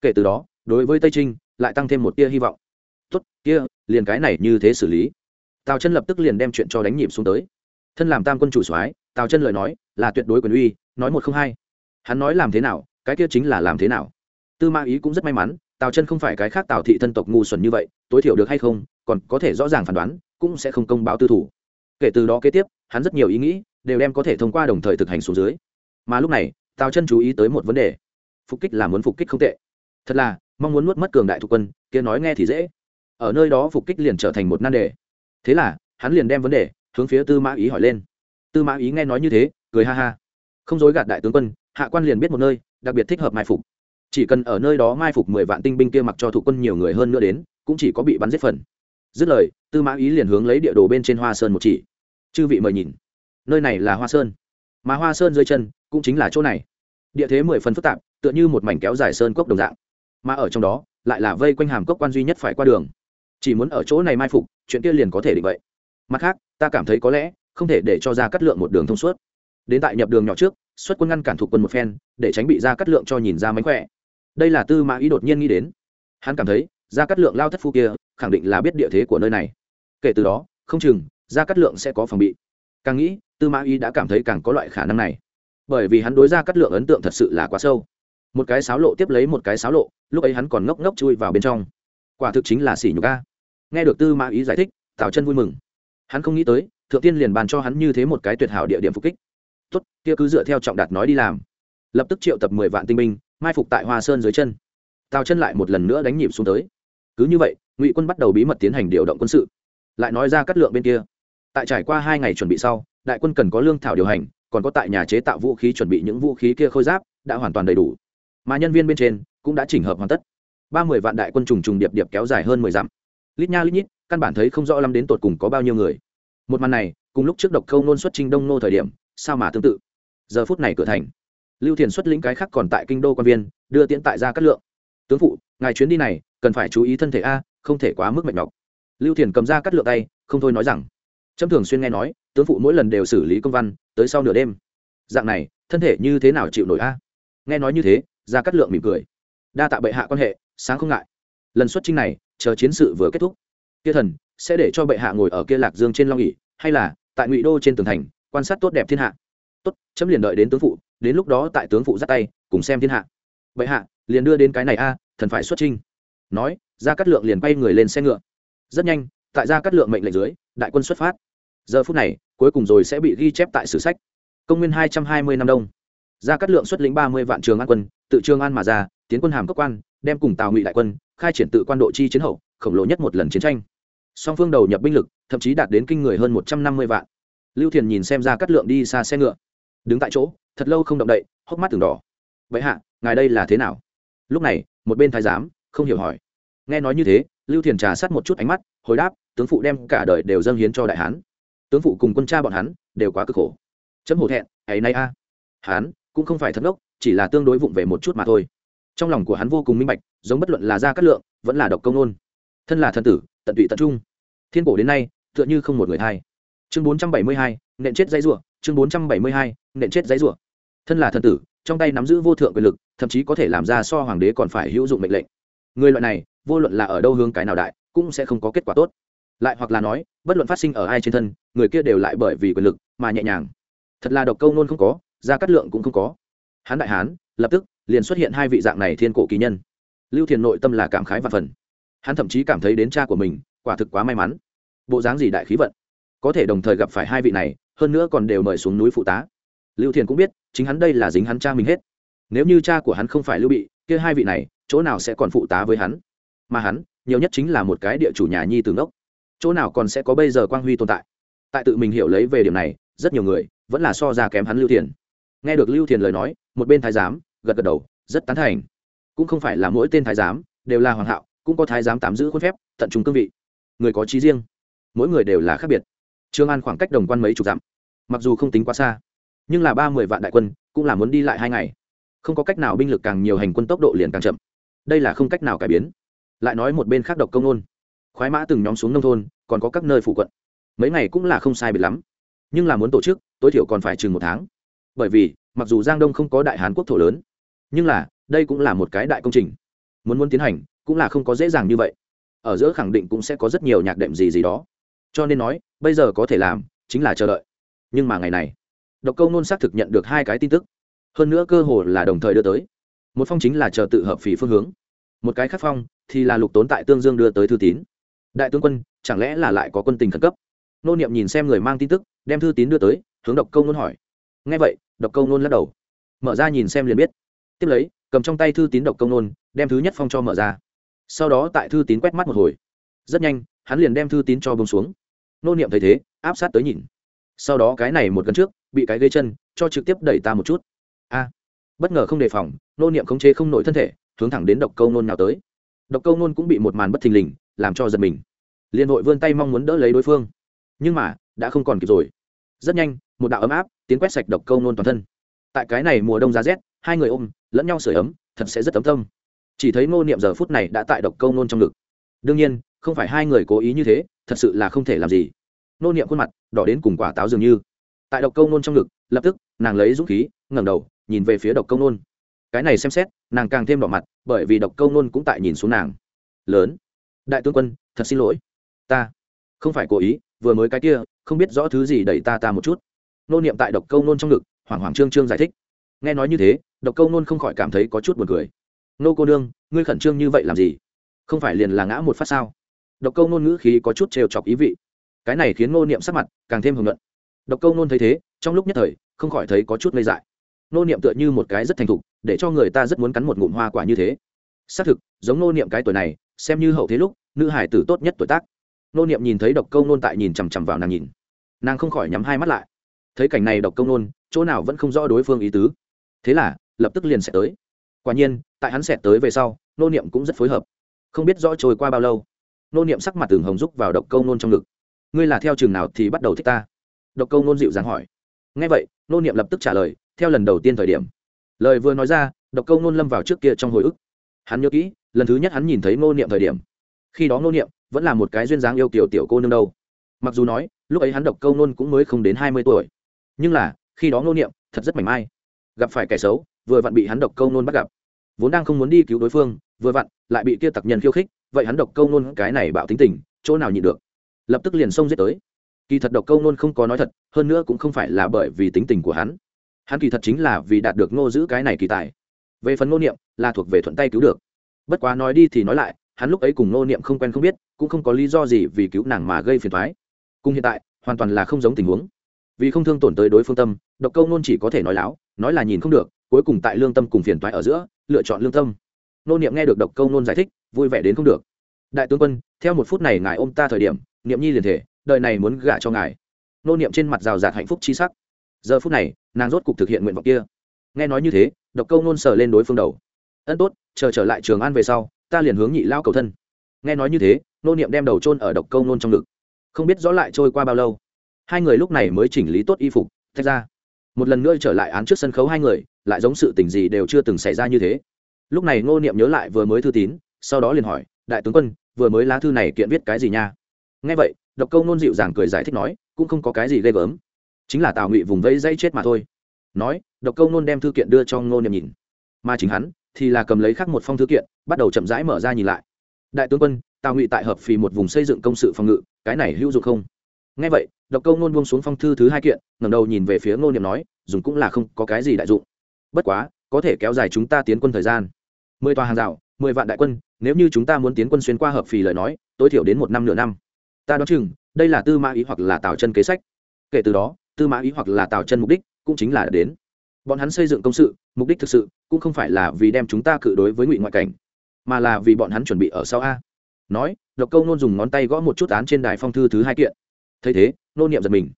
Kể từ đó, đối với tây trinh, lại tăng thêm một tia hy vọng. Tốt, kia, liền cái này như thế xử lý. Tào chân lập tức liền đem chuyện cho đánh nhịp xuống tới thân làm tam quân chủ soái, tào chân lời nói là tuyệt đối quyền uy, nói một không hai. Hắn nói làm thế nào, cái kia chính là làm thế nào. Tư ma ý cũng rất may mắn, tào chân không phải cái khác tào thị thân tộc ngu xuẩn như vậy, tối thiểu được hay không, còn có thể rõ ràng phán đoán, cũng sẽ không công báo tư thủ. Kể từ đó kế tiếp, hắn rất nhiều ý nghĩ đều đem có thể thông qua đồng thời thực hành xuống dưới. Mà lúc này, tào chân chú ý tới một vấn đề. Phục kích là muốn phục kích không tệ. Thật là, mong muốn nuốt mất cường đại thuộc quân, kia nói nghe thì dễ. Ở nơi đó phục kích liền trở thành một nan đề. Thế là, hắn liền đem vấn đề hướng phía tư mã ý hỏi lên. Tư mã ý nghe nói như thế, cười ha ha. Không dối gạt đại tướng quân, hạ quan liền biết một nơi, đặc biệt thích hợp mai phục. Chỉ cần ở nơi đó mai phục mười vạn tinh binh kia mặc cho thủ quân nhiều người hơn nữa đến, cũng chỉ có bị bắn giết phần. Dứt lời, tư mã ý liền hướng lấy địa đồ bên trên hoa sơn một chỉ. Chư vị mời nhìn. Nơi này là hoa sơn. Mà hoa sơn dưới chân, cũng chính là chỗ này. Địa thế mười phần phức tạp, tựa như một mảnh kéo dài sơn cốc đồng dạng. Mà ở trong đó, lại là vây quanh hàm cốc quan duy nhất phải qua đường. Chỉ muốn ở chỗ này mai phục, chuyện kia liền có thể định vậy. Mặt khác ta cảm thấy có lẽ không thể để cho ra cắt lượng một đường thông suốt. Đến tại nhập đường nhỏ trước, xuất quân ngăn cản thuộc quân một phen, để tránh bị ra cắt lượng cho nhìn ra mánh khỏe. Đây là tư mã ý đột nhiên nghĩ đến. Hắn cảm thấy, ra cắt lượng lao thất phu kia, khẳng định là biết địa thế của nơi này. Kể từ đó, không chừng, ra cắt lượng sẽ có phòng bị. Càng nghĩ, tư mã ý đã cảm thấy càng có loại khả năng này. Bởi vì hắn đối ra cắt lượng ấn tượng thật sự là quá sâu. Một cái sáo lộ tiếp lấy một cái sáo lộ, lúc ấy hắn còn ngốc ngốc chui vào bên trong. Quả thực chính là xỉ nhục ca nghe được tư mã ý giải thích, tào chân vui mừng hắn không nghĩ tới, thượng tiên liền bàn cho hắn như thế một cái tuyệt hảo địa điểm phục kích. Tốt, kia cứ dựa theo trọng đạt nói đi làm. Lập tức triệu tập mười vạn tinh binh, mai phục tại hoa sơn dưới chân. Tào chân lại một lần nữa đánh nhịp xuống tới. Cứ như vậy, ngụy quân bắt đầu bí mật tiến hành điều động quân sự. Lại nói ra cắt lượng bên kia. Tại trải qua hai ngày chuẩn bị sau, đại quân cần có lương thảo điều hành, còn có tại nhà chế tạo vũ khí chuẩn bị những vũ khí kia khôi giáp, đã hoàn toàn đầy đủ. Mà nhân viên bên trên cũng đã chỉnh hợp hoàn tất. Ba mươi vạn đại quân trùng trùng điệp điệp kéo dài hơn mười dặm. Lít nha lít nhít căn bản thấy không rõ lắm đến tột cùng có bao nhiêu người. Một màn này, cùng lúc trước độc khâu nôn xuất trinh đông nô thời điểm, sao mà tương tự? Giờ phút này cửa thành, lưu thiền xuất lĩnh cái khác còn tại kinh đô quan viên, đưa tiễn tại ra cát lượng. Tướng phụ, ngài chuyến đi này, cần phải chú ý thân thể a, không thể quá mức mệt nhọc. Lưu thiền cầm ra cắt lượng tay, không thôi nói rằng, trâm thường xuyên nghe nói, tướng phụ mỗi lần đều xử lý công văn, tới sau nửa đêm. Dạng này, thân thể như thế nào chịu nổi a? Nghe nói như thế ra cắt lượng mỉm cười. Đa tạ bệ hạ quan hệ, sáng không ngại. Lần xuất trinh này, chờ chiến sự vừa kết thúc kia thần, sẽ để cho bệ hạ ngồi ở kia lạc dương trên long ỉ hay là tại ngụy đô trên tường thành, quan sát tốt đẹp thiên hạ? Tốt, chấm liền đợi đến tướng phụ, đến lúc đó tại tướng phụ dắt tay, cùng xem thiên hạ. Bệ hạ, liền đưa đến cái này a, thần phải xuất trinh nói ra cắt lượng liền bay người lên xe ngựa. Rất nhanh, tại ra cắt lượng mệnh lệnh dưới, đại quân xuất phát. Giờ phút này, cuối cùng rồi sẽ bị ghi chép tại sử sách. Công nguyên hai trăm hai mươi năm đông. Ra cắt lượng xuất lĩnh ba mươi vạn trường an quân, tự trường an mà ra, tiến quân hàm cấp quan, đem cùng tào ngụy đại quân, khai triển tự quan độ chi chiến hậu khổng lồ nhất một lần chiến tranh. Song phương đầu nhập binh lực, thậm chí đạt đến kinh người hơn một trăm năm mươi vạn. Lưu thiền nhìn xem ra cắt lượng đi xa xe ngựa. Đứng tại chỗ, thật lâu không động đậy, hốc mắt từng đỏ. Vậy hạ, ngài đây là thế nào? Lúc này, một bên thái giám, không hiểu hỏi. Nghe nói như thế, lưu thiền trà sát một chút ánh mắt, hồi đáp, tướng phụ đem cả đời đều dâng hiến cho đại hán. Tướng phụ cùng quân cha bọn hắn đều quá cực khổ. Chấm hổ thẹn ấy nay a. Hán cũng không phải thật ngốc, chỉ là tương đối vụng về một chút mà thôi. Trong lòng của hắn vô cùng minh bạch, giống bất luận là gia cát lượng, vẫn là độc công nôn thân là thân tử, tận tụy tận trung. Thiên cổ đến nay, tựa như không một người thay chương bốn trăm bảy mươi hai, nện chết dãy rủa. Chương bốn trăm bảy mươi hai, nện chết dãy rủa. Thân là thân tử, trong tay nắm giữ vô thượng quyền lực, thậm chí có thể làm ra so hoàng đế còn phải hữu dụng mệnh lệnh. Người loại này, vô luận là ở đâu hướng cái nào đại, cũng sẽ không có kết quả tốt. Lại hoặc là nói, bất luận phát sinh ở ai trên thân, người kia đều lại bởi vì quyền lực mà nhẹ nhàng. Thật là độc câu nôn không có gia cát lượng cũng không có. Hán đại hán, lập tức liền xuất hiện hai vị dạng này thiên cổ kỳ nhân. Lưu thiền nội tâm là cảm khái và phần hắn thậm chí cảm thấy đến cha của mình, quả thực quá may mắn. Bộ dáng gì đại khí vận. Có thể đồng thời gặp phải hai vị này, hơn nữa còn đều mời xuống núi phụ tá. Lưu thiền cũng biết, chính hắn đây là dính hắn cha mình hết. Nếu như cha của hắn không phải lưu bị, kia hai vị này, chỗ nào sẽ còn phụ tá với hắn? Mà hắn, nhiều nhất chính là một cái địa chủ nhà nhi từ ngốc. Chỗ nào còn sẽ có bây giờ quang huy tồn tại? Tại tự mình hiểu lấy về điểm này, rất nhiều người vẫn là so ra kém hắn lưu thiền. Nghe được lưu thiền lời nói, một bên thái giám gật gật đầu, rất tán thành. Cũng không phải là mỗi tên thái giám đều là hoàng hạo cũng có thái giám tạm giữ khuôn phép, tận trung cương vị. Người có trí riêng, mỗi người đều là khác biệt. Trương an khoảng cách đồng quan mấy chục dặm, mặc dù không tính quá xa, nhưng là ba mươi vạn đại quân cũng là muốn đi lại hai ngày. Không có cách nào binh lực càng nhiều hành quân tốc độ liền càng chậm. Đây là không cách nào cải biến. Lại nói một bên khác độc công nôn, khoái mã từng nhóm xuống nông thôn, còn có các nơi phụ quận. Mấy ngày cũng là không sai biệt lắm, nhưng là muốn tổ chức, tối thiểu còn phải chừng một tháng. Bởi vì, mặc dù giang đông không có đại hán quốc thổ lớn, nhưng là, đây cũng là một cái đại công trình. Muốn muốn tiến hành cũng là không có dễ dàng như vậy. Ở giữa khẳng định cũng sẽ có rất nhiều nhạc đệm gì gì đó. Cho nên nói, bây giờ có thể làm, chính là chờ đợi. Nhưng mà ngày này, độc câu nôn xác thực nhận được hai cái tin tức. Hơn nữa cơ hồ là đồng thời đưa tới. Một phong chính là chờ tự hợp phỉ phương hướng. Một cái khác phong thì là lục tốn tại tương dương đưa tới thư tín. Đại tướng quân, chẳng lẽ là lại có quân tình khẩn cấp? Nô niệm nhìn xem người mang tin tức, đem thư tín đưa tới, hướng độc câu nôn hỏi. Ngay vậy, độc câu nôn lắc đầu. Mở ra nhìn xem liền biết. Tiếp lấy, cầm trong tay thư tín độc câu nôn, đem thứ nhất phong cho mở ra sau đó tại thư tín quét mắt một hồi. Rất nhanh, hắn liền đem thư tín cho bông xuống. Nô niệm thấy thế, áp sát tới nhìn. Sau đó cái này một gần trước, bị cái gây chân, cho trực tiếp đẩy ta một chút. A. Bất ngờ không đề phòng, nô niệm khống chế không nổi thân thể, hướng thẳng đến độc câu nôn nào tới. Độc câu nôn cũng bị một màn bất thình lình, làm cho giật mình. Liền hội vươn tay mong muốn đỡ lấy đối phương. Nhưng mà, đã không còn kịp rồi. Rất nhanh, một đạo ấm áp tiến quét sạch độc câu nôn toàn thân. Tại cái này mùa đông giá rét, hai người ôm, lẫn nhau sửa ấm, thật sẽ rất tấm tâm chỉ thấy ngô niệm giờ phút này đã tại độc câu nôn trong ngực. Đương nhiên, không phải hai người cố ý như thế, thật sự là không thể làm gì. Nô niệm khuôn mặt đỏ đến cùng quả táo dường như. Tại độc câu nôn trong ngực, lập tức, nàng lấy dũng khí, ngẩng đầu, nhìn về phía độc câu nôn. Cái này xem xét, nàng càng thêm đỏ mặt, bởi vì độc câu nôn cũng tại nhìn xuống nàng. Lớn. Đại tướng quân, thật xin lỗi. Ta. Không phải cố ý, vừa mới cái kia, không biết rõ thứ gì đẩy ta ta một chút. Nô niệm tại độc câu nôn trong ngực, hoảng hoảng trương trương giải thích. Nghe nói như thế, độc câu nôn không khỏi cảm thấy có chút buồn cười nô cô nương, ngươi khẩn trương như vậy làm gì? Không phải liền là ngã một phát sao? Độc câu nôn ngữ khí có chút trêu chọc ý vị. Cái này khiến nô niệm sắc mặt càng thêm hưởng luận độc câu nôn thấy thế, trong lúc nhất thời, không khỏi thấy có chút ngây dại. Nô niệm tựa như một cái rất thành thục, để cho người ta rất muốn cắn một ngụm hoa quả như thế. Xác thực, giống nô niệm cái tuổi này, xem như hậu thế lúc, nữ hải tử tốt nhất tuổi tác. Nô niệm nhìn thấy độc câu nôn tại nhìn chằm chằm vào nàng nhìn. Nàng không khỏi nhắm hai mắt lại. Thấy cảnh này độc câu nôn, chỗ nào vẫn không rõ đối phương ý tứ. Thế là, lập tức liền sẽ tới quả nhiên, tại hắn xẹt tới về sau, nô niệm cũng rất phối hợp. Không biết rõ trôi qua bao lâu, nô niệm sắc mặt tường hồng rúc vào độc câu nôn trong ngực. Ngươi là theo trường nào thì bắt đầu thích ta? Độc câu nôn dịu dàng hỏi. Ngay vậy, nô niệm lập tức trả lời, theo lần đầu tiên thời điểm. Lời vừa nói ra, độc câu nôn lâm vào trước kia trong hồi ức. Hắn nhớ kỹ, lần thứ nhất hắn nhìn thấy nô niệm thời điểm. Khi đó nô niệm vẫn là một cái duyên dáng yêu kiểu tiểu cô nương đâu. Mặc dù nói, lúc ấy hắn độc câu nôn cũng mới không đến hai mươi tuổi. Nhưng là, khi đó nô niệm thật rất mảnh mai. Gặp phải kẻ xấu, vừa vặn bị hắn độc câu nôn bắt gặp vốn đang không muốn đi cứu đối phương, vừa vặn, lại bị kia tặc nhân khiêu khích, vậy hắn độc câu nôn cái này bạo tính tình, chỗ nào nhịn được. Lập tức liền xông giết tới. Kỳ thật độc câu nôn không có nói thật, hơn nữa cũng không phải là bởi vì tính tình của hắn. Hắn kỳ thật chính là vì đạt được ngô giữ cái này kỳ tài. Về phần ngô niệm, là thuộc về thuận tay cứu được. Bất quá nói đi thì nói lại, hắn lúc ấy cùng ngô niệm không quen không biết, cũng không có lý do gì vì cứu nàng mà gây phiền thoái cùng hiện tại, hoàn toàn là không giống tình huống. Vì không thương tổn tới đối phương tâm, độc câu nôn chỉ có thể nói láo, nói là nhìn không được, cuối cùng tại lương tâm cùng phiền toái ở giữa lựa chọn lương tâm. Nô niệm nghe được độc câu nôn giải thích, vui vẻ đến không được. Đại tướng quân, theo một phút này ngài ôm ta thời điểm, niệm nhi liền thể, đời này muốn gả cho ngài. Nô niệm trên mặt rào rạt hạnh phúc chi sắc. Giờ phút này, nàng rốt cục thực hiện nguyện vọng kia. Nghe nói như thế, độc câu nôn sờ lên đối phương đầu. Ân tốt, chờ trở lại trường an về sau, ta liền hướng nhị lao cầu thân. Nghe nói như thế, nô niệm đem đầu trôn ở độc câu nôn trong ngực. Không biết rõ lại trôi qua bao lâu. Hai người lúc này mới chỉnh lý tốt y phục thách ra. Một lần nữa trở lại án trước sân khấu hai người lại giống sự tình gì đều chưa từng xảy ra như thế. Lúc này ngô niệm nhớ lại vừa mới thư tín, sau đó liền hỏi, đại tướng quân, vừa mới lá thư này kiện viết cái gì nha? Nghe vậy, độc câu nôn dịu dàng cười giải thích nói, cũng không có cái gì ghê gớm, chính là tào ngụy vùng vẫy dây chết mà thôi. Nói, độc câu nôn đem thư kiện đưa cho ngô niệm nhìn. Mà chính hắn thì là cầm lấy khắc một phong thư kiện, bắt đầu chậm rãi mở ra nhìn lại. Đại tướng quân, tào ngụy tại hợp phì một vùng xây dựng công sự phòng ngự, cái này hữu dụng không? Nghe vậy, độc câu nôn buông xuống phong thư thứ hai kiện, ngẩng đầu nhìn về phía ngô niệm nói, dùng cũng là không có cái gì đại dụng bất quá, có thể kéo dài chúng ta tiến quân thời gian. Mười tòa hàng rào, mười vạn đại quân, nếu như chúng ta muốn tiến quân xuyên qua hợp phì lời nói, tối thiểu đến một năm nửa năm. Ta đoán chừng, đây là tư mã ý hoặc là tào chân kế sách. Kể từ đó, tư mã ý hoặc là tào chân mục đích cũng chính là đến. Bọn hắn xây dựng công sự, mục đích thực sự cũng không phải là vì đem chúng ta cự đối với ngụy ngoại cảnh, mà là vì bọn hắn chuẩn bị ở sau a. Nói độc câu nôn dùng ngón tay gõ một chút án trên đài phong thư thứ hai kiện. Thấy thế, nô niệm giật mình.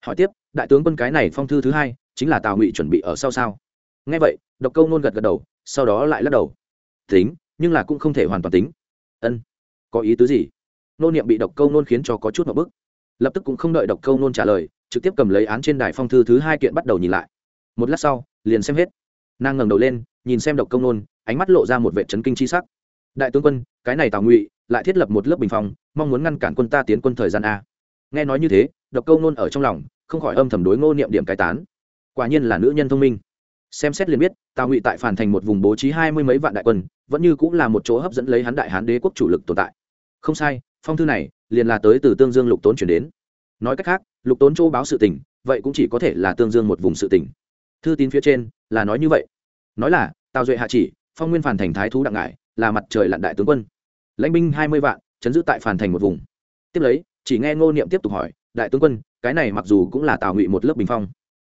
Hỏi tiếp, đại tướng quân cái này phong thư thứ hai chính là tào ngụy chuẩn bị ở sau sao? Ngay vậy, độc câu nôn gật gật đầu, sau đó lại lắc đầu. Tính, nhưng là cũng không thể hoàn toàn tính. Ân, có ý tứ gì? Nô niệm bị độc câu nôn khiến cho có chút một bức. Lập tức cũng không đợi độc câu nôn trả lời, trực tiếp cầm lấy án trên đài phong thư thứ hai kiện bắt đầu nhìn lại. Một lát sau, liền xem hết. Nàng ngẩng đầu lên, nhìn xem độc công nôn, ánh mắt lộ ra một vệ trấn kinh c h i sắc. Đại tướng quân, cái này tào ngụy, lại thiết lập một lớp bình phòng mong muốn ngăn cản quân ta tiến quân thời gian a. Nghe nói như thế, độc câu nôn ở trong lòng, không khỏi âm thầm đối ngô niệm điểm cai tán. Quả nhiên là nữ nhân thông minh xem xét liền biết, tào ngụy tại phản thành một vùng bố trí hai mươi mấy vạn đại quân, vẫn như cũng là một chỗ hấp dẫn lấy hắn đại hán đế quốc chủ lực tồn tại. Không sai, phong thư này liền là tới từ tương dương lục tốn chuyển đến. Nói cách khác, lục tốn châu báo sự tình, vậy cũng chỉ có thể là tương dương một vùng sự tình. Thư tín phía trên là nói như vậy. Nói là, tào duệ hạ chỉ, phong nguyên phản thành thái thú đặng ngải, là mặt trời lặn đại tướng quân. Lãnh binh hai mươi vạn, chấn giữ tại phản thành một vùng. Tiếp lấy, chỉ nghe ngô niệm tiếp tục hỏi, đại tướng quân, cái này mặc dù cũng là tào ngụy một lớp bình phong.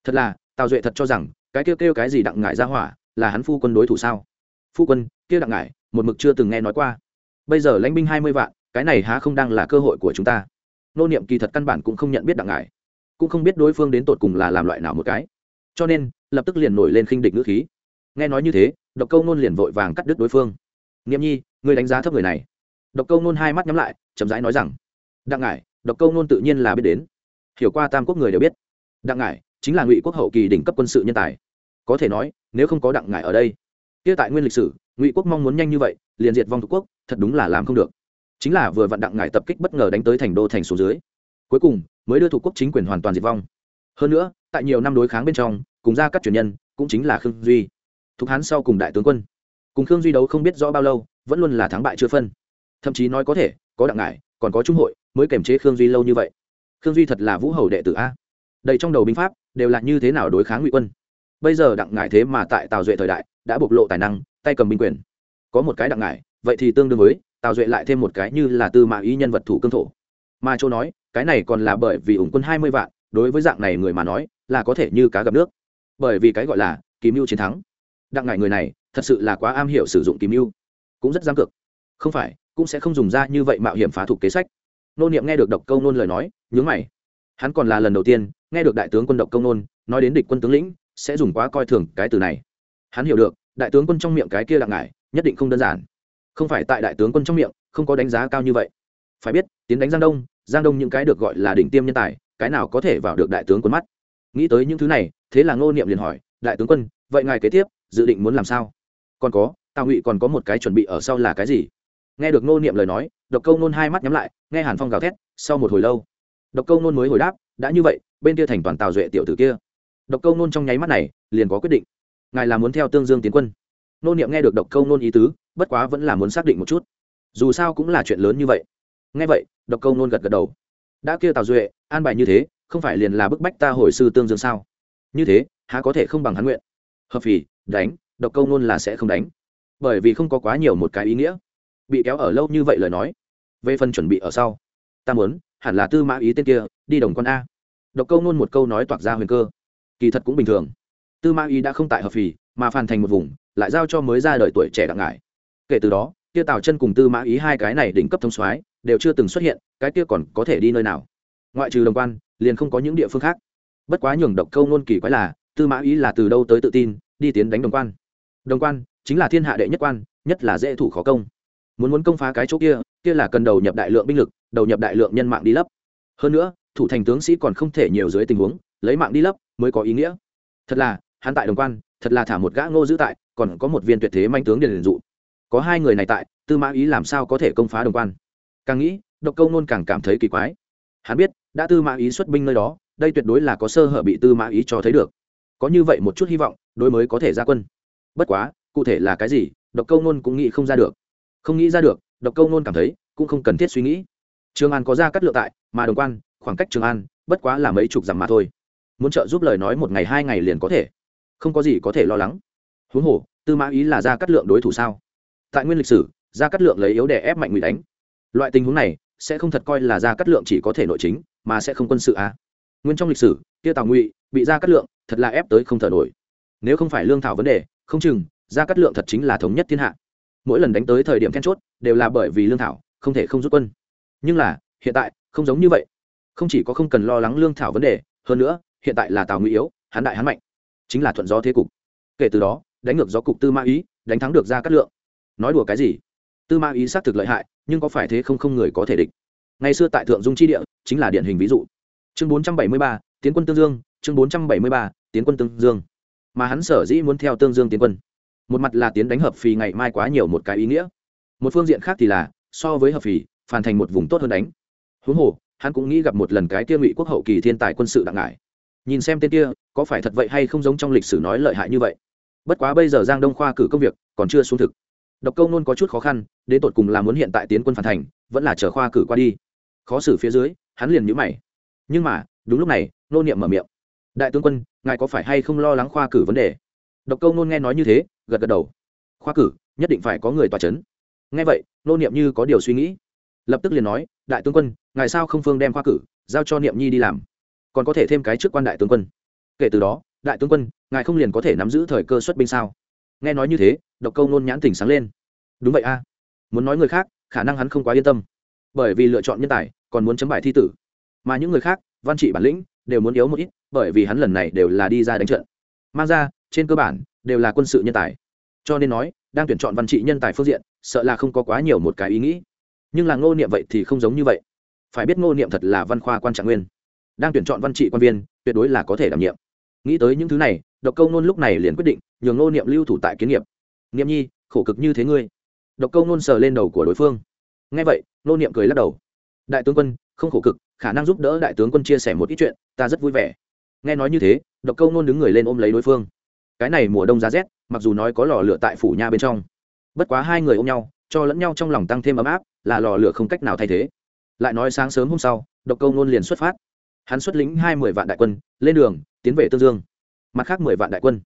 Thật là, tào duệ thật cho rằng cái kêu kêu cái gì đặng ngải ra hỏa, là hắn phu quân đối thủ sao? Phu quân kia đặng ngải, một mực chưa từng nghe nói qua. Bây giờ lãnh binh hai mươi vạn, cái này há không đang là cơ hội của chúng ta. Nô niệm kỳ thật căn bản cũng không nhận biết đặng ngải, cũng không biết đối phương đến tột cùng là làm loại nào một cái. Cho nên, lập tức liền nổi lên khinh địch ngữ khí. Nghe nói như thế, độc câu nôn liền vội vàng cắt đứt đối phương. Nghiệm nhi, người đánh giá thấp người này. Độc câu nôn hai mắt nhắm lại, chậm rãi nói rằng, đặng ngải, độc câu nôn tự nhiên là biết đến. Hiểu qua tam quốc người đều biết. Đặng ngải chính là ngụy quốc hậu kỳ đỉnh cấp quân sự nhân tài. Có thể nói, nếu không có đặng ngải ở đây, kia tại nguyên lịch sử, ngụy quốc mong muốn nhanh như vậy, liền diệt vong thuộc quốc, thật đúng là làm không được. Chính là vừa vặn đặng ngải tập kích bất ngờ đánh tới thành đô thành số dưới. Cuối cùng, mới đưa thủ quốc chính quyền hoàn toàn diệt vong. Hơn nữa, tại nhiều năm đối kháng bên trong, cùng ra các truyền nhân, cũng chính là khương duy. Thục hán sau cùng đại tướng quân. Cùng khương duy đấu không biết rõ bao lâu, vẫn luôn là thắng bại chưa phân. Thậm chí nói có thể, có đặng ngải, còn có trung hội, mới kềm chế khương duy lâu như vậy. Khương duy thật là vũ hầu đệ tử a. Đầy trong đầu binh pháp đều là như thế nào đối kháng ngụy quân bây giờ đặng ngải thế mà tại tào duệ thời đại đã bộc lộ tài năng tay cầm binh quyền có một cái đặng ngải vậy thì tương đương với tào duệ lại thêm một cái như là tư mã ý nhân vật thủ cương thổ mà châu nói cái này còn là bởi vì ủng quân hai mươi vạn đối với dạng này người mà nói là có thể như cá gặp nước bởi vì cái gọi là kìm mưu chiến thắng đặng ngải người này thật sự là quá am hiểu sử dụng kìm mưu cũng rất giang cực không phải cũng sẽ không dùng ra như vậy mạo hiểm phá thủ kế sách nô niệm nghe được độc câu nôn lời nói nhướng mày hắn còn là lần đầu tiên nghe được đại tướng quân độc công nôn, nói đến địch quân tướng lĩnh, sẽ dùng quá coi thường cái từ này. Hắn hiểu được, đại tướng quân trong miệng cái kia đặng ngải nhất định không đơn giản. Không phải tại đại tướng quân trong miệng, không có đánh giá cao như vậy. Phải biết, tiến đánh giang đông giang đông những cái được gọi là đỉnh tiêm nhân tài, cái nào có thể vào được đại tướng quân mắt? Nghĩ tới những thứ này, thế là ngô niệm liền hỏi, đại tướng quân, vậy ngài kế tiếp, dự định muốn làm sao? Còn có, tào ngụy còn có một cái chuẩn bị ở sau là cái gì? Nghe được ngô niệm lời nói, độc câu nôn hai mắt nhắm lại, nghe hàn phong gào thét, sau một hồi lâu, độc câu nôn mới hồi đáp, đã như vậy bên kia thành toàn tào duệ tiểu tử kia. Độc câu nôn trong nháy mắt này, liền có quyết định. Ngài là muốn theo tương dương tiến quân. Nô niệm nghe được độc câu nôn ý tứ, bất quá vẫn là muốn xác định một chút. Dù sao cũng là chuyện lớn như vậy. Nghe vậy, độc câu nôn gật gật đầu. Đã kia tào duệ, an bài như thế, không phải liền là bức bách ta hồi sư tương dương sao? Như thế, há có thể không bằng hắn nguyện? Hợp phì, đánh, độc câu nôn là sẽ không đánh. Bởi vì không có quá nhiều một cái ý nghĩa. Bị kéo ở lâu như vậy lời nói. Về phần chuẩn bị ở sau, ta muốn, hẳn là tư mã ý tên kia, đi đồng con a độc câu nôn một câu nói toạc ra huyền cơ. Kỳ thật cũng bình thường. Tư mã Y đã không tại hợp phì, mà phàn thành một vùng, lại giao cho mới ra đời tuổi trẻ đặng ngải. Kể từ đó, kia tào chân cùng tư mã ý hai cái này đỉnh cấp thông soái đều chưa từng xuất hiện, cái kia còn có thể đi nơi nào? Ngoại trừ đồng quan, liền không có những địa phương khác. Bất quá nhường độc câu nôn kỳ quái là, tư mã ý là từ đâu tới tự tin, đi tiến đánh đồng quan? Đồng quan chính là thiên hạ đệ nhất quan, nhất là dễ thủ khó công. Muốn muốn công phá cái chỗ kia kia là cần đầu nhập đại lượng binh lực, đầu nhập đại lượng nhân mạng đi lấp. Hơn nữa thủ thành tướng sĩ còn không thể nhiều dưới tình huống, lấy mạng đi lấp mới có ý nghĩa. Thật là, hắn tại đồng quan, thật là thả một gã ngô giữ tại, còn có một viên tuyệt thế manh tướng điền dụ. Có hai người này tại, tư mã ý làm sao có thể công phá đồng quan? Càng nghĩ, độc câu nôn càng cảm thấy kỳ quái. Hắn biết, đã tư mã ý xuất binh nơi đó, đây tuyệt đối là có sơ hở bị tư mã ý cho thấy được. Có như vậy một chút hy vọng, đối mới có thể ra quân. Bất quá, cụ thể là cái gì, độc câu nôn cũng nghĩ không ra được. Không nghĩ ra được, độc câu nôn cảm thấy cũng không cần thiết suy nghĩ. Trường an có ra cắt lựa tại, mà đồng quan khoảng cách trường an, bất quá là mấy chục dặm mà thôi. Muốn trợ giúp lời nói một ngày hai ngày liền có thể. Không có gì có thể lo lắng. Huống hồ, tư mã ý là ra cắt lượng đối thủ sao? Tại nguyên lịch sử ra cắt lượng lấy yếu đè ép mạnh ngụy đánh. Loại tình huống này, sẽ không thật coi là ra cắt lượng chỉ có thể nội chính, mà sẽ không quân sự à. nguyên trong lịch sử tiêu tào ngụy bị ra cắt lượng thật là ép tới không thở nổi. Nếu không phải lương thảo vấn đề, không chừng ra cắt lượng thật chính là thống nhất thiên hạ. Mỗi lần đánh tới thời điểm then chốt, đều là bởi vì lương thảo, không thể không rút quân. Nhưng là, hiện tại, không giống như vậy không chỉ có không cần lo lắng lương thảo vấn đề, hơn nữa, hiện tại là tào nguy yếu hán đại hán mạnh, chính là thuận gió thế cục. Kể từ đó, đánh ngược gió cục tư ma ý, đánh thắng được ra cát lượng. Nói đùa cái gì? Tư ma ý xác thực lợi hại, nhưng có phải thế không không người có thể địch. Ngày xưa tại thượng dung chi địa, chính là điển hình ví dụ. Chương bốn trăm bảy mươi ba, tiến quân tương dương, chương bốn trăm bảy mươi ba, tiến quân tương dương. Mà hắn sở dĩ muốn theo tương dương tiến quân. Một mặt là tiến đánh hợp phì ngày mai quá nhiều một cái ý nghĩa. Một phương diện khác thì là, so với hợp phì phản thành một vùng tốt hơn đánh. Huống hồ hắn cũng nghĩ gặp một lần cái kia ngụy quốc hậu kỳ thiên tài quân sự đặng ngải. Nhìn xem tên kia, có phải thật vậy hay không giống trong lịch sử nói lợi hại như vậy? Bất quá bây giờ giang đông khoa cử công việc còn chưa xuống thực. Độc câu nôn có chút khó khăn, đến tột cùng là muốn hiện tại tiến quân phản thành, vẫn là chờ khoa cử qua đi. Khó xử phía dưới, hắn liền nhữ mày. Nhưng mà, đúng lúc này, nô niệm mở miệng. Đại tướng quân, ngài có phải hay không lo lắng khoa cử vấn đề? Độc câu nôn nghe nói như thế, gật gật đầu. Khoa cử, nhất định phải có người tòa c h ấ n nghe vậy, nô niệm như có điều suy nghĩ lập tức liền nói, đại tướng quân, ngài sao không phương đem khoa cử giao cho niệm nhi đi làm? Còn có thể thêm cái trước quan đại tướng quân. Kể từ đó, đại tướng quân, ngài không liền có thể nắm giữ thời cơ xuất binh sao? Nghe nói như thế, độc câu nôn nhãn tỉnh sáng lên. Đúng vậy a, muốn nói người khác, khả năng hắn không quá yên tâm, bởi vì lựa chọn nhân tài, còn muốn chấm bài thi tử. Mà những người khác, văn trị bản lĩnh, đều muốn yếu một ít, bởi vì hắn lần này đều là đi ra đánh trận. Mang ra, trên cơ bản, đều là quân sự nhân tài. Cho nên nói, đang tuyển chọn văn trị nhân tài phương diện, sợ là không có quá nhiều một cái ý nghĩ nhưng là ngô niệm vậy thì không giống như vậy. Phải biết ngô niệm thật là văn khoa quan trạng nguyên. Đang tuyển chọn văn trị quan viên, tuyệt đối là có thể đảm nhiệm. Nghĩ tới những thứ này, độc câu nôn lúc này liền quyết định nhường ngô niệm lưu thủ tại kiến nghiệp. Niệm nhi, khổ cực như thế ngươi. Độc câu nôn sờ lên đầu của đối phương. Nghe vậy, ngô niệm cười lắc đầu. Đại tướng quân, không khổ cực, khả năng giúp đỡ đại tướng quân chia sẻ một ít chuyện, ta rất vui vẻ. Nghe nói như thế, độc câu nôn đứng người lên ôm lấy đối phương. Cái này mùa đông giá rét, mặc dù nói có lò lửa tại phủ nha bên trong, bất quá hai người ôm nhau, cho lẫn nhau trong lòng tăng thêm ấm áp là lò lửa không cách nào thay thế. Lại nói sáng sớm hôm sau, độc câu nôn liền xuất phát. Hắn xuất lĩnh hai mươi vạn đại quân, lên đường, tiến về tương dương. Mặt khác mười vạn đại quân.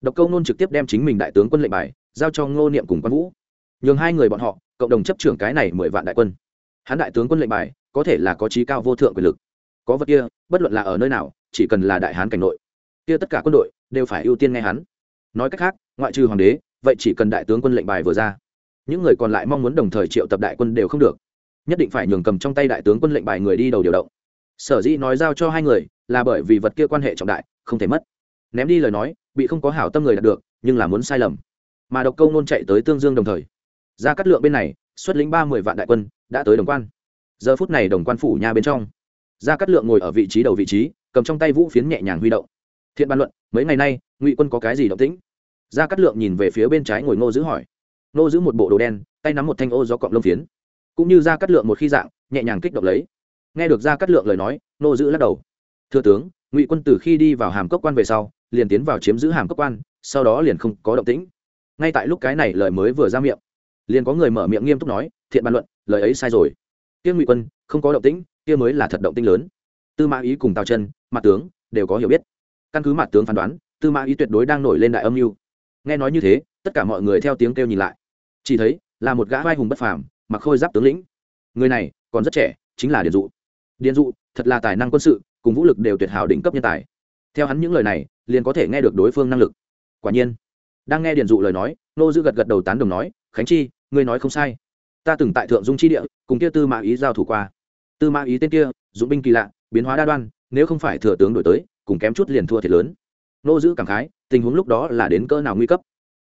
Độc câu nôn trực tiếp đem chính mình đại tướng quân lệnh bài, giao cho ngô niệm cùng quan vũ. Nhường hai người bọn họ, cộng đồng chấp trưởng cái này mười vạn đại quân. Hắn đại tướng quân lệnh bài, có thể là có trí cao vô thượng quyền lực. Có vật kia, bất luận là ở nơi nào, chỉ cần là đại hán cảnh nội, kia tất cả quân đội đều phải ưu tiên nghe hắn. Nói cách khác, ngoại trừ hoàng đế, vậy chỉ cần đại tướng quân lệnh bài vừa ra những người còn lại mong muốn đồng thời triệu tập đại quân đều không được. Nhất định phải nhường cầm trong tay đại tướng quân lệnh bài người đi đầu điều động. Sở dĩ nói giao cho hai người là bởi vì vật kia quan hệ trọng đại, không thể mất. Ném đi lời nói, bị không có hảo tâm người đạt được, nhưng là muốn sai lầm. Mà độc câu nôn chạy tới tương dương đồng thời. Ra cắt lượng bên này, xuất lĩnh ba mươi vạn đại quân, đã tới đồng quan. Giờ phút này đồng quan phủ nhà bên trong. Ra cắt lượng ngồi ở vị trí đầu vị trí, cầm trong tay vũ phiến nhẹ nhàng huy động. Thiện bàn luận, mấy ngày nay, ngụy quân có cái gì động tĩnh? Ra cắt lượng nhìn về phía bên trái ngồi ngô giữ hỏi nô giữ một bộ đồ đen, tay nắm một thanh ô gió cọng lông phiến. Cũng như ra cắt lượng một khi dạng, nhẹ nhàng kích động lấy. Nghe được ra cắt lượng lời nói, nô giữ lắc đầu. Thưa tướng, ngụy quân từ khi đi vào hàm cốc quan về sau, liền tiến vào chiếm giữ hàm cốc quan, sau đó liền không có động tĩnh. Ngay tại lúc cái này lời mới vừa ra miệng, liền có người mở miệng nghiêm túc nói, thiện bàn luận, lời ấy sai rồi. Kia ngụy quân, không có động tĩnh, kia mới là thật động tĩnh lớn. Tư mã ý cùng tào chân mặt tướng, đều có hiểu biết. Căn cứ mặt tướng phán đoán, tư mã ý tuyệt đối đang nổi lên đại âm mưu. Nghe nói như thế, tất cả mọi người theo tiếng kêu nhìn lại chỉ thấy là một gã vai hùng bất phàm, mặc khôi giáp tướng lĩnh. Người này còn rất trẻ, chính là điền dụ. Điền dụ thật là tài năng quân sự, cùng vũ lực đều tuyệt hảo đỉnh cấp nhân tài. Theo hắn những lời này, liền có thể nghe được đối phương năng lực. Quả nhiên, đang nghe điền dụ lời nói, nô giữ gật gật đầu tán đồng nói, khánh chi, ngươi nói không sai. Ta từng tại thượng dung chi địa, cùng kia tư mã ý giao thủ qua. Tư mã ý tên kia, dụng binh kỳ lạ, biến hóa đa đoan, nếu không phải thừa tướng đổi tới, cùng kém chút liền thua thiệt lớn. Nô giữ cảm khái, tình huống lúc đó là đến cỡ nào nguy cấp.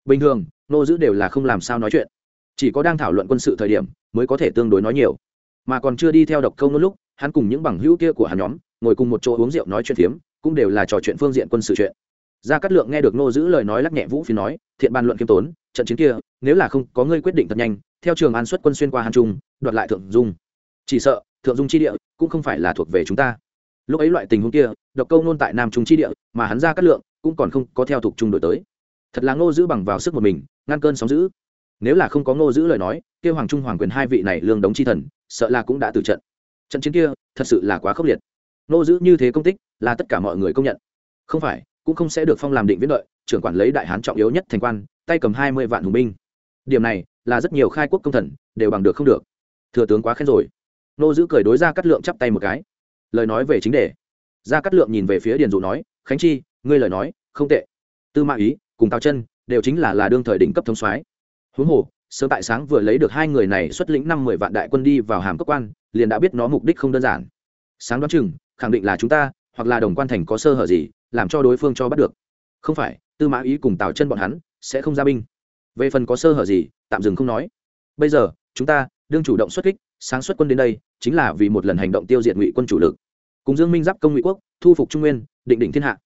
Bình thường nô giữ đều là không làm sao nói chuyện. Chỉ có đang thảo luận quân sự thời điểm mới có thể tương đối nói nhiều. Mà còn chưa đi theo độc câu nốt lúc, hắn cùng những bằng hữu kia của hắn nhóm, ngồi cùng một chỗ uống rượu nói chuyện phiếm, cũng đều là trò chuyện phương diện quân sự chuyện. Gia cát lượng nghe được nô giữ lời nói lắc nhẹ vũ phi nói, thiện bàn luận kiêm tốn, trận chiến kia, nếu là không có ngươi quyết định thật nhanh, theo trường an xuất quân xuyên qua hàn trung, đoạt lại thượng dung. Chỉ sợ, thượng dung chi địa cũng không phải là thuộc về chúng ta. Lúc ấy loại tình huống kia, độc câu nôn tại nam trung chi địa, mà hắn ra cát lượng cũng còn không có theo thuộc trung đội tới. Thật là ngô giữ bằng vào sức một mình ngăn cơn sóng giữ nếu là không có ngô giữ lời nói kêu hoàng trung hoàng quyền hai vị này lương đống chi thần, sợ là cũng đã từ trận. Trận chiến kia, thật sự là quá khốc liệt. Ngô giữ như thế công tích, là tất cả mọi người công nhận. Không phải, cũng không sẽ được phong làm định viễn đợi, trưởng quản lấy đại hán trọng yếu nhất thành quan, tay cầm hai mươi vạn hùng binh. Điểm này, là rất nhiều khai quốc công thần, đều bằng được không được. Thừa tướng quá khen rồi. Nô giữ cười đối ra cắt lượng chắp tay một cái. Lời nói về chính đề. Ra cắt lượng nhìn về phía điền dụ nói, khánh chi, ngươi lời nói, không tệ. Tư mã ý, cùng tào chân đều chính là là đương thời đỉnh cấp thống soái. Huống hồ, sớm tại sáng vừa lấy được hai người này xuất lĩnh năm mười vạn đại quân đi vào hàm cấp quan, liền đã biết nó mục đích không đơn giản. Sáng đoán chừng, khẳng định là chúng ta, hoặc là đồng quan thành có sơ hở gì, làm cho đối phương cho bắt được. Không phải, tư mã ý cùng tào chân bọn hắn sẽ không ra binh. Về phần có sơ hở gì, tạm dừng không nói. Bây giờ, chúng ta, đương chủ động xuất kích, sáng xuất quân đến đây, chính là vì một lần hành động tiêu diệt ngụy quân chủ lực. Cùng dương minh giáp công ngụy quốc, thu phục trung nguyên, định đỉnh thiên hạ.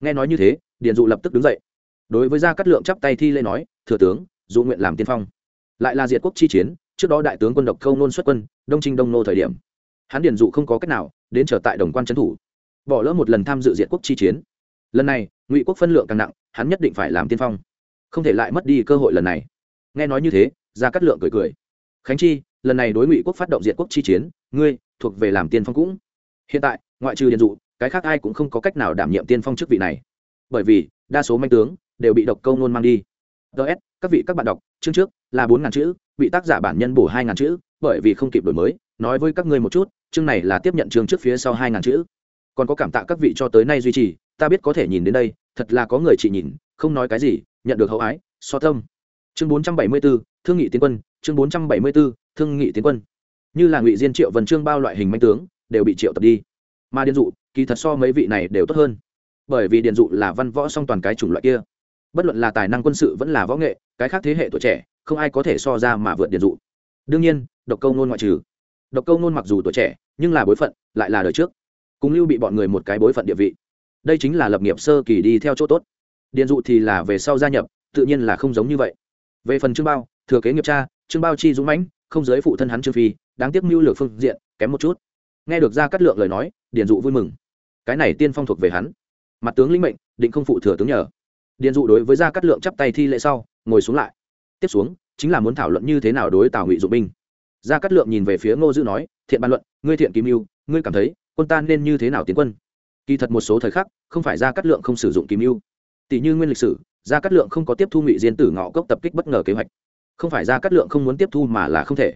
Nghe nói như thế, điền dụ lập tức đứng dậy đối với gia cát lượng chắp tay thi lễ nói, thừa tướng dụ nguyện làm tiên phong, lại là diệt quốc chi chiến, trước đó đại tướng quân độc câu nôn xuất quân, đông trinh đông nô thời điểm, hắn điền dụ không có cách nào, đến trở tại đồng quan trấn thủ, bỏ lỡ một lần tham dự diệt quốc chi chiến. Lần này, ngụy quốc phân lượng càng nặng, hắn nhất định phải làm tiên phong, không thể lại mất đi cơ hội lần này. Nghe nói như thế, gia cát lượng cười cười. Khánh chi, lần này đối ngụy quốc phát động diệt quốc chi chiến, ngươi thuộc về làm tiên phong cũng. Hiện tại, ngoại trừ điện dụ, cái khác ai cũng không có cách nào đảm nhiệm tiên phong chức vị này. Bởi vì, đa số manh tướng đều bị độc câu nôn mang đi. Ts các vị các bạn đọc chương trước là bốn ngàn chữ bị tác giả bản nhân bổ hai ngàn chữ bởi vì không kịp đổi mới nói với các ngươi một chút chương này là tiếp nhận chương trước phía sau hai ngàn chữ. Còn có cảm tạ các vị cho tới nay duy trì ta biết có thể nhìn đến đây thật là có người chỉ nhìn không nói cái gì nhận được hậu ái so tâm. Chương bốn trăm bảy mươi 474, thương nghị tiến quân chương bốn trăm bảy mươi 474, thương nghị tiến quân. Như là ngụy diên triệu vân chương bao loại hình manh tướng đều bị triệu tập đi. Mà điền dụ kỳ thật so mấy vị này đều tốt hơn. Bởi vì điền dụ là văn võ song toàn cái chủng loại kia bất luận là tài năng quân sự vẫn là võ nghệ, cái khác thế hệ tuổi trẻ, không ai có thể so ra mà vượt điền dụ. Đương nhiên, độc câu nôn ngoại trừ. Độc câu nôn mặc dù tuổi trẻ, nhưng là bối phận, lại là đời trước. Cùng lưu bị bọn người một cái bối phận địa vị. Đây chính là lập nghiệp sơ kỳ đi theo chỗ tốt. Điền dụ thì là về sau gia nhập, tự nhiên là không giống như vậy. Về phần trương bao, thừa kế nghiệp cha, trương bao chi dũng mãnh, không giới phụ thân hắn trương phi, đáng tiếc mưu lược phương diện, kém một chút. Nghe được ra cắt lượng lời nói điền dụ vui mừng. Cái này tiên phong thuộc về hắn. Mặt tướng linh mệnh, định không phụ thừa tướng nhờ điền dụ đối với gia cát lượng chắp tay thi lễ sau, ngồi xuống lại. Tiếp xuống, chính là muốn thảo luận như thế nào đối tào ngụy dụng binh. Gia cát lượng nhìn về phía ngô dữ nói, thiện bàn luận, ngươi thiện kim mưu ngươi cảm thấy, quân ta nên như thế nào tiến quân? Kỳ thật một số thời khắc, không phải gia cát lượng không sử dụng kim mưu tỷ như nguyên lịch sử, gia cát lượng không có tiếp thu ngụy diên tử ngọ cốc tập kích bất ngờ kế hoạch. Không phải gia cát lượng không muốn tiếp thu mà là không thể.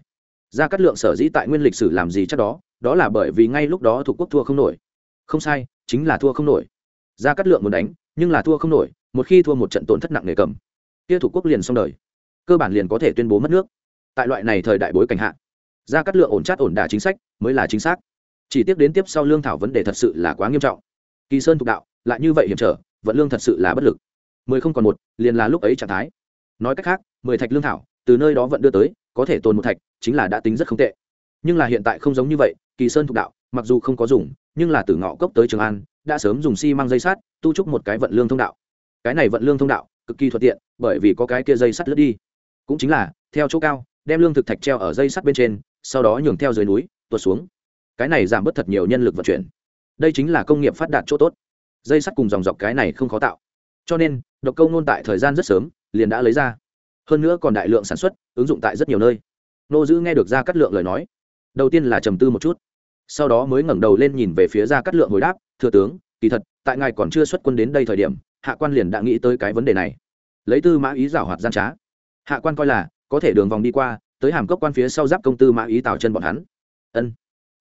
Gia cát lượng sở dĩ tại nguyên lịch sử làm gì chắc đó đó là bởi vì ngay lúc đó thuộc quốc thua không nổi. Không sai, chính là thua không nổi. Gia cát lượng muốn đánh, nhưng là thua không nổi một khi thua một trận tổn thất nặng nề cầm, kia thủ quốc liền xong đời. Cơ bản liền có thể tuyên bố mất nước. Tại loại này thời đại bối cảnh hạ ra cắt lượng ổn chát ổn đả chính sách mới là chính xác. Chỉ tiếp đến tiếp sau lương thảo vấn đề thật sự là quá nghiêm trọng. Kỳ sơn thục đạo, lại như vậy hiểm trở, vận lương thật sự là bất lực. Mười không còn một, liền là lúc ấy trạng thái. Nói cách khác, mười thạch lương thảo, từ nơi đó vận đưa tới, có thể tồn một thạch, chính là đã tính rất không tệ. Nhưng là hiện tại không giống như vậy, kỳ sơn thục đạo, mặc dù không có dùng, nhưng là từ ngõ cốc tới trường an, đã sớm dùng xi dây sắt tu trúc một cái vận lương thông đạo cái này vận lương thông đạo, cực kỳ thuận tiện, bởi vì có cái kia dây sắt lướt đi. Cũng chính là, theo chỗ cao, đem lương thực thạch treo ở dây sắt bên trên, sau đó nhường theo dưới núi, tuột xuống. Cái này giảm bớt thật nhiều nhân lực vận chuyển. Đây chính là công nghiệp phát đạt chỗ tốt. Dây sắt cùng dòng dọc cái này không khó tạo. Cho nên, độc câu nôn tại thời gian rất sớm, liền đã lấy ra. Hơn nữa còn đại lượng sản xuất, ứng dụng tại rất nhiều nơi. Nô giữ nghe được ra cắt lượng lời nói, đầu tiên là trầm tư một chút. Sau đó mới ngẩng đầu lên nhìn về phía ra cắt lượng hồi đáp, thừa tướng, kỳ thật, tại ngài còn chưa xuất quân đến đây thời điểm hạ quan liền đã nghĩ tới cái vấn đề này. Lấy tư mã ý giảo hoạt gian trá. Hạ quan coi là, có thể đường vòng đi qua, tới hàm cốc quan phía sau giáp công tư mã ý tào chân bọn hắn. Ân.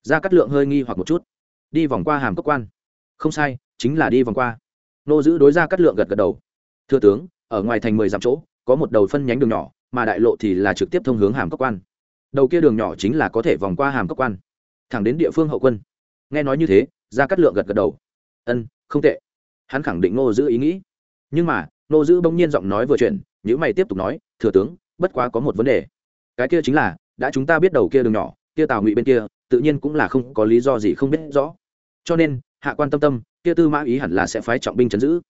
Ra cắt lượng hơi nghi hoặc một chút. Đi vòng qua hàm cốc quan. Không sai, chính là đi vòng qua. Nô giữ đối ra cắt lượng gật gật đầu. Thưa tướng, ở ngoài thành mười dặm chỗ, có một đầu phân nhánh đường nhỏ, mà đại lộ thì là trực tiếp thông hướng hàm cốc quan. Đầu kia đường nhỏ chính là có thể vòng qua hàm cốc quan. Thẳng đến địa phương hậu quân. Nghe nói như thế, ra cắt lượng gật gật đầu. Ân, không tệ hắn khẳng định nô giữ ý nghĩ. Nhưng mà nô giữ bỗng nhiên giọng nói vừa chuyển nhữ mày tiếp tục nói, thừa tướng, bất quá có một vấn đề. Cái kia chính là, đã chúng ta biết đầu kia đường nhỏ, kia tào ngụy bên kia, tự nhiên cũng là không có lý do gì không biết rõ. Cho nên, hạ quan tâm tâm, kia tư mã ý hẳn là sẽ phái trọng binh chấn giữ.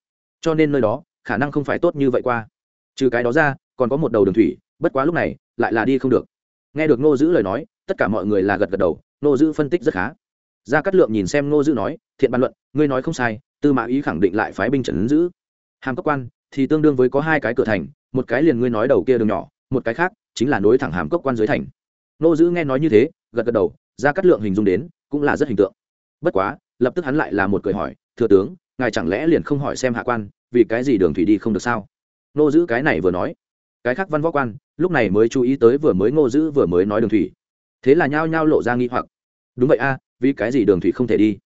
Cho nên nơi đó, khả năng không phải tốt như vậy qua. Trừ cái đó ra, còn có một đầu đường thủy, bất quá lúc này, lại là đi không được. Nghe được ngô giữ lời nói, tất cả mọi người là gật gật đầu, ngô giữ phân tích rất khá. Gia cát lượng nhìn xem ngô giữ nói, thiện bàn luận, ngươi nói không sai tư mã ý khẳng định lại phái binh trấn giữ. Hàm cấp quan thì tương đương với có hai cái cửa thành, một cái liền ngươi nói đầu kia đường nhỏ, một cái khác chính là nối thẳng hàm cốc quan dưới thành. Nô giữ nghe nói như thế, gật gật đầu, ra cát lượng hình dung đến, cũng là rất hình tượng. Bất quá, lập tức hắn lại là một cười hỏi, thừa tướng, ngài chẳng lẽ liền không hỏi xem hạ quan, vì cái gì đường thủy đi không được sao? Nô giữ cái này vừa nói, cái khác văn võ quan, lúc này mới chú ý tới vừa mới ngô giữ vừa mới nói đường thủy. Thế là nhao nhao lộ ra nghi hoặc. Đúng vậy a, vì cái gì đường thủy không thể đi?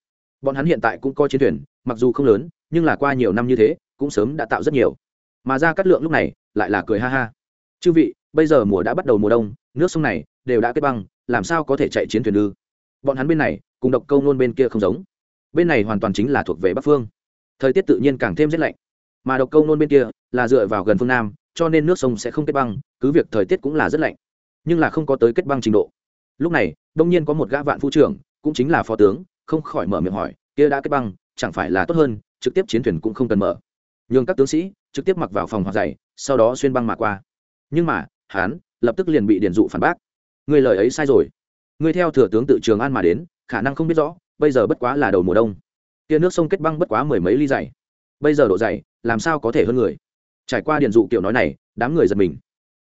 Bọn hắn hiện tại cũng có chiến thuyền mặc dù không lớn, nhưng là qua nhiều năm như thế, cũng sớm đã tạo rất nhiều. Mà ra cắt lượng lúc này lại là cười ha ha. Chư vị, bây giờ mùa đã bắt đầu mùa đông, nước sông này đều đã kết băng, làm sao có thể chạy chiến thuyền ư? Bọn hắn bên này cùng độc câu nôn bên kia không giống. Bên này hoàn toàn chính là thuộc về bắc phương. Thời tiết tự nhiên càng thêm rét lạnh. Mà độc câu nôn bên kia là dựa vào gần phương nam, cho nên nước sông sẽ không kết băng, cứ việc thời tiết cũng là rất lạnh, nhưng là không có tới kết băng trình độ. Lúc này, đông nhiên có một gã vạn phu trưởng, cũng chính là phó tướng, không khỏi mở miệng hỏi, kia đã kết băng chẳng phải là tốt hơn, trực tiếp chiến thuyền cũng không cần mở. Nhường các tướng sĩ trực tiếp mặc vào phòng hoặc giày sau đó xuyên băng mà qua. Nhưng mà hán lập tức liền bị điền dụ phản bác. Người lời ấy sai rồi. Người theo thừa tướng tự trường an mà đến, khả năng không biết rõ, bây giờ bất quá là đầu mùa đông. Tia nước sông kết băng bất quá mười mấy ly dày. Bây giờ độ dày, làm sao có thể hơn người? Trải qua điển dụ kiểu nói này, đám người giật mình.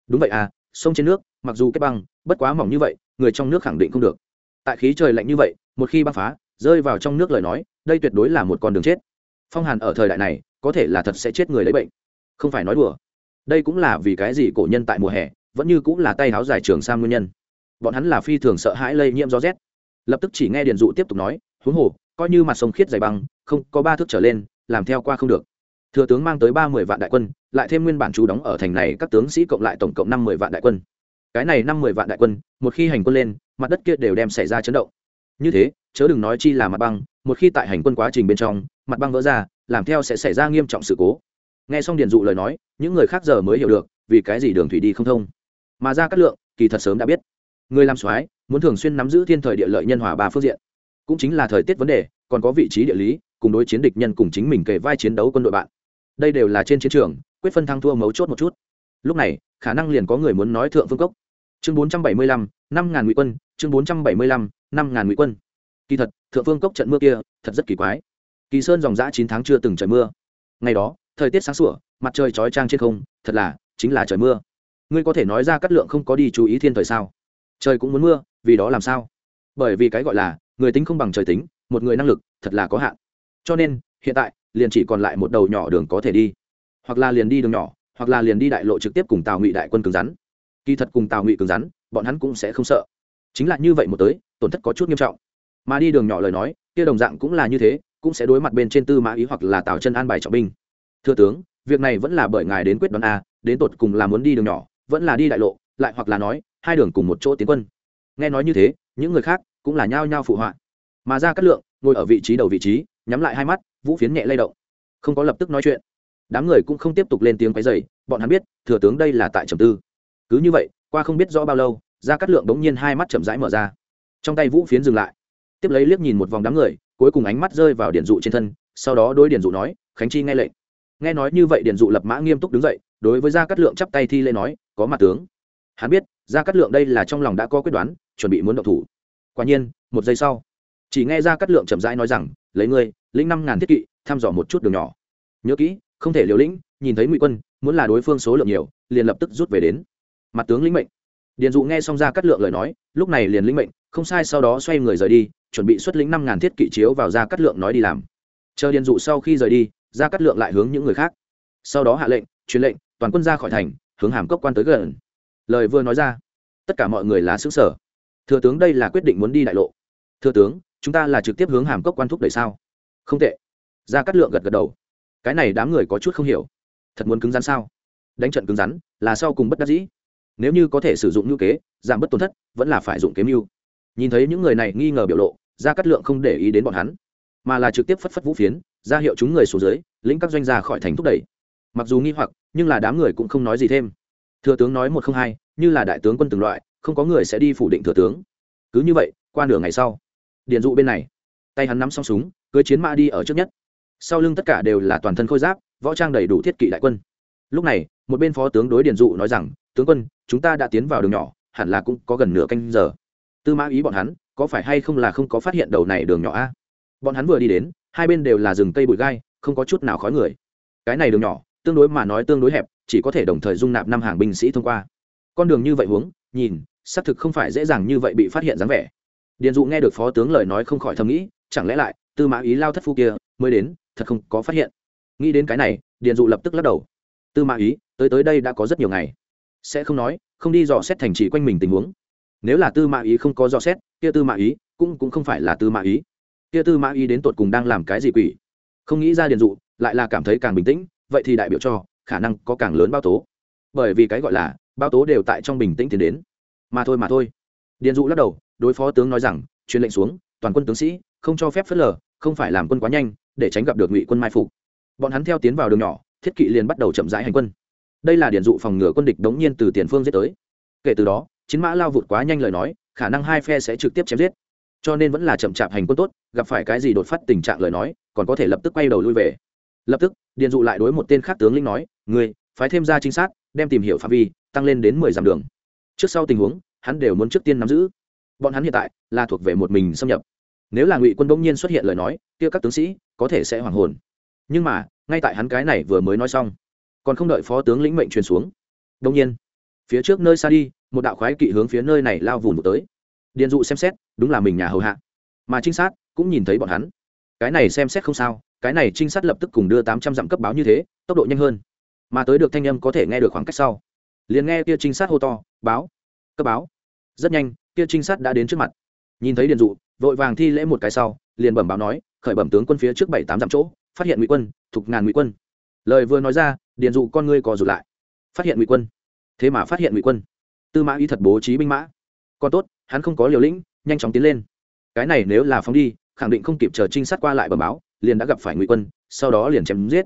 Đúng vậy à sông trên nước, mặc dù kết băng, bất quá mỏng như vậy, người trong nước khẳng định không được. Tại khí trời lạnh như vậy, một khi băng phá, rơi vào trong nước lời nói đây tuyệt đối là một con đường chết. Phong hàn ở thời đại này, có thể là thật sẽ chết người lấy bệnh. Không phải nói đùa. Đây cũng là vì cái gì cổ nhân tại mùa hè, vẫn như cũng là tay háo dài trường sang nguyên nhân. Bọn hắn là phi thường sợ hãi lây nhiễm gió rét. Lập tức chỉ nghe điện dụ tiếp tục nói, huống hồ, coi như mặt sông khiết dày băng, không có ba thước trở lên, làm theo qua không được. Thừa tướng mang tới ba mươi vạn đại quân, lại thêm nguyên bản chú đóng ở thành này, các tướng sĩ cộng lại tổng cộng năm mươi vạn đại quân. Cái này năm mươi vạn đại quân, một khi hành quân lên, mặt đất kia đều đem xảy ra chấn động. Như thế chớ đừng nói chi là mặt băng, một khi tại hành quân quá trình bên trong, mặt băng vỡ ra, làm theo sẽ xảy ra nghiêm trọng sự cố. Nghe xong điền dụ lời nói, những người khác giờ mới hiểu được vì cái gì đường thủy đi không thông. Mà ra cát lượng, kỳ thật sớm đã biết. Người làm soái muốn thường xuyên nắm giữ thiên thời địa lợi nhân hòa ba phương diện. Cũng chính là thời tiết vấn đề, còn có vị trí địa lý, cùng đối chiến địch nhân cùng chính mình kề vai chiến đấu quân đội bạn. Đây đều là trên chiến trường, quyết phân thăng thua mấu chốt một chút. Lúc này, khả năng liền có người muốn nói thượng phương cốc. Chương bốn trăm bảy mươi lăm, năm ngàn ngụy quân, chương bốn trăm bảy mươi lăm, năm ngàn ngụy quân kỳ thật, thượng phương cốc trận mưa kia, thật rất kỳ quái. Kỳ sơn dòng giã chín tháng chưa từng trời mưa. Ngày đó, thời tiết sáng sủa, mặt trời chói trang trên không, thật là, chính là trời mưa. Ngươi có thể nói ra cát lượng không có đi chú ý thiên thời sao? Trời cũng muốn mưa, vì đó làm sao? Bởi vì cái gọi là, người tính không bằng trời tính, một người năng lực, thật là có hạn. Cho nên, hiện tại, liền chỉ còn lại một đầu nhỏ đường có thể đi. Hoặc là liền đi đường nhỏ, hoặc là liền đi đại lộ trực tiếp cùng tào ngụy đại quân cứng rắn. Kỳ thật cùng tào ngụy cứng rắn, bọn hắn cũng sẽ không sợ. Chính là như vậy một tới, tổn thất có chút nghiêm trọng mà đi đường nhỏ lời nói, kia đồng dạng cũng là như thế, cũng sẽ đối mặt bên trên tư mã ý hoặc là tào chân an bài trọng binh. Thưa tướng, việc này vẫn là bởi ngài đến quyết đoán a, đến tột cùng là muốn đi đường nhỏ, vẫn là đi đại lộ, lại hoặc là nói, hai đường cùng một chỗ tiến quân. Nghe nói như thế, những người khác cũng là nhao nhao phụ họa. Mà ra Cát lượng, ngồi ở vị trí đầu vị trí, nhắm lại hai mắt, vũ phiến nhẹ lay động. Không có lập tức nói chuyện. Đám người cũng không tiếp tục lên tiếng quấy dày bọn hắn biết, thừa tướng đây là tại trầm tư. Cứ như vậy, qua không biết rõ bao lâu ra Cát lượng bỗng nhiên hai mắt chậm rãi mở ra. Trong tay vũ phiến dừng lại tiếp lấy liếc nhìn một vòng đám người, cuối cùng ánh mắt rơi vào điện dụ trên thân, sau đó đôi điện dụ nói, khánh chi nghe lệnh. Nghe nói như vậy điện dụ lập mã nghiêm túc đứng dậy, đối với gia cát lượng chắp tay thi lễ nói, có mặt tướng. Hắn biết, gia cát lượng đây là trong lòng đã có quyết đoán, chuẩn bị muốn động thủ. Quả nhiên, một giây sau, chỉ nghe gia cát lượng chậm rãi nói rằng, lấy ngươi, lĩnh năm ngàn thiết kỵ, thăm dò một chút đường nhỏ. Nhớ kỹ, không thể liều lĩnh, nhìn thấy ngụy quân, muốn là đối phương số lượng nhiều, liền lập tức rút về đến. Mặt tướng lĩnh mệnh. Điền dụ nghe xong gia cát lượng lời nói, lúc này liền lĩnh mệnh không sai, sau đó xoay người rời đi, chuẩn bị xuất lĩnh năm ngàn thiết kỵ chiếu vào ra cát lượng nói đi làm. Chờ điền dụ sau khi rời đi Ra cát lượng lại hướng những người khác. Sau đó hạ lệnh, truyền lệnh, toàn quân ra khỏi thành, hướng hàm cốc quan tới gần. Lời vừa nói ra, tất cả mọi người là xứ sở thừa tướng đây là quyết định muốn đi đại lộ. Thừa tướng, chúng ta là trực tiếp hướng hàm cốc quan thúc đẩy sao? Không tệ. Ra cát lượng gật gật đầu. Cái này đám người có chút không hiểu. Thật muốn cứng rắn sao? Đánh trận cứng rắn, là sau cùng bất đắc dĩ. Nếu như có thể sử dụng ngữ kế, giảm bớt tổn thất, vẫn là phải dụng kế mưu nhìn thấy những người này nghi ngờ biểu lộ, gia cát lượng không để ý đến bọn hắn, mà là trực tiếp phất phất vũ phiến, ra hiệu chúng người xuống dưới, lĩnh các doanh gia khỏi thành thúc đẩy. Mặc dù nghi hoặc, nhưng là đám người cũng không nói gì thêm. Thừa tướng nói một không hai, như là đại tướng quân từng loại, không có người sẽ đi phủ định thừa tướng. Cứ như vậy, qua nửa ngày sau, điền dụ bên này, tay hắn nắm xong súng cưới chiến mã đi ở trước nhất. Sau lưng tất cả đều là toàn thân khôi giáp, võ trang đầy đủ thiết kỵ đại quân. Lúc này, một bên phó tướng đối điền dụ nói rằng, tướng quân, chúng ta đã tiến vào đường nhỏ, hẳn là cũng có gần nửa canh giờ tư mã ý bọn hắn, có phải hay không là không có phát hiện đầu này đường nhỏ a? Bọn hắn vừa đi đến, hai bên đều là rừng cây bụi gai, không có chút nào khói người. Cái này đường nhỏ, tương đối mà nói tương đối hẹp, chỉ có thể đồng thời dung nạp năm hàng binh sĩ thông qua. Con đường như vậy huống, nhìn, xác thực không phải dễ dàng như vậy bị phát hiện dáng vẻ. Điền dụ nghe được phó tướng lời nói không khỏi thầm nghĩ, chẳng lẽ lại, tư mã ý lao thất phu kia, mới đến, thật không có phát hiện. Nghĩ đến cái này, điền dụ lập tức lắc đầu. Tư mã ý, tới tới đây đã có rất nhiều ngày. Sẽ không nói, không đi dò xét thành trì quanh mình tình huống nếu là tư mã ý không có dò xét, kia tư mã ý cũng cũng không phải là tư mã ý. Kia tư mã ý đến tột cùng đang làm cái gì quỷ? Không nghĩ ra điền dụ, lại là cảm thấy càng bình tĩnh, vậy thì đại biểu cho, khả năng có càng lớn bao tố. Bởi vì cái gọi là, bao tố đều tại trong bình tĩnh tiến đến. Mà thôi mà thôi. Điền dụ lắc đầu, đối phó tướng nói rằng, truyền lệnh xuống, toàn quân tướng sĩ, không cho phép phớt lờ, không phải làm quân quá nhanh, để tránh gặp được ngụy quân mai phục. Bọn hắn theo tiến vào đường nhỏ, thiết kỵ liền bắt đầu chậm rãi hành quân. Đây là điển dụ phòng ngừa quân địch đống nhiên từ tiền phương giết tới. Kể từ đó chiến mã lao vụt quá nhanh lời nói, khả năng hai phe sẽ trực tiếp chém giết. Cho nên vẫn là chậm chạp hành quân tốt, gặp phải cái gì đột phát tình trạng lời nói, còn có thể lập tức quay đầu lui về. Lập tức, điền dụ lại đối một tên khác tướng lĩnh nói người phái thêm ra trinh sát, đem tìm hiểu phạm vi, tăng lên đến mười dặm đường. Trước sau tình huống, hắn đều muốn trước tiên nắm giữ. Bọn hắn hiện tại là thuộc về một mình xâm nhập. Nếu là ngụy quân bỗng nhiên xuất hiện lời nói, kia các tướng sĩ có thể sẽ hoàng hồn. Nhưng mà, ngay tại hắn cái này vừa mới nói xong, còn không đợi phó tướng lĩnh mệnh truyền xuống. Đông nhiên, phía trước nơi xa đi một đạo khoái kỵ hướng phía nơi này lao vùn một tới. Điền dụ xem xét, đúng là mình nhà hầu hạ. Mà trinh sát cũng nhìn thấy bọn hắn. Cái này xem xét không sao, cái này trinh sát lập tức cùng đưa tám trăm dặm cấp báo như thế, tốc độ nhanh hơn. Mà tới được thanh âm có thể nghe được khoảng cách sau. Liền nghe kia trinh sát hô to, báo, cấp báo. Rất nhanh, kia trinh sát đã đến trước mặt. Nhìn thấy điền dụ, vội vàng thi lễ một cái sau, liền bẩm báo nói, khởi bẩm tướng quân phía trước bảy tám dặm chỗ, phát hiện ngụy quân, thục ngàn ngụy quân. Lời vừa nói ra, điền dụ con ngươi cò rụt lại. Phát hiện ngụy quân. Thế mà phát hiện ngụy quân tư mã ý thật bố trí binh mã. Còn tốt, hắn không có liều lĩnh, nhanh chóng tiến lên. Cái này nếu là phóng đi, khẳng định không kịp chờ trinh sát qua lại bờ báo, liền đã gặp phải ngụy quân, sau đó liền chém giết.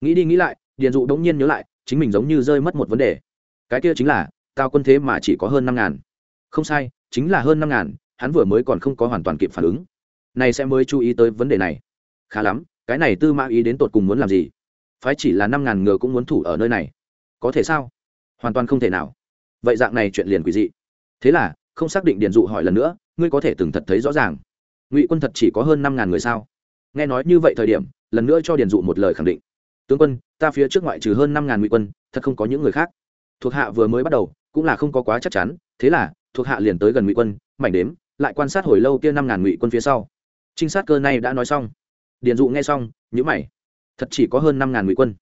Nghĩ đi nghĩ lại, điền dụ đống nhiên nhớ lại, chính mình giống như rơi mất một vấn đề. Cái kia chính là, tao quân thế mà chỉ có hơn năm ngàn. Không sai, chính là hơn năm ngàn, hắn vừa mới còn không có hoàn toàn kịp phản ứng. Này sẽ mới chú ý tới vấn đề này. Khá lắm, cái này tư mã ý đến tột cùng muốn làm gì? Phái chỉ là năm ngàn ngựa cũng muốn thủ ở nơi này. Có thể sao? Hoàn toàn không thể nào vậy dạng này chuyện liền quỷ dị. Thế là, không xác định điền dụ hỏi lần nữa, ngươi có thể từng thật thấy rõ ràng. Ngụy quân thật chỉ có hơn năm ngàn người sao? Nghe nói như vậy thời điểm, lần nữa cho điền dụ một lời khẳng định. Tướng quân, ta phía trước ngoại trừ hơn năm ngàn ngụy quân, thật không có những người khác. Thuộc hạ vừa mới bắt đầu, cũng là không có quá chắc chắn, thế là, thuộc hạ liền tới gần ngụy quân, mảnh đếm, lại quan sát hồi lâu kia năm ngàn ngụy quân phía sau. Trinh sát cơ này đã nói xong. Điền dụ nghe xong nhữ mày. Thật chỉ có hơn năm ngàn ngụy quân.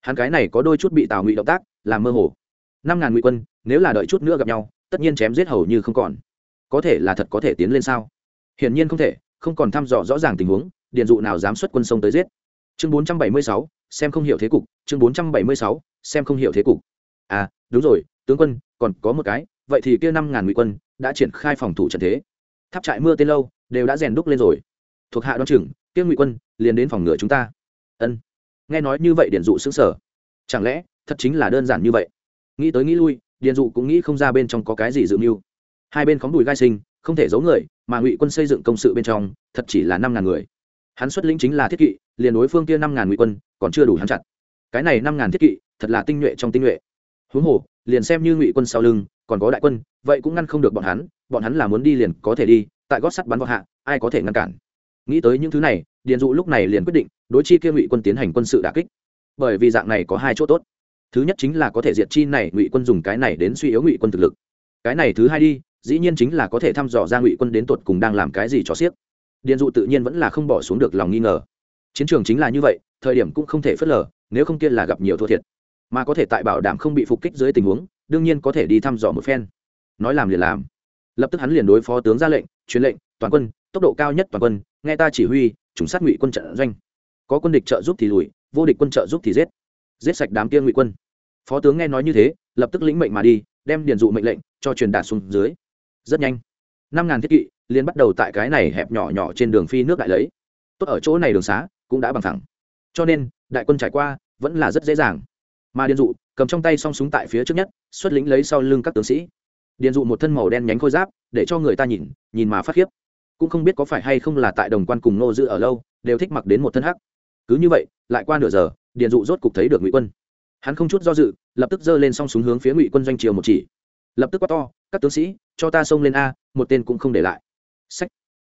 Hắn cái này có đôi chút bị tào ngụy động tác làm mơ hồ. Năm ngàn ngụy quân nếu là đợi chút nữa gặp nhau, tất nhiên chém giết hầu như không còn. Có thể là thật có thể tiến lên sao? Hiển nhiên không thể, không còn thăm dò rõ ràng tình huống, điện dụ nào dám xuất quân sông tới giết. Chương bốn trăm bảy mươi sáu, xem không hiểu thế cục, chương bốn trăm bảy mươi sáu, xem không hiểu thế cục. À đúng rồi, tướng quân, còn có một cái, vậy thì kia năm ngàn ngụy quân đã triển khai phòng thủ trận thế. Tháp trại mưa tên lâu, đều đã rèn đúc lên rồi. Thuộc hạ đoan chừng, kia ngụy quân liền đến phòng ngựa chúng ta. Ân. Nghe nói như vậy điện dụ xứng sở chẳng lẽ, thật chính là đơn giản như vậy? Nghĩ tới nghĩ lui Điền dụ cũng nghĩ không ra bên trong có cái gì dự mưu. Hai bên khóng đùi gai sinh, không thể giấu người, mà ngụy quân xây dựng công sự bên trong, thật chỉ là năm ngàn người. Hắn xuất lĩnh chính là thiết kỵ, liền đối phương kia năm ngàn ngụy quân, còn chưa đủ hắn chặt. Cái này năm ngàn thiết kỵ, thật là tinh nhuệ trong tinh nhuệ. Huống hồ, liền xem như ngụy quân sau lưng, còn có đại quân, vậy cũng ngăn không được bọn hắn bọn hắn là muốn đi liền có thể đi, tại gót sắt bắn vào hạ, ai có thể ngăn cản? Nghĩ tới những thứ này, điền dụ lúc này liền quyết định, đối chi kia ngụy quân tiến hành quân sự đà kích. Bởi vì dạng này có hai chỗ tốt thứ nhất chính là có thể diệt chi này ngụy quân dùng cái này đến suy yếu ngụy quân thực lực. Cái này thứ hai đi, dĩ nhiên chính là có thể thăm dò ra ngụy quân đến tột cùng đang làm cái gì cho xiếc điền dụ tự nhiên vẫn là không bỏ xuống được lòng nghi ngờ. Chiến trường chính là như vậy, thời điểm cũng không thể phớt lờ, nếu không kia là gặp nhiều thua thiệt. Mà có thể tại bảo đảm không bị phục kích dưới tình huống, đương nhiên có thể đi thăm dò một phen. Nói làm liền làm. Lập tức hắn liền đối phó tướng ra lệnh, truyền lệnh, toàn quân, tốc độ cao nhất toàn quân, nghe ta chỉ huy chúng sát ngụy quân trận doanh. Có quân địch trợ giúp thì lùi, vô địch quân trợ giúp thì giết. Giết sạch đám kia ngụy quân phó tướng nghe nói như thế, lập tức lĩnh mệnh mà đi, đem điền dụ mệnh lệnh cho truyền đạt xuống dưới. Rất nhanh, năm ngàn thiết kỵ liên bắt đầu tại cái này hẹp nhỏ nhỏ trên đường phi nước đại lấy. Tốt ở chỗ này đường xá cũng đã bằng thẳng. Cho nên, đại quân trải qua vẫn là rất dễ dàng. Mà điền dụ cầm trong tay song súng tại phía trước nhất, xuất lĩnh lấy sau lưng các tướng sĩ. Điền dụ một thân màu đen nhánh khôi giáp, để cho người ta nhìn nhìn mà phát khiếp. Cũng không biết có phải hay không là tại đồng quan cùng nô dự ở lâu, đều thích mặc đến một thân hắc. Cứ như vậy, lại qua nửa giờ, điền dụ rốt cục thấy được ngụy quân hắn không chút do dự, lập tức giơ lên song súng hướng phía ngụy quân doanh triều một chỉ. Lập tức quát to, các tướng sĩ, cho ta xông lên a, một tên cũng không để lại. Sách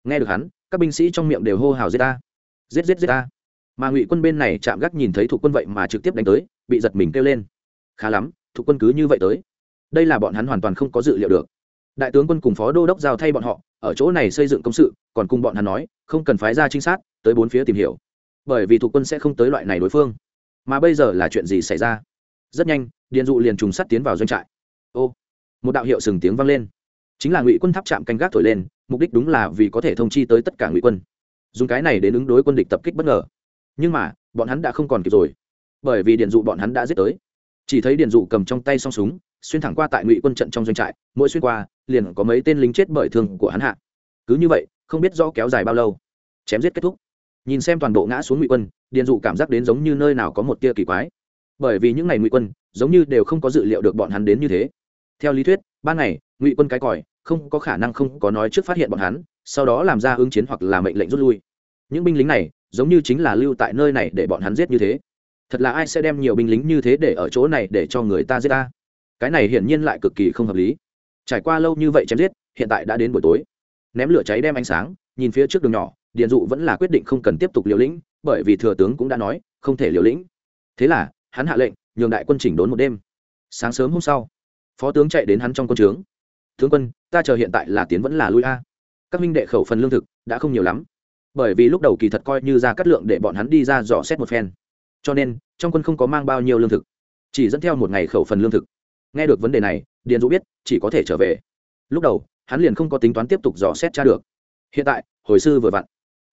nghe được hắn, các binh sĩ trong miệng đều hô hào giết ta giết giết giết ta mà ngụy quân bên này chạm gác nhìn thấy thủ quân vậy mà trực tiếp đánh tới, bị giật mình kêu lên. Khá lắm thủ quân cứ như vậy tới. Đây là bọn hắn hoàn toàn không có dự liệu được. Đại tướng quân cùng phó đô đốc giao thay bọn họ, ở chỗ này xây dựng công sự, còn cùng bọn hắn nói, không cần phái ra trinh sát, tới bốn phía tìm hiểu. Bởi vì thủ quân sẽ không tới loại này đối phương mà bây giờ là chuyện gì xảy ra? Rất nhanh điện dụ liền trùng sắt tiến vào doanh trại. Ô, một đạo hiệu sừng tiếng vang lên. Chính là ngụy quân tháp chạm canh gác thổi lên, mục đích đúng là vì có thể thông chi tới tất cả ngụy quân. Dùng cái này đến ứng đối quân địch tập kích bất ngờ. Nhưng mà, bọn hắn đã không còn kịp rồi. Bởi vì điện dụ bọn hắn đã giết tới. Chỉ thấy điện dụ cầm trong tay song súng, xuyên thẳng qua tại ngụy quân trận trong doanh trại, mỗi xuyên qua, liền có mấy tên lính chết bởi thương của hắn hạ. Cứ như vậy, không biết rõ kéo dài bao lâu, chém giết kết thúc nhìn xem toàn bộ ngã xuống ngụy quân, Điền dụ cảm giác đến giống như nơi nào có một tia kỳ quái. Bởi vì những ngày ngụy quân, giống như đều không có dự liệu được bọn hắn đến như thế. Theo lý thuyết, ban ngày, ngụy quân cái còi, không có khả năng không có nói trước phát hiện bọn hắn, sau đó làm ra ứng chiến hoặc là mệnh lệnh rút lui. Những binh lính này, giống như chính là lưu tại nơi này để bọn hắn giết như thế. Thật là ai sẽ đem nhiều binh lính như thế để ở chỗ này để cho người ta giết ta? Cái này hiển nhiên lại cực kỳ không hợp lý. Trải qua lâu như vậy chém giết, hiện tại đã đến buổi tối. Ném lửa cháy đem ánh sáng, nhìn phía trước đường nhỏ điền dụ vẫn là quyết định không cần tiếp tục liều lĩnh, bởi vì thừa tướng cũng đã nói, không thể liều lĩnh. Thế là, hắn hạ lệnh, nhường đại quân chỉnh đốn một đêm. Sáng sớm hôm sau, phó tướng chạy đến hắn trong quân trướng. Tướng quân, ta chờ hiện tại là tiến vẫn là lui a. Các minh đệ khẩu phần lương thực đã không nhiều lắm, bởi vì lúc đầu kỳ thật coi như ra cắt lượng để bọn hắn đi ra dò xét một phen. Cho nên, trong quân không có mang bao nhiêu lương thực, chỉ dẫn theo một ngày khẩu phần lương thực. Nghe được vấn đề này, điền dũ biết, chỉ có thể trở về. Lúc đầu, hắn liền không có tính toán tiếp tục dò xét cha được. Hiện tại, hồi sư vừa vặn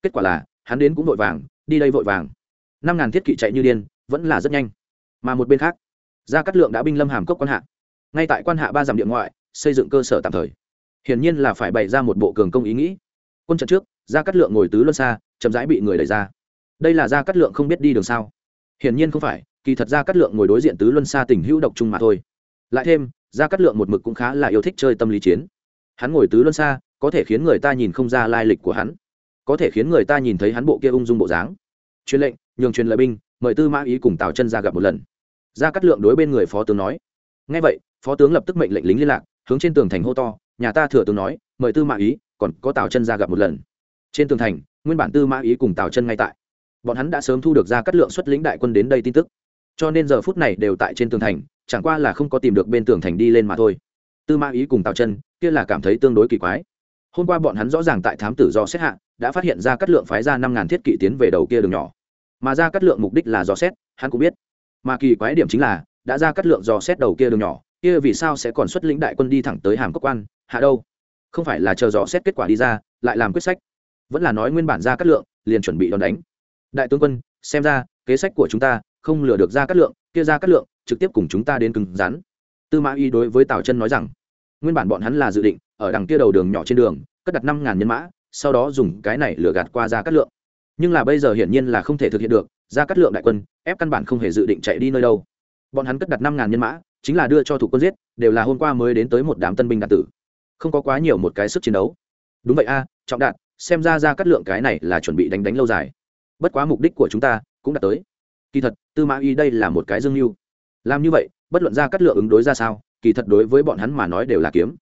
kết quả là, hắn đến cũng vội vàng, đi đây vội vàng. Năm ngàn thiết kỵ chạy như điên, vẫn là rất nhanh. Mà một bên khác, gia cát lượng đã binh lâm hàm cốc quan hạ. Ngay tại quan hạ ba dặm điện ngoại, xây dựng cơ sở tạm thời. Hiển nhiên là phải bày ra một bộ cường công ý nghĩ. Quân trận trước, gia cát lượng ngồi tứ luân xa, chậm rãi bị người đẩy ra. Đây là gia cát lượng không biết đi đường sao? Hiển nhiên không phải, kỳ thật gia cát lượng ngồi đối diện tứ luân xa tình hữu độc trung mà thôi. Lại thêm, gia cát lượng một mực cũng khá là yêu thích chơi tâm lý chiến. Hắn ngồi tứ luân xa, có thể khiến người ta nhìn không ra lai lịch của hắn có thể khiến người ta nhìn thấy hắn bộ kia ung dung bộ dáng. Truyền lệnh, nhường truyền lợi binh, mời tư mã ý cùng tào chân ra gặp một lần. Gia cát lượng đối bên người phó tướng nói. Ngay vậy, phó tướng lập tức mệnh lệnh lính liên lạc, hướng trên tường thành hô to, nhà ta thừa tướng nói, mời tư mã ý, còn có tào chân ra gặp một lần. Trên tường thành, nguyên bản tư mã ý cùng tào chân ngay tại. Bọn hắn đã sớm thu được ra cắt lượng xuất lĩnh đại quân đến đây tin tức. Cho nên giờ phút này đều tại trên tường thành, chẳng qua là không có tìm được bên tường thành đi lên mà thôi. Tư mã ý cùng tào chân, kia là cảm thấy tương đối kỳ quái hôm qua bọn hắn rõ ràng tại thám tử do xét hạ, đã phát hiện ra cắt lượng phái ra năm ngàn thiết kỵ tiến về đầu kia đường nhỏ. Mà ra cắt lượng mục đích là do xét, hắn cũng biết. Mà kỳ quái điểm chính là, đã ra cắt lượng do xét đầu kia đường nhỏ, kia vì sao sẽ còn xuất lĩnh đại quân đi thẳng tới hàm cốc quan, hạ đâu? Không phải là chờ dò xét kết quả đi ra, lại làm quyết sách. Vẫn là nói nguyên bản ra cắt lượng, liền chuẩn bị đòn đánh. Đại tướng quân, xem ra, kế sách của chúng ta, không lừa được ra cắt lượng, kia ra cắt lượng, trực tiếp cùng chúng ta đến cứng rắn. Tư mã y đối với tào chân nói rằng, nguyên bản bọn hắn là dự định ở đằng kia đầu đường nhỏ trên đường, cất đặt năm ngàn nhân mã, sau đó dùng cái này lừa gạt qua ra cắt lượng. Nhưng là bây giờ hiển nhiên là không thể thực hiện được ra cắt lượng đại quân, ép căn bản không hề dự định chạy đi nơi đâu. Bọn hắn cất đặt năm ngàn nhân mã, chính là đưa cho thủ quân giết, đều là hôm qua mới đến tới một đám tân binh đạt tử. Không có quá nhiều một cái sức chiến đấu. Đúng vậy a, trọng đạt xem ra ra cắt lượng cái này là chuẩn bị đánh đánh lâu dài. Bất quá mục đích của chúng ta cũng đã tới. Kỳ thật, tư mã y đây là một cái dương mưu. Làm như vậy, bất luận ra cắt lượng ứng đối ra sao, kỳ thật đối với bọn hắn mà nói đều là kiếm.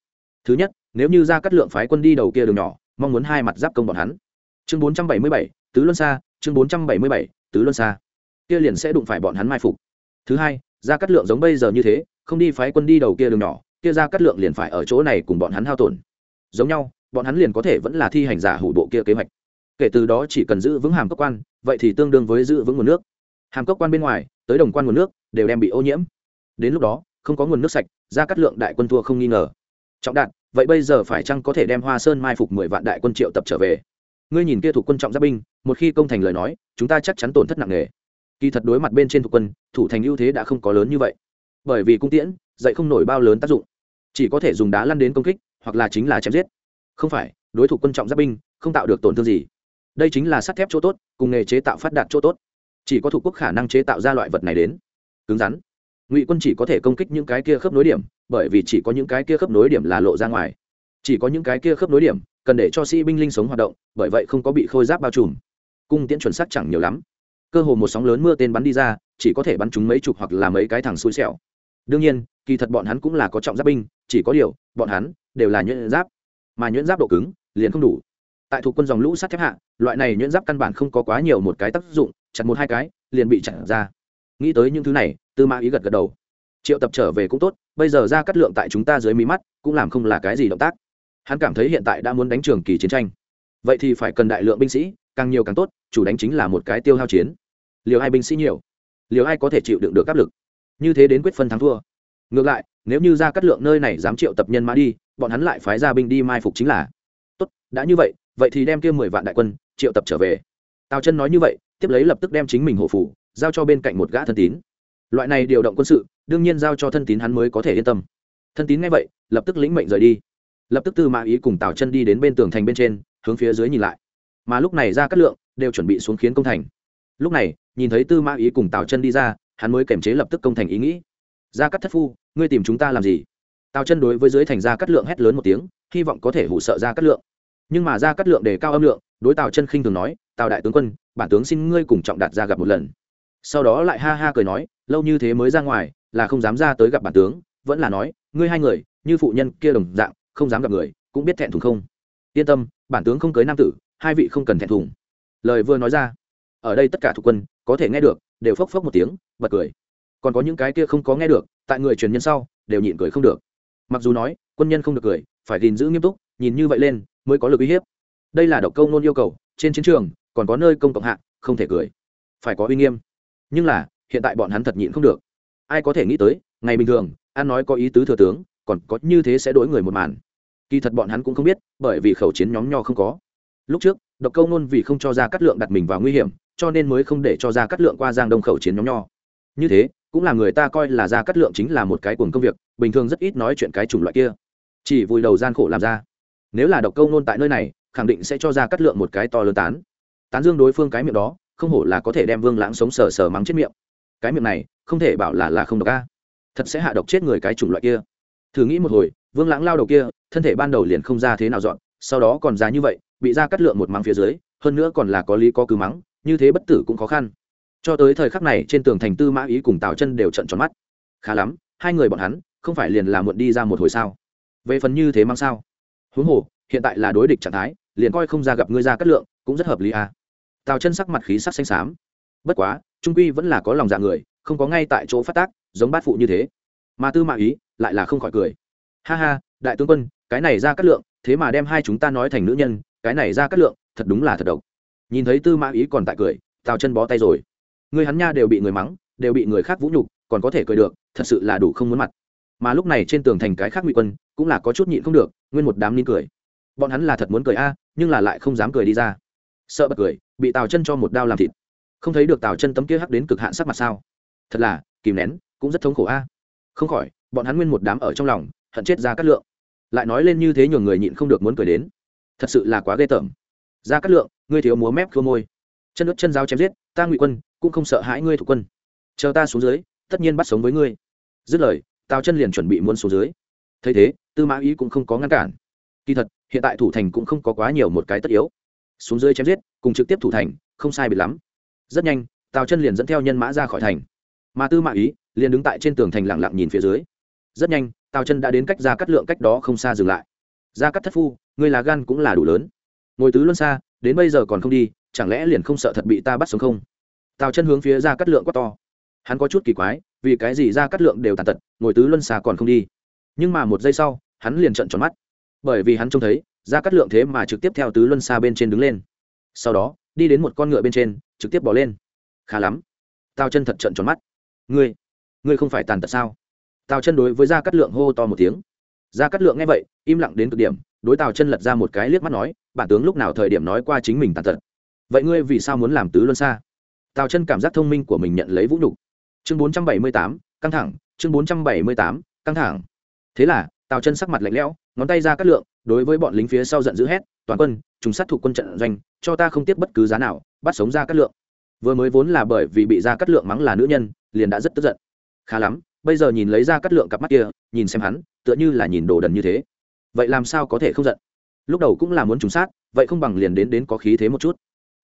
Thứ nhất nếu như ra cắt lượng phái quân đi đầu kia đường nhỏ, mong muốn hai mặt giáp công bọn hắn. Chương bốn trăm bảy mươi bảy, tứ luân xa chương bốn trăm bảy mươi bảy, tứ luân xa kia liền sẽ đụng phải bọn hắn mai phục. Thứ hai ra cắt lượng giống bây giờ như thế, không đi phái quân đi đầu kia đường nhỏ, kia ra cắt lượng liền phải ở chỗ này cùng bọn hắn hao tổn. Giống nhau, bọn hắn liền có thể vẫn là thi hành giả hủ bộ kia kế hoạch. Kể từ đó chỉ cần giữ vững hàm cấp quan, vậy thì tương đương với giữ vững nguồn nước. Hàm cấp quan bên ngoài, tới đồng quan nguồn nước, đều đem bị ô nhiễm. Đến lúc đó, không có nguồn nước sạch ra cắt lượng đại quân thua không nghi ngờ. Trọng đạn vậy bây giờ phải chăng có thể đem hoa sơn mai phục mười vạn đại quân triệu tập trở về? Ngươi nhìn kia thủ quân trọng giáp binh, một khi công thành lời nói, chúng ta chắc chắn tổn thất nặng nề. Kỳ thật đối mặt bên trên thủ quân, thủ thành ưu thế đã không có lớn như vậy. Bởi vì cung tiễn, dạy không nổi bao lớn tác dụng. Chỉ có thể dùng đá lăn đến công kích, hoặc là chính là chém giết. Không phải, đối thủ quân trọng giáp binh, không tạo được tổn thương gì. Đây chính là sắt thép chỗ tốt, cùng nghề chế tạo phát đạt chỗ tốt. Chỉ có thủ quốc khả năng chế tạo ra loại vật này đến. Cứng rắn ngụy quân chỉ có thể công kích những cái kia khớp nối điểm, bởi vì chỉ có những cái kia khớp nối điểm là lộ ra ngoài. Chỉ có những cái kia khớp nối điểm cần để cho sĩ binh linh sống hoạt động, bởi vậy không có bị khôi giáp bao trùm. Cung tiễn chuẩn xác chẳng nhiều lắm. Cơ hồ một sóng lớn mưa tên bắn đi ra, chỉ có thể bắn chúng mấy chục hoặc là mấy cái thằng xui xẻo. Đương nhiên, kỳ thật bọn hắn cũng là có trọng giáp binh, chỉ có điều, bọn hắn đều là nhuyễn giáp. Mà nhuyễn giáp độ cứng, liền không đủ. Tại thuộc quân dòng lũ sắt thép hạ, loại này nhuyễn giáp căn bản không có quá nhiều một cái tác dụng, chặt một hai cái, liền bị chặn ra nghĩ tới những thứ này, tư mã ý gật gật đầu. Triệu tập trở về cũng tốt, bây giờ ra cắt lượng tại chúng ta dưới mí mắt, cũng làm không là cái gì động tác. Hắn cảm thấy hiện tại đã muốn đánh trường kỳ chiến tranh. Vậy thì phải cần đại lượng binh sĩ, càng nhiều càng tốt, chủ đánh chính là một cái tiêu hao chiến. Liều hai binh sĩ nhiều, liều hai có thể chịu đựng được áp lực. Như thế đến quyết phân thắng thua. Ngược lại, nếu như ra cắt lượng nơi này dám triệu tập nhân mã đi, bọn hắn lại phái ra binh đi mai phục chính là. Tốt, đã như vậy vậy thì đem kia mười vạn đại quân, triệu tập trở về. Tào chân nói như vậy, tiếp lấy lập tức đem chính mình hộ phủ giao cho bên cạnh một gã thân tín. Loại này điều động quân sự, đương nhiên giao cho thân tín hắn mới có thể yên tâm. Thân tín ngay vậy, lập tức lĩnh mệnh rời đi. Lập tức tư mã ý cùng tào chân đi đến bên tường thành bên trên, hướng phía dưới nhìn lại. Mà lúc này ra cát lượng, đều chuẩn bị xuống khiến công thành. Lúc này, nhìn thấy tư mã ý cùng tào chân đi ra, hắn mới kềm chế lập tức công thành ý nghĩ. Ra cắt thất phu, ngươi tìm chúng ta làm gì? Tào chân đối với dưới thành ra cắt lượng hét lớn một tiếng, hy vọng có thể hủ sợ ra cắt lượng. Nhưng mà ra cắt lượng để cao âm lượng, đối tào chân khinh thường nói, tào đại tướng quân, bản tướng xin ngươi cùng trọng đạt ra gặp một lần sau đó lại ha ha cười nói, lâu như thế mới ra ngoài, là không dám ra tới gặp bản tướng, vẫn là nói, ngươi hai người, như phụ nhân kia đồng dạng, không dám gặp người, cũng biết thẹn thùng không? Yên tâm, bản tướng không cưới nam tử, hai vị không cần thẹn thùng. Lời vừa nói ra, ở đây tất cả thuộc quân, có thể nghe được, đều phốc phốc một tiếng, bật cười. Còn có những cái kia không có nghe được, tại người truyền nhân sau, đều nhịn cười không được. Mặc dù nói, quân nhân không được cười, phải gìn giữ nghiêm túc, nhìn như vậy lên, mới có lực uy hiếp. Đây là độc câu nôn yêu cầu, trên chiến trường, còn có nơi công cộng hạ, không thể cười. Phải có uy nghiêm nhưng là, hiện tại bọn hắn thật nhịn không được. Ai có thể nghĩ tới, ngày bình thường an nói có ý tứ thừa tướng, còn có như thế sẽ đổi người một màn. Kỳ thật bọn hắn cũng không biết, bởi vì khẩu chiến nhóm nho không có. Lúc trước, độc câu nôn vì không cho ra cắt lượng đặt mình vào nguy hiểm, cho nên mới không để cho ra cắt lượng qua giang đông khẩu chiến nhóm nho. Như thế, cũng là người ta coi là ra cắt lượng chính là một cái cuồng công việc, bình thường rất ít nói chuyện cái chủng loại kia. Chỉ vùi đầu gian khổ làm ra. Nếu là độc câu nôn tại nơi này, khẳng định sẽ cho ra cắt lượng một cái to lớn tán. Tán dương đối phương cái miệng đó không hổ là có thể đem vương lãng sống sờ sờ mắng chết miệng. Cái miệng này, không thể bảo là là không độc a. Thật sẽ hạ độc chết người cái chủng loại kia. Thử nghĩ một hồi, vương lãng lao đầu kia, thân thể ban đầu liền không ra thế nào dọn, sau đó còn giá như vậy, bị ra cắt lượng một mắng phía dưới, hơn nữa còn là có lý có cứ mắng, như thế bất tử cũng khó khăn. Cho tới thời khắc này, trên tường thành tư mã ý cùng tào chân đều trận tròn mắt. Khá lắm, hai người bọn hắn, không phải liền là muộn đi ra một hồi sao? Về phần như thế mang sao? Huống hồ, hiện tại là đối địch trạng thái, liền coi không ra gặp ngươi ra cắt lượng, cũng rất hợp lý à tào chân sắc mặt khí sắc xanh xám. Bất quá, trung quy vẫn là có lòng dạ người, không có ngay tại chỗ phát tác, giống bát phụ như thế. Mà tư mã ý, lại là không khỏi cười. Ha ha, đại tướng quân, cái này ra cắt lượng, thế mà đem hai chúng ta nói thành nữ nhân, cái này ra cắt lượng, thật đúng là thật độc. Nhìn thấy tư mã ý còn tại cười, tào chân bó tay rồi. Người hắn nha đều bị người mắng, đều bị người khác vũ nhục, còn có thể cười được, thật sự là đủ không muốn mặt. Mà lúc này trên tường thành cái khác ngụy quân, cũng là có chút nhịn không được, nguyên một đám nín cười. Bọn hắn là thật muốn cười a, nhưng là lại không dám cười đi ra. Sợ bật cười bị tào chân cho một đao làm thịt không thấy được tào chân tấm kia hắc đến cực hạn sắc mặt sao thật là kìm nén cũng rất thống khổ a à. không khỏi bọn hắn nguyên một đám ở trong lòng hận chết ra cát lượng lại nói lên như thế nhường người nhịn không được muốn cười đến thật sự là quá ghê tởm ra cát lượng ngươi thiếu múa mép khua môi chân ướt chân dao chém giết ta ngụy quân cũng không sợ hãi ngươi thủ quân chờ ta xuống dưới tất nhiên bắt sống với ngươi dứt lời tào chân liền chuẩn bị muốn xuống dưới thấy thế tư mã ý cũng không có ngăn cản kỳ thật hiện tại thủ thành cũng không có quá nhiều một cái tất yếu xuống dưới chém giết, cùng trực tiếp thủ thành, không sai biệt lắm. Rất nhanh, tào chân liền dẫn theo nhân mã ra khỏi thành. Mà tư mã ý liền đứng tại trên tường thành lặng lặng nhìn phía dưới. Rất nhanh, tào chân đã đến cách ra cắt lượng cách đó không xa dừng lại. Ra cắt thất phu người là gan cũng là đủ lớn. Ngồi tứ luân xa, đến bây giờ còn không đi, chẳng lẽ liền không sợ thật bị ta bắt sống không? Tào chân hướng phía ra cắt lượng quát to. Hắn có chút kỳ quái, vì cái gì ra cắt lượng đều tàn tật, ngồi tứ luân xa còn không đi? Nhưng mà một giây sau, hắn liền trận tròn mắt. Bởi vì hắn trông thấy ra cắt lượng thế mà trực tiếp theo tứ luân xa bên trên đứng lên. Sau đó, đi đến một con ngựa bên trên, trực tiếp bỏ lên. Khá lắm. Tào chân thật trận tròn mắt. Ngươi ngươi không phải tàn tật sao? Tào chân đối với gia cát lượng hô to một tiếng. Gia cát lượng nghe vậy, im lặng đến cực điểm, đối tào chân lật ra một cái liếc mắt nói, bản tướng lúc nào thời điểm nói qua chính mình tàn tật? Vậy ngươi vì sao muốn làm tứ luân xa tào chân cảm giác thông minh của mình nhận lấy vũ nhục. Chương bốn trăm bảy mươi tám, căng thẳng. Chương bốn trăm bảy mươi tám, căng thẳng. Thế là, tào chân sắc mặt lạnh lẽo, ngón tay ra cát lượng đối với bọn lính phía sau giận dữ hét, toàn quân chúng sát thủ quân trận doanh, cho ta không tiếp bất cứ giá nào, bắt sống ra cát lượng. Vừa mới vốn là bởi vì bị ra cát lượng mắng là nữ nhân, liền đã rất tức giận. Khá lắm, bây giờ nhìn lấy ra cát lượng cặp mắt kia, nhìn xem hắn, tựa như là nhìn đồ đần như thế. Vậy làm sao có thể không giận? Lúc đầu cũng là muốn trúng sát, vậy không bằng liền đến đến có khí thế một chút.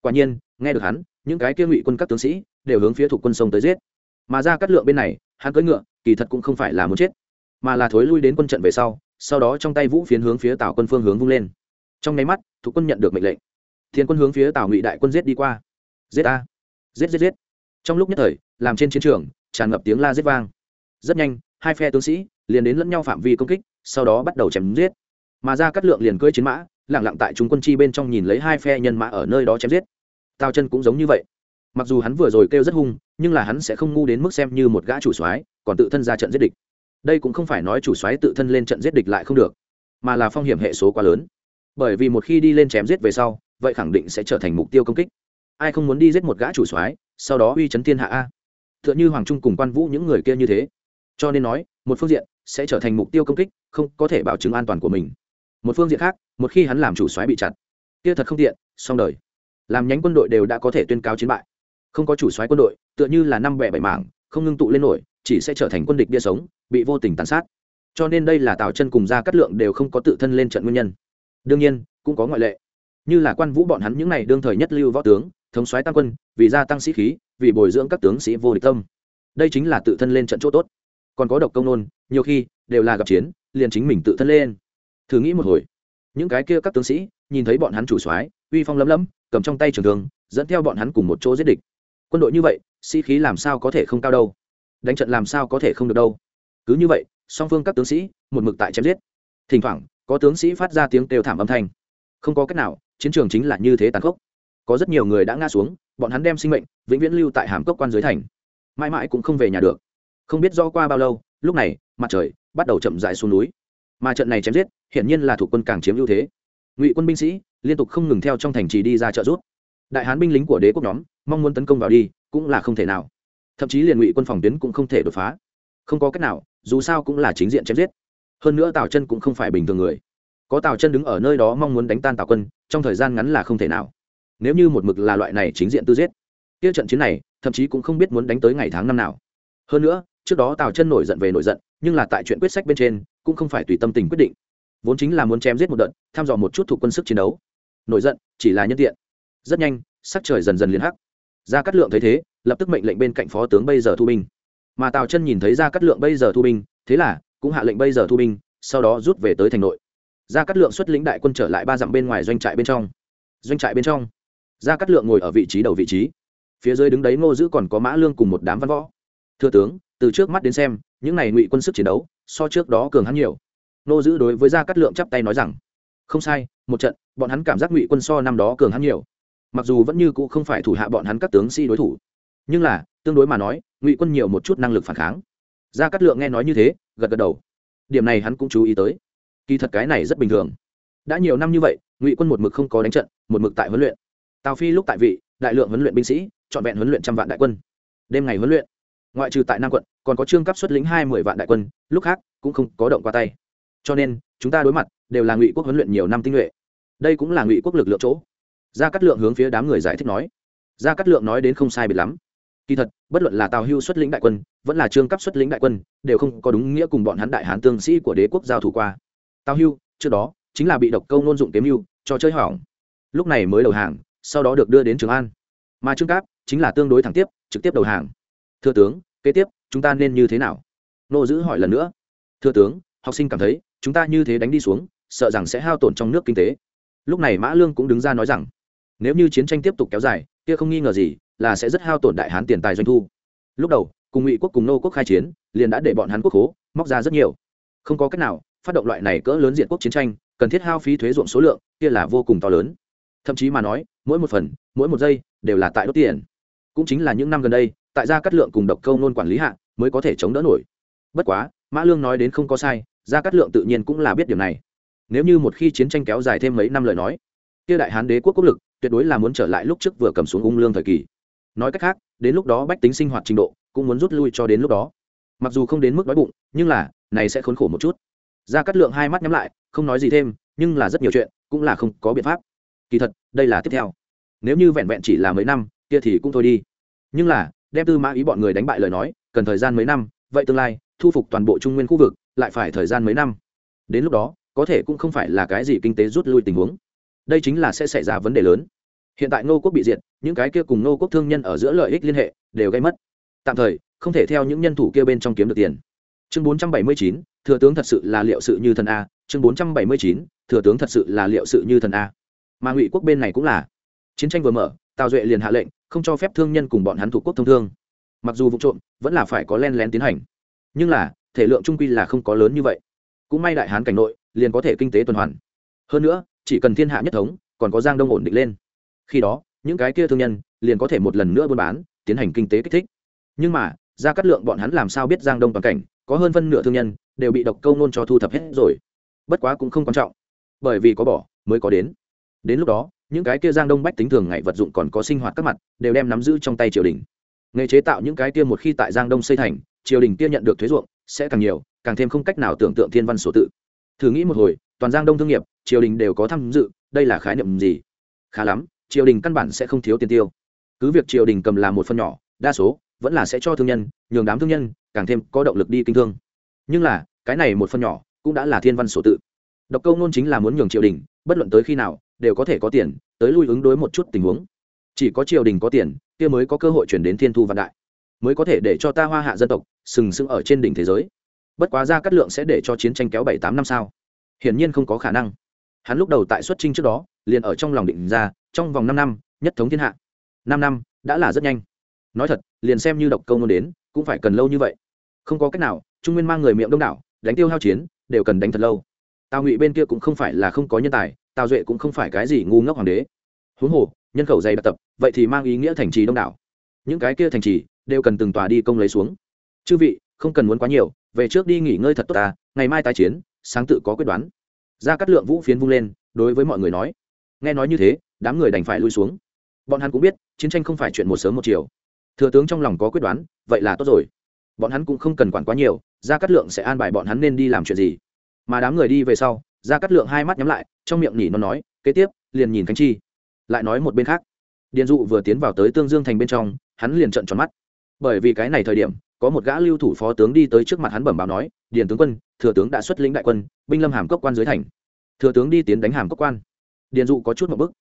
Quả nhiên, nghe được hắn, những cái kia ngụy quân các tướng sĩ đều hướng phía thủ quân sông tới giết. Mà ra cát lượng bên này, hắn cưỡi ngựa, kỳ thật cũng không phải là muốn chết, mà là thối lui đến quân trận về sau sau đó trong tay vũ phiến hướng phía tào quân phương hướng vung lên trong nháy mắt thủ quân nhận được mệnh lệnh thiên quân hướng phía tào ngụy đại quân giết đi qua giết a giết giết giết trong lúc nhất thời làm trên chiến trường tràn ngập tiếng la giết vang rất nhanh hai phe tướng sĩ liền đến lẫn nhau phạm vi công kích sau đó bắt đầu chém giết mà ra cắt lượng liền cưỡi chiến mã lẳng lặng tại chúng quân chi bên trong nhìn lấy hai phe nhân mã ở nơi đó chém giết tào chân cũng giống như vậy mặc dù hắn vừa rồi kêu rất hung nhưng là hắn sẽ không ngu đến mức xem như một gã chủ soái còn tự thân ra trận giết địch đây cũng không phải nói chủ soái tự thân lên trận giết địch lại không được, mà là phong hiểm hệ số quá lớn. Bởi vì một khi đi lên chém giết về sau, vậy khẳng định sẽ trở thành mục tiêu công kích. Ai không muốn đi giết một gã chủ soái, sau đó uy chấn thiên hạ a? T h ư ợ n h ư hoàng trung cùng quan vũ những người kia như thế. Cho nên nói, một phương diện sẽ trở thành mục tiêu công kích, không có thể bảo chứng an toàn của mình. Một phương diện khác, một khi hắn làm chủ soái bị chặt, kia thật không tiện, xong đời. Làm nhánh quân đội đều đã có thể tuyên cáo chiến bại. Không có chủ soái quân đội, tựa như là năm bẻ bảy mảng, không ngưng tụ lên nổi chỉ sẽ trở thành quân địch bia sống, bị vô tình tàn sát. Cho nên đây là tào chân cùng gia cát lượng đều không có tự thân lên trận nguyên nhân. Đương nhiên, cũng có ngoại lệ. Như là quan vũ bọn hắn những n à y đương thời nhất lưu võ tướng, thống soái tăng quân, vì gia tăng sĩ khí, vì bồi dưỡng các tướng sĩ vô địch tâm. Đây chính là tự thân lên trận chỗ tốt. Còn có độc công nôn, nhiều khi, đều là gặp chiến, liền chính mình tự thân lên. Thử nghĩ một hồi. Những cái kia các tướng sĩ, nhìn thấy bọn hắn chủ soái, uy phong lấm lấm, cầm trong tay trường thương, dẫn theo bọn hắn cùng một chỗ giết địch. Quân đội như vậy, sĩ khí làm sao có thể không cao đâu? Đánh trận làm sao có thể không được đâu. Cứ như vậy, song phương các tướng sĩ, một mực tại chém giết. Thỉnh thoảng, có tướng sĩ phát ra tiếng kêu thảm âm thanh. Không có cách nào, chiến trường chính là như thế tàn khốc. Có rất nhiều người đã ngã xuống, bọn hắn đem sinh mệnh, vĩnh viễn lưu tại hàm cốc quan dưới thành. Mãi mãi cũng không về nhà được. Không biết do qua bao lâu, lúc này, mặt trời bắt đầu chậm dài xuống núi. Mà trận này chém giết, hiển nhiên là thuộc quân càng chiếm ưu thế. Ngụy quân binh sĩ liên tục không ngừng theo trong thành trì đi ra trợ rút đại hán binh lính của đế quốc nhóm, mong muốn tấn công vào đi, cũng là không thể nào thậm chí liền ngụy quân phòng tuyến cũng không thể đột phá. Không có cách nào, dù sao cũng là chính diện chém giết. Hơn nữa tào chân cũng không phải bình thường người. Có tào chân đứng ở nơi đó mong muốn đánh tan tào quân, trong thời gian ngắn là không thể nào. Nếu như một mực là loại này chính diện tư giết, kia trận chiến này, thậm chí cũng không biết muốn đánh tới ngày tháng năm nào. Hơn nữa, trước đó tào chân nổi giận về nổi giận, nhưng là tại chuyện quyết sách bên trên, cũng không phải tùy tâm tình quyết định. Vốn chính là muốn chém giết một đợt thăm dò một chút thuộc quân sức chiến đấu. Nổi giận, chỉ là nhân tiện. Rất nhanh, sắc trời dần dần liền hắc. Ra cắt lượng thấy thế lập tức mệnh lệnh bên cạnh phó tướng bây giờ thu binh. Mà tào chân nhìn thấy ra cắt lượng bây giờ thu binh, thế là cũng hạ lệnh bây giờ thu binh, sau đó rút về tới thành nội. Ra cắt lượng xuất lĩnh đại quân trở lại ba dặm bên ngoài doanh trại bên trong. Doanh trại bên trong, gia cát lượng ngồi ở vị trí đầu vị trí. Phía dưới đứng đấy ngô giữ còn có mã lương cùng một đám văn võ. Thưa tướng, từ trước mắt đến xem, những này ngụy quân sức chiến đấu, so trước đó cường hắn nhiều. Ngô giữ đối với gia cát lượng chắp tay nói rằng, không sai, một trận, bọn hắn cảm giác ngụy quân so năm đó cường hắn nhiều. Mặc dù vẫn như cũ không phải thủ hạ bọn hắn các tướng sĩ đối thủ nhưng là, tương đối mà nói, ngụy quân nhiều một chút năng lực phản kháng. Gia cát lượng nghe nói như thế, gật gật đầu. Điểm này hắn cũng chú ý tới. Kỳ thật cái này rất bình thường. Đã nhiều năm như vậy, ngụy quân một mực không có đánh trận, một mực tại huấn luyện. Tào phi lúc tại vị, đại lượng huấn luyện binh sĩ, trọn vẹn huấn luyện trăm vạn đại quân. Đêm ngày huấn luyện, ngoại trừ tại nam quận, còn có trương cấp xuất lĩnh hai mươi vạn đại quân, lúc khác, cũng không có động qua tay. Cho nên, chúng ta đối mặt, đều là ngụy quốc huấn luyện nhiều năm tinh nhuệ. Đây cũng là ngụy quốc lực lượng chỗ. Gia cát lượng hướng phía đám người giải thích nói. Gia cát lượng nói đến không sai biệt lắm kỳ thật, bất luận là tào hưu xuất lĩnh đại quân, vẫn là trương cấp xuất lĩnh đại quân, đều không có đúng nghĩa cùng bọn hắn đại hán tương sĩ của đế quốc giao thủ qua. Tào hưu, trước đó, chính là bị độc câu nôn dụng kiếm mưu, cho chơi hỏng. Lúc này mới đầu hàng, sau đó được đưa đến trường an. Mà trương cáp chính là tương đối thẳng tiếp, trực tiếp đầu hàng. Thưa tướng, kế tiếp, chúng ta nên như thế nào? Nô giữ hỏi lần nữa. Thưa tướng, học sinh cảm thấy, chúng ta như thế đánh đi xuống, sợ rằng sẽ hao tổn trong nước kinh tế. Lúc này mã lương cũng đứng ra nói rằng, nếu như chiến tranh tiếp tục kéo dài, kia không nghi ngờ gì là sẽ rất hao tổn đại hán tiền tài doanh thu. Lúc đầu, cùng ngụy quốc cùng nô quốc khai chiến, liền đã để bọn hán quốc hố móc ra rất nhiều. Không có cách nào, phát động loại này cỡ lớn diện quốc chiến tranh, cần thiết hao phí thuế ruộng số lượng, kia là vô cùng to lớn. Thậm chí mà nói, mỗi một phần, mỗi một giây, đều là tại đốt tiền. Cũng chính là những năm gần đây, tại gia cát lượng cùng độc câu nôn quản lý hạ, mới có thể chống đỡ nổi. Bất quá, mã lương nói đến không có sai, gia cát lượng tự nhiên cũng là biết điều này. Nếu như một khi chiến tranh kéo dài thêm mấy năm lời nói, kia đại hán đế quốc quốc lực, tuyệt đối là muốn trở lại lúc trước vừa cầm xuống ung lương thời kỳ nói cách khác, đến lúc đó bách tính sinh hoạt trình độ cũng muốn rút lui cho đến lúc đó. Mặc dù không đến mức đói bụng, nhưng là, này sẽ khốn khổ một chút. Gia cát lượng hai mắt nhắm lại, không nói gì thêm, nhưng là rất nhiều chuyện cũng là không có biện pháp. Kỳ thật, đây là tiếp theo. Nếu như vẹn vẹn chỉ là mấy năm, kia thì cũng thôi đi. Nhưng là, đem tư mã ý bọn người đánh bại lời nói, cần thời gian mấy năm, vậy tương lai, thu phục toàn bộ trung nguyên khu vực, lại phải thời gian mấy năm. Đến lúc đó, có thể cũng không phải là cái gì kinh tế rút lui tình huống. Đây chính là sẽ xảy ra vấn đề lớn hiện tại ngô quốc bị diệt những cái kia cùng ngô quốc thương nhân ở giữa lợi ích liên hệ đều gây mất. Tạm thời không thể theo những nhân thủ kia bên trong kiếm được tiền. Chương 479, thừa tướng thật sự là liệu sự như thần a. Chương 479, thừa tướng thật sự là liệu sự như thần a. Mà ngụy quốc bên này cũng là. Chiến tranh vừa mở tào duệ liền hạ lệnh không cho phép thương nhân cùng bọn hắn thủ quốc thông thương. Mặc dù vụ trộm vẫn là phải có len lén tiến hành. Nhưng là thể lượng trung quy là không có lớn như vậy. Cũng may đại hán cảnh nội liền có thể kinh tế tuần hoàn. Hơn nữa chỉ cần thiên hạ nhất thống còn có giang đông ổn định lên khi đó, những cái kia thương nhân liền có thể một lần nữa buôn bán, tiến hành kinh tế kích thích. Nhưng mà, ra cắt lượng bọn hắn làm sao biết giang đông toàn cảnh, có hơn phân nửa thương nhân đều bị độc câu nôn cho thu thập hết rồi. Bất quá cũng không quan trọng, bởi vì có bỏ mới có đến. Đến lúc đó, những cái kia giang đông bách tính thường ngày vật dụng còn có sinh hoạt các mặt, đều đem nắm giữ trong tay triều đình. Nghề chế tạo những cái kia một khi tại giang đông xây thành, triều đình kia nhận được thuế ruộng sẽ càng nhiều, càng thêm không cách nào tưởng tượng thiên văn sổ tự. Thử nghĩ một hồi, toàn giang đông thương nghiệp, triều đình đều có tham dự, đây là khái niệm gì? Khá lắm triều đình căn bản sẽ không thiếu tiền tiêu. Cứ việc triều đình cầm làm một phần nhỏ, đa số vẫn là sẽ cho thương nhân, nhường đám thương nhân càng thêm có động lực đi kinh thương. Nhưng là, cái này một phần nhỏ cũng đã là thiên văn sổ tự. Độc câu nôn chính là muốn nhường triều đình, bất luận tới khi nào, đều có thể có tiền tới lui ứng đối một chút tình huống. Chỉ có triều đình có tiền, kia mới có cơ hội chuyển đến thiên thu vạn đại. Mới có thể để cho ta hoa hạ dân tộc sừng sững ở trên đỉnh thế giới. Bất quá ra cát lượng sẽ để cho chiến tranh kéo bảy tám năm sao? Hiển nhiên không có khả năng. Hắn lúc đầu tại xuất trinh trước đó, liền ở trong lòng định ra trong vòng năm năm, nhất thống thiên hạ. Năm năm, đã là rất nhanh. Nói thật, liền xem như độc câu nôn đến, cũng phải cần lâu như vậy. Không có cách nào, trung nguyên mang người miệng đông đảo, đánh tiêu hao chiến, đều cần đánh thật lâu. Tào ngụy bên kia cũng không phải là không có nhân tài, tào duệ cũng không phải cái gì ngu ngốc hoàng đế. Huống hồ, nhân khẩu dày đặc tập, vậy thì mang ý nghĩa thành trì đông đảo. Những cái kia thành trì, đều cần từng tòa đi công lấy xuống. Chư vị, không cần muốn quá nhiều, về trước đi nghỉ ngơi thật tốt ta, ngày mai tái chiến, sáng tự có quyết đoán. Ra cắt lượng vũ phiến vung lên, đối với mọi người nói. Nghe nói như thế đám người đành phải lui xuống. Bọn hắn cũng biết, chiến tranh không phải chuyện một sớm một chiều. Thừa tướng trong lòng có quyết đoán, vậy là tốt rồi. Bọn hắn cũng không cần quản quá nhiều, Gia Cát lượng sẽ an bài bọn hắn nên đi làm chuyện gì. Mà đám người đi về sau, Gia Cát lượng hai mắt nhắm lại, trong miệng nhỉ nó nói, kế tiếp, liền nhìn cánh chi. Lại nói một bên khác. Điền dụ vừa tiến vào tới tương dương thành bên trong, hắn liền trợn tròn mắt. Bởi vì cái này thời điểm, có một gã lưu thủ phó tướng đi tới trước mặt hắn bẩm báo nói, điền tướng quân, thừa tướng đã xuất lĩnh đại quân, binh lâm hàm cốc quan dưới thành. Thừa tướng đi tiến đánh hàm cốc quan. Điền dụ có chút một bức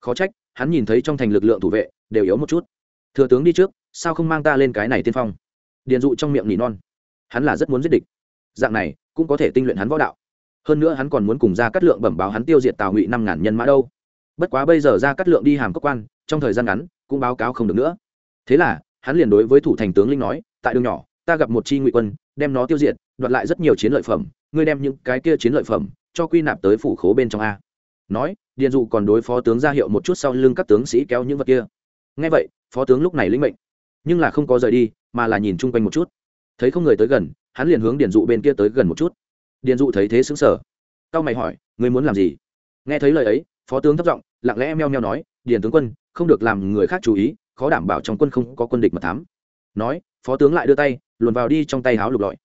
khó trách, hắn nhìn thấy trong thành lực lượng thủ vệ, đều yếu một chút. Thừa tướng đi trước, sao không mang ta lên cái này tiên phong? Điền dụ trong miệng nỉ non. Hắn là rất muốn giết địch. Dạng này, cũng có thể tinh luyện hắn võ đạo. Hơn nữa hắn còn muốn cùng ra cắt lượng bẩm báo hắn tiêu diệt tào ngụy năm ngàn nhân mã đâu. Bất quá bây giờ ra cắt lượng đi hàm cơ quan, trong thời gian ngắn, cũng báo cáo không được nữa. Thế là, hắn liền đối với thủ thành tướng linh nói, tại đường nhỏ, ta gặp một chi ngụy quân, đem nó tiêu diệt, đoạt lại rất nhiều chiến lợi phẩm, ngươi đem những cái kia chiến lợi phẩm, cho quy nạp tới phủ khố bên trong a. Nói điền dụ còn đối phó tướng ra hiệu một chút sau lưng các tướng sĩ kéo những vật kia. Ngay vậy, phó tướng lúc này lĩnh mệnh. Nhưng là không có rời đi, mà là nhìn chung quanh một chút. Thấy không người tới gần, hắn liền hướng điền dụ bên kia tới gần một chút. Điền dụ thấy thế xứng sở cao mày hỏi, ngươi muốn làm gì? Nghe thấy lời ấy, phó tướng thấp giọng, lặng lẽ meo meo nói, điền tướng quân, không được làm người khác chú ý, khó đảm bảo trong quân không có quân địch mật thám. Nói, phó tướng lại đưa tay, luồn vào đi trong tay háo lục lọi.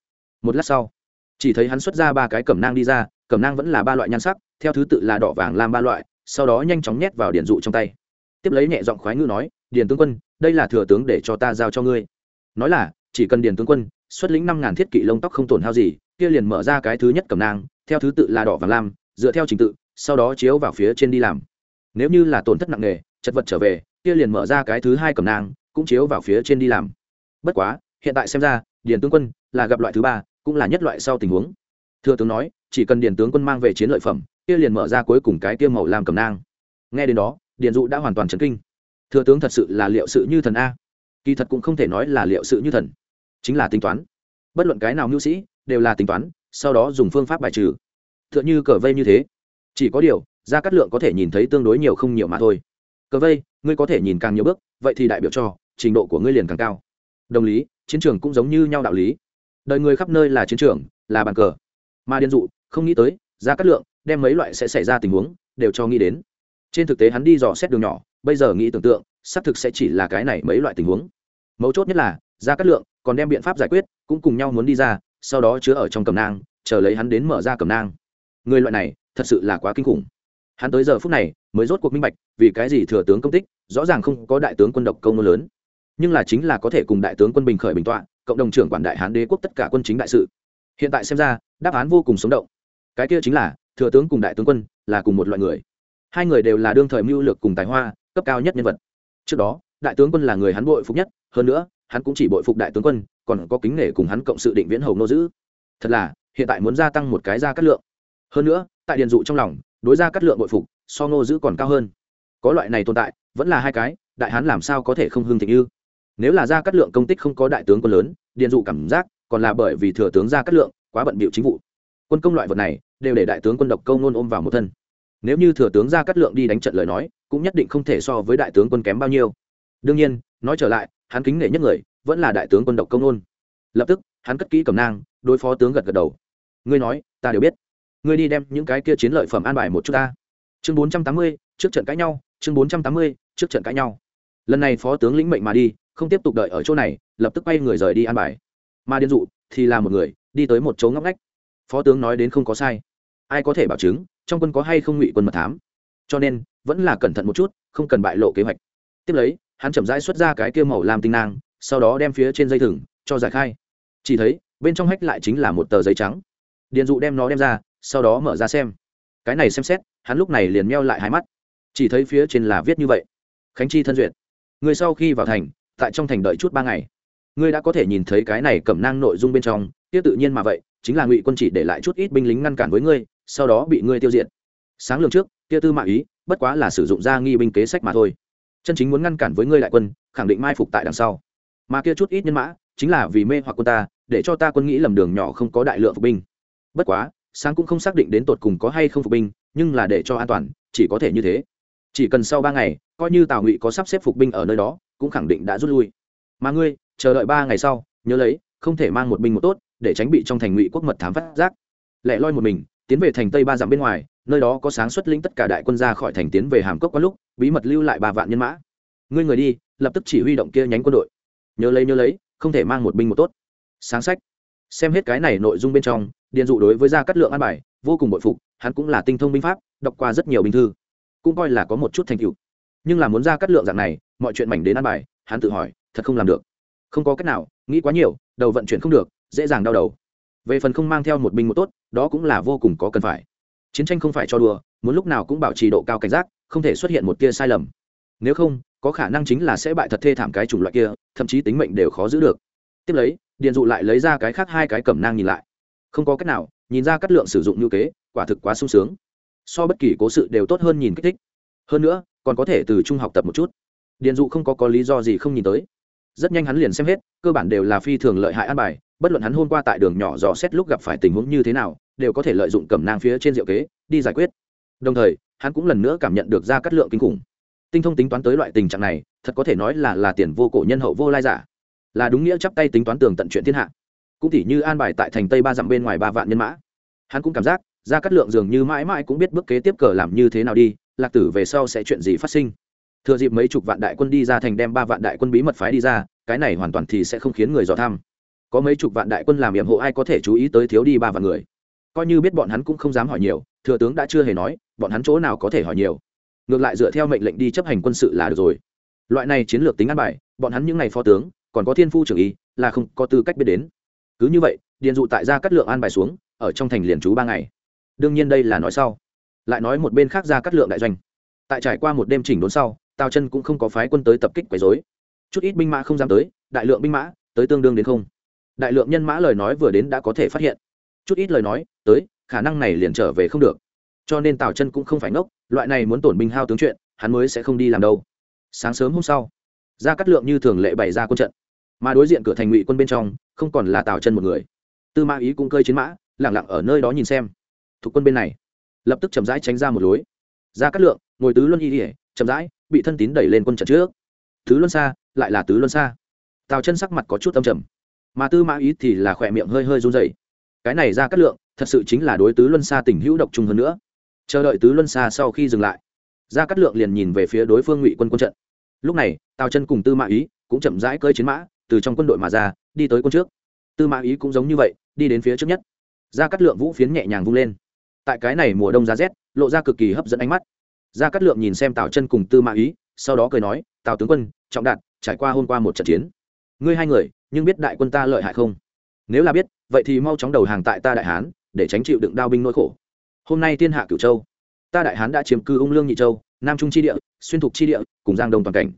Một lát sau chỉ thấy hắn xuất ra ba cái cẩm nang đi ra, cẩm nang vẫn là ba loại nhan sắc, theo thứ tự là đỏ vàng lam ba loại, sau đó nhanh chóng nhét vào điện dụ trong tay. Tiếp lấy nhẹ giọng khoái ngữ nói điền tướng quân, đây là thừa tướng để cho ta giao cho ngươi. Nói là, chỉ cần điền tướng quân, xuất lĩnh năm ngàn thiết kỵ lông tóc không tổn hao gì, kia liền mở ra cái thứ nhất cẩm nang, theo thứ tự là đỏ và lam, dựa theo trình tự, sau đó chiếu vào phía trên đi làm. Nếu như là tổn thất nặng nề, chật vật trở về, kia liền mở ra cái thứ hai cẩm nang, cũng chiếu vào phía trên đi làm. Bất quá, hiện tại xem ra điền tướng quân là gặp loại thứ ba cũng là nhất loại sau tình huống. Thừa tướng nói, chỉ cần điền tướng quân mang về chiến lợi phẩm, kia liền mở ra cuối cùng cái kia màu làm cầm nang. Nghe đến đó, điền dụ đã hoàn toàn chấn kinh. Thừa tướng thật sự là liệu sự như thần a. Kỳ thật cũng không thể nói là liệu sự như thần. Chính là tính toán. Bất luận cái nào mưu sĩ, đều là tính toán, sau đó dùng phương pháp bài trừ. T h ư ợ n h ư cờ vây như thế. Chỉ có điều ra cắt lượng có thể nhìn thấy tương đối nhiều không nhiều mà thôi. Cờ vây, ngươi có thể nhìn càng nhiều bước, vậy thì đại biểu cho, trình độ của ngươi liền càng cao. Đồng lý, chiến trường cũng giống như nhau đạo lý đời người khắp nơi là chiến trường, là bàn cờ. Mà điền dụ không nghĩ tới ra cát lượng đem mấy loại sẽ xảy ra tình huống đều cho nghĩ đến. Trên thực tế hắn đi dò xét đường nhỏ, bây giờ nghĩ tưởng tượng, xác thực sẽ chỉ là cái này mấy loại tình huống. Mấu chốt nhất là ra cát lượng còn đem biện pháp giải quyết cũng cùng nhau muốn đi ra, sau đó chứa ở trong cầm nang, chờ lấy hắn đến mở ra cầm nang. Người loại này thật sự là quá kinh khủng. Hắn tới giờ phút này mới rốt cuộc minh bạch, vì cái gì thừa tướng công tích, rõ ràng không có đại tướng quân độc công lớn, nhưng là chính là có thể cùng đại tướng quân bình khởi bình tọa cộng đồng trưởng quản đại hán đế quốc tất cả quân chính đại sự. Hiện tại xem ra, đáp án vô cùng sống động. Cái kia chính là, thừa tướng cùng đại tướng quân là cùng một loại người. Hai người đều là đương thời mưu lược cùng tài hoa, cấp cao nhất nhân vật. Trước đó, đại tướng quân là người hắn bội phục nhất, hơn nữa, hắn cũng chỉ bội phục đại tướng quân, còn có kính nể cùng hắn cộng sự định viễn hầu nô giữ thật là, hiện tại muốn gia tăng một cái gia cát lượng. Hơn nữa, tại điền dụ trong lòng, đối ra cắt lượng bội phục, so nô giữ còn cao hơn. Có loại này tồn tại, vẫn là hai cái, đại hán làm sao có thể không hưng thịnh như nếu là ra cắt lượng công tích không có đại tướng quân lớn, điện dụ cảm giác còn là bởi vì thừa tướng ra cắt lượng quá bận bịu chính vụ. Quân công loại vật này đều để đại tướng quân độc câu nôn ôm vào một thân. Nếu như thừa tướng ra cắt lượng đi đánh trận lời nói, cũng nhất định không thể so với đại tướng quân kém bao nhiêu. Đương nhiên, nói trở lại, hắn kính nể nhất người vẫn là đại tướng quân độc công nôn. Lập tức, hắn cất kỹ cầm nang, đối phó tướng gật gật đầu. Ngươi nói, ta đều biết. Ngươi đi đem những cái kia chiến lợi phẩm an bài một chút ta. Chương bốn trăm tám mươi, trước trận cãi nhau, chương bốn trăm tám mươi, trước trận cãi nhau. Lần này phó tướng lĩnh mệnh mà đi không tiếp tục đợi ở chỗ này, lập tức quay người rời đi an bài. Mà điên dụ thì là một người, đi tới một chỗ ngóc ngách. Phó tướng nói đến không có sai. Ai có thể bảo chứng, trong quân có hay không ngụy quân mật thám? Cho nên, vẫn là cẩn thận một chút, không cần bại lộ kế hoạch. Tiếp lấy, hắn chậm rãi xuất ra cái kia màu làm tinh nang, sau đó đem phía trên dây thừng cho giải khai. Chỉ thấy, bên trong hách lại chính là một tờ giấy trắng. Điền dụ đem nó đem ra, sau đó mở ra xem. Cái này xem xét, hắn lúc này liền meo lại hai mắt. Chỉ thấy phía trên là viết như vậy. Khánh chi thân duyệt. Người sau khi vào thành tại trong thành đợi chút ba ngày. Ngươi đã có thể nhìn thấy cái này cẩm nang nội dung bên trong tiếp tự nhiên mà vậy, chính là ngụy quân chỉ để lại chút ít binh lính ngăn cản với ngươi, sau đó bị ngươi tiêu diệt. Sáng lường trước Tia tư mạng ý, bất quá là sử dụng ra nghi binh kế sách mà thôi. Chân chính muốn ngăn cản với ngươi đại quân, khẳng định mai phục tại đằng sau. Mà kia chút ít nhân mã, chính là vì mê hoặc quân ta, để cho ta quân nghĩ lầm đường nhỏ không có đại lượng phục binh. Bất quá, sáng cũng không xác định đến tột cùng có hay không phục binh, nhưng là để cho an toàn, chỉ có thể như thế. Chỉ cần sau ba ngày, coi như tào ngụy có sắp xếp phục binh ở nơi đó cũng khẳng định đã rút lui. Mà ngươi, chờ đợi ba ngày sau, nhớ lấy, không thể mang một binh một tốt, để tránh bị trong thành ngụy quốc mật thám phát giác. Lẻ loi một mình, tiến về thành tây ba dặm bên ngoài, nơi đó có sáng xuất lĩnh tất cả đại quân ra khỏi thành tiến về hàm cốc có lúc, bí mật lưu lại ba vạn nhân mã. Ngươi người đi, lập tức chỉ huy động kia nhánh quân đội. Nhớ lấy nhớ lấy, không thể mang một binh một tốt. Sáng sách. Xem hết cái này nội dung bên trong, điền dụ đối với gia cát lượng an bài, vô cùng bội phục, hắn cũng là tinh thông binh pháp, đọc qua rất nhiều binh thư. Cũng coi là có một chút thành tựu. Nhưng là muốn gia cát lượng dạng này mọi chuyện mảnh đến an bài, hắn tự hỏi, thật không làm được. Không có cách nào, nghĩ quá nhiều, đầu vận chuyển không được, dễ dàng đau đầu. Về phần không mang theo một binh một tốt, đó cũng là vô cùng có cần phải. Chiến tranh không phải cho đùa, muốn lúc nào cũng bảo trì độ cao cảnh giác, không thể xuất hiện một tia sai lầm. Nếu không, có khả năng chính là sẽ bại thật thê thảm cái chủng loại kia, thậm chí tính mệnh đều khó giữ được. Tiếp lấy điện dụ lại lấy ra cái khác hai cái cẩm nang nhìn lại. Không có cách nào, nhìn ra cắt lượng sử dụng như kế, quả thực quá sung sướng. So bất kỳ cố sự đều tốt hơn nhìn kích thích. Hơn nữa, còn có thể từ trung học tập một chút điền dụ không có có lý do gì không nhìn tới. Rất nhanh hắn liền xem hết, cơ bản đều là phi thường lợi hại an bài, bất luận hắn hôm qua tại đường nhỏ dò xét lúc gặp phải tình huống như thế nào, đều có thể lợi dụng cẩm nang phía trên diệu kế, đi giải quyết. Đồng thời, hắn cũng lần nữa cảm nhận được ra cắt lượng kinh khủng. Tinh thông tính toán tới loại tình trạng này, thật có thể nói là là tiền vô cổ nhân hậu vô lai giả. Là đúng nghĩa chắp tay tính toán tường tận chuyện thiên hạ. Cũng tỉ như an bài tại thành tây ba dặm bên ngoài ba vạn nhân mã. Hắn cũng cảm giác, ra cắt lượng dường như mãi mãi cũng biết bước kế tiếp cờ làm như thế nào đi, lạc tử về sau sẽ chuyện gì phát sinh thừa dịp mấy chục vạn đại quân đi ra thành đem ba vạn đại quân bí mật phái đi ra, cái này hoàn toàn thì sẽ không khiến người dò thăm. Có mấy chục vạn đại quân làm nhiệm hộ ai có thể chú ý tới thiếu đi ba vạn người? Coi như biết bọn hắn cũng không dám hỏi nhiều, thừa tướng đã chưa hề nói, bọn hắn chỗ nào có thể hỏi nhiều. Ngược lại dựa theo mệnh lệnh đi chấp hành quân sự là được rồi. Loại này chiến lược tính ăn bài, bọn hắn những ngày phó tướng, còn có thiên phu trưởng ý là không có tư cách biết đến. Cứ như vậy, điền dụ tại gia cắt lượng an bài xuống, ở trong thành liền trú ba ngày. Đương nhiên đây là nói sau. Lại nói một bên khác ra cắt lượng đại doanh. Tại trải qua một đêm chỉnh đốn sau tào chân cũng không có phái quân tới tập kích quấy dối chút ít binh mã không dám tới, đại lượng binh mã, tới tương đương đến không. Đại lượng nhân mã lời nói vừa đến đã có thể phát hiện. Chút ít lời nói, tới, khả năng này liền trở về không được. Cho nên tào chân cũng không phải ngốc, loại này muốn tổn binh hao tướng chuyện, hắn mới sẽ không đi làm đâu. Sáng sớm hôm sau ra cắt lượng như thường lệ bày ra quân trận. Mà đối diện cửa thành ngụy quân bên trong, không còn là tào chân một người. Tư mã ý cũng cơi chiến mã lẳng lặng ở nơi đó nhìn xem. Thuộc quân bên này, lập tức chậm rãi tránh ra một lối. Ra cắt lượng, ngồi tứ luân y ỉa chậm rãi, bị thân tín đẩy lên quân trận trước. Tứ luân xa lại là tứ luân xa tào chân sắc mặt có chút âm trầm. Mà tư mã ý thì là khỏe miệng hơi hơi run dày cái này ra cắt lượng, thật sự chính là đối tứ luân xa tình hữu độc trung hơn nữa. Chờ đợi tứ luân xa sau khi dừng lại, ra cắt lượng liền nhìn về phía đối phương ngụy quân quân trận. Lúc này, tào chân cùng tư mã ý cũng chậm rãi cơi chiến mã, từ trong quân đội mà ra, đi tới quân trước. Tư mã ý cũng giống như vậy, đi đến phía trước nhất. Ra cắt lượng vũ phiến nhẹ nhàng vung lên. Tại cái này mùa đông giá rét, lộ ra cực kỳ hấp dẫn ánh mắt gia cát lượng nhìn xem tào chân cùng tư mã ý, sau đó cười nói, tào tướng quân, trọng đạt, trải qua hôm qua một trận chiến. Ngươi hai người, nhưng biết đại quân ta lợi hại không? Nếu là biết, vậy thì mau chóng đầu hàng tại ta đại hán, để tránh chịu đựng đao binh nỗi khổ. Hôm nay thiên hạ cửu châu. Ta đại hán đã chiếm cư ung lương nhị châu, nam trung chi địa, xuyên thục chi địa, cùng giang đông toàn cảnh.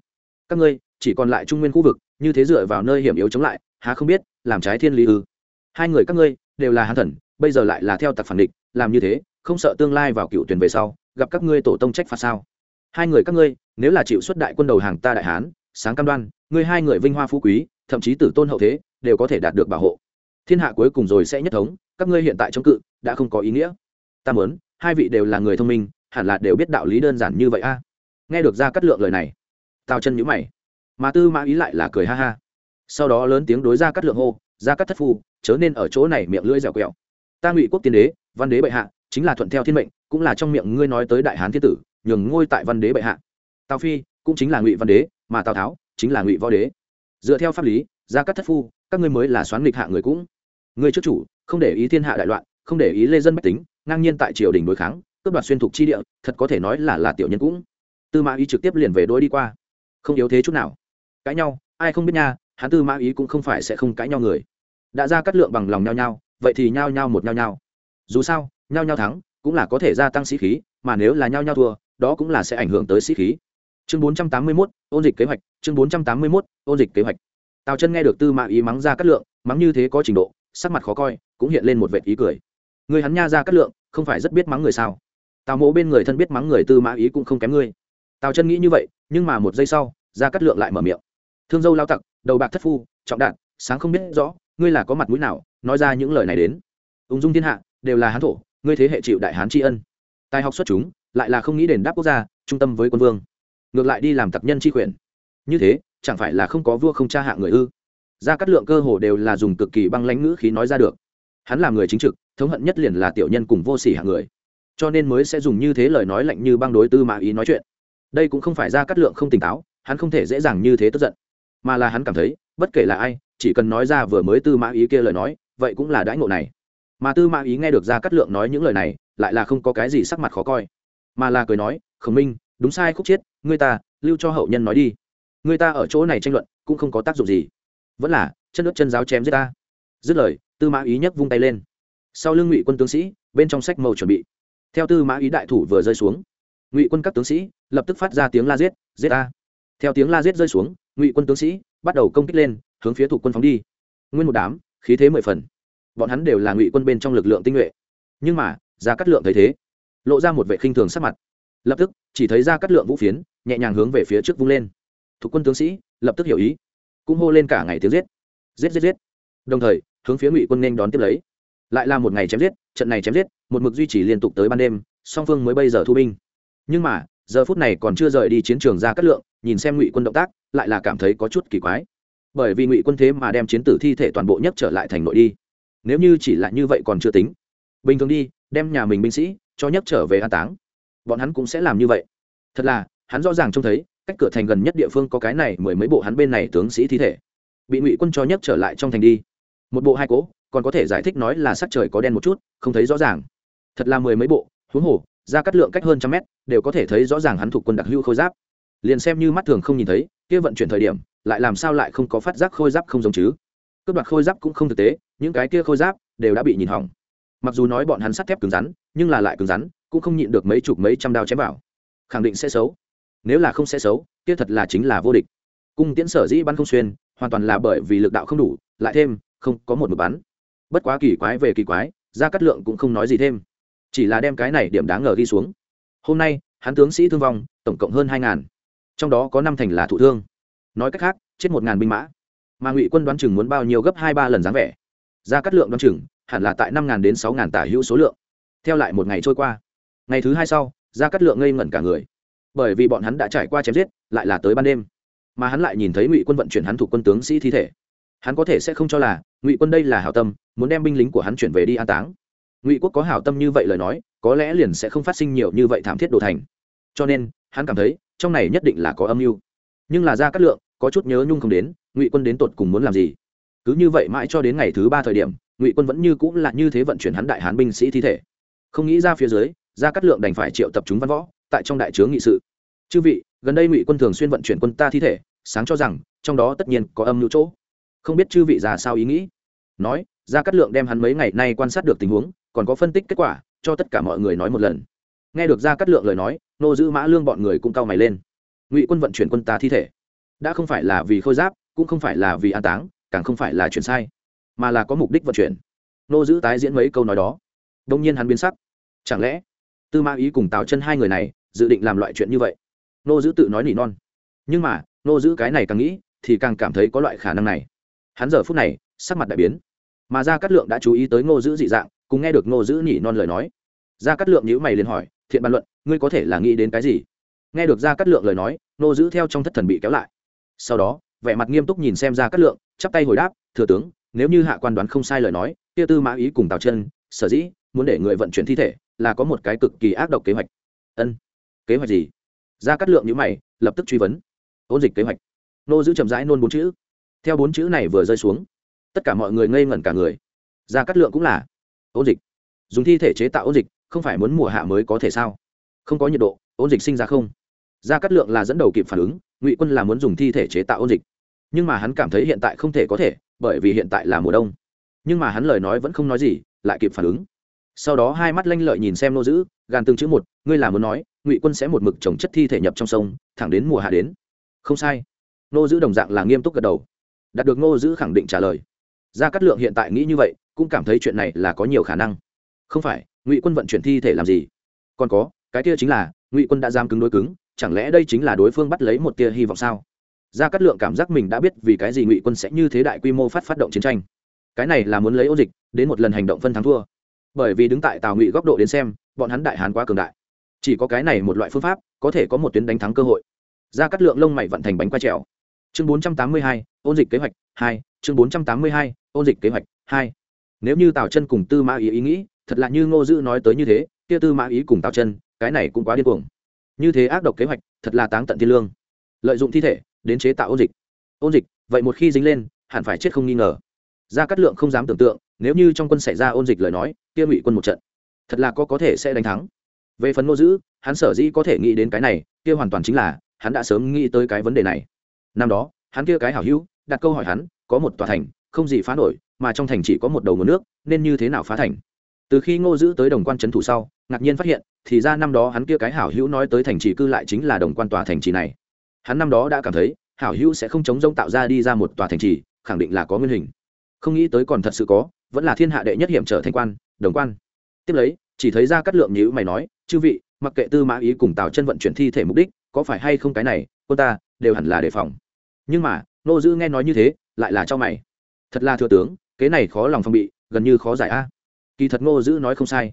Các ngươi, chỉ còn lại trung nguyên khu vực, như thế dựa vào nơi hiểm yếu chống lại, há không biết, làm trái thiên lý ư? Hai người các ngươi, đều là hán thần, bây giờ lại là theo tặc phản địch, làm như thế, không sợ tương lai vào cựu tuyển về sau gặp các ngươi tổ tông trách phạt sao? Hai người các ngươi, nếu là chịu xuất đại quân đầu hàng ta đại hán, sáng cam đoan, ngươi hai người vinh hoa phú quý, thậm chí tử tôn hậu thế, đều có thể đạt được bảo hộ. Thiên hạ cuối cùng rồi sẽ nhất thống, các ngươi hiện tại chống cự, đã không có ý nghĩa. Ta muốn, hai vị đều là người thông minh, hẳn là đều biết đạo lý đơn giản như vậy a. Nghe được ra cắt lượng lời này, tào chân nhữ mày, mà tư mã ý lại là cười ha ha. Sau đó lớn tiếng đối ra cắt lượng hô ra cắt thất phu, chớ nên ở chỗ này miệng lưỡi dẻo quẹo. Ta ngụy quốc tiên đế, văn đế bệ hạ, chính là thuận theo thiên mệnh cũng là trong miệng ngươi nói tới đại hán thiên tử, nhường ngôi tại văn đế bệ hạ. Tào phi cũng chính là ngụy văn đế, mà tào tháo chính là ngụy võ đế. Dựa theo pháp lý, gia cát thất phu, các ngươi mới là xoán nghịch hạ người cũng. Ngươi trước chủ, không để ý thiên hạ đại loạn, không để ý lê dân bách tính, ngang nhiên tại triều đình đối kháng, cướp đoạt xuyên thục chi địa, thật có thể nói là là tiểu nhân cũng. Tư mã ý trực tiếp liền về đôi đi qua. Không yếu thế chút nào. Cãi nhau, ai không biết nha, hắn tư mã ý cũng không phải sẽ không cãi nhau người. Đã ra cắt lượng bằng lòng nhau nhau, vậy thì nhau nhau một nhau nhau. Dù sao, nhau nhau thắng cũng là có thể gia tăng sĩ khí mà nếu là nhau nhau thua đó cũng là sẽ ảnh hưởng tới sĩ khí. Chương bốn trăm tám mươi 481, ôn dịch kế hoạch chương bốn trăm tám mươi 481, ôn dịch kế hoạch. Tào chân nghe được tư mã ý mắng ra cát lượng mắng như thế có trình độ sắc mặt khó coi cũng hiện lên một vệt ý cười. Người hắn nha ra cát lượng không phải rất biết mắng người sao? Tào mộ bên người thân biết mắng người tư mã ý cũng không kém ngươi. Tào chân nghĩ như vậy nhưng mà một giây sau ra cát lượng lại mở miệng. Thương dâu lao tặc đầu bạc thất phu trọng đạn sáng không biết rõ ngươi là có mặt mũi nào nói ra những lời này đến. Ung dung thiên hạ đều là hán thổ ngươi thế hệ chịu đại hán tri ân. Tài học xuất chúng, lại là không nghĩ đền đáp quốc gia, trung tâm với quân vương. Ngược lại đi làm tặc nhân tri quyền. Như thế, chẳng phải là không có vua không tra hạ người ư? Ra cắt lượng cơ hồ đều là dùng cực kỳ băng lãnh ngữ khí nói ra được. Hắn là người chính trực, thống hận nhất liền là tiểu nhân cùng vô sỉ hạng người. Cho nên mới sẽ dùng như thế lời nói lạnh như băng đối tư mã ý nói chuyện. Đây cũng không phải ra cắt lượng không tỉnh táo, hắn không thể dễ dàng như thế tức giận. Mà là hắn cảm thấy, bất kể là ai, chỉ cần nói ra vừa mới tư mã ý kia lời nói, vậy cũng là đãi ngộ này mà tư mã ý nghe được ra cắt lượng nói những lời này, lại là không có cái gì sắc mặt khó coi. Mà là cười nói, khổng minh, đúng sai khúc chiết người ta, lưu cho hậu nhân nói đi. Người ta ở chỗ này tranh luận, cũng không có tác dụng gì. Vẫn là, chân nước chân giáo chém giết ta. Dứt lời, tư mã ý nhấc vung tay lên. Sau lưng ngụy quân tướng sĩ, bên trong sách màu chuẩn bị. Theo tư mã ý đại thủ vừa rơi xuống, ngụy quân các tướng sĩ lập tức phát ra tiếng la giết giết ta. Theo tiếng la giết rơi xuống, ngụy quân tướng sĩ bắt đầu công kích lên, hướng phía thủ quân phóng đi. Nguyên một đám, khí thế mười phần bọn hắn đều là ngụy quân bên trong lực lượng tinh nhuệ. Nhưng mà ra cắt lượng thấy thế, lộ ra một vệ khinh thường sắc mặt. Lập tức, chỉ thấy ra cắt lượng vũ phiến, nhẹ nhàng hướng về phía trước vung lên. Thuộc quân tướng sĩ, lập tức hiểu ý, cũng hô lên cả ngày tiếng giết. Giết giết giết. Đồng thời, hướng phía ngụy quân nên đón tiếp lấy. Lại là một ngày chém giết, trận này chém giết, một mực duy trì liên tục tới ban đêm, song phương mới bây giờ thu binh. Nhưng mà, giờ phút này còn chưa rời đi chiến trường ra cắt lượng, nhìn xem ngụy quân động tác, lại là cảm thấy có chút kỳ quái. Bởi vì ngụy quân thế mà đem chiến tử thi thể toàn bộ nhất trở lại thành nội đi nếu như chỉ là như vậy còn chưa tính. Bình thường đi, đem nhà mình binh sĩ cho nhấc trở về an táng. Bọn hắn cũng sẽ làm như vậy. Thật là, hắn rõ ràng trông thấy, cách cửa thành gần nhất địa phương có cái này mười mấy bộ hắn bên này tướng sĩ thi thể. Bị ngụy quân cho nhấc trở lại trong thành đi. Một bộ hai cỗ còn có thể giải thích nói là sắc trời có đen một chút, không thấy rõ ràng. Thật là mười mấy bộ, huống hồ, ra cắt lượng cách hơn trăm mét, đều có thể thấy rõ ràng hắn thuộc quân đặc hữu khôi giáp. Liền xem như mắt thường không nhìn thấy, kia vận chuyển thời điểm, lại làm sao lại không có phát giác khôi giáp không giống chứ? Cướp đoạt khôi giáp cũng không thực tế, những cái kia khôi giáp đều đã bị nhìn hỏng. Mặc dù nói bọn hắn sắt thép cứng rắn, nhưng là lại cứng rắn, cũng không nhịn được mấy chục mấy trăm đao chém vào. Khẳng định sẽ xấu. Nếu là không sẽ xấu, kia thật là chính là vô địch. Cung tiễn sở dĩ bắn không xuyên, hoàn toàn là bởi vì lực đạo không đủ, lại thêm, không có một mực bắn. Bất quá kỳ quái về kỳ quái ra cắt lượng cũng không nói gì thêm. Chỉ là đem cái này điểm đáng ngờ ghi xuống. Hôm nay, hắn tướng sĩ thương vong, tổng cộng hơn hai ngàn. Trong đó có năm thành là thụ thương. Nói cách khác, chết một ngàn binh mã mà ngụy quân đoán chừng muốn bao nhiêu gấp hai ba lần dáng vẻ ra cắt lượng đoán chừng hẳn là tại năm ngàn đến sáu ngàn tả hữu số lượng theo lại một ngày trôi qua ngày thứ hai sau ra cắt lượng ngây ngẩn cả người bởi vì bọn hắn đã trải qua chém giết lại là tới ban đêm mà hắn lại nhìn thấy ngụy quân vận chuyển hắn thuộc quân tướng sĩ thi thể hắn có thể sẽ không cho là ngụy quân đây là hảo tâm muốn đem binh lính của hắn chuyển về đi an táng ngụy quốc có hảo tâm như vậy lời nói có lẽ liền sẽ không phát sinh nhiều như vậy thảm thiết đồ thành cho nên hắn cảm thấy trong này nhất định là có âm mưu nhưng là ra cát lượng có chút nhớ nhung không đến ngụy quân đến tột cùng muốn làm gì? Cứ như vậy mãi cho đến ngày thứ ba thời điểm, ngụy quân vẫn như cũng là như thế vận chuyển hắn đại hán binh sĩ thi thể. Không nghĩ ra phía dưới ra cát lượng đành phải triệu tập chúng văn võ, tại trong đại chướng nghị sự. Chư vị, gần đây ngụy quân thường xuyên vận chuyển quân ta thi thể, sáng cho rằng, trong đó tất nhiên có âm mưu chỗ. Không biết chư vị già sao ý nghĩ? Nói ra cát lượng đem hắn mấy ngày nay quan sát được tình huống, còn có phân tích kết quả, cho tất cả mọi người nói một lần. Nghe được ra cát lượng lời nói, nô giữ mã lương bọn người cũng cau mày lên. Ngụy quân vận chuyển quân ta thi thể. Đã không phải là vì khôi giáp cũng không phải là vì an táng, càng không phải là chuyển sai, mà là có mục đích vận chuyển. Nô giữ tái diễn mấy câu nói đó. Đông nhiên hắn biến sắc. Chẳng lẽ, tư Ma ý cùng tào chân hai người này dự định làm loại chuyện như vậy? Nô giữ tự nói nỉ non. Nhưng mà, nô giữ cái này càng nghĩ, thì càng cảm thấy có loại khả năng này. Hắn giờ phút này, sắc mặt đại biến. Mà gia cát lượng đã chú ý tới ngô giữ dị dạng, cùng nghe được ngô giữ nỉ non lời nói. Gia cát lượng nhữ mày liền hỏi, thiện bàn luận, ngươi có thể là nghĩ đến cái gì? Nghe được gia cát lượng lời nói, ngô giữ theo trong thất thần bị kéo lại. Sau đó vẻ mặt nghiêm túc nhìn xem ra cát lượng, chắp tay hồi đáp, thừa tướng, nếu như hạ quan đoán không sai lời nói, kia tư mã ý cùng tào chân, sở dĩ muốn để người vận chuyển thi thể là có một cái cực kỳ ác độc kế hoạch. Ân, kế hoạch gì? Ra cát lượng nhữ mày, lập tức truy vấn. Ôn dịch kế hoạch. Nô giữ chậm rãi nôn bốn chữ. Theo bốn chữ này vừa rơi xuống, tất cả mọi người ngây ngẩn cả người. Ra cát lượng cũng là, ôn dịch, dùng thi thể chế tạo ôn dịch, không phải muốn mùa hạ mới có thể sao? Không có nhiệt độ, ôn dịch sinh ra không? Ra cát lượng là dẫn đầu kịp phản ứng ngụy quân là muốn dùng thi thể chế tạo ôn dịch. Nhưng mà hắn cảm thấy hiện tại không thể có thể, bởi vì hiện tại là mùa đông. Nhưng mà hắn lời nói vẫn không nói gì, lại kịp phản ứng. Sau đó hai mắt lanh lợi nhìn xem nô giữ gàn từng chữ một, ngươi là muốn nói, ngụy quân sẽ một mực trồng chất thi thể nhập trong sông, thẳng đến mùa hạ đến. Không sai. Nô giữ đồng dạng là nghiêm túc gật đầu. Đạt được nô giữ khẳng định trả lời. Gia cát lượng hiện tại nghĩ như vậy, cũng cảm thấy chuyện này là có nhiều khả năng. Không phải, ngụy quân vận chuyển thi thể làm gì? Còn có, cái kia chính là, ngụy quân đã giam cứng đối cứng chẳng lẽ đây chính là đối phương bắt lấy một tia hy vọng sao? Gia cát lượng cảm giác mình đã biết vì cái gì ngụy quân sẽ như thế đại quy mô phát phát động chiến tranh. Cái này là muốn lấy ôn dịch, đến một lần hành động phân thắng thua. Bởi vì đứng tại tào ngụy góc độ đến xem, bọn hắn đại hán quá cường đại. Chỉ có cái này một loại phương pháp, có thể có một tuyến đánh thắng cơ hội. Gia cát lượng lông mày vận thành bánh quay trèo. Chương bốn trăm tám mươi hai, ôn dịch kế hoạch hai, chương bốn trăm tám mươi hai, ôn dịch kế hoạch hai. Nếu như tào chân cùng tư mã ý ý nghĩ, thật là như ngô dữ nói tới như thế, kia tư mã ý cùng tào chân, cái này cũng quá điên cuồng như thế ác độc kế hoạch, thật là táng tận thiên lương. Lợi dụng thi thể, đến chế tạo ôn dịch. Ôn dịch, vậy một khi dính lên, hẳn phải chết không nghi ngờ. Gia cát lượng không dám tưởng tượng, nếu như trong quân xảy ra ôn dịch lời nói, kia ngụy quân một trận, thật là có có thể sẽ đánh thắng. Về phần ngô dữ, hắn sở dĩ có thể nghĩ đến cái này, kia hoàn toàn chính là, hắn đã sớm nghĩ tới cái vấn đề này. Năm đó, hắn kia cái hảo hữu, đặt câu hỏi hắn, có một tòa thành, không gì phá nổi, mà trong thành chỉ có một đầu nguồn nước, nên như thế nào phá thành? Từ khi ngô giữ tới đồng quan trấn thủ sau, ngạc nhiên phát hiện, thì ra năm đó hắn kia cái hảo hữu nói tới thành trì cư lại chính là đồng quan tòa thành trì này. Hắn năm đó đã cảm thấy, hảo hữu sẽ không chống rông tạo ra đi ra một tòa thành trì, khẳng định là có nguyên hình. Không nghĩ tới còn thật sự có, vẫn là thiên hạ đệ nhất hiểm trở thành quan, đồng quan. Tiếp lấy, chỉ thấy ra cắt lượng nhữ mày nói, chư vị, mặc kệ tư mã ý cùng tào chân vận chuyển thi thể mục đích, có phải hay không cái này cô ta, đều hẳn là đề phòng. Nhưng mà nô Dữ nghe nói như thế, lại là cho mày. Thật là thừa tướng kế này khó lòng phòng bị, gần như khó giải a kỳ thật ngô dữ nói không sai.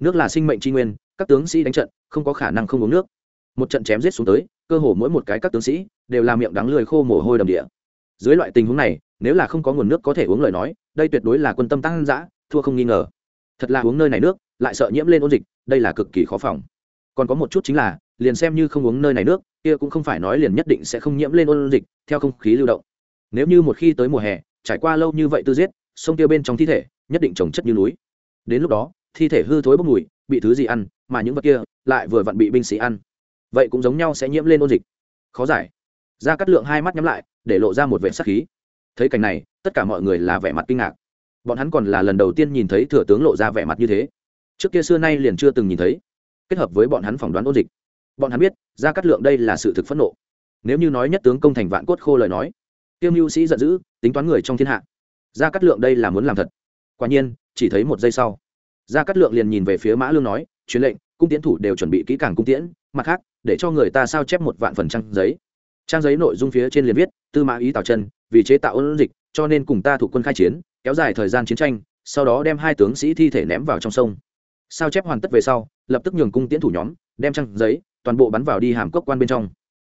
Nước là sinh mệnh tri nguyên, các tướng sĩ đánh trận, không có khả năng không uống nước. Một trận chém giết xuống tới, cơ hồ mỗi một cái các tướng sĩ đều làm miệng đắng lười khô mồ hôi đầm địa. Dưới loại tình huống này, nếu là không có nguồn nước có thể uống lời nói, đây tuyệt đối là quân tâm tăng dã, thua không nghi ngờ. Thật là uống nơi này nước, lại sợ nhiễm lên ôn dịch, đây là cực kỳ khó phòng. Còn có một chút chính là, liền xem như không uống nơi này nước, kia cũng không phải nói liền nhất định sẽ không nhiễm lên ôn dịch, theo không khí lưu động. Nếu như một khi tới mùa hè, trải qua lâu như vậy tư giết, sông tiêu bên trong thi thể, nhất định trồng chất như núi đến lúc đó, thi thể hư thối bốc mùi, bị thứ gì ăn, mà những vật kia lại vừa vặn bị binh sĩ ăn. Vậy cũng giống nhau sẽ nhiễm lên ôn dịch. Khó giải. Ra cắt lượng hai mắt nhắm lại, để lộ ra một vệ sắc khí. Thấy cảnh này, tất cả mọi người là vẻ mặt kinh ngạc. Bọn hắn còn là lần đầu tiên nhìn thấy thừa tướng lộ ra vẻ mặt như thế. Trước kia xưa nay liền chưa từng nhìn thấy. Kết hợp với bọn hắn phỏng đoán ôn dịch. Bọn hắn biết ra cắt lượng đây là sự thực phẫn nộ. Nếu như nói nhất tướng công thành vạn cốt khô lời nói, tiêu mưu sĩ giận dữ, tính toán người trong thiên hạ. Ra cắt lượng đây là muốn làm thật quả nhiên, chỉ thấy một giây sau, Gia Cát lượng liền nhìn về phía mã lương nói chuyến lệnh, cung tiến thủ đều chuẩn bị kỹ càng cung tiễn, mặt khác, để cho người ta sao chép một vạn phần trang giấy. Trang giấy nội dung phía trên liền viết, tư mã ý tào chân vì chế tạo ôn dịch, cho nên cùng ta thủ quân khai chiến, kéo dài thời gian chiến tranh, sau đó đem hai tướng sĩ thi thể ném vào trong sông. Sao chép hoàn tất về sau, lập tức nhường cung tiễn thủ nhóm, đem trang giấy, toàn bộ bắn vào đi hàm cốc quan bên trong.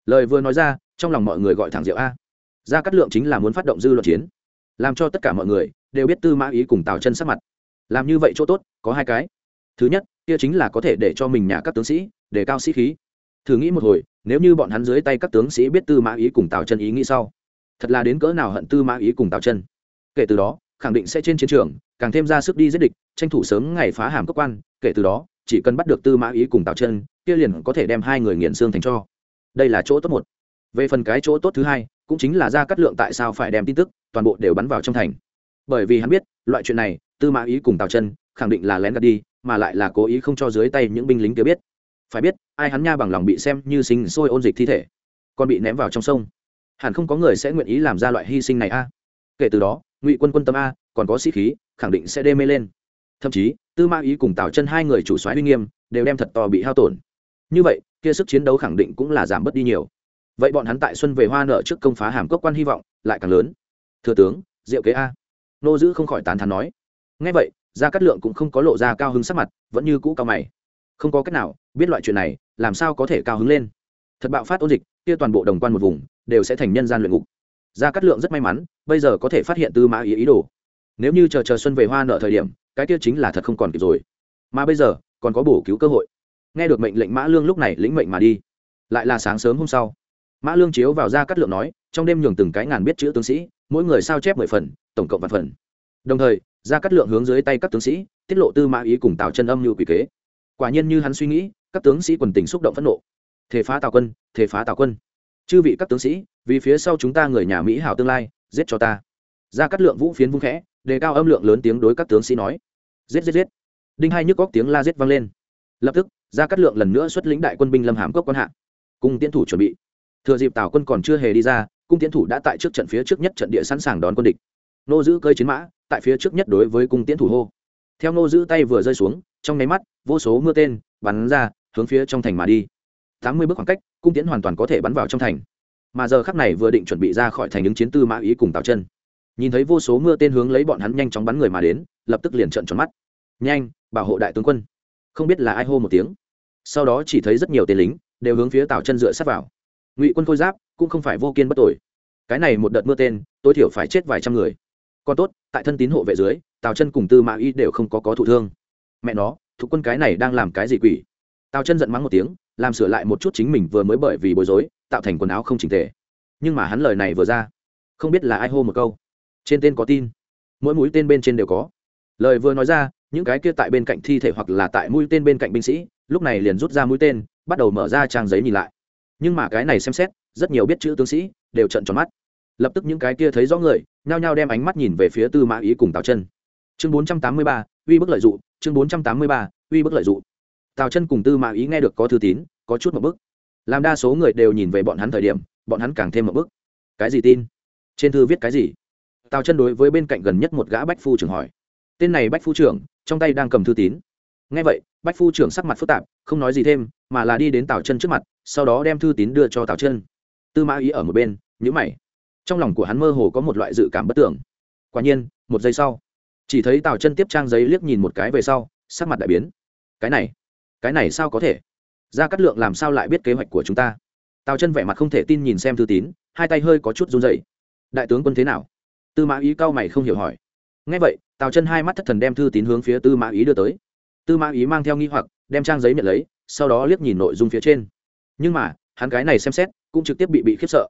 Lời vừa nói ra, trong lòng mọi người gọi thẳng rượu a. Ra cắt lượng chính là muốn phát động dư luận chiến, làm cho tất cả mọi người đều biết tư mã ý cùng tào chân sắc mặt làm như vậy chỗ tốt có hai cái thứ nhất kia chính là có thể để cho mình nhà các tướng sĩ để cao sĩ khí thử nghĩ một hồi nếu như bọn hắn dưới tay các tướng sĩ biết tư mã ý cùng tào chân ý nghĩ sau thật là đến cỡ nào hận tư mã ý cùng tào chân kể từ đó khẳng định sẽ trên chiến trường càng thêm ra sức đi giết địch tranh thủ sớm ngày phá hàm cơ quan kể từ đó chỉ cần bắt được tư mã ý cùng tào chân kia liền có thể đem hai người nghiền xương thành cho đây là chỗ tốt một về phần cái chỗ tốt thứ hai cũng chính là ra cắt lượng tại sao phải đem tin tức toàn bộ đều bắn vào trong thành bởi vì hắn biết, loại chuyện này, tư mã ý cùng tào chân khẳng định là lén gạt đi, mà lại là cố ý không cho dưới tay những binh lính kia biết. Phải biết, ai hắn nha bằng lòng bị xem như sinh sôi ôn dịch thi thể, còn bị ném vào trong sông. Hẳn không có người sẽ nguyện ý làm ra loại hy sinh này a. Kể từ đó, ngụy quân quân tâm a, còn có sĩ khí, khẳng định sẽ đê mê lên. Thậm chí, tư mã ý cùng tào chân hai người chủ soái uy nghiêm, đều đem thật to bị hao tổn. Như vậy, kia sức chiến đấu khẳng định cũng là giảm bớt đi nhiều. Vậy bọn hắn tại xuân về hoa nợ trước công phá hàm cốc quan hy vọng lại càng lớn. Thừa tướng, diệu kế a nô giữ không khỏi tán thán nói ngay vậy, gia cát lượng cũng không có lộ ra cao hứng sắc mặt, vẫn như cũ cao mày. Không có cách nào, biết loại chuyện này, làm sao có thể cao hứng lên? Thật bạo phát ôn dịch, kia toàn bộ đồng quan một vùng, đều sẽ thành nhân gian luyện ngục. Gia cát lượng rất may mắn, bây giờ có thể phát hiện tư mã ý ý đồ. Nếu như chờ chờ xuân về hoa nợ thời điểm, cái kia chính là thật không còn kịp rồi. Mà bây giờ, còn có bổ cứu cơ hội. Nghe được mệnh lệnh mã lương lúc này lĩnh mệnh mà đi. Lại là sáng sớm hôm sau. Mã lương chiếu vào ra cắt lượng nói, trong đêm nhường từng cái ngàn biết chữ tướng sĩ, mỗi người sao chép mười phần tổng cộng vạn phần. Đồng thời ra cắt lượng hướng dưới tay các tướng sĩ, tiết lộ tư mã ý cùng tào chân âm như quỷ kế. Quả nhiên như hắn suy nghĩ, các tướng sĩ quần tình xúc động phẫn nộ. Thế phá tào quân thế phá tào quân. Chư vị các tướng sĩ, vì phía sau chúng ta người nhà mỹ hảo tương lai, giết cho ta. Ra cắt lượng vũ phiến vung khẽ, đề cao âm lượng lớn tiếng đối các tướng sĩ nói. Giết giết giết. Đinh hai nhức góc tiếng la giết vang lên. Lập tức ra cắt lượng lần nữa xuất lĩnh đại quân binh lâm hàm cốc quan hạ. Cùng tiến thủ chuẩn bị. Thừa dịp tào quân còn chưa hề đi ra, cung tiến thủ đã tại trước trận phía trước nhất trận địa sẵn sàng đón quân địch nô giữ cơi chiến mã, tại phía trước nhất đối với cung tiễn thủ hô. Theo nô giữ tay vừa rơi xuống, trong nháy mắt, vô số mưa tên bắn ra, hướng phía trong thành mà đi. Tám mươi bước khoảng cách, cung tiễn hoàn toàn có thể bắn vào trong thành. Mà giờ khắc này vừa định chuẩn bị ra khỏi thành ứng chiến tư mã ý cùng tào chân. Nhìn thấy vô số mưa tên hướng lấy bọn hắn nhanh chóng bắn người mà đến, lập tức liền trận tròn mắt. Nhanh, bảo hộ đại tướng quân. Không biết là ai hô một tiếng. Sau đó chỉ thấy rất nhiều tên lính đều hướng phía tào chân dựa sát vào. Ngụy quân khôi giáp cũng không phải vô kiên bất tội. Cái này một đợt mưa tên, tối thiểu phải chết vài trăm người còn tốt, tại thân tín hộ vệ dưới, tào chân cùng tư mã y đều không có có thụ thương. Mẹ nó, thuộc quân cái này đang làm cái gì quỷ? Tào chân giận mắng một tiếng, làm sửa lại một chút chính mình vừa mới bởi vì bối rối, tạo thành quần áo không chỉnh thể. nhưng mà hắn lời này vừa ra, không biết là ai hô một câu. Trên tên có tin. Mỗi mũi tên bên trên đều có. Lời vừa nói ra, những cái kia tại bên cạnh thi thể hoặc là tại mũi tên bên cạnh binh sĩ, lúc này liền rút ra mũi tên, bắt đầu mở ra trang giấy nhìn lại. Nhưng mà cái này xem xét, rất nhiều biết chữ tướng sĩ đều trận tròn mắt lập tức những cái kia thấy rõ người, nhao nhao đem ánh mắt nhìn về phía tư mã ý cùng tào chân. Chương bốn trăm tám mươi ba, uy bức lợi dụng chương bốn trăm tám mươi ba, uy bức lợi dụng tào chân cùng tư mã ý nghe được có thư tín, có chút một bức. Làm đa số người đều nhìn về bọn hắn thời điểm, bọn hắn càng thêm một bức. Cái gì tin? Trên thư viết cái gì? Tào chân đối với bên cạnh gần nhất một gã bách phu trưởng hỏi. Tên này bách phu trưởng, trong tay đang cầm thư tín. Nghe vậy, bách phu trưởng sắc mặt phức tạp, không nói gì thêm, mà là đi đến tào chân trước mặt, sau đó đem thư tín đưa cho tào chân. Tư mã ý ở một bên nhữ mày trong lòng của hắn mơ hồ có một loại dự cảm bất tưởng. Quả nhiên, một giây sau, chỉ thấy tào chân tiếp trang giấy liếc nhìn một cái về sau, sắc mặt đại biến. Cái này cái này sao có thể? Ra cắt lượng làm sao lại biết kế hoạch của chúng ta? Tào chân vẻ mặt không thể tin nhìn xem thư tín, hai tay hơi có chút run dậy đại tướng quân thế nào? Tư mã ý cao mày không hiểu hỏi. Ngay vậy, tào chân hai mắt thất thần đem thư tín hướng phía tư mã ý đưa tới. Tư mã ý mang theo nghi hoặc, đem trang giấy nhận lấy, sau đó liếc nhìn nội dung phía trên. Nhưng mà, hắn cái này xem xét, cũng trực tiếp bị bị khiếp sợ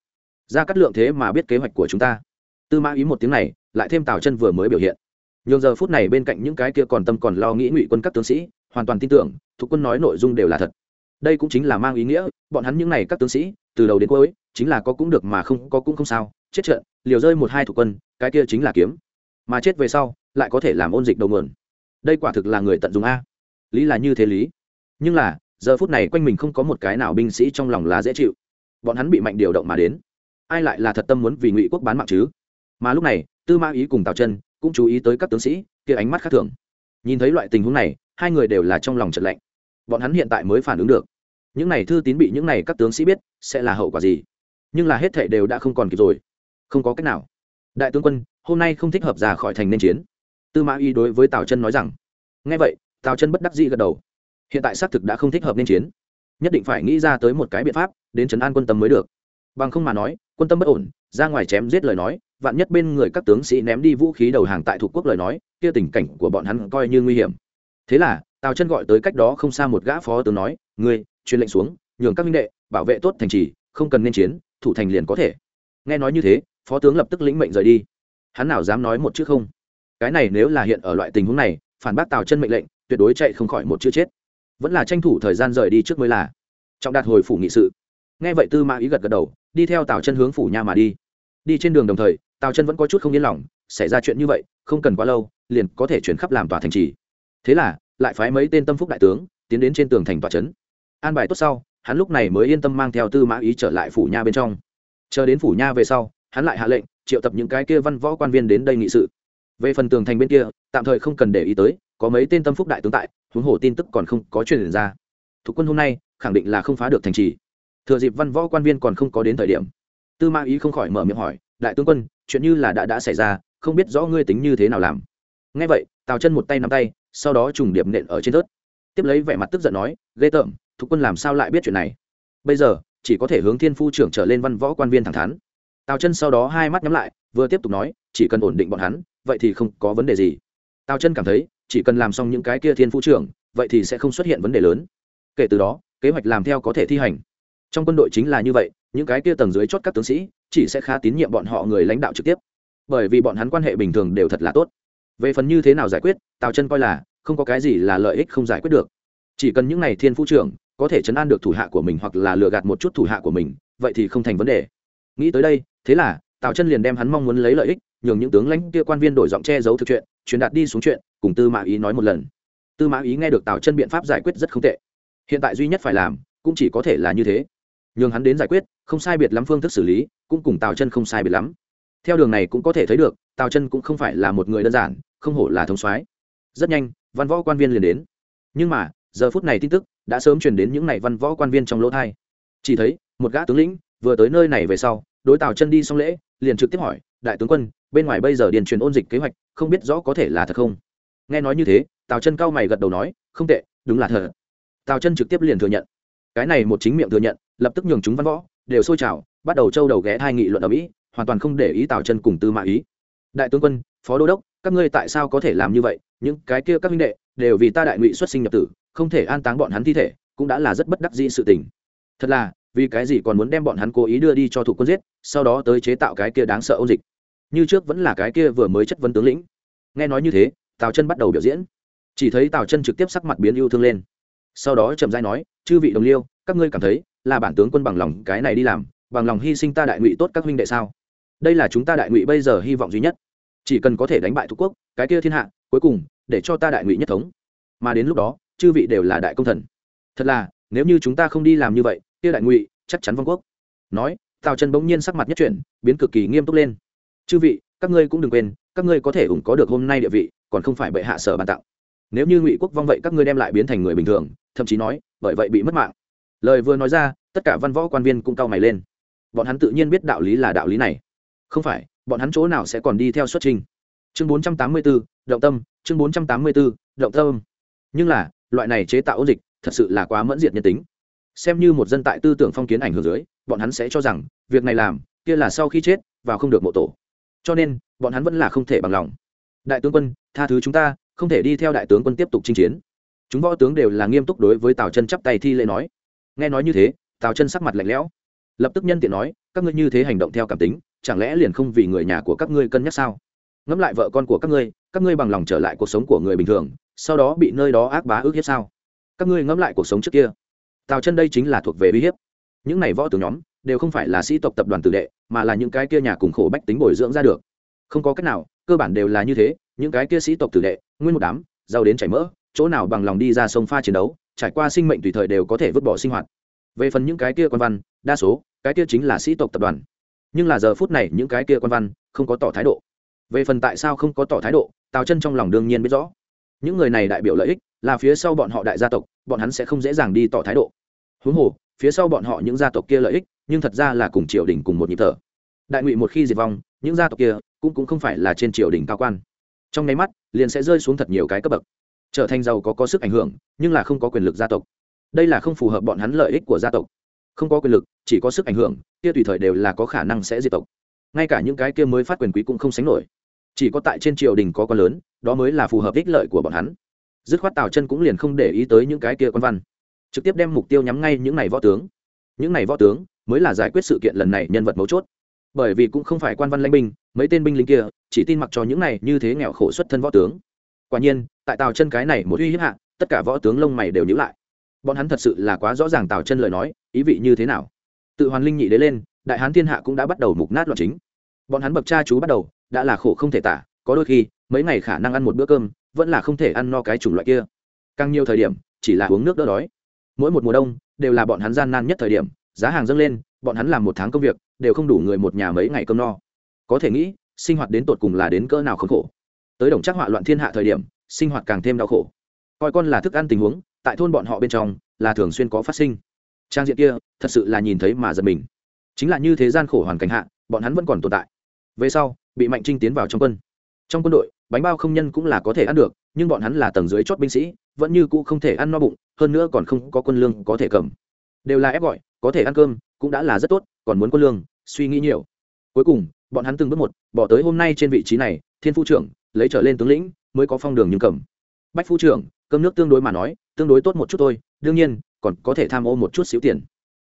ra cắt lượng thế mà biết kế hoạch của chúng ta. Tư mã ý một tiếng này, lại thêm tào chân vừa mới biểu hiện. Nhường giờ phút này bên cạnh những cái kia còn tâm còn lo nghĩ ngụy quân các tướng sĩ, hoàn toàn tin tưởng, thuộc quân nói nội dung đều là thật. Đây cũng chính là mang ý nghĩa, bọn hắn những n à y các tướng sĩ, từ đầu đến cuối, chính là có cũng được mà không có cũng không sao, chết trận, liều rơi một hai thuộc quân, cái kia chính là kiếm. Mà chết về sau, lại có thể làm ôn dịch đầu nguồn. Đây quả thực là người tận dụng a. Lý là như thế lý. Nhưng là, giờ phút này quanh mình không có một cái nào binh sĩ trong lòng là dễ chịu. Bọn hắn bị mạnh điều động mà đến ai lại là thật tâm muốn vì ngụy quốc bán mạng chứ? Mà lúc này, tư mã ý cùng tào chân cũng chú ý tới các tướng sĩ, kia ánh mắt khác thường. Nhìn thấy loại tình huống này, hai người đều là trong lòng trận lạnh. Bọn hắn hiện tại mới phản ứng được. Những này thư tín bị những này các tướng sĩ biết, sẽ là hậu quả gì? Nhưng là hết thệ đều đã không còn kịp rồi. Không có cách nào. Đại tướng quân, hôm nay không thích hợp ra khỏi thành nên chiến. Tư mã y đối với tào chân nói rằng. Nghe vậy, tào chân bất đắc dĩ gật đầu. Hiện tại xác thực đã không thích hợp nên chiến. Nhất định phải nghĩ ra tới một cái biện pháp, đến trấn an quân tâm mới được. Bằng không mà nói quân tâm bất ổn, ra ngoài chém giết lời nói, vạn nhất bên người các tướng sĩ ném đi vũ khí đầu hàng tại thuộc quốc lời nói, kia tình cảnh của bọn hắn coi như nguy hiểm. Thế là, tào chân gọi tới cách đó không xa một gã phó tướng nói, ngươi, truyền lệnh xuống, nhường các minh đệ bảo vệ tốt thành trì, không cần nên chiến, thủ thành liền có thể. Nghe nói như thế, phó tướng lập tức lĩnh mệnh rời đi. Hắn nào dám nói một chữ không? Cái này nếu là hiện ở loại tình huống này, phản bác tào chân mệnh lệnh, tuyệt đối chạy không khỏi một chữ chết. Vẫn là tranh thủ thời gian rời đi trước mới là. Trọng đạt hồi phủ nghị sự. Nghe vậy tư mã ý gật gật đầu đi theo tào chân hướng phủ nha mà đi. Đi trên đường đồng thời, tào chân vẫn có chút không yên lòng, xảy ra chuyện như vậy, không cần quá lâu, liền có thể chuyển khắp làm tòa thành trì. Thế là, lại phái mấy tên tâm phúc đại tướng, tiến đến trên tường thành tòa trấn. An bài tốt sau, hắn lúc này mới yên tâm mang theo tư mã ý trở lại phủ nha bên trong. Chờ đến phủ nha về sau, hắn lại hạ lệnh, triệu tập những cái kia văn võ quan viên đến đây nghị sự. Về phần tường thành bên kia, tạm thời không cần để ý tới, có mấy tên tâm phúc đại tướng tại, huống hồ tin tức còn không có truyền ra. Thuộc quân hôm nay, khẳng định là không phá được thành trì thừa dịp văn võ quan viên còn không có đến thời điểm. Tư ma ý không khỏi mở miệng hỏi, đại tướng quân, chuyện như là đã đã xảy ra, không biết rõ ngươi tính như thế nào làm. Ngay vậy, tào chân một tay nắm tay, sau đó trùng điệp nện ở trên tớt tiếp lấy vẻ mặt tức giận nói, ghê tởm thục quân làm sao lại biết chuyện này? Bây giờ, chỉ có thể hướng thiên phu trưởng trở lên văn võ quan viên thẳng thắn. Tào chân sau đó hai mắt nhắm lại, vừa tiếp tục nói, chỉ cần ổn định bọn hắn, vậy thì không có vấn đề gì. Tào chân cảm thấy, chỉ cần làm xong những cái kia thiên phu trưởng, vậy thì sẽ không xuất hiện vấn đề lớn. Kể từ đó, kế hoạch làm theo có thể thi hành trong quân đội chính là như vậy, những cái kia tầng dưới chót các tướng sĩ, chỉ sẽ khá tín nhiệm bọn họ người lãnh đạo trực tiếp. Bởi vì bọn hắn quan hệ bình thường đều thật là tốt. Về phần như thế nào giải quyết, tào chân coi là, không có cái gì là lợi ích không giải quyết được. Chỉ cần những n à y thiên phú trưởng, có thể chấn an được thủ hạ của mình hoặc là lừa gạt một chút thủ hạ của mình, vậy thì không thành vấn đề. Nghĩ tới đây, thế là, tào chân liền đem hắn mong muốn lấy lợi ích, nhường những tướng lãnh kia quan viên đổi giọng che giấu thực chuyện, truyền đạt đi xuống chuyện, cùng tư mã ý nói một lần. Tư mã ý nghe được tào chân biện pháp giải quyết rất không tệ. Hiện tại duy nhất phải làm, cũng chỉ có thể là như thế nhường hắn đến giải quyết, không sai biệt lắm phương thức xử lý, cũng cùng tào chân không sai biệt lắm. Theo đường này cũng có thể thấy được, tào chân cũng không phải là một người đơn giản, không hổ là thống soái. Rất nhanh, văn võ quan viên liền đến. Nhưng mà, giờ phút này tin tức đã sớm truyền đến những n à y văn võ quan viên trong lỗ thai. Chỉ thấy, một gã tướng lĩnh vừa tới nơi này về sau, đối tào chân đi xong lễ, liền trực tiếp hỏi, đại tướng quân, bên ngoài bây giờ điền truyền ôn dịch kế hoạch, không biết rõ có thể là thật không? Nghe nói như thế, tào chân cao mày gật đầu nói, không tệ, đúng là thật. Tào chân trực tiếp liền thừa nhận. Cái này một chính miệng thừa nhận lập tức nhường chúng văn võ, đều sôi trào, bắt đầu trâu đầu ghé thai nghị luận ở mỹ, hoàn toàn không để ý tào chân cùng tư mã ý. Đại tướng quân, phó đô đốc, các ngươi tại sao có thể làm như vậy? Những cái kia các minh đệ, đều vì ta đại ngụy xuất sinh nhập tử, không thể an táng bọn hắn thi thể, cũng đã là rất bất đắc dĩ sự tình. Thật là, vì cái gì còn muốn đem bọn hắn cố ý đưa đi cho thủ quân giết, sau đó tới chế tạo cái kia đáng sợ ôn dịch. Như trước vẫn là cái kia vừa mới chất vấn tướng lĩnh. Nghe nói như thế, tào chân bắt đầu biểu diễn. Chỉ thấy tào chân trực tiếp sắc mặt biến yêu thương lên sau đó chậm dai nói, chư vị đồng liêu, các ngươi cảm thấy là bản tướng quân bằng lòng cái này đi làm, bằng lòng hy sinh ta đại ngụy tốt các huynh đệ sao? Đây là chúng ta đại ngụy bây giờ hy vọng duy nhất. Chỉ cần có thể đánh bại thủ quốc, cái kia thiên hạ, cuối cùng, để cho ta đại ngụy nhất thống. Mà đến lúc đó, chư vị đều là đại công thần. Thật là, nếu như chúng ta không đi làm như vậy, kia đại ngụy chắc chắn vong quốc. Nói, tào chân bỗng nhiên sắc mặt nhất chuyển, biến cực kỳ nghiêm túc lên. Chư vị, các ngươi cũng đừng quên, các ngươi có thể ủng có được hôm nay địa vị, còn không phải bệ hạ sở bàn tặng nếu như ngụy quốc vong vậy các ngươi đem lại biến thành người bình thường thậm chí nói bởi vậy bị mất mạng. Lời vừa nói ra tất cả văn võ quan viên cũng cau mày lên. Bọn hắn tự nhiên biết đạo lý là đạo lý này. Không phải bọn hắn chỗ nào sẽ còn đi theo xuất trình? Chương 484, động tâm chương 484, động tâm. Nhưng là loại này chế tạo ôn dịch thật sự là quá mẫn diệt nhân tính. Xem như một dân tại tư tưởng phong kiến ảnh hưởng dưới bọn hắn sẽ cho rằng việc này làm kia là sau khi chết và không được mộ tổ. Cho nên bọn hắn vẫn là không thể bằng lòng. Đại tướng quân tha thứ chúng ta không thể đi theo đại tướng quân tiếp tục chinh chiến. Chúng võ tướng đều là nghiêm túc đối với tào chân chắp tay thi lễ nói. Nghe nói như thế, tào chân sắc mặt lạnh lẽo. Lập tức nhân tiện nói, các ngươi như thế hành động theo cảm tính, chẳng lẽ liền không vì người nhà của các ngươi cân nhắc sao? Ngẫm lại vợ con của các ngươi các ngươi bằng lòng trở lại cuộc sống của người bình thường, sau đó bị nơi đó ác bá ước hiếp sao? Các ngươi ngẫm lại cuộc sống trước kia. Tào chân đây chính là thuộc về uy hiếp. Những này võ tướng nhóm đều không phải là sĩ tộc tập đoàn tử đệ, mà là những cái kia nhà cùng khổ bách tính bồi dưỡng ra được. Không có cách nào, cơ bản đều là như thế, những cái kia sĩ tộc tử đệ nguyên một đám giàu đến chảy mỡ, chỗ nào bằng lòng đi ra sông pha chiến đấu, trải qua sinh mệnh tùy thời đều có thể vứt bỏ sinh hoạt. Về phần những cái kia quan văn, đa số, cái kia chính là sĩ tộc tập đoàn. Nhưng là giờ phút này, những cái kia quan văn không có tỏ thái độ. Về phần tại sao không có tỏ thái độ, tào chân trong lòng đương nhiên biết rõ. Những người này đại biểu lợi ích, là phía sau bọn họ đại gia tộc, bọn hắn sẽ không dễ dàng đi tỏ thái độ. Huống hồ, phía sau bọn họ những gia tộc kia lợi ích, nhưng thật ra là cùng triều đình cùng một nhịp thở. Đại ngụy một khi diệt vong, những gia tộc kia cũng cũng không phải là trên triều đình cao quan trong nháy mắt, liền sẽ rơi xuống thật nhiều cái cấp bậc. Trở thành giàu có có sức ảnh hưởng, nhưng là không có quyền lực gia tộc. Đây là không phù hợp bọn hắn lợi ích của gia tộc. Không có quyền lực, chỉ có sức ảnh hưởng, kia tùy thời đều là có khả năng sẽ diệt tộc. Ngay cả những cái kia mới phát quyền quý cũng không sánh nổi. Chỉ có tại trên triều đình có con lớn, đó mới là phù hợp ích lợi của bọn hắn. Dứt khoát tào chân cũng liền không để ý tới những cái kia quan văn. Trực tiếp đem mục tiêu nhắm ngay những này võ tướng. Những này võ tướng mới là giải quyết sự kiện lần này nhân vật mấu chốt bởi vì cũng không phải quan văn lãnh binh, mấy tên binh lính kia chỉ tin mặc cho những này như thế nghèo khổ xuất thân võ tướng. Quả nhiên, tại tào chân cái này một uy hiếp hạ, tất cả võ tướng lông mày đều nhữ lại. Bọn hắn thật sự là quá rõ ràng tào chân lời nói, ý vị như thế nào. Tự hoàn linh nhị đế lên, đại hán thiên hạ cũng đã bắt đầu mục nát loạn chính. Bọn hắn bậc cha chú bắt đầu, đã là khổ không thể tả, có đôi khi, mấy ngày khả năng ăn một bữa cơm, vẫn là không thể ăn no cái chủng loại kia. Càng nhiều thời điểm, chỉ là uống nước đỡ đói. Mỗi một mùa đông, đều là bọn hắn gian nan nhất thời điểm, giá hàng dâng lên, bọn hắn làm một tháng công việc đều không đủ người một nhà mấy ngày cơm no. Có thể nghĩ, sinh hoạt đến tột cùng là đến cỡ nào khốn khổ. Tới đồng chắc họa loạn thiên hạ thời điểm, sinh hoạt càng thêm đau khổ. Coi con là thức ăn tình huống, tại thôn bọn họ bên trong, là thường xuyên có phát sinh. Trang diện kia, thật sự là nhìn thấy mà giật mình. Chính là như thế gian khổ hoàn cảnh hạ, bọn hắn vẫn còn tồn tại. Về sau, bị mạnh trinh tiến vào trong quân. Trong quân đội, bánh bao không nhân cũng là có thể ăn được, nhưng bọn hắn là tầng dưới chót binh sĩ, vẫn như cũ không thể ăn no bụng, hơn nữa còn không có quân lương có thể cầm. Đều là ép gọi, có thể ăn cơm, cũng đã là rất tốt còn muốn quân lương, suy nghĩ nhiều. Cuối cùng, bọn hắn từng bước một, bỏ tới hôm nay trên vị trí này, thiên phu trưởng, lấy trở lên tướng lĩnh, mới có phong đường nhưng cầm. Bách phu trưởng, cơm nước tương đối mà nói, tương đối tốt một chút thôi, đương nhiên, còn có thể tham ô một chút xíu tiền.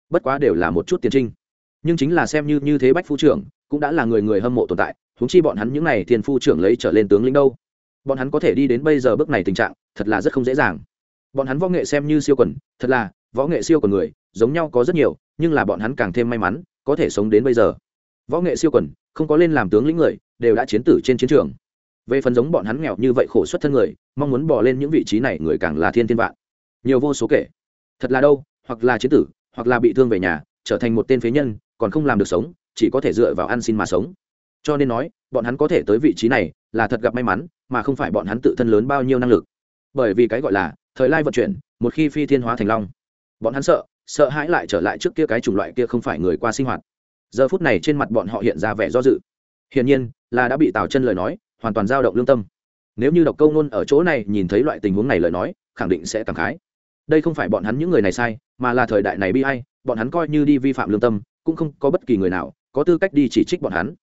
Bất quá đều là một chút tiền trinh. Nhưng chính là xem như như thế bách phu trưởng, cũng đã là người người hâm mộ tồn tại, huống chi bọn hắn những n à y thiên phu trưởng lấy trở lên tướng lĩnh đâu. Bọn hắn có thể đi đến bây giờ bước này tình trạng, thật là rất không dễ dàng. Bọn hắn võ nghệ xem như siêu quần, thật là, võ nghệ siêu quần người, giống nhau có rất nhiều, nhưng là bọn hắn càng thêm may mắn có thể sống đến bây giờ. Võ nghệ siêu quần, không có lên làm tướng lĩnh người, đều đã chiến tử trên chiến trường. Về phần giống bọn hắn nghèo như vậy khổ xuất thân người, mong muốn bỏ lên những vị trí này người càng là thiên thiên vạn. Nhiều vô số kể. Thật là đâu, hoặc là chiến tử, hoặc là bị thương về nhà, trở thành một tên phế nhân, còn không làm được sống, chỉ có thể dựa vào ăn xin mà sống. Cho nên nói, bọn hắn có thể tới vị trí này, là thật gặp may mắn, mà không phải bọn hắn tự thân lớn bao nhiêu năng lực. Bởi vì cái gọi là, thời lai vận chuyển, một khi phi thiên hóa thành long. Bọn hắn sợ sợ hãi lại trở lại trước kia cái chủng loại kia không phải người qua sinh hoạt. Giờ phút này trên mặt bọn họ hiện ra vẻ do dự. Hiển nhiên, là đã bị tào chân lời nói, hoàn toàn dao động lương tâm. Nếu như độc câu nôn ở chỗ này nhìn thấy loại tình huống này lời nói, khẳng định sẽ cảm khái. Đây không phải bọn hắn những người này sai, mà là thời đại này bi hay bọn hắn coi như đi vi phạm lương tâm, cũng không có bất kỳ người nào có tư cách đi chỉ trích bọn hắn.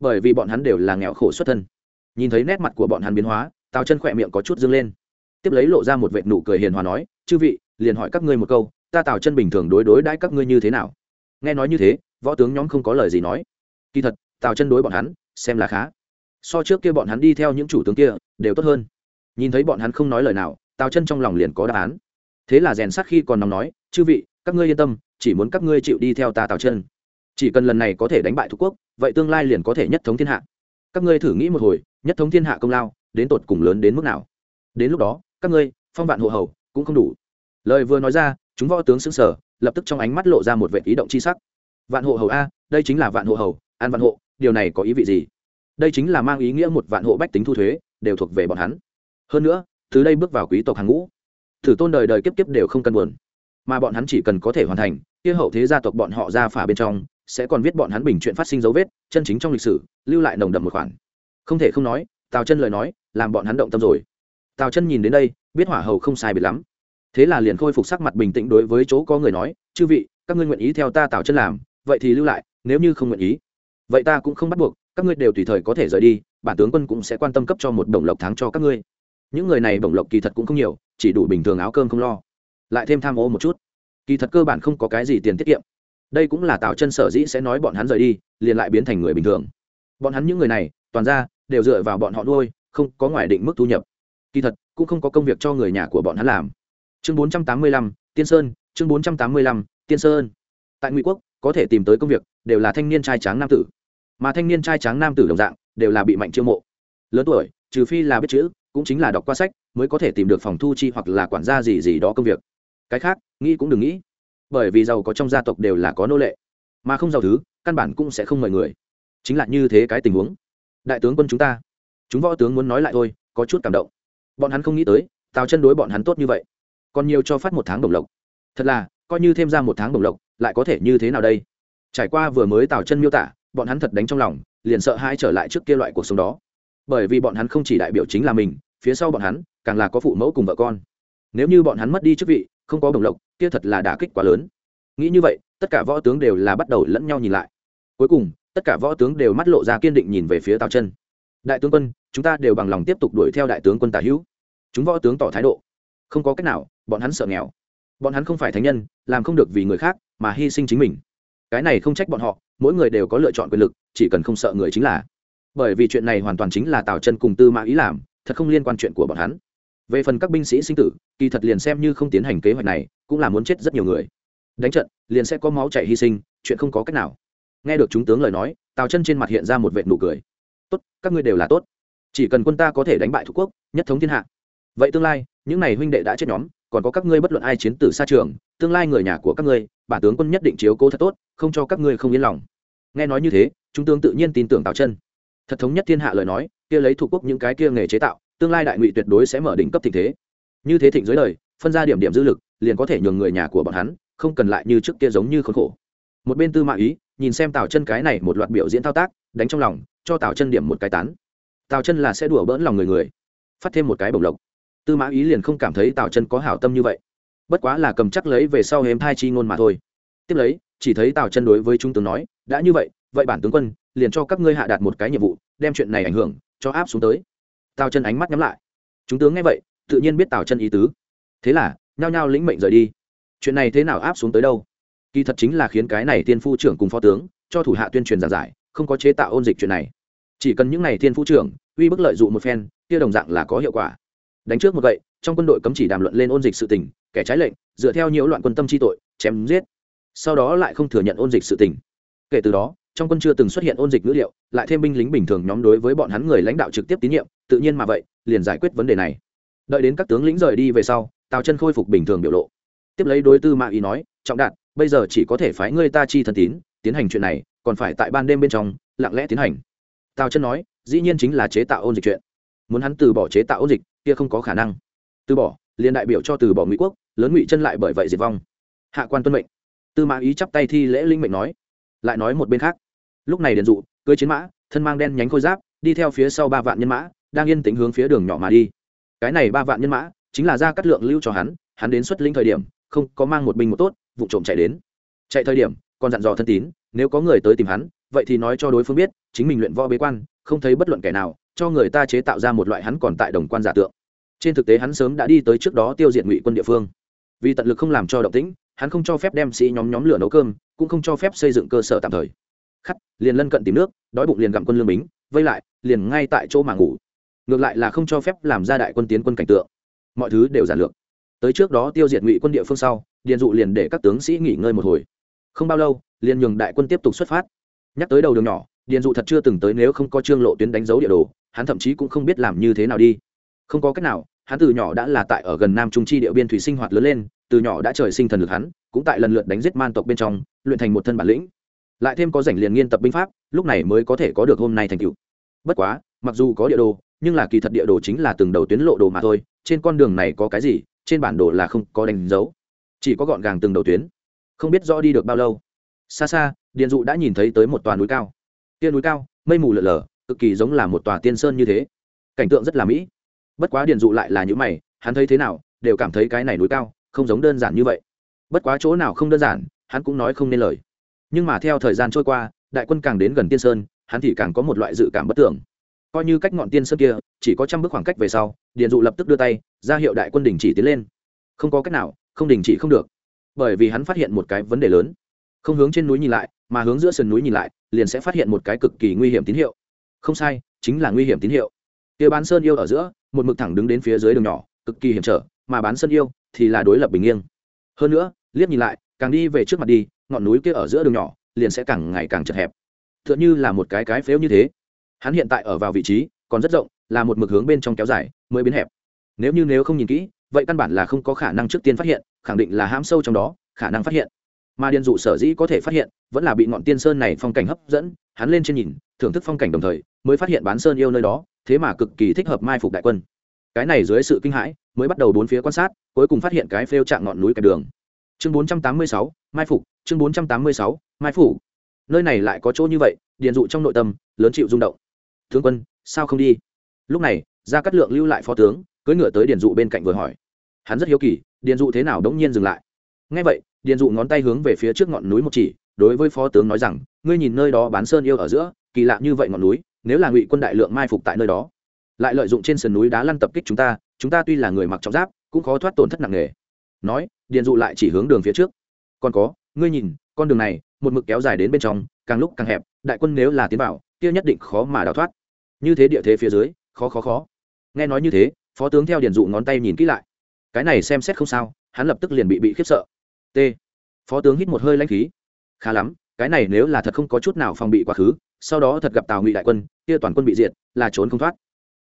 Bởi vì bọn hắn đều là nghèo khổ xuất thân. Nhìn thấy nét mặt của bọn hắn biến hóa, tào chân khỏe miệng có chút dâng lên. Tiếp lấy lộ ra một vệ nụ cười hiền hòa nói, chư vị, liền hỏi các ngươi một câu ta tào chân bình thường đối đối đãi các ngươi như thế nào? Nghe nói như thế, võ tướng nhóm không có lời gì nói. Kỳ thật, tào chân đối bọn hắn, xem là khá. So trước kia bọn hắn đi theo những chủ tướng kia, đều tốt hơn. Nhìn thấy bọn hắn không nói lời nào, tào chân trong lòng liền có đáp án. Thế là rèn sát khi còn nóng nói, chư vị, các ngươi yên tâm, chỉ muốn các ngươi chịu đi theo ta tào chân. Chỉ cần lần này có thể đánh bại thuộc quốc, vậy tương lai liền có thể nhất thống thiên hạ. Các ngươi thử nghĩ một hồi, nhất thống thiên hạ công lao, đến tột cùng lớn đến mức nào? Đến lúc đó, các ngươi, phong vạn hộ hầu, cũng không đủ. Lời vừa nói ra chúng võ tướng xứng sở lập tức trong ánh mắt lộ ra một vệ ý động c h i sắc. Vạn hộ hầu a, đây chính là vạn hộ hầu, an vạn hộ, điều này có ý vị gì? Đây chính là mang ý nghĩa một vạn hộ bách tính thu thuế, đều thuộc về bọn hắn. Hơn nữa, từ đây bước vào quý tộc hàng ngũ, thử tôn đời đời kiếp kiếp đều không cần buồn. Mà bọn hắn chỉ cần có thể hoàn thành, kia hậu thế gia tộc bọn họ ra phả bên trong, sẽ còn viết bọn hắn bình chuyện phát sinh dấu vết, chân chính trong lịch sử, lưu lại nồng đậm một khoản. Không thể không nói, tào chân lời nói, làm bọn hắn động tâm rồi. Tào chân nhìn đến đây, biết hỏa hầu không sai biệt lắm thế là liền khôi phục sắc mặt bình tĩnh đối với chỗ có người nói, chư vị, các ngươi nguyện ý theo ta tào chân làm, vậy thì lưu lại, nếu như không nguyện ý, vậy ta cũng không bắt buộc, các ngươi đều tùy thời có thể rời đi, bản tướng quân cũng sẽ quan tâm cấp cho một bổng lộc tháng cho các ngươi. Những người này bổng lộc kỳ thật cũng không nhiều, chỉ đủ bình thường áo cơm không lo. Lại thêm tham ô một chút. Kỳ thật cơ bản không có cái gì tiền tiết kiệm. Đây cũng là tào chân sở dĩ sẽ nói bọn hắn rời đi, liền lại biến thành người bình thường. Bọn hắn những người này, toàn ra, đều dựa vào bọn họ nuôi, không có ngoài định mức thu nhập. Kỳ thật, cũng không có công việc cho người nhà của bọn hắn làm chương bốn trăm tám mươi lăm, tiên sơn, chương bốn trăm tám mươi lăm, tiên sơn. Tại ngụy quốc, có thể tìm tới công việc đều là thanh niên trai tráng nam tử, mà thanh niên trai tráng nam tử đồng dạng đều là bị mạnh chiêu mộ. Lớn tuổi, trừ phi là biết chữ, cũng chính là đọc qua sách mới có thể tìm được phòng thu chi hoặc là quản gia gì gì đó công việc. Cái khác, nghĩ cũng đừng nghĩ, bởi vì giàu có trong gia tộc đều là có nô lệ, mà không giàu thứ, căn bản cũng sẽ không mời người. Chính là như thế cái tình huống. Đại tướng quân chúng ta, chúng võ tướng muốn nói lại thôi, có chút cảm động. Bọn hắn không nghĩ tới, tào chân đối bọn hắn tốt như vậy còn nhiều cho phát một tháng đồng lộc. Thật là, coi như thêm ra một tháng đồng lộc, lại có thể như thế nào đây? Trải qua vừa mới tào chân miêu tả, bọn hắn thật đánh trong lòng, liền sợ hai trở lại trước kia loại cuộc sống đó. Bởi vì bọn hắn không chỉ đại biểu chính là mình, phía sau bọn hắn, càng là có phụ mẫu cùng vợ con. Nếu như bọn hắn mất đi chức vị, không có đồng lộc, kia thật là đả kích quá lớn. Nghĩ như vậy, tất cả võ tướng đều là bắt đầu lẫn nhau nhìn lại. Cuối cùng, tất cả võ tướng đều mắt lộ ra kiên định nhìn về phía tào chân. Đại tướng quân, chúng ta đều bằng lòng tiếp tục đuổi theo đại tướng quân tả hữu. Chúng võ tướng tỏ thái độ không có cách nào, bọn hắn sợ nghèo. Bọn hắn không phải thánh nhân, làm không được vì người khác mà hy sinh chính mình. Cái này không trách bọn họ, mỗi người đều có lựa chọn quyền lực, chỉ cần không sợ người chính là. Bởi vì chuyện này hoàn toàn chính là tào chân cùng tư mã ý làm, thật không liên quan chuyện của bọn hắn. Về phần các binh sĩ sinh tử, kỳ thật liền xem như không tiến hành kế hoạch này, cũng là muốn chết rất nhiều người. Đánh trận, liền sẽ có máu chảy hy sinh, chuyện không có cách nào. Nghe được chúng tướng lời nói, tào chân trên mặt hiện ra một vệ nụ cười. Tốt, các ngươi đều là tốt. Chỉ cần quân ta có thể đánh bại thuộc quốc, nhất thống thiên hạ. Vậy tương lai những này huynh đệ đã chết nhóm, còn có các ngươi bất luận ai chiến tử xa trường, tương lai người nhà của các ngươi, bản tướng quân nhất định chiếu cố thật tốt, không cho các ngươi không yên lòng. Nghe nói như thế, chúng tướng tự nhiên tin tưởng tào chân. Thật thống nhất thiên hạ lời nói, kia lấy thủ quốc những cái kia nghề chế tạo, tương lai đại ngụy tuyệt đối sẽ mở đỉnh cấp thịnh thế. Như thế thịnh dưới đời, phân ra điểm điểm dư lực, liền có thể nhường người nhà của bọn hắn, không cần lại như trước kia giống như khốn khổ. Một bên tư mã ý, nhìn xem tào chân cái này một loạt biểu diễn thao tác, đánh trong lòng, cho tào chân điểm một cái tán. Tào chân là sẽ đùa bỡn lòng người người, phát thêm một cái bổng lộc tư mã ý liền không cảm thấy tào chân có hảo tâm như vậy. Bất quá là cầm chắc lấy về sau hếm thai chi ngôn mà thôi. Tiếp lấy, chỉ thấy tào chân đối với trung tướng nói, đã như vậy vậy bản tướng quân, liền cho các ngươi hạ đạt một cái nhiệm vụ, đem chuyện này ảnh hưởng, cho áp xuống tới. Tào chân ánh mắt nhắm lại. Chúng tướng nghe vậy, tự nhiên biết tào chân ý tứ. Thế là, nhao nhao lĩnh mệnh rời đi. Chuyện này thế nào áp xuống tới đâu? Kỳ thật chính là khiến cái này tiên phu trưởng cùng phó tướng, cho thủ hạ tuyên truyền giảng giải, không có chế tạo ôn dịch chuyện này. Chỉ cần những n à y tiên phu trưởng, uy bức lợi dụng một phen, kia đồng dạng là có hiệu quả đánh trước một vậy trong quân đội cấm chỉ đàm luận lên ôn dịch sự tình, kẻ trái lệnh, dựa theo nhiễu loạn quân tâm chi tội, chém giết. Sau đó lại không thừa nhận ôn dịch sự tình. Kể từ đó, trong quân chưa từng xuất hiện ôn dịch ngữ liệu, lại thêm binh lính bình thường nhóm đối với bọn hắn người lãnh đạo trực tiếp tín nhiệm, tự nhiên mà vậy, liền giải quyết vấn đề này. Đợi đến các tướng lĩnh rời đi về sau, tào chân khôi phục bình thường biểu lộ. Tiếp lấy đối tư mạ ý nói, trọng đạt, bây giờ chỉ có thể phái ngươi ta chi thần tín, tiến hành chuyện này, còn phải tại ban đêm bên trong, lặng lẽ tiến hành. Tào chân nói, dĩ nhiên chính là chế tạo ôn dịch chuyện. Muốn hắn từ bỏ chế tạo ôn dịch kia không có khả năng. Từ bỏ, liền đại biểu cho từ bỏ ngụy quốc, lớn ngụy chân lại bởi vậy diệt vong. Hạ quan tuân mệnh. Tư mã ý chắp tay thi lễ linh mệnh nói. Lại nói một bên khác. Lúc này điện dụ, cưới chiến mã, thân mang đen nhánh khôi giáp, đi theo phía sau ba vạn nhân mã, đang yên tĩnh hướng phía đường nhỏ mà đi. Cái này ba vạn nhân mã, chính là ra cắt lượng lưu cho hắn hắn đến xuất linh thời điểm, không có mang một binh một tốt, vụ trộm chạy đến. Chạy thời điểm, còn dặn dò thân tín, nếu có người tới tìm hắn, vậy thì nói cho đối phương biết, chính mình luyện võ bế quan, không thấy bất luận kẻ nào, cho người ta chế tạo ra một loại hắn còn tại đồng quan giả tượng trên thực tế hắn sớm đã đi tới trước đó tiêu diệt ngụy quân địa phương. Vì tận lực không làm cho động tĩnh, hắn không cho phép đem sĩ nhóm nhóm lửa nấu cơm, cũng không cho phép xây dựng cơ sở tạm thời. Khắt liền lân cận tìm nước, đói bụng liền gặm quân lương bính, vây lại, liền ngay tại chỗ mà ngủ. Ngược lại là không cho phép làm ra đại quân tiến quân cảnh tượng. Mọi thứ đều giản lược. Tới trước đó tiêu diệt ngụy quân địa phương sau, điền dụ liền để các tướng sĩ nghỉ ngơi một hồi. Không bao lâu, liền nhường đại quân tiếp tục xuất phát. Nhắc tới đầu đường nhỏ, điền dụ thật chưa từng tới nếu không có trương lộ tuyến đánh dấu địa đồ, hắn thậm chí cũng không biết làm như thế nào đi không có cách nào, hắn từ nhỏ đã là tại ở gần nam trung chi địa biên thủy sinh hoạt lớn lên, từ nhỏ đã trời sinh thần lực hắn, cũng tại lần lượt đánh giết man tộc bên trong, luyện thành một thân bản lĩnh. Lại thêm có rảnh liền nghiên tập binh pháp, lúc này mới có thể có được hôm nay thành tựu. Bất quá, mặc dù có địa đồ, nhưng là kỳ thật địa đồ chính là từng đầu tuyến lộ đồ mà thôi, trên con đường này có cái gì, trên bản đồ là không có đánh dấu. Chỉ có gọn gàng từng đầu tuyến. Không biết rõ đi được bao lâu. Xa xa điện dụ đã nhìn thấy tới một tòa núi cao. Tia núi cao, mây mù lở lở, cực kỳ giống là một tòa tiên sơn như thế. Cảnh tượng rất là mỹ bất quá điện dụ lại là những mày, hắn thấy thế nào, đều cảm thấy cái này núi cao, không giống đơn giản như vậy. Bất quá chỗ nào không đơn giản, hắn cũng nói không nên lời. Nhưng mà theo thời gian trôi qua, đại quân càng đến gần tiên sơn, hắn thì càng có một loại dự cảm bất tưởng. Coi như cách ngọn tiên sơn kia, chỉ có trăm bước khoảng cách về sau điện dụ lập tức đưa tay, ra hiệu đại quân đình chỉ tiến lên. Không có cách nào, không đình chỉ không được. Bởi vì hắn phát hiện một cái vấn đề lớn. Không hướng trên núi nhìn lại, mà hướng giữa sườn núi nhìn lại, liền sẽ phát hiện một cái cực kỳ nguy hiểm tín hiệu. Không sai, chính là nguy hiểm tín hiệu kia bán sơn yêu ở giữa, một mực thẳng đứng đến phía dưới đường nhỏ, cực kỳ hiểm trở, mà bán sơn yêu thì là đối lập bình nghiêng hơn nữa, liếc nhìn lại, càng đi về trước mặt đi, ngọn núi kia ở giữa đường nhỏ liền sẽ càng ngày càng chật hẹp. T h ư ợ n h ư là một cái cái phếu như thế. Hắn hiện tại ở vào vị trí, còn rất rộng, là một mực hướng bên trong kéo dài, mới biến hẹp. Nếu như nếu không nhìn kỹ, vậy căn bản là không có khả năng trước tiên phát hiện, khẳng định là hãm sâu trong đó, khả năng phát hiện. Mà điện dụ sở dĩ có thể phát hiện, vẫn là bị ngọn tiên sơn này phong cảnh hấp dẫn, hắn lên trên nhìn, thưởng thức phong cảnh đồng thời, mới phát hiện bán sơn yêu nơi đó thế mà cực kỳ thích hợp mai phục đại quân. Cái này dưới sự kinh hãi, mới bắt đầu bốn phía quan sát, cuối cùng phát hiện cái phêu trạng ngọn núi kẹp đường. Chương bốn trăm tám mươi sáu, mai phục, chương bốn trăm tám mươi sáu, mai phủ nơi này lại có chỗ như vậy điền dụ trong nội tâm, lớn chịu rung động. Thương quân, sao không đi? Lúc này ra cắt lượng lưu lại phó tướng, cưỡi ngựa tới điền dụ bên cạnh vừa hỏi. Hắn rất hiếu kỳ điền dụ thế nào đống nhiên dừng lại. Ngay vậy điền dụ ngón tay hướng về phía trước ngọn núi một chỉ, đối với phó tướng nói rằng, ngươi nhìn nơi đó bán sơn yêu ở giữa, kỳ lạ như vậy ngọn núi nếu là ngụy quân đại lượng mai phục tại nơi đó, lại lợi dụng trên sườn núi đá lăn tập kích chúng ta chúng ta tuy là người mặc trọng giáp, cũng khó thoát tổn thất nặng nề. Nói, điền dụ lại chỉ hướng đường phía trước. Còn có, ngươi nhìn, con đường này, một mực kéo dài đến bên trong, càng lúc càng hẹp, đại quân nếu là tiến vào, kia nhất định khó mà đào thoát. Như thế địa thế phía dưới, khó khó khó. Nghe nói như thế, phó tướng theo điền dụ ngón tay nhìn kỹ lại. Cái này xem xét không sao, hắn lập tức liền bị bị khiếp sợ. T. Phó tướng hít một hơi lãnh khí. Khá lắm, cái này nếu là thật không có chút nào phòng bị quá khứ sau đó thật gặp tào ngụy đại quân, kia toàn quân bị diệt, là trốn không thoát.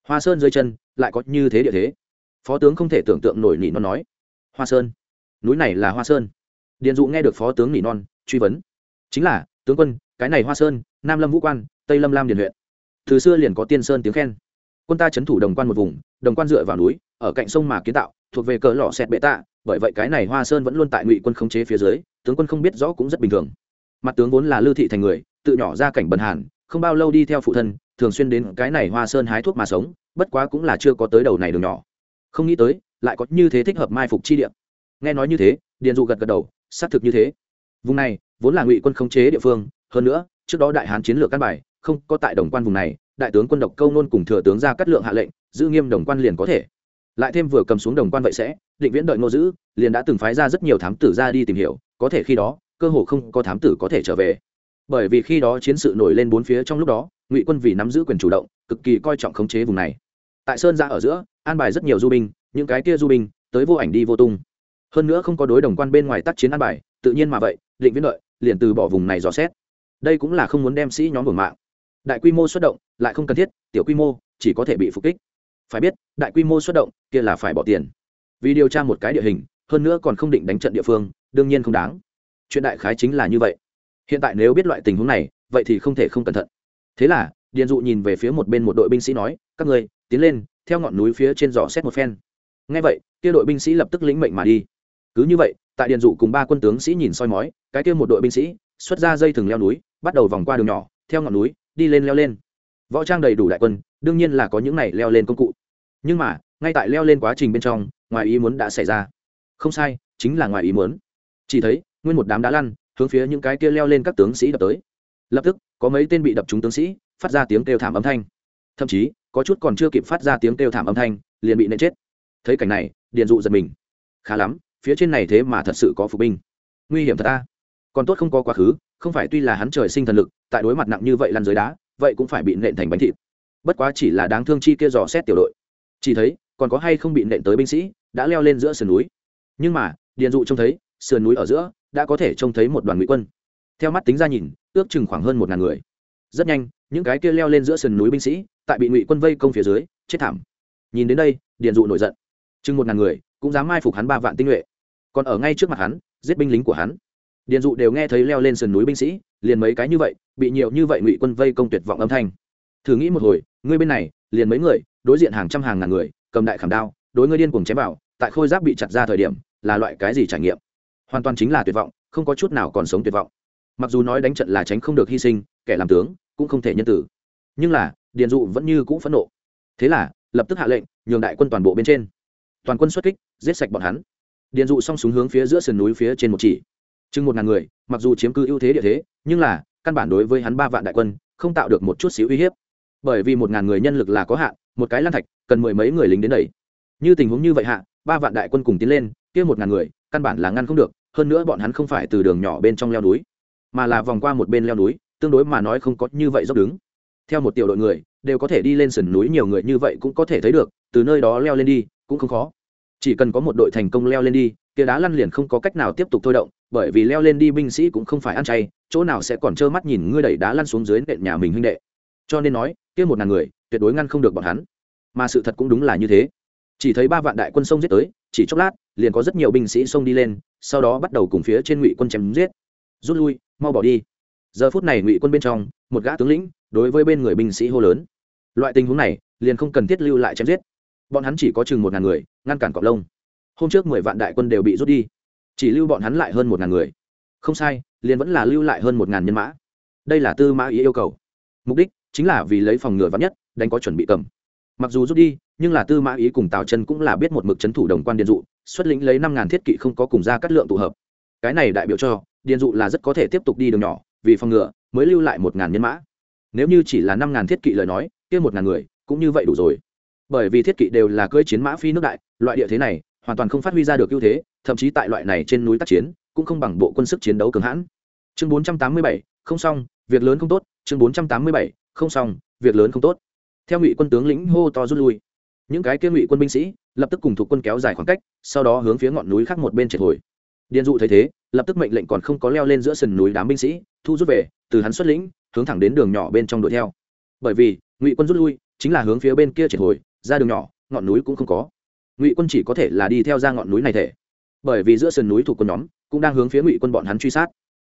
Hoa sơn rơi chân, lại có như thế địa thế. Phó tướng không thể tưởng tượng nổi nỉ non nói. Hoa sơn, núi này là hoa sơn. Điền dụ nghe được phó tướng nỉ non, truy vấn. Chính là, tướng quân, cái này hoa sơn, nam lâm vũ quan, tây lâm lam điền huyện. Từ xưa liền có tiên sơn tiếng khen. Quân ta c h ấ n thủ đồng quan một vùng, đồng quan dựa vào núi, ở cạnh sông mà kiến tạo, thuộc về cờ lọ xẹt bệ tạ, bởi vậy cái này hoa sơn vẫn luôn tại ngụy quân khống chế phía dưới, tướng quân không biết rõ cũng rất bình thường. Mặt tướng vốn là lưu thị thành người tự nhỏ ra cảnh bần hàn, không bao lâu đi theo phụ thân, thường xuyên đến cái này hoa sơn hái thuốc mà sống, bất quá cũng là chưa có tới đầu này đường nhỏ. Không nghĩ tới, lại có như thế thích hợp mai phục chi địa. Nghe nói như thế, điền dụ gật gật đầu, xác thực như thế. Vùng này, vốn là ngụy quân khống chế địa phương, hơn nữa, trước đó đại hán chiến lược căn bài, không có tại đồng quan vùng này, đại tướng quân độc câu nôn cùng thừa tướng ra cắt lượng hạ lệnh, giữ nghiêm đồng quan liền có thể. Lại thêm vừa cầm xuống đồng quan vậy sẽ, định viễn đợi ngô giữ, liền đã từng phái ra rất nhiều thám tử ra đi tìm hiểu, có thể khi đó, cơ hồ không có thám tử có thể trở về bởi vì khi đó chiến sự nổi lên bốn phía trong lúc đó, ngụy quân vì nắm giữ quyền chủ động, cực kỳ coi trọng khống chế vùng này. Tại sơn ra ở giữa, an bài rất nhiều du binh, những cái kia du binh, tới vô ảnh đi vô tung. Hơn nữa không có đối đồng quan bên ngoài tác chiến an bài, tự nhiên mà vậy định viễn lợi liền từ bỏ vùng này dò xét. Đây cũng là không muốn đem sĩ nhóm hưởng mạng. Đại quy mô xuất động, lại không cần thiết, tiểu quy mô chỉ có thể bị phục kích. Phải biết, đại quy mô xuất động, kia là phải bỏ tiền. Vì điều tra một cái địa hình, hơn nữa còn không định đánh trận địa phương, đương nhiên không đáng. Chuyện đại khái chính là như vậy hiện tại nếu biết loại tình huống này, vậy thì không thể không cẩn thận. Thế là, điền dụ nhìn về phía một bên một đội binh sĩ nói, các người tiến lên, theo ngọn núi phía trên dò xét một phen. Ngay vậy, kia đội binh sĩ lập tức lĩnh mệnh mà đi. Cứ như vậy, tại điền dụ cùng ba quân tướng sĩ nhìn soi mói, cái kia một đội binh sĩ xuất ra dây thừng leo núi, bắt đầu vòng qua đường nhỏ, theo ngọn núi, đi lên leo lên. Võ trang đầy đủ đại quân, đương nhiên là có những này leo lên công cụ. Nhưng mà, ngay tại leo lên quá trình bên trong, ngoài ý muốn đã xảy ra. Không sai, chính là ngoài ý muốn. Chỉ thấy, nguyên một đám đá lăn hướng phía những cái kia leo lên các tướng sĩ đập tới. Lập tức, có mấy tên bị đập trúng tướng sĩ, phát ra tiếng kêu thảm âm thanh. Thậm chí, có chút còn chưa kịp phát ra tiếng kêu thảm âm thanh, liền bị nện chết. Thấy cảnh này, điền dụ giật mình. Khá lắm, phía trên này thế mà thật sự có phục binh. Nguy hiểm thật ta còn tốt không có quá khứ, không phải tuy là hắn trời sinh thần lực, tại đối mặt nặng như vậy lăn dưới đá, vậy cũng phải bị nện thành bánh thịt. Bất quá chỉ là đáng thương chi kia dò xét tiểu đội. Chỉ thấy, còn có hay không bị nện tới binh sĩ, đã leo lên giữa sườn núi. Nhưng mà, điền dụ trông thấy, sườn núi ở giữa đã có thể trông thấy một đoàn ngụy quân. Theo mắt tính ra nhìn, ước chừng khoảng hơn một ngàn người. Rất nhanh, những cái kia leo lên giữa sườn núi binh sĩ, tại bị ngụy quân vây công phía dưới, chết thảm. Nhìn đến đây, điền dụ nổi giận. Chừng một ngàn người, cũng dám mai phục hắn ba vạn tinh nhuệ. Còn ở ngay trước mặt hắn, giết binh lính của hắn. Điền dụ đều nghe thấy leo lên sườn núi binh sĩ, liền mấy cái như vậy, bị nhiều như vậy ngụy quân vây công tuyệt vọng âm thanh. Thử nghĩ một hồi, ngươi bên này, liền mấy người, đối diện hàng trăm hàng ngàn người, cầm đại khảm đao, đối ngươi điên cuồng chém vào, tại khôi giáp bị chặt ra thời điểm, là loại cái gì trải nghiệm? Hoàn toàn chính là tuyệt vọng, không có chút nào còn sống tuyệt vọng. Mặc dù nói đánh trận là tránh không được hy sinh, kẻ làm tướng cũng không thể nhân tử. Nhưng là, điền dụ vẫn như cũ phẫn nộ. Thế là, lập tức hạ lệnh, nhường đại quân toàn bộ bên trên. Toàn quân xuất kích, giết sạch bọn hắn. Điền dụ xong súng hướng phía giữa sườn núi phía trên một chỉ. Chừng một ngàn người, mặc dù chiếm cứ ưu thế địa thế, nhưng là, căn bản đối với hắn ba vạn đại quân, không tạo được một chút xíu uy hiếp. Bởi vì một ngàn người nhân lực là có hạn, một cái lan thạch, cần mười mấy người lính đến đầy như tình huống như vậy hạ, ba vạn đại quân cùng tiến lên, kia một ngàn người, căn bản là ngăn không được hơn nữa bọn hắn không phải từ đường nhỏ bên trong leo núi, mà là vòng qua một bên leo núi, tương đối mà nói không có như vậy dốc đứng. Theo một tiểu đội người, đều có thể đi lên sườn núi nhiều người như vậy cũng có thể thấy được, từ nơi đó leo lên đi, cũng không khó. Chỉ cần có một đội thành công leo lên đi, kia đá lăn liền không có cách nào tiếp tục thôi động, bởi vì leo lên đi binh sĩ cũng không phải ăn chay, chỗ nào sẽ còn trơ mắt nhìn ngươi đẩy đá lăn xuống dưới nện nhà mình huynh đệ. Cho nên nói, kia một ngàn người, tuyệt đối ngăn không được bọn hắn. Mà sự thật cũng đúng là như thế. Chỉ thấy ba vạn đại quân sông giết tới, chỉ chốc lát, liền có rất nhiều binh sĩ xông đi lên sau đó bắt đầu cùng phía trên ngụy quân chém giết. Rút lui, mau bỏ đi. Giờ phút này ngụy quân bên trong, một gã tướng lĩnh, đối với bên người binh sĩ hô lớn. Loại tình huống này, liền không cần thiết lưu lại chém giết. Bọn hắn chỉ có chừng một ngàn người, ngăn cản cọp lông. Hôm trước mười vạn đại quân đều bị rút đi. Chỉ lưu bọn hắn lại hơn một ngàn người. Không sai, liền vẫn là lưu lại hơn một ngàn nhân mã. Đây là tư mã ý yêu cầu. Mục đích chính là vì lấy phòng ngừa vắn nhất, đánh có chuẩn bị cầm. Mặc dù rút đi, nhưng là tư mã ý cùng tào chân cũng là biết một mực c h ấ n thủ đồng quan điện dụ xuất lĩnh lấy năm ngàn thiết kỵ không có cùng ra cắt lượng tụ hợp. Cái này đại biểu cho, điền dụ là rất có thể tiếp tục đi đường nhỏ, vì phòng ngựa mới lưu lại một ngàn nhân mã. Nếu như chỉ là năm ngàn thiết kỵ lời nói, kia một ngàn người, cũng như vậy đủ rồi. Bởi vì thiết kỵ đều là cưỡi chiến mã phi nước đại, loại địa thế này, hoàn toàn không phát huy ra được ưu thế, thậm chí tại loại này trên núi tác chiến, cũng không bằng bộ quân sức chiến đấu cường hãn. Chương bốn trăm tám mươi bảy, không xong, việc lớn không tốt. Chương bốn trăm tám mươi bảy, không xong, việc lớn không tốt. Theo ngụy quân tướng lĩnh hô to rút lui những cái kia ngụy quân binh sĩ lập tức cùng thuộc quân kéo dài khoảng cách, sau đó hướng phía ngọn núi khác một bên triệt hồi. Điền dụ thấy thế, lập tức mệnh lệnh còn không có leo lên giữa sườn núi đám binh sĩ, thu rút về, từ hắn xuất lĩnh, hướng thẳng đến đường nhỏ bên trong đuổi theo. Bởi vì, ngụy quân rút lui, chính là hướng phía bên kia triệt hồi, ra đường nhỏ, ngọn núi cũng không có. Ngụy quân chỉ có thể là đi theo ra ngọn núi này thể. Bởi vì giữa sườn núi thuộc quân nhóm cũng đang hướng phía ngụy quân bọn hắn truy sát.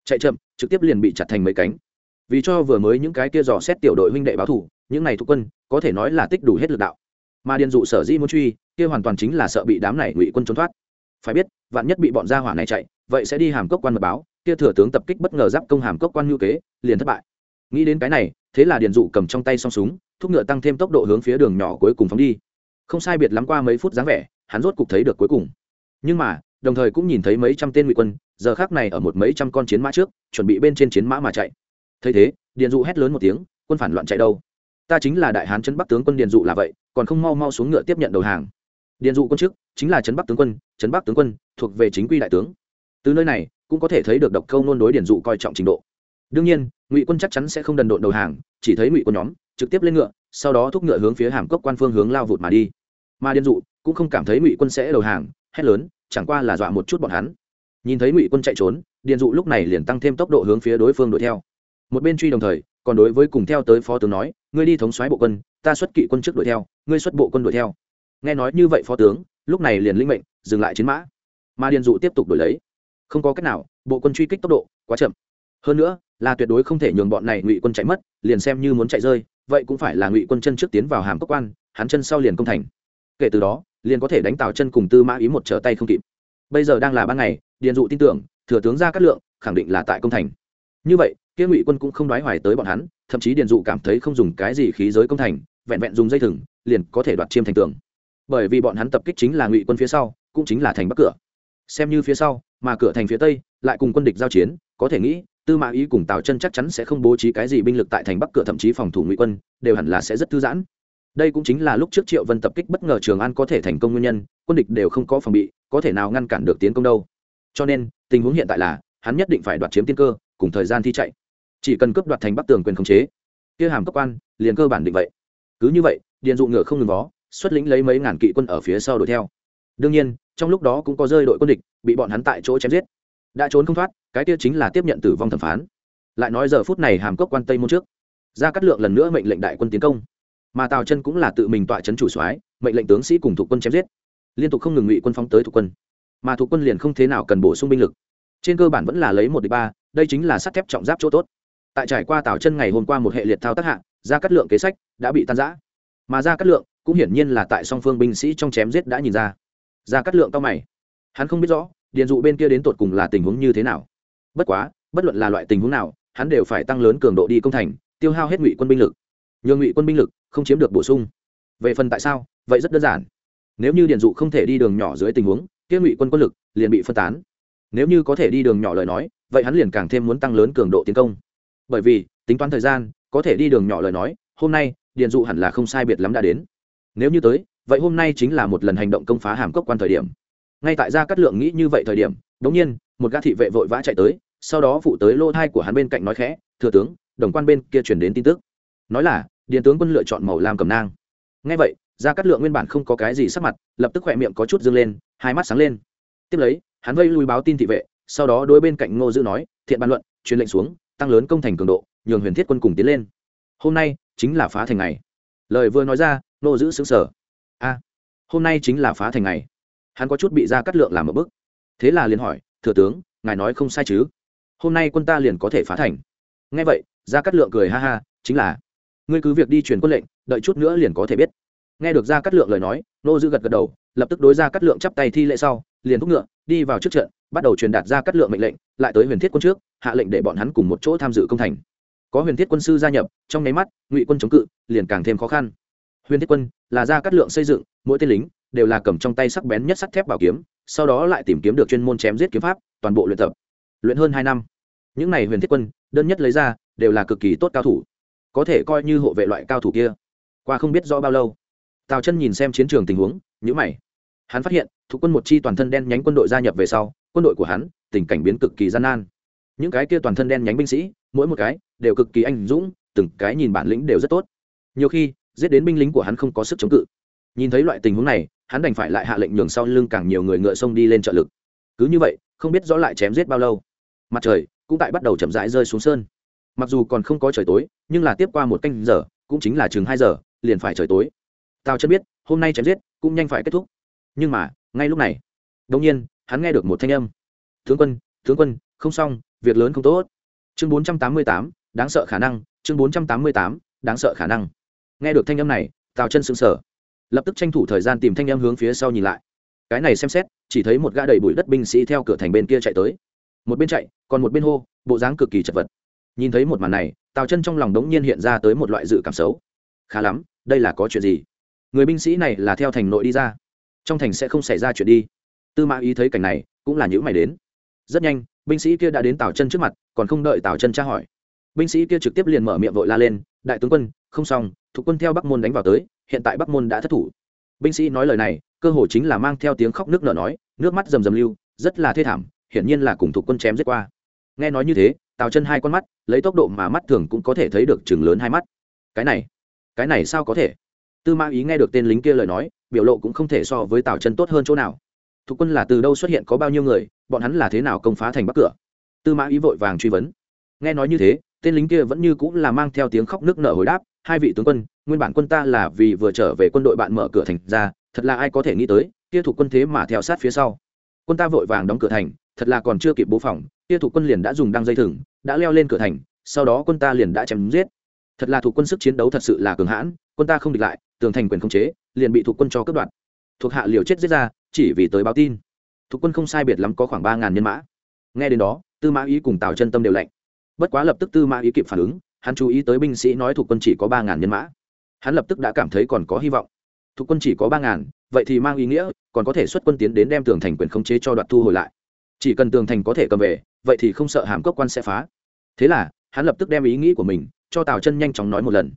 Chạy chậm, trực tiếp liền bị chặt thành mấy cánh. Vì cho vừa mới những cái kia dò xét tiểu đội huynh đệ báo thủ, những này thuộc quân có thể nói là tích đủ hết lực đạo mà điền dụ sở dĩ muốn truy, kia hoàn toàn chính là sợ bị đám này ngụy quân trốn thoát. Phải biết, vạn nhất bị bọn gia hỏa này chạy, vậy sẽ đi hàm cốc quan mật báo, kia thừa tướng tập kích bất ngờ giáp công hàm cốc quan ngưu kế, liền thất bại. Nghĩ đến cái này, thế là điền dụ cầm trong tay song súng, thúc ngựa tăng thêm tốc độ hướng phía đường nhỏ cuối cùng phóng đi. Không sai biệt lắm qua mấy phút dáng vẻ, hắn rốt cục thấy được cuối cùng. Nhưng mà, đồng thời cũng nhìn thấy mấy trăm tên ngụy quân, giờ khác này ở một mấy trăm con chiến mã trước, chuẩn bị bên trên chiến mã mà chạy. Thấy thế, điền dụ hét lớn một tiếng, quân phản loạn chạy đâu? Ta chính là đại hán chân bắc tướng quân điền dụ là vậy còn không mau mau xuống ngựa tiếp nhận đầu hàng. Điền dụ quân chức, chính là trấn bắc tướng quân, trấn bắc tướng quân, thuộc về chính quy đại tướng. Từ nơi này, cũng có thể thấy được độc câu nôn đối điền dụ coi trọng trình độ. Đương nhiên, ngụy quân chắc chắn sẽ không đần độn đầu hàng, chỉ thấy ngụy quân nhóm, trực tiếp lên ngựa, sau đó thúc ngựa hướng phía hàm cốc quan phương hướng lao vụt mà đi. Mà điền dụ cũng không cảm thấy ngụy quân sẽ đầu hàng, hét lớn, chẳng qua là dọa một chút bọn hắn. Nhìn thấy ngụy quân chạy trốn, điền dụ lúc này liền tăng thêm tốc độ hướng phía đối phương đuổi theo một bên truy đồng thời, còn đối với cùng theo tới phó tướng nói, ngươi đi thống soái bộ quân, ta xuất kỵ quân trước đuổi theo, ngươi xuất bộ quân đuổi theo. Nghe nói như vậy phó tướng, lúc này liền linh mệnh, dừng lại chiến mã. Mà điền dụ tiếp tục đuổi lấy. Không có cách nào, bộ quân truy kích tốc độ quá chậm. Hơn nữa, là tuyệt đối không thể nhường bọn này ngụy quân chạy mất, liền xem như muốn chạy rơi, vậy cũng phải là ngụy quân chân trước tiến vào hàm cốc quan, hắn chân sau liền công thành. Kể từ đó, liền có thể đánh tào chân cùng tư mã ý một trở tay không kịp. Bây giờ đang là ban ngày, điền dụ tin tưởng, thừa tướng ra cát lượng, khẳng định là tại công thành. Như vậy kia ngụy quân cũng không đoái hoài tới bọn hắn, thậm chí điền dụ cảm thấy không dùng cái gì khí giới công thành, vẹn vẹn dùng dây thừng, liền có thể đoạt chiêm thành tường. Bởi vì bọn hắn tập kích chính là ngụy quân phía sau, cũng chính là thành bắc cửa. Xem như phía sau, mà cửa thành phía tây, lại cùng quân địch giao chiến, có thể nghĩ, tư mã ý cùng tào chân chắc chắn sẽ không bố trí cái gì binh lực tại thành bắc cửa, thậm chí phòng thủ ngụy quân, đều hẳn là sẽ rất thư giãn. Đây cũng chính là lúc trước triệu vân tập kích bất ngờ trường an có thể thành công nguyên nhân, quân địch đều không có phòng bị, có thể nào ngăn cản được tiến công đâu. Cho nên, tình huống hiện tại là, hắn nhất định phải đoạt chiếm tiên cơ, cùng thời gian thi chạy chỉ cần cướp đoạt thành bắc tường quyền khống chế, kia hàm cấp quan liền cơ bản định vậy. Cứ như vậy, điện dụ ngựa không ngừng vó, xuất lĩnh lấy mấy ngàn kỵ quân ở phía sau đuổi theo. Đương nhiên, trong lúc đó cũng có rơi đội quân địch, bị bọn hắn tại chỗ chém giết. Đã trốn không thoát, cái kia chính là tiếp nhận tử vong thẩm phán. Lại nói giờ phút này hàm cốc quan tây môn trước ra cắt lượng lần nữa mệnh lệnh đại quân tiến công. Mà tào chân cũng là tự mình tọa trấn chủ soái, mệnh lệnh tướng sĩ cùng thuộc quân chém giết. Liên tục không ngừng ngụy quân phóng tới thuộc quân. Mà thuộc quân liền không thế nào cần bổ sung binh lực. Trên cơ bản vẫn là lấy một đ ị ba, đây chính là sắt thép trọng giáp chỗ tốt tại trải qua tảo chân ngày hôm qua một hệ liệt thao tác hạ ra cắt lượng kế sách đã bị tan giã mà ra cắt lượng cũng hiển nhiên là tại song phương binh sĩ trong chém giết đã nhìn ra. Ra cắt lượng cao mày. Hắn không biết rõ, điện dụ bên kia đến tột cùng là tình huống như thế nào. Bất quá, bất luận là loại tình huống nào, hắn đều phải tăng lớn cường độ đi công thành, tiêu hao hết ngụy quân binh lực. Nhường ngụy quân binh lực không chiếm được bổ sung. Về phần tại sao, vậy rất đơn giản. Nếu như điện dụ không thể đi đường nhỏ dưới tình huống, kia ngụy quân quân lực liền bị phân tán. Nếu như có thể đi đường nhỏ lời nói, vậy hắn liền càng thêm muốn tăng lớn cường độ tiến công bởi vì, tính toán thời gian, có thể đi đường nhỏ lời nói, hôm nay điện dụ hẳn là không sai biệt lắm đã đến. Nếu như tới, vậy hôm nay chính là một lần hành động công phá hàm cốc quan thời điểm. Ngay tại gia cát lượng nghĩ như vậy thời điểm, đống nhiên, một gã thị vệ vội vã chạy tới, sau đó phụ tới lô thai của hắn bên cạnh nói khẽ, thừa tướng, đồng quan bên kia chuyển đến tin tức. Nói là điện tướng quân lựa chọn màu lam cầm nang. Ngay vậy, Gia Cát lượng nguyên bản không có cái gì sắc mặt, lập tức khỏe miệng có chút dâng lên, hai mắt sáng lên. Tiếp lấy, hắn vây lui báo tin thị vệ, sau đó đôi bên cạnh ngô dữ nói, thiện bàn luận, truyền lệnh xuống tăng lớn công thành cường độ, nhường huyền thiết quân cùng tiến lên. Hôm nay chính là phá thành ngày. Lời vừa nói ra, nô giữ xứng sở a, hôm nay chính là phá thành ngày. Hắn có chút bị ra cắt lượng làm một bức. Thế là liền hỏi, thừa tướng, ngài nói không sai chứ? Hôm nay quân ta liền có thể phá thành. Ngay vậy ra cắt lượng cười ha ha, chính là, ngươi cứ việc đi truyền quân lệnh, đợi chút nữa liền có thể biết. Nghe được ra cắt lượng lời nói, nô giữ gật gật đầu, lập tức đối ra cắt lượng chắp tay thi lễ sau liền thúc ngựa, đi vào trước trận, bắt đầu truyền đạt ra cắt lượng mệnh lệnh, lại tới huyền thiết quân trước, hạ lệnh để bọn hắn cùng một chỗ tham dự công thành. Có huyền thiết quân sư gia nhập, trong nháy mắt, ngụy quân chống cự, liền càng thêm khó khăn. Huyền thiết quân là ra cắt lượng xây dựng, mỗi tên lính đều là cầm trong tay sắc bén nhất sắt thép bảo kiếm, sau đó lại tìm kiếm được chuyên môn chém giết kiếm pháp, toàn bộ luyện tập. Luyện hơn hai năm, những này huyền thiết quân, đơn nhất lấy ra, đều là cực kỳ tốt cao thủ. Có thể coi như hộ vệ loại cao thủ kia, qua không biết rõ bao lâu. Tào chân nhìn xem chiến trường tình huống nhữ mày hắn phát hiện, thuộc quân một chi toàn thân đen nhánh quân đội gia nhập về sau, quân đội của hắn, tình cảnh biến cực kỳ gian nan. Những cái kia toàn thân đen nhánh binh sĩ, mỗi một cái, đều cực kỳ anh dũng, từng cái nhìn bản lĩnh đều rất tốt. Nhiều khi, giết đến binh lính của hắn không có sức chống cự. Nhìn thấy loại tình huống này, hắn đành phải lại hạ lệnh nhường sau lưng càng nhiều người ngựa sông đi lên trợ lực. Cứ như vậy, không biết rõ lại chém giết bao lâu. Mặt trời cũng tại bắt đầu chậm rãi rơi xuống sơn. Mặc dù còn không có trời tối, nhưng là tiếp qua một canh giờ, cũng chính là chừng hai giờ, liền phải trời tối. Tao chân biết, hôm nay chém giết, cũng nhanh phải kết thúc nhưng mà, ngay lúc này đông nhiên, hắn nghe được một thanh âm. Tướng quân tướng quân, không xong, việc lớn không tốt. Chương bốn trăm tám mươi tám, đáng sợ khả năng, chương bốn trăm tám mươi tám, đáng sợ khả năng. Nghe được thanh âm này, tào chân sững sờ. Lập tức tranh thủ thời gian tìm thanh âm hướng phía sau nhìn lại. Cái này xem xét, chỉ thấy một gã đầy bụi đất binh sĩ theo cửa thành bên kia chạy tới. Một bên chạy, còn một bên hô, bộ dáng cực kỳ chật vật. Nhìn thấy một màn này, tào chân trong lòng đống nhiên hiện ra tới một loại dự cảm xấu. Khá lắm, đây là có chuyện gì? Người binh sĩ này là theo thành nội đi ra trong thành sẽ không xảy ra chuyện đi. Tư mã ý thấy cảnh này, cũng là những mày đến. Rất nhanh, binh sĩ kia đã đến tào chân trước mặt, còn không đợi tào chân tra hỏi. Binh sĩ kia trực tiếp liền mở miệng vội la lên, đại tướng quân, không xong, thuộc quân theo bắc môn đánh vào tới, hiện tại bắc môn đã thất thủ. Binh sĩ nói lời này, cơ hồ chính là mang theo tiếng khóc nước nở nói, nước mắt rầm rầm lưu, rất là thê thảm, hiển nhiên là cùng thuộc quân chém giết qua. Nghe nói như thế, tào chân hai con mắt, lấy tốc độ mà mắt thường cũng có thể thấy được chừng lớn hai mắt. Cái này cái này sao có thể? Tư mã ý nghe được tên lính kia lời nói, biểu lộ cũng không thể so với tào chân tốt hơn chỗ nào. Thuộc quân là từ đâu xuất hiện, có bao nhiêu người, bọn hắn là thế nào công phá thành bắc cửa? Tư mã ý vội vàng truy vấn. Nghe nói như thế, tên lính kia vẫn như cũng là mang theo tiếng khóc nước nở hồi đáp, hai vị tướng quân, nguyên bản quân ta là vì vừa trở về quân đội bạn mở cửa thành ra, thật là ai có thể nghĩ tới, kia thuộc quân thế mà theo sát phía sau. Quân ta vội vàng đóng cửa thành, thật là còn chưa kịp bố phòng, kia thuộc quân liền đã dùng đăng dây thừng, đã leo lên cửa thành, sau đó quân ta liền đã chém giết. Thật là thuộc quân sức chiến đấu thật sự là cường hãn, quân ta không địch lại tường thành quyền không chế, liền bị thuộc quân cho cướp đoạt. Thuộc hạ liều chết giết ra, chỉ vì tới báo tin. Thuộc quân không sai biệt lắm có khoảng ba ngàn nhân mã. Nghe đến đó, tư mã ý cùng tào chân tâm đều lạnh. Bất quá lập tức tư mã ý kịp phản ứng, hắn chú ý tới binh sĩ nói thuộc quân chỉ có ba ngàn nhân mã. Hắn lập tức đã cảm thấy còn có hy vọng. Thuộc quân chỉ có ba ngàn, vậy thì mang ý nghĩa, còn có thể xuất quân tiến đến đem tường thành quyền khống chế cho đoạt thu hồi lại. Chỉ cần tường thành có thể cầm về, vậy thì không sợ hàm cốc quan sẽ phá. Thế là, hắn lập tức đem ý nghĩ của mình cho tào chân nhanh chóng nói một lần.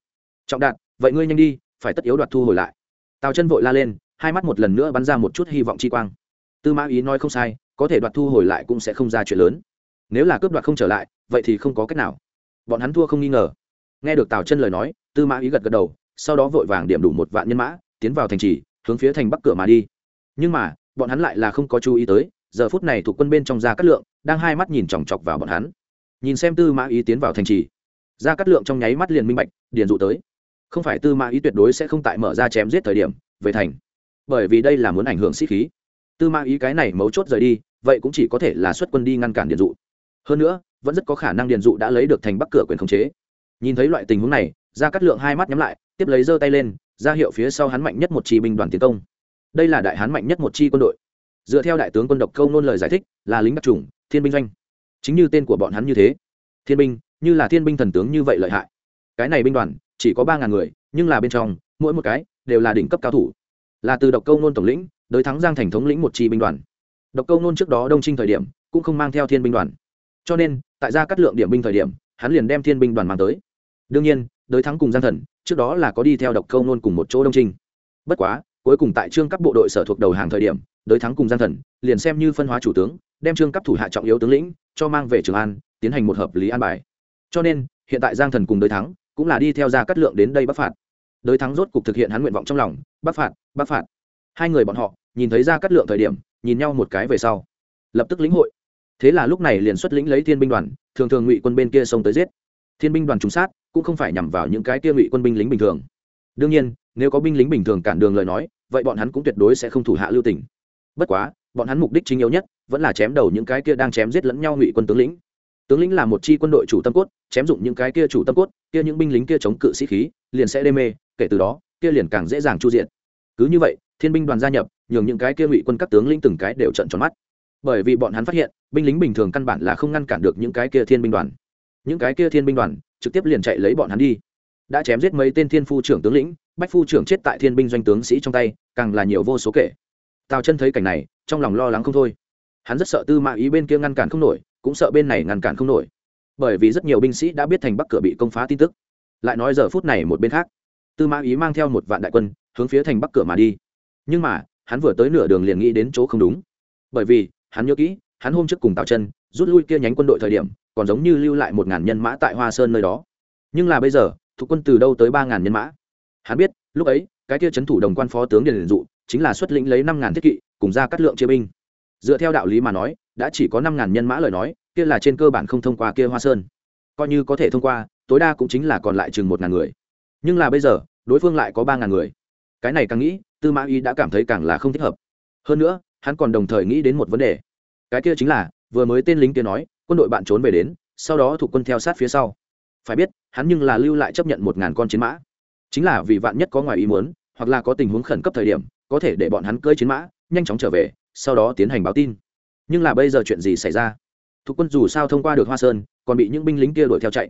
Trọng đạt, vậy ngươi nhanh đi phải tất yếu đoạt thu hồi lại. Tào chân vội la lên, hai mắt một lần nữa bắn ra một chút hy vọng chi quang. Tư mã ý nói không sai, có thể đoạt thu hồi lại cũng sẽ không ra chuyện lớn. Nếu là cướp đoạt không trở lại, vậy thì không có cách nào. Bọn hắn thua không nghi ngờ. Nghe được tào chân lời nói, tư mã ý gật gật đầu, sau đó vội vàng điểm đủ một vạn nhân mã, tiến vào thành trì, hướng phía thành bắc cửa mà đi. Nhưng mà, bọn hắn lại là không có chú ý tới, giờ phút này thuộc quân bên trong ra cát lượng đang hai mắt nhìn chòng chọc vào bọn hắn. Nhìn xem tư mã ý tiến vào thành trì ra cát lượng trong nháy mắt liền minh bạch, điền dụ tới không phải tư mã ý tuyệt đối sẽ không tại mở ra chém giết thời điểm, về thành. Bởi vì đây là muốn ảnh hưởng sĩ khí. Tư mã ý cái này mấu chốt rời đi, vậy cũng chỉ có thể là xuất quân đi ngăn cản điền dụ. Hơn nữa, vẫn rất có khả năng điền dụ đã lấy được thành bắc cửa quyền khống chế. Nhìn thấy loại tình huống này ra cắt lượng hai mắt nhắm lại, tiếp lấy giơ tay lên, ra hiệu phía sau hắn mạnh nhất một chi binh đoàn tiến công. Đây là đại hán mạnh nhất một chi quân đội. Dựa theo đại tướng quân độc câu nôn lời giải thích, là lính đặc trùng, thiên binh doanh. Chính như tên của bọn hắn như thế. Thiên binh, như là thiên binh thần tướng như vậy lợi hại. Cái này binh đoàn chỉ có ba ngàn người, nhưng là bên trong, mỗi một cái đều là đỉnh cấp cao thủ. Là từ độc câu nôn tổng lĩnh đới thắng giang thành thống lĩnh một chi binh đoàn. Độc câu nôn trước đó đông trinh thời điểm, cũng không mang theo thiên binh đoàn. Cho nên, tại gia cắt lượng điểm binh thời điểm, hắn liền đem thiên binh đoàn mang tới. Đương nhiên đới thắng cùng giang thần, trước đó là có đi theo độc câu nôn cùng một chỗ đông trinh. Bất quá, cuối cùng tại trương cấp bộ đội sở thuộc đầu hàng thời điểm đới thắng cùng giang thần, liền xem như phân hóa chủ tướng, đem trương cấp thủ hạ trọng yếu tướng lĩnh cho mang về trường an, tiến hành một hợp lý an bài. Cho nên, hiện tại giang thần cùng đới thắng cũng là đi theo gia cắt lượng đến đây bắc phạt. Đới thắng rốt cục thực hiện hắn nguyện vọng trong lòng, bắc phạt bắc phạt. Hai người bọn họ nhìn thấy ra cắt lượng thời điểm, nhìn nhau một cái về sau, lập tức lĩnh hội. Thế là lúc này liền xuất lĩnh lấy thiên binh đoàn, thường thường ngụy quân bên kia xông tới giết. Thiên binh đoàn trúng sát cũng không phải nhằm vào những cái kia ngụy quân binh lính bình thường. Đương nhiên, nếu có binh lính bình thường cản đường lời nói, vậy bọn hắn cũng tuyệt đối sẽ không thủ hạ lưu tỉnh. bất quá, bọn hắn mục đích chính yếu nhất vẫn là chém đầu những cái kia đang chém giết lẫn nhau ngụy quân tướng lĩnh tướng lĩnh là một chi quân đội chủ tâm cốt, chém dụng những cái kia chủ tâm cốt, kia những binh lính kia chống cự sĩ khí, liền sẽ đê mê, kể từ đó, kia liền càng dễ dàng chu diện cứ như vậy, thiên binh đoàn gia nhập, nhường những cái kia ngụy quân các tướng lĩnh từng cái đều trận tròn mắt. Bởi vì bọn hắn phát hiện, binh lính bình thường căn bản là không ngăn cản được những cái kia thiên binh đoàn. Những cái kia thiên binh đoàn, trực tiếp liền chạy lấy bọn hắn đi. Đã chém giết mấy tên thiên phu trưởng tướng lĩnh, bách phu trưởng chết tại thiên binh doanh tướng sĩ trong tay, càng là nhiều vô số kể. Tào chân thấy cảnh này, trong lòng lo lắng không thôi. Hắn rất sợ tư mã ý bên kia ngăn cản không nổi cũng sợ bên này ngăn cản không nổi. Bởi vì rất nhiều binh sĩ đã biết thành bắc cửa bị công phá tin tức. Lại nói giờ phút này một bên khác, tư mã ý mang theo một vạn đại quân, hướng phía thành bắc cửa mà đi. Nhưng mà, hắn vừa tới nửa đường liền nghĩ đến chỗ không đúng. Bởi vì, hắn nhớ kỹ, hắn hôm trước cùng tào chân, rút lui kia nhánh quân đội thời điểm, còn giống như lưu lại một ngàn nhân mã tại hoa sơn nơi đó. Nhưng là bây giờ, thuộc quân từ đâu tới ba ngàn nhân mã? Hắn biết, lúc ấy, cái kia trấn thủ đồng quan phó tướng điền dụ, chính là xuất lĩnh lấy năm ngàn thiết kỵ, cùng ra cắt lượng chia binh. Dựa theo đạo lý mà nói đã chỉ có năm ngàn nhân mã lời nói, kia là trên cơ bản không thông qua kia hoa sơn. Coi như có thể thông qua, tối đa cũng chính là còn lại chừng một ngàn người. Nhưng là bây giờ, đối phương lại có ba ngàn người. Cái này càng nghĩ, tư mã y đã cảm thấy càng là không thích hợp. Hơn nữa, hắn còn đồng thời nghĩ đến một vấn đề. Cái kia chính là, vừa mới tên lính kia nói, quân đội bạn trốn về đến, sau đó thuộc quân theo sát phía sau. Phải biết, hắn nhưng là lưu lại chấp nhận một ngàn con chiến mã. Chính là vì vạn nhất có ngoài ý muốn, hoặc là có tình huống khẩn cấp thời điểm, có thể để bọn hắn cưỡi chiến mã, nhanh chóng trở về, sau đó tiến hành báo tin nhưng là bây giờ chuyện gì xảy ra? Thục quân dù sao thông qua được hoa sơn, còn bị những binh lính kia đuổi theo chạy.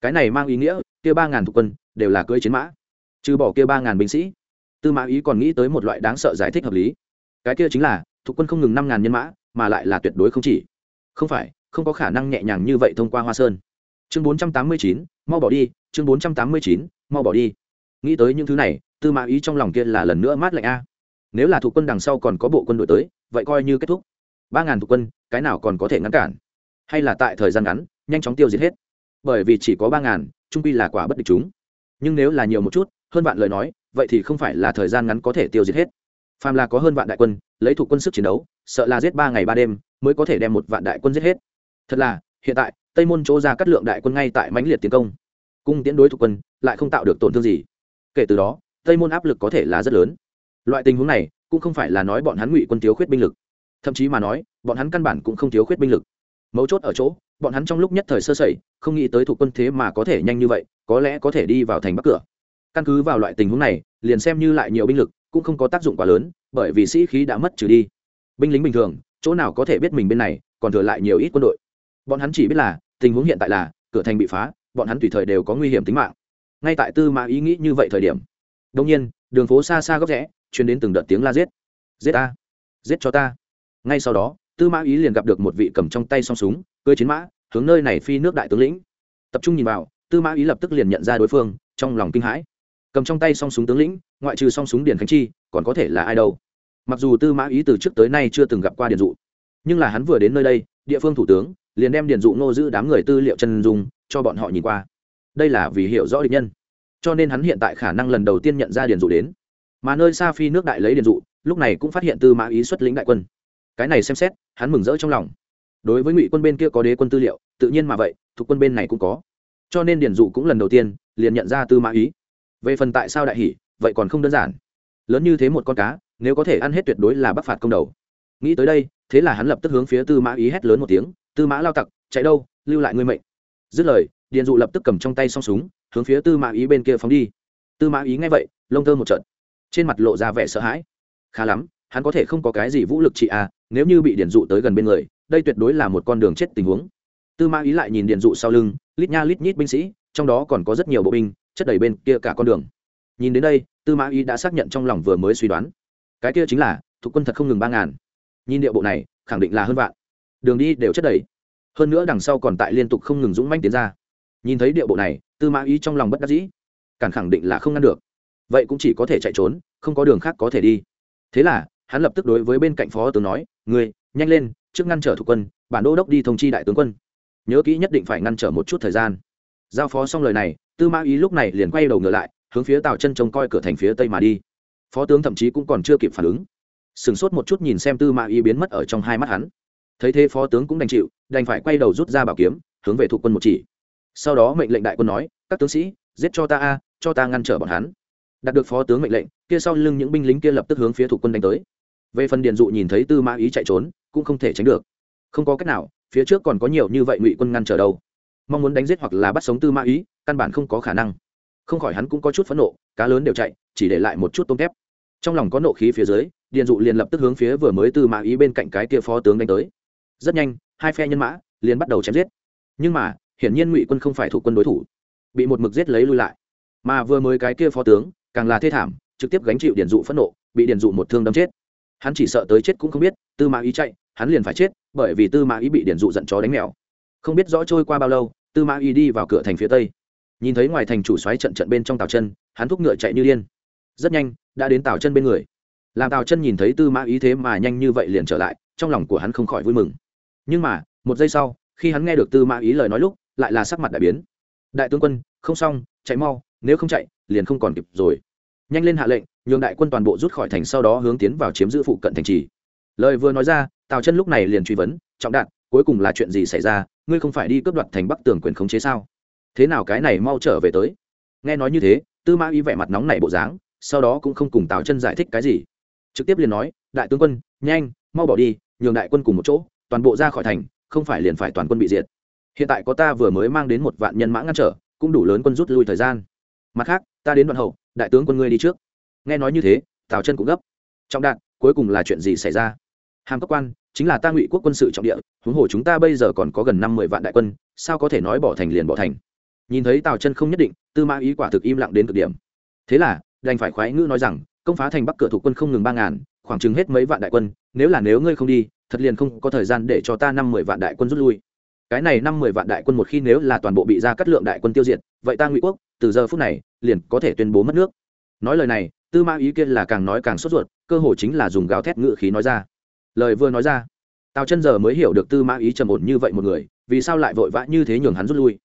Cái này mang ý nghĩa, kia ba ngàn thục quân đều là cưỡi chiến mã. Trừ bỏ kia ba ngàn binh sĩ, tư mã ý còn nghĩ tới một loại đáng sợ giải thích hợp lý. Cái kia chính là, thục quân không ngừng năm ngàn nhân mã, mà lại là tuyệt đối không chỉ. Không phải, không có khả năng nhẹ nhàng như vậy thông qua hoa sơn. Chương bốn trăm tám mươi chín, mau bỏ đi, chương bốn trăm tám mươi chín, mau bỏ đi. Nghĩ tới những thứ này, tư mã ý trong lòng kia là lần nữa mát lạnh a. Nếu là thuộc quân đằng sau còn có bộ quân đội tới, vậy coi như kết thúc ba ngàn thuộc quân, cái nào còn có thể ngăn cản? Hay là tại thời gian ngắn, nhanh chóng tiêu diệt hết? Bởi vì chỉ có ba ngàn, trung pi là quả bất địch chúng. Nhưng nếu là nhiều một chút, hơn vạn lời nói, vậy thì không phải là thời gian ngắn có thể tiêu diệt hết. Phàm là có hơn vạn đại quân, lấy thuộc quân sức chiến đấu, sợ là giết ba ngày ba đêm mới có thể đem một vạn đại quân giết hết. Thật là, hiện tại, tây môn chỗ ra cắt lượng đại quân ngay tại mãnh liệt tiến công. Cung tiến đối thuộc quân, lại không tạo được tổn thương gì. Kể từ đó, tây môn áp lực có thể là rất lớn. Loại tình huống này, cũng không phải là nói bọn hắn ngụy quân thiếu khuyết binh lực thậm chí mà nói, bọn hắn căn bản cũng không thiếu khuyết binh lực. Mấu chốt ở chỗ, bọn hắn trong lúc nhất thời sơ sẩy, không nghĩ tới thuộc quân thế mà có thể nhanh như vậy, có lẽ có thể đi vào thành bắc cửa. Căn cứ vào loại tình huống này, liền xem như lại nhiều binh lực, cũng không có tác dụng quá lớn, bởi vì sĩ khí đã mất trừ đi. Binh lính bình thường, chỗ nào có thể biết mình bên này, còn thừa lại nhiều ít quân đội. Bọn hắn chỉ biết là, tình huống hiện tại là, cửa thành bị phá, bọn hắn tùy thời đều có nguy hiểm tính mạng. Ngay tại tư mã ý nghĩ như vậy thời điểm đông nhiên, đường phố xa xa góc rẽ chuyến đến từng đợt tiếng la giết. Giết ta! Giết cho ta! Ngay sau đó, tư mã ý liền gặp được một vị cầm trong tay song súng cưới chiến mã, hướng nơi này phi nước đại tướng lĩnh. Tập trung nhìn vào, tư mã ý lập tức liền nhận ra đối phương, trong lòng kinh hãi. Cầm trong tay song súng tướng lĩnh, ngoại trừ song súng điền khánh chi, còn có thể là ai đâu? Mặc dù tư mã ý từ trước tới nay chưa từng gặp qua điền dụ, nhưng là hắn vừa đến nơi đây, địa phương thủ tướng, liền đem điền dụ nô giữ đám người tư liệu chân dung, cho bọn họ nhìn qua. Đây là vì hiểu rõ địch nhân. Cho nên hắn hiện tại khả năng lần đầu tiên nhận ra điền dụ đến. Mà nơi xa phi nước đại lấy điền dụ, lúc này cũng phát hiện tư mã ý xuất lĩnh đại quân cái này xem xét, hắn mừng rỡ trong lòng. Đối với ngụy quân bên kia có đế quân tư liệu, tự nhiên mà vậy, thuộc quân bên này cũng có. Cho nên điền dụ cũng lần đầu tiên liền nhận ra tư mã ý. Về phần tại sao đại hỷ, vậy còn không đơn giản. Lớn như thế một con cá, nếu có thể ăn hết tuyệt đối là bắc phạt công đầu. Nghĩ tới đây, thế là hắn lập tức hướng phía tư mã ý hét lớn một tiếng, tư mã lao tặc, chạy đâu, lưu lại ngươi mệnh. Dứt lời, điền dụ lập tức cầm trong tay s súng, hướng phía tư mã ý bên kia phóng đi. Tư mã ý nghe vậy, lông thơ một trận, trên mặt lộ ra vẻ sợ hãi. Khá lắm, hắn có thể không có cái gì vũ lực trị à nếu như bị điền dụ tới gần bên người, đây tuyệt đối là một con đường chết tình huống. Tư mã ý lại nhìn điền dụ sau lưng, lít nha lít nhít binh sĩ, trong đó còn có rất nhiều bộ binh, chất đầy bên kia cả con đường. Nhìn đến đây, tư mã ý đã xác nhận trong lòng vừa mới suy đoán. Cái kia chính là, thuộc quân thật không ngừng ba ngàn. Nhìn địa bộ này, khẳng định là hơn vạn. Đường đi đều chất đầy. Hơn nữa đằng sau còn tại liên tục không ngừng dũng manh tiến ra. Nhìn thấy địa bộ này, tư mã ý trong lòng bất đắc dĩ. Càng khẳng định là không ngăn được. Vậy cũng chỉ có thể chạy trốn, không có đường khác có thể đi. Thế là, hắn lập tức đối với bên cạnh phó tướng nói người nhanh lên, trước ngăn trở thủ quân, bản đô đốc đi thông chi đại tướng quân. Nhớ kỹ nhất định phải ngăn trở một chút thời gian. Giao phó xong lời này, tư mã ý lúc này liền quay đầu ngựa lại, hướng phía tào chân trông coi cửa thành phía tây mà đi. Phó tướng thậm chí cũng còn chưa kịp phản ứng. Sửng sốt một chút nhìn xem tư mã ý biến mất ở trong hai mắt hắn. Thấy thế phó tướng cũng đành chịu, đành phải quay đầu rút ra bảo kiếm, hướng về thủ quân một chỉ. Sau đó mệnh lệnh đại quân nói, các tướng sĩ, giết cho ta a, cho ta ngăn trở bọn hắn. Đạt được phó tướng mệnh lệnh, kia sau lưng những binh lính kia lập tức hướng phía thủ quân đánh tới về phần điền dụ nhìn thấy tư mã ý chạy trốn, cũng không thể tránh được. Không có cách nào, phía trước còn có nhiều như vậy ngụy quân ngăn trở đâu. Mong muốn đánh giết hoặc là bắt sống tư mã ý, căn bản không có khả năng. Không khỏi hắn cũng có chút phẫn nộ, cá lớn đều chạy, chỉ để lại một chút tôm tép trong lòng có nộ khí phía dưới, điền dụ liền lập tức hướng phía vừa mới tư mã ý bên cạnh cái kia phó tướng đánh tới. Rất nhanh, hai phe nhân mã liền bắt đầu chém giết. Nhưng mà, hiển nhiên ngụy quân không phải thủ quân đối thủ, bị một mực giết lấy lui lại. Mà vừa mới cái kia phó tướng, càng là thê thảm, trực tiếp gánh chịu điền dụ phẫn nộ, bị điền dụ một thương đâm chết hắn chỉ sợ tới chết cũng không biết, tư mã ý chạy, hắn liền phải chết, bởi vì tư mã ý bị điển dụ giận chó đánh mèo. Không biết rõ trôi qua bao lâu, tư mã ý đi vào cửa thành phía tây. Nhìn thấy ngoài thành chủ xoáy trận trận bên trong tàu chân, hắn thúc ngựa chạy như điên. Rất nhanh, đã đến tàu chân bên người. Làm tàu chân nhìn thấy tư mã ý thế mà nhanh như vậy liền trở lại, trong lòng của hắn không khỏi vui mừng. Nhưng mà, một giây sau, khi hắn nghe được tư mã ý lời nói lúc, lại là sắc mặt đại biến. Đại tướng quân, không xong, chạy mau, nếu không chạy, liền không còn kịp rồi. Nhanh lên hạ lệnh nhường đại quân toàn bộ rút khỏi thành sau đó hướng tiến vào chiếm giữ phụ cận thành trì. Lời vừa nói ra, tào chân lúc này liền truy vấn, trọng đạn cuối cùng là chuyện gì xảy ra? Ngươi không phải đi cướp đoạt thành bắc tường quyền khống chế sao? Thế nào cái này mau trở về tới? Nghe nói như thế, tư mã ý vẻ mặt nóng nảy bộ dáng, sau đó cũng không cùng tào chân giải thích cái gì. Trực tiếp liền nói, đại tướng quân, nhanh, mau bỏ đi, nhường đại quân cùng một chỗ, toàn bộ ra khỏi thành, không phải liền phải toàn quân bị diệt. Hiện tại có ta vừa mới mang đến một vạn nhân mã ngăn trở, cũng đủ lớn quân rút lui thời gian. Mặt khác, ta đến đoạn hậu, đại tướng quân ngươi đi trước nghe nói như thế, tào chân cũng gấp. Trọng đạn cuối cùng là chuyện gì xảy ra? Hàm cấp quan, chính là ta ngụy quốc quân sự trọng địa, huống hồ chúng ta bây giờ còn có gần năm mươi vạn đại quân, sao có thể nói bỏ thành liền bỏ thành? Nhìn thấy tào chân không nhất định, tư mã ý quả thực im lặng đến cực điểm. Thế là, đành phải khoái ngữ nói rằng, công phá thành bắc cửa thủ quân không ngừng ba ngàn, khoảng chừng hết mấy vạn đại quân, nếu là nếu ngươi không đi, thật liền không có thời gian để cho ta năm mười vạn đại quân rút lui. Cái này năm mười vạn đại quân một khi nếu là toàn bộ bị ra cắt lượng đại quân tiêu diệt, vậy ta ngụy quốc, từ giờ phút này, liền có thể tuyên bố mất nước. Nói lời này tư mã ý kiến là càng nói càng sốt ruột, cơ hồ chính là dùng gào thét ngự khí nói ra. Lời vừa nói ra, tào chân giờ mới hiểu được tư mã ý trầm ổn như vậy một người, vì sao lại vội vã như thế nhường hắn rút lui?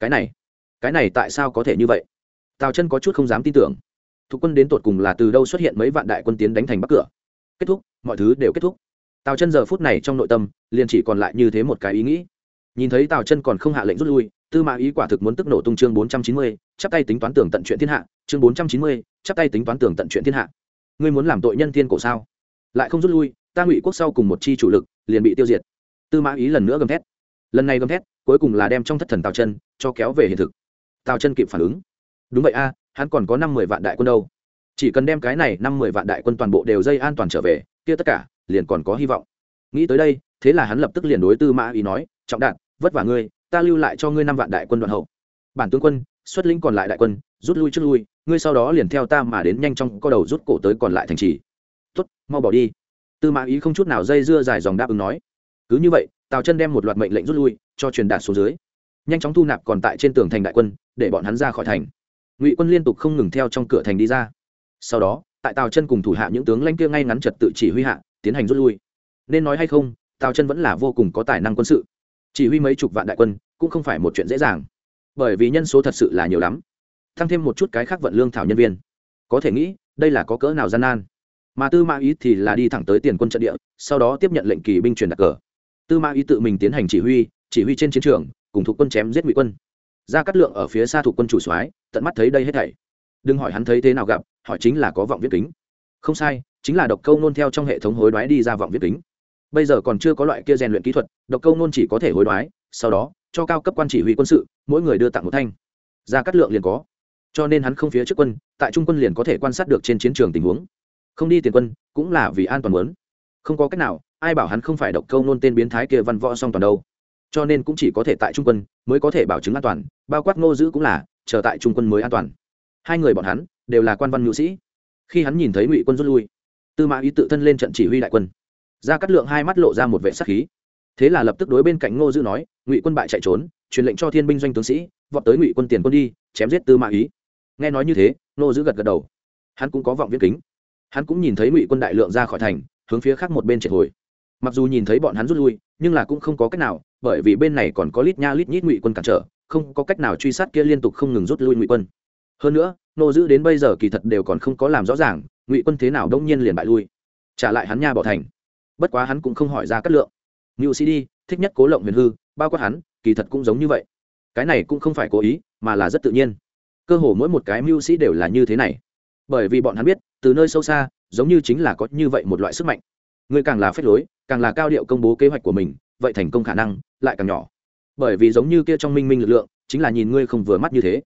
Cái này cái này tại sao có thể như vậy? Tào chân có chút không dám tin tưởng. Thuộc quân đến tột cùng là từ đâu xuất hiện mấy vạn đại quân tiến đánh thành bắc cửa? Kết thúc, mọi thứ đều kết thúc. Tào chân giờ phút này trong nội tâm, liền chỉ còn lại như thế một cái ý nghĩ. Nhìn thấy tào chân còn không hạ lệnh rút lui tư mã ý quả thực muốn tức nổ tung chương bốn trăm chín mươi, chắp tay tính toán tưởng tận chuyện thiên hạ, chương bốn trăm chín mươi, chắp tay tính toán tưởng tận chuyện thiên hạ. Ngươi muốn làm tội nhân thiên cổ sao? Lại không rút lui, ta ngụy quốc sau cùng một chi chủ lực, liền bị tiêu diệt. Tư mã ý lần nữa gầm thét. Lần này gầm thét, cuối cùng là đem trong thất thần tào chân cho kéo về hiện thực. Tào chân kịp phản ứng. Đúng vậy a, hắn còn có năm mười vạn đại quân đâu. Chỉ cần đem cái này năm mười vạn đại quân toàn bộ đều dây an toàn trở về, kia tất cả liền còn có hy vọng. Nghĩ tới đây, thế là hắn lập tức liền đối tư mã ý nói, trọng đạn vất vả ngươi ta lưu lại cho ngươi năm vạn đại quân đoạn hậu. Bản tướng quân, xuất lĩnh còn lại đại quân, rút lui trước lui, ngươi sau đó liền theo ta mà đến nhanh trong co đầu rút cổ tới còn lại thành trì. Tuất mau bỏ đi. Tư mã ý không chút nào dây dưa dài dòng đáp ứng nói. Cứ như vậy, tào chân đem một loạt mệnh lệnh rút lui, cho truyền đạt xuống dưới. Nhanh chóng thu nạp còn tại trên tường thành đại quân, để bọn hắn ra khỏi thành. Ngụy quân liên tục không ngừng theo trong cửa thành đi ra. Sau đó, tại tào chân cùng thủ hạ những tướng lãnh kia ngay ngắn trật tự chỉ huy hạ, tiến hành rút lui. Nên nói hay không, tào chân vẫn là vô cùng có tài năng quân sự chỉ huy mấy chục vạn đại quân cũng không phải một chuyện dễ dàng. Bởi vì nhân số thật sự là nhiều lắm. Tăng thêm một chút cái khác vận lương thảo nhân viên. Có thể nghĩ, đây là có cỡ nào gian nan. Mà tư mã ý thì là đi thẳng tới tiền quân trận địa, sau đó tiếp nhận lệnh kỳ binh truyền đặt cờ. Tư mã ý tự mình tiến hành chỉ huy chỉ huy trên chiến trường, cùng thuộc quân chém giết ngụy quân. Ra cắt lượng ở phía xa thuộc quân chủ soái, tận mắt thấy đây hết thảy. Đừng hỏi hắn thấy thế nào gặp, hỏi chính là có vọng viết kính. Không sai, chính là độc câu nôn theo trong hệ thống hối đoái đi ra vọng viết kính bây giờ còn chưa có loại kia rèn luyện kỹ thuật, độc câu nôn chỉ có thể hối đoái, sau đó, cho cao cấp quan chỉ huy quân sự, mỗi người đưa tặng một thanh. Ra cắt lượng liền có. Cho nên hắn không phía trước quân, tại trung quân liền có thể quan sát được trên chiến trường tình huống. Không đi tiền quân, cũng là vì an toàn muốn. Không có cách nào, ai bảo hắn không phải độc câu nôn tên biến thái kia văn võ song toàn đâu. Cho nên cũng chỉ có thể tại trung quân mới có thể bảo chứng an toàn, bao quát ngô giữ cũng là, chờ tại trung quân mới an toàn. Hai người bọn hắn đều là quan văn nhu sĩ. Khi hắn nhìn thấy ngụy quân rút lui, tư mã ý tự thân lên trận chỉ huy đại quân ra cắt lượng hai mắt lộ ra một vệ sắc khí. Thế là lập tức đối bên cạnh ngô Dữ nói, ngụy quân bại chạy trốn, truyền lệnh cho thiên binh doanh tướng sĩ, vọt tới ngụy quân tiền quân đi, chém giết tư mã ý. Nghe nói như thế, ngô Dữ gật gật đầu. Hắn cũng có vọng viết kính. Hắn cũng nhìn thấy ngụy quân đại lượng ra khỏi thành, hướng phía khác một bên triệt hồi. Mặc dù nhìn thấy bọn hắn rút lui, nhưng là cũng không có cách nào, bởi vì bên này còn có lít nha lít nhít ngụy quân cản trở, không có cách nào truy sát kia liên tục không ngừng rút lui ngụy quân. Hơn nữa nô giữ đến bây giờ kỳ thật đều còn không có làm rõ ràng, ngụy quân thế nào đông nhiên liền bại lui. Trả lại hắn nha bỏ thành bất quá hắn cũng không hỏi ra cát lượng. Ngưu sĩ đi, thích nhất cố lộng huyền hư, bao quát hắn, kỳ thật cũng giống như vậy. Cái này cũng không phải cố ý, mà là rất tự nhiên. Cơ hồ mỗi một cái mưu sĩ đều là như thế này. Bởi vì bọn hắn biết, từ nơi sâu xa, giống như chính là có như vậy một loại sức mạnh. Người càng là phép lối, càng là cao điệu công bố kế hoạch của mình, vậy thành công khả năng lại càng nhỏ. Bởi vì giống như kia trong minh minh lực lượng, chính là nhìn ngươi không vừa mắt như thế.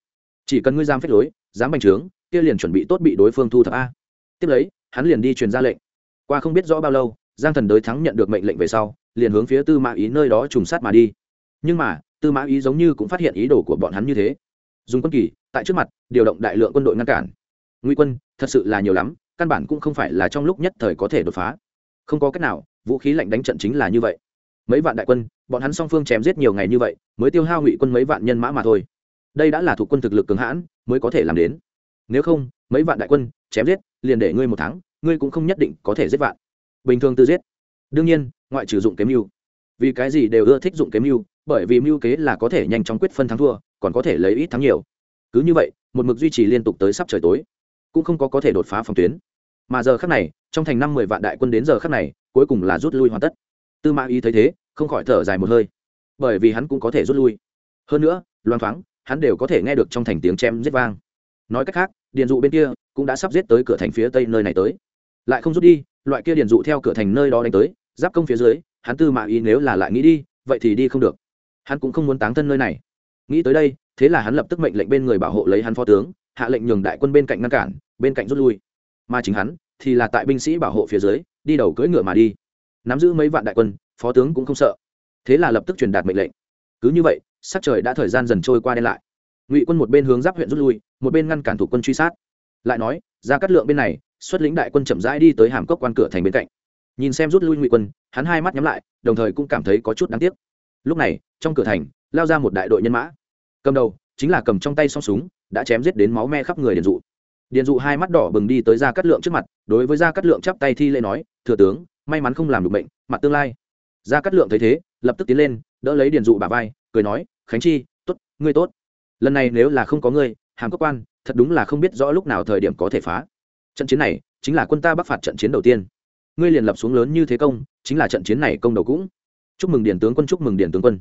Chỉ cần ngươi dám phép lối, dám bành trướng, kia liền chuẩn bị tốt bị đối phương thu thập a. Tiếp lấy, hắn liền đi truyền ra lệnh. Qua không biết rõ bao lâu giang thần đới thắng nhận được mệnh lệnh về sau, liền hướng phía tư mã ý nơi đó trùng sát mà đi. Nhưng mà, tư mã ý giống như cũng phát hiện ý đồ của bọn hắn như thế. Dùng quân kỳ, tại trước mặt, điều động đại lượng quân đội ngăn cản. Nguy quân, thật sự là nhiều lắm, căn bản cũng không phải là trong lúc nhất thời có thể đột phá. Không có cách nào, vũ khí lạnh đánh trận chính là như vậy. Mấy vạn đại quân, bọn hắn song phương chém giết nhiều ngày như vậy, mới tiêu hao ngụy quân mấy vạn nhân mã mà thôi. Đây đã là thuộc quân thực lực cường hãn, mới có thể làm đến. Nếu không, mấy vạn đại quân, chém giết, liền để ngươi một tháng, ngươi cũng không nhất định có thể giết vạn bình thường tự giết. Đương nhiên, ngoại trừ dụng kiếm mưu. Vì cái gì đều ưa thích dụng kiếm mưu, bởi vì mưu kế là có thể nhanh chóng quyết phân thắng thua, còn có thể lấy ít thắng nhiều. Cứ như vậy, một mực duy trì liên tục tới sắp trời tối, cũng không có có thể đột phá phòng tuyến. Mà giờ khắc này, trong thành năm mười vạn đại quân đến giờ khắc này, cuối cùng là rút lui hoàn tất. Tư mã ý thấy thế, không khỏi thở dài một hơi. Bởi vì hắn cũng có thể rút lui. Hơn nữa, loan thoáng, hắn đều có thể nghe được trong thành tiếng chém giết vang. Nói cách khác, điện dụ bên kia cũng đã sắp giết tới cửa thành phía tây nơi này tới. Lại không rút đi loại kia điền dụ theo cửa thành nơi đó đánh tới, giáp công phía dưới, hắn tư mã ý nếu là lại nghĩ đi, vậy thì đi không được. Hắn cũng không muốn táng thân nơi này. Nghĩ tới đây, thế là hắn lập tức mệnh lệnh bên người bảo hộ lấy hắn phó tướng, hạ lệnh nhường đại quân bên cạnh ngăn cản, bên cạnh rút lui. Mà chính hắn thì là tại binh sĩ bảo hộ phía dưới, đi đầu cưỡi ngựa mà đi. Nắm giữ mấy vạn đại quân, phó tướng cũng không sợ. Thế là lập tức truyền đạt mệnh lệnh. Cứ như vậy, sắc trời đã thời gian dần trôi qua đen lại. Ngụy quân một bên hướng giáp huyện rút lui, một bên ngăn cản thủ quân truy sát. Lại nói, ra cắt lượng bên này xuất lĩnh đại quân chậm rãi đi tới hàm cốc quan cửa thành bên cạnh. Nhìn xem rút lui ngụy quân, hắn hai mắt nhắm lại, đồng thời cũng cảm thấy có chút đáng tiếc. Lúc này, trong cửa thành, lao ra một đại đội nhân mã. Cầm đầu, chính là cầm trong tay song súng, đã chém giết đến máu me khắp người điền dụ. Điền dụ hai mắt đỏ bừng đi tới ra cắt lượng trước mặt, đối với ra cắt lượng chắp tay thi lễ nói, thừa tướng, may mắn không làm được bệnh, mặt tương lai. Ra cắt lượng thấy thế, lập tức tiến lên, đỡ lấy điền dụ bà vai, cười nói, khánh chi, tốt, ngươi tốt. Lần này nếu là không có ngươi, hàm cơ quan, thật đúng là không biết rõ lúc nào thời điểm có thể phá trận chiến này chính là quân ta bắc phạt trận chiến đầu tiên. Ngươi liền lập xuống lớn như thế công, chính là trận chiến này công đầu cũng. Chúc mừng điền tướng quân, chúc mừng điền tướng quân.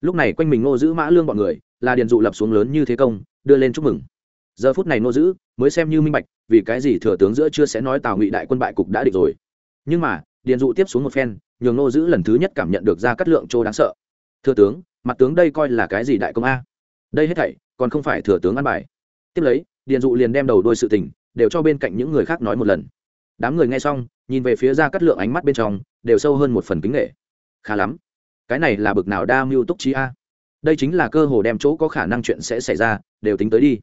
Lúc này quanh mình ngô giữ mã lương bọn người, là điền dụ lập xuống lớn như thế công, đưa lên chúc mừng. Giờ phút này ngô giữ mới xem như minh bạch, vì cái gì thừa tướng giữa chưa sẽ nói tào ngụy đại quân bại cục đã địch rồi. Nhưng mà, điền dụ tiếp xuống một phen, nhường ngô giữ lần thứ nhất cảm nhận được ra cắt lượng chỗ đáng sợ. Thừa tướng, mặt tướng đây coi là cái gì đại công a? Đây hết thảy còn không phải thừa tướng ăn bài. Tiếp lấy, điền dụ liền đem đầu đôi sự tình đều cho bên cạnh những người khác nói một lần. Đám người nghe xong, nhìn về phía ra cắt lượng ánh mắt bên trong, đều sâu hơn một phần kính nghệ khá lắm. Cái này là bực nào đa mưu túc trí a? Đây chính là cơ hồ đem chỗ có khả năng chuyện sẽ xảy ra, đều tính tới đi.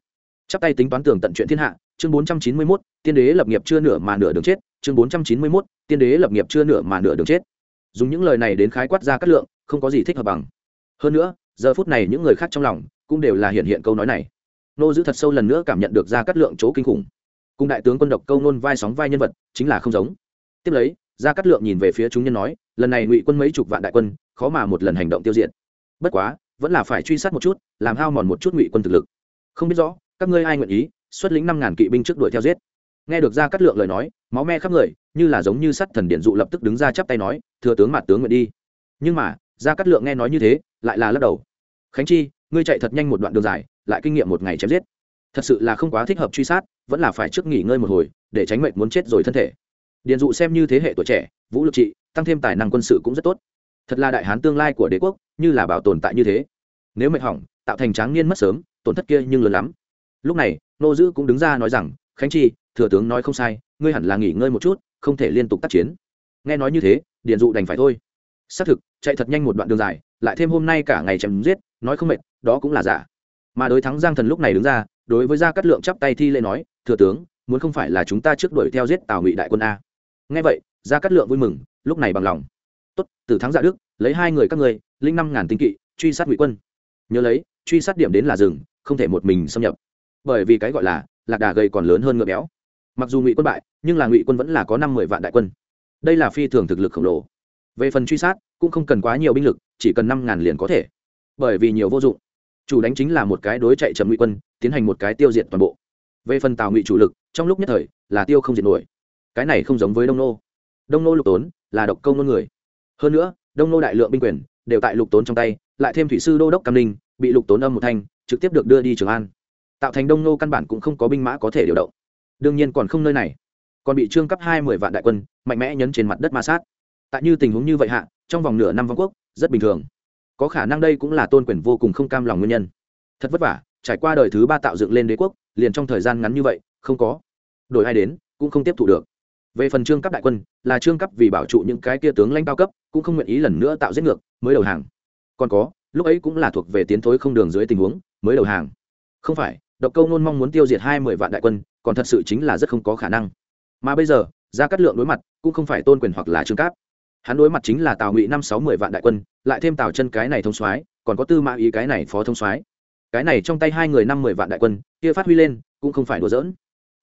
Chắp tay tính toán tưởng tận chuyện thiên hạ, chương bốn trăm chín mươi mốt, tiên đế lập nghiệp chưa nửa mà nửa đường chết, chương bốn trăm chín mươi mốt, tiên đế lập nghiệp chưa nửa mà nửa đường chết. Dùng những lời này đến khái quát ra cắt lượng, không có gì thích hợp bằng. Hơn nữa, giờ phút này những người khác trong lòng cũng đều là hiện hiện câu nói này. Nô giữ thật sâu lần nữa cảm nhận được ra cắt lượng chỗ kinh khủng cùng đại tướng quân độc câu nôn vai sóng vai nhân vật, chính là không giống. Tiếp lấy ra cắt lượng nhìn về phía chúng nhân nói, lần này ngụy quân mấy chục vạn đại quân, khó mà một lần hành động tiêu diệt. Bất quá, vẫn là phải truy sát một chút, làm hao mòn một chút ngụy quân thực lực. Không biết rõ, các ngươi ai nguyện ý xuất lĩnh năm ngàn kỵ binh trước đuổi theo giết? Nghe được ra cắt lượng lời nói, máu me khắp người, như là giống như sắt thần điện dụ lập tức đứng ra chắp tay nói, thừa tướng mặt tướng nguyện đi. Nhưng mà ra cắt lượng nghe nói như thế, lại là lắc đầu. Khánh chi, ngươi chạy thật nhanh một đoạn đường dài, lại kinh nghiệm một ngày chém giết. Thật sự là không quá thích hợp truy sát vẫn là phải trước nghỉ ngơi một hồi, để tránh mệnh muốn chết rồi thân thể. Điền dụ xem như thế hệ tuổi trẻ, vũ lực trị, tăng thêm tài năng quân sự cũng rất tốt. Thật là đại hán tương lai của đế quốc, như là bảo tồn tại như thế. Nếu mệnh hỏng, tạo thành tráng niên mất sớm, tổn thất kia nhưng lớn lắm. Lúc này, nô dữ cũng đứng ra nói rằng, khánh chi, thừa tướng nói không sai, ngươi hẳn là nghỉ ngơi một chút, không thể liên tục tác chiến. Nghe nói như thế, Điền dụ đành phải thôi. Xác thực, chạy thật nhanh một đoạn đường dài, lại thêm hôm nay cả ngày chém giết, nói không mệt, đó cũng là giả. Mà đối thắng giang thần lúc này đứng ra, đối với gia cát lượng chắp tay thi lễ nói thừa tướng muốn không phải là chúng ta trước đuổi theo giết tào ngụy đại quân a. Nghe vậy gia cát lượng vui mừng lúc này bằng lòng. Tốt từ thắng dạ đức lấy hai người các ngươi, linh năm ngàn tinh kỵ truy sát ngụy quân. Nhớ lấy truy sát điểm đến là rừng không thể một mình xâm nhập. Bởi vì cái gọi là lạc đà gầy còn lớn hơn ngựa béo. Mặc dù ngụy quân bại nhưng là ngụy quân vẫn là có năm mười vạn đại quân. Đây là phi thường thực lực khổng lồ. Về phần truy sát cũng không cần quá nhiều binh lực chỉ cần năm ngàn liền có thể. Bởi vì nhiều vô dụng. Chủ đánh chính là một cái đối chạy chậm ngụy quân tiến hành một cái tiêu diệt toàn bộ về phần tào ngụy chủ lực, trong lúc nhất thời, là tiêu không diệt nổi. Cái này không giống với đông nô. Đông nô lục tốn, là độc công nôn người. Hơn nữa, đông nô đại lượng binh quyền, đều tại lục tốn trong tay, lại thêm thủy sư đô đốc cam ninh, bị lục tốn âm một thanh, trực tiếp được đưa đi trường an. Tạo thành đông nô căn bản cũng không có binh mã có thể điều động. Đương nhiên còn không nơi này. Còn bị trương cấp hai mươi vạn đại quân, mạnh mẽ nhấn trên mặt đất ma sát. Tại như tình huống như vậy hạ, trong vòng nửa năm vong quốc, rất bình thường. Có khả năng đây cũng là tôn quyền vô cùng không cam lòng nguyên nhân. Thật vất vả, trải qua đời thứ ba tạo dựng lên đế quốc liền trong thời gian ngắn như vậy, không có đổi ai đến, cũng không tiếp thụ được. Về phần trương cấp đại quân, là trương cấp vì bảo trụ những cái kia tướng lãnh cao cấp, cũng không nguyện ý lần nữa tạo giết ngược, mới đầu hàng. Còn có, lúc ấy cũng là thuộc về tiến thối không đường dưới tình huống, mới đầu hàng. Không phải, độc câu nôn mong muốn tiêu diệt hai mươi vạn đại quân, còn thật sự chính là rất không có khả năng. Mà bây giờ ra cắt lượng đối mặt, cũng không phải tôn quyền hoặc là trương cáp. Hắn đối mặt chính là tào ngụy năm sáu mươi vạn đại quân, lại thêm tào chân cái này thông soái, còn có tư mã ý cái này phó thông soái. Cái này trong tay hai người năm mười vạn đại quân kia phát huy lên, cũng không phải đùa giỡn.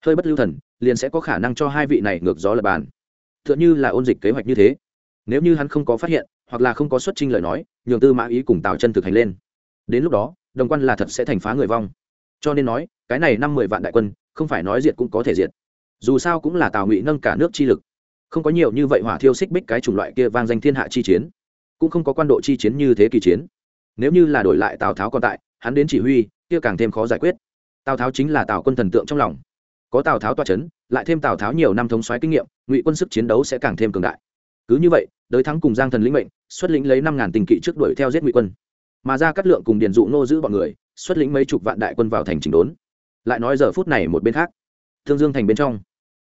Hơi bất lưu thần, liền sẽ có khả năng cho hai vị này ngược gió lập bàn. T h ư ợ n h ư là ôn dịch kế hoạch như thế. Nếu như hắn không có phát hiện, hoặc là không có xuất trình lời nói, nhường tư mã ý cùng tào chân thực hành lên. Đến lúc đó, đồng quan là thật sẽ thành phá người vong. Cho nên nói, cái này năm mười vạn đại quân, không phải nói diệt cũng có thể diệt. Dù sao cũng là tào ngụy nâng cả nước chi lực. Không có nhiều như vậy hỏa thiêu xích bích cái chủng loại kia vang danh thiên hạ chi chiến. Cũng không có quan độ chi chiến như thế kỳ chiến. Nếu như là đổi lại tào tháo còn tại, hắn đến chỉ huy, kia càng thêm khó giải quyết tào tháo chính là tào quân thần tượng trong lòng. Có tào tháo toa c h ấ n lại thêm tào tháo nhiều năm thống xoáy kinh nghiệm, ngụy quân sức chiến đấu sẽ càng thêm cường đại. Cứ như vậy, đới thắng cùng giang thần lĩnh mệnh, xuất lĩnh lấy năm ngàn tình kỵ trước đuổi theo giết ngụy quân. Mà ra cắt lượng cùng điền dụ nô giữ bọn người, xuất lĩnh mấy chục vạn đại quân vào thành trình đốn. Lại nói giờ phút này một bên khác, thương dương thành bên trong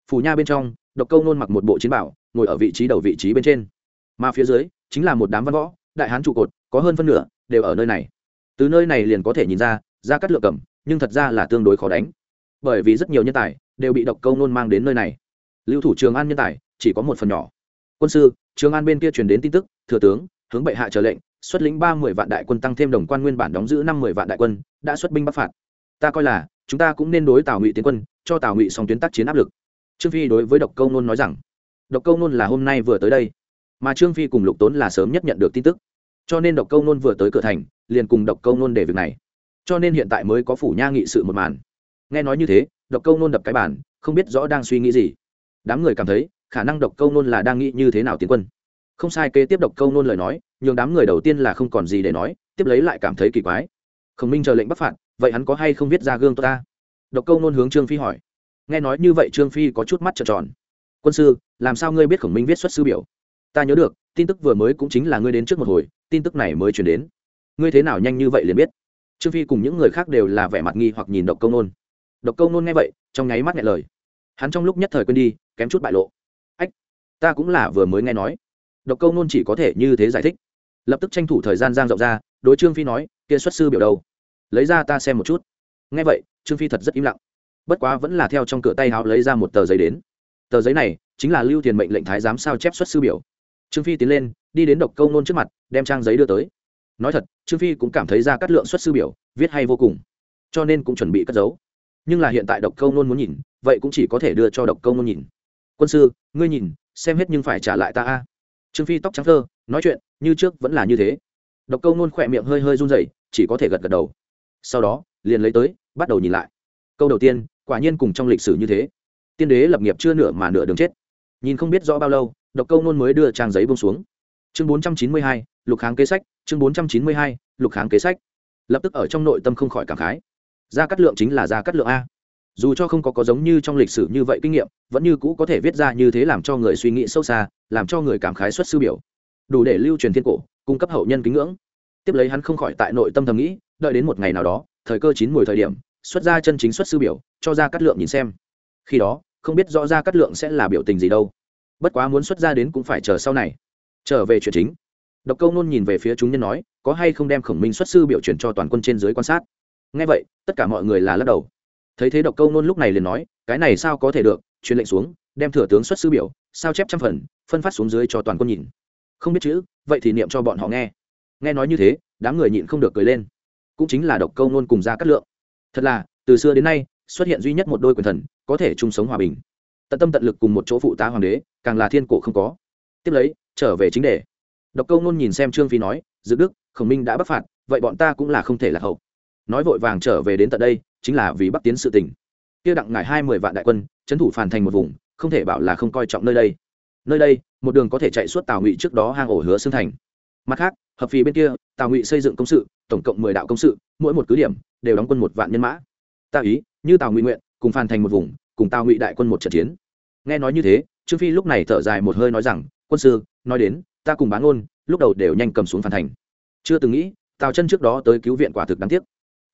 phủ nha bên trong, độc câu nôn mặc một bộ chiến bảo, ngồi ở vị trí đầu vị trí bên trên. Mà phía dưới, chính là một đám văn võ, đại hán trụ cột, có hơn phân nửa đều ở nơi này. Từ nơi này liền có thể nhìn ra ra cắt lượng cầm nhưng thật ra là tương đối khó đánh. Bởi vì rất nhiều nhân tài đều bị độc câu nôn mang đến nơi này. Lưu thủ trường an nhân tài chỉ có một phần nhỏ. Quân sư, trường an bên kia truyền đến tin tức, thừa tướng, hướng bệ hạ trở lệnh, xuất lĩnh ba mươi vạn đại quân tăng thêm đồng quan nguyên bản đóng giữ năm mươi vạn đại quân, đã xuất binh bắc phạt. Ta coi là, chúng ta cũng nên đối tào ngụy tiến quân, cho tào ngụy song tuyến tác chiến áp lực. Trương phi đối với độc câu nôn nói rằng, độc câu nôn là hôm nay vừa tới đây, mà trương phi cùng lục tốn là sớm nhất nhận được tin tức. Cho nên độc câu nôn vừa tới cửa thành, liền cùng độc câu nôn để việc này cho nên hiện tại mới có phủ nha nghị sự một màn. Nghe nói như thế, độc câu nôn đập cái bản không biết rõ đang suy nghĩ gì. Đám người cảm thấy, khả năng độc câu nôn là đang nghĩ như thế nào tiến quân. Không sai, kế tiếp độc câu nôn lời nói, nhường đám người đầu tiên là không còn gì để nói, tiếp lấy lại cảm thấy kỳ quái. Khổng minh chờ lệnh bắc phạt, vậy hắn có hay không viết ra gương tôi ta? Độc câu nôn hướng trương phi hỏi. Nghe nói như vậy trương phi có chút mắt trợn tròn. Quân sư, làm sao ngươi biết khổng minh viết xuất sư biểu? Ta nhớ được, tin tức vừa mới cũng chính là ngươi đến trước một hồi, tin tức này mới chuyển đến. Ngươi thế nào nhanh như vậy liền biết? Trương phi cùng những người khác đều là vẻ mặt nghi hoặc nhìn độc câu nôn. Độc câu nôn nghe vậy trong nháy mắt nghe lời. Hắn trong lúc nhất thời quên đi kém chút bại lộ. Ách ta cũng là vừa mới nghe nói. Độc câu nôn chỉ có thể như thế giải thích. Lập tức tranh thủ thời gian giang rộng ra đối trương phi nói kia xuất sư biểu đầu, lấy ra ta xem một chút. Nghe vậy trương phi thật rất im lặng. Bất quá vẫn là theo trong cửa tay háo lấy ra một tờ giấy đến. Tờ giấy này chính là lưu tiền mệnh lệnh thái giám sao chép xuất sư biểu. Trương phi tiến lên đi đến độc câu nôn trước mặt đem trang giấy đưa tới nói thật, trương phi cũng cảm thấy ra cắt lượng xuất sư biểu, viết hay vô cùng. Cho nên cũng chuẩn bị cất giấu. Nhưng là hiện tại độc câu nôn muốn nhìn, vậy cũng chỉ có thể đưa cho độc câu nôn nhìn. Quân sư, ngươi nhìn, xem hết nhưng phải trả lại ta a. Trương phi tóc trắng thơ, nói chuyện, như trước vẫn là như thế. Độc câu nôn khỏe miệng hơi hơi run rẩy, chỉ có thể gật gật đầu. Sau đó, liền lấy tới, bắt đầu nhìn lại. Câu đầu tiên, quả nhiên cùng trong lịch sử như thế. Tiên đế lập nghiệp chưa nửa mà nửa đường chết. Nhìn không biết rõ bao lâu, độc câu nôn mới đưa trang giấy bông xuống chương bốn trăm chín mươi hai, lục kháng kế sách, chương bốn trăm chín mươi hai, lục kháng kế sách. Lập tức ở trong nội tâm không khỏi cảm khái. Gia cát lượng chính là gia cát lượng a. Dù cho không có có giống như trong lịch sử như vậy kinh nghiệm, vẫn như cũ có thể viết ra như thế làm cho người suy nghĩ sâu xa, làm cho người cảm khái xuất sư biểu. Đủ để lưu truyền thiên cổ, cung cấp hậu nhân kính ngưỡng. Tiếp lấy hắn không khỏi tại nội tâm thầm nghĩ, đợi đến một ngày nào đó, thời cơ chín mùi thời điểm, xuất ra chân chính xuất sư biểu, cho ra cát lượng nhìn xem. Khi đó, không biết rõ ra cát lượng sẽ là biểu tình gì đâu. Bất quá muốn xuất ra đến cũng phải chờ sau này trở về chuyện chính. Độc câu nôn nhìn về phía chúng nhân nói, có hay không đem khổng minh xuất sư biểu chuyển cho toàn quân trên dưới quan sát? Ngay vậy, tất cả mọi người là lắc đầu. Thấy thế độc câu nôn lúc này liền nói, cái này sao có thể được, truyền lệnh xuống, đem thừa tướng xuất sư biểu, sao chép trăm phần, phân phát xuống dưới cho toàn quân nhìn. Không biết chữ, vậy thì niệm cho bọn họ nghe. Nghe nói như thế, đám người nhịn không được cười lên. Cũng chính là độc câu nôn cùng ra cắt lượng. Thật là, từ xưa đến nay, xuất hiện duy nhất một đôi quyền thần, có thể chung sống hòa bình. Tận tâm tận lực cùng một chỗ phụ tá hoàng đế, càng là thiên cổ không có. Tiếp lấy trở về chính đề. Độc câu nôn nhìn xem trương phi nói, dự đức, khổng minh đã bắc phạt, vậy bọn ta cũng là không thể lạc hậu. Nói vội vàng trở về đến tận đây, chính là vì bắc tiến sự tình. Kia đặng ngải hai mươi vạn đại quân, trấn thủ phản thành một vùng, không thể bảo là không coi trọng nơi đây. Nơi đây, một đường có thể chạy suốt tào ngụy trước đó hang ổ hứa xương thành. Mặt khác, hợp phì bên kia, tào ngụy xây dựng công sự, tổng cộng mười đạo công sự, mỗi một cứ điểm đều đóng quân một vạn nhân mã. Ta ý, như tào ngụy nguyện, cùng phàn thành một vùng, cùng tào ngụy đại quân một trận chiến. Nghe nói như thế trương phi lúc này thở dài một hơi nói rằng, quân sư, nói đến, ta cùng bán ngôn, lúc đầu đều nhanh cầm xuống phản thành. Chưa từng nghĩ, tào chân trước đó tới cứu viện quả thực đáng tiếc.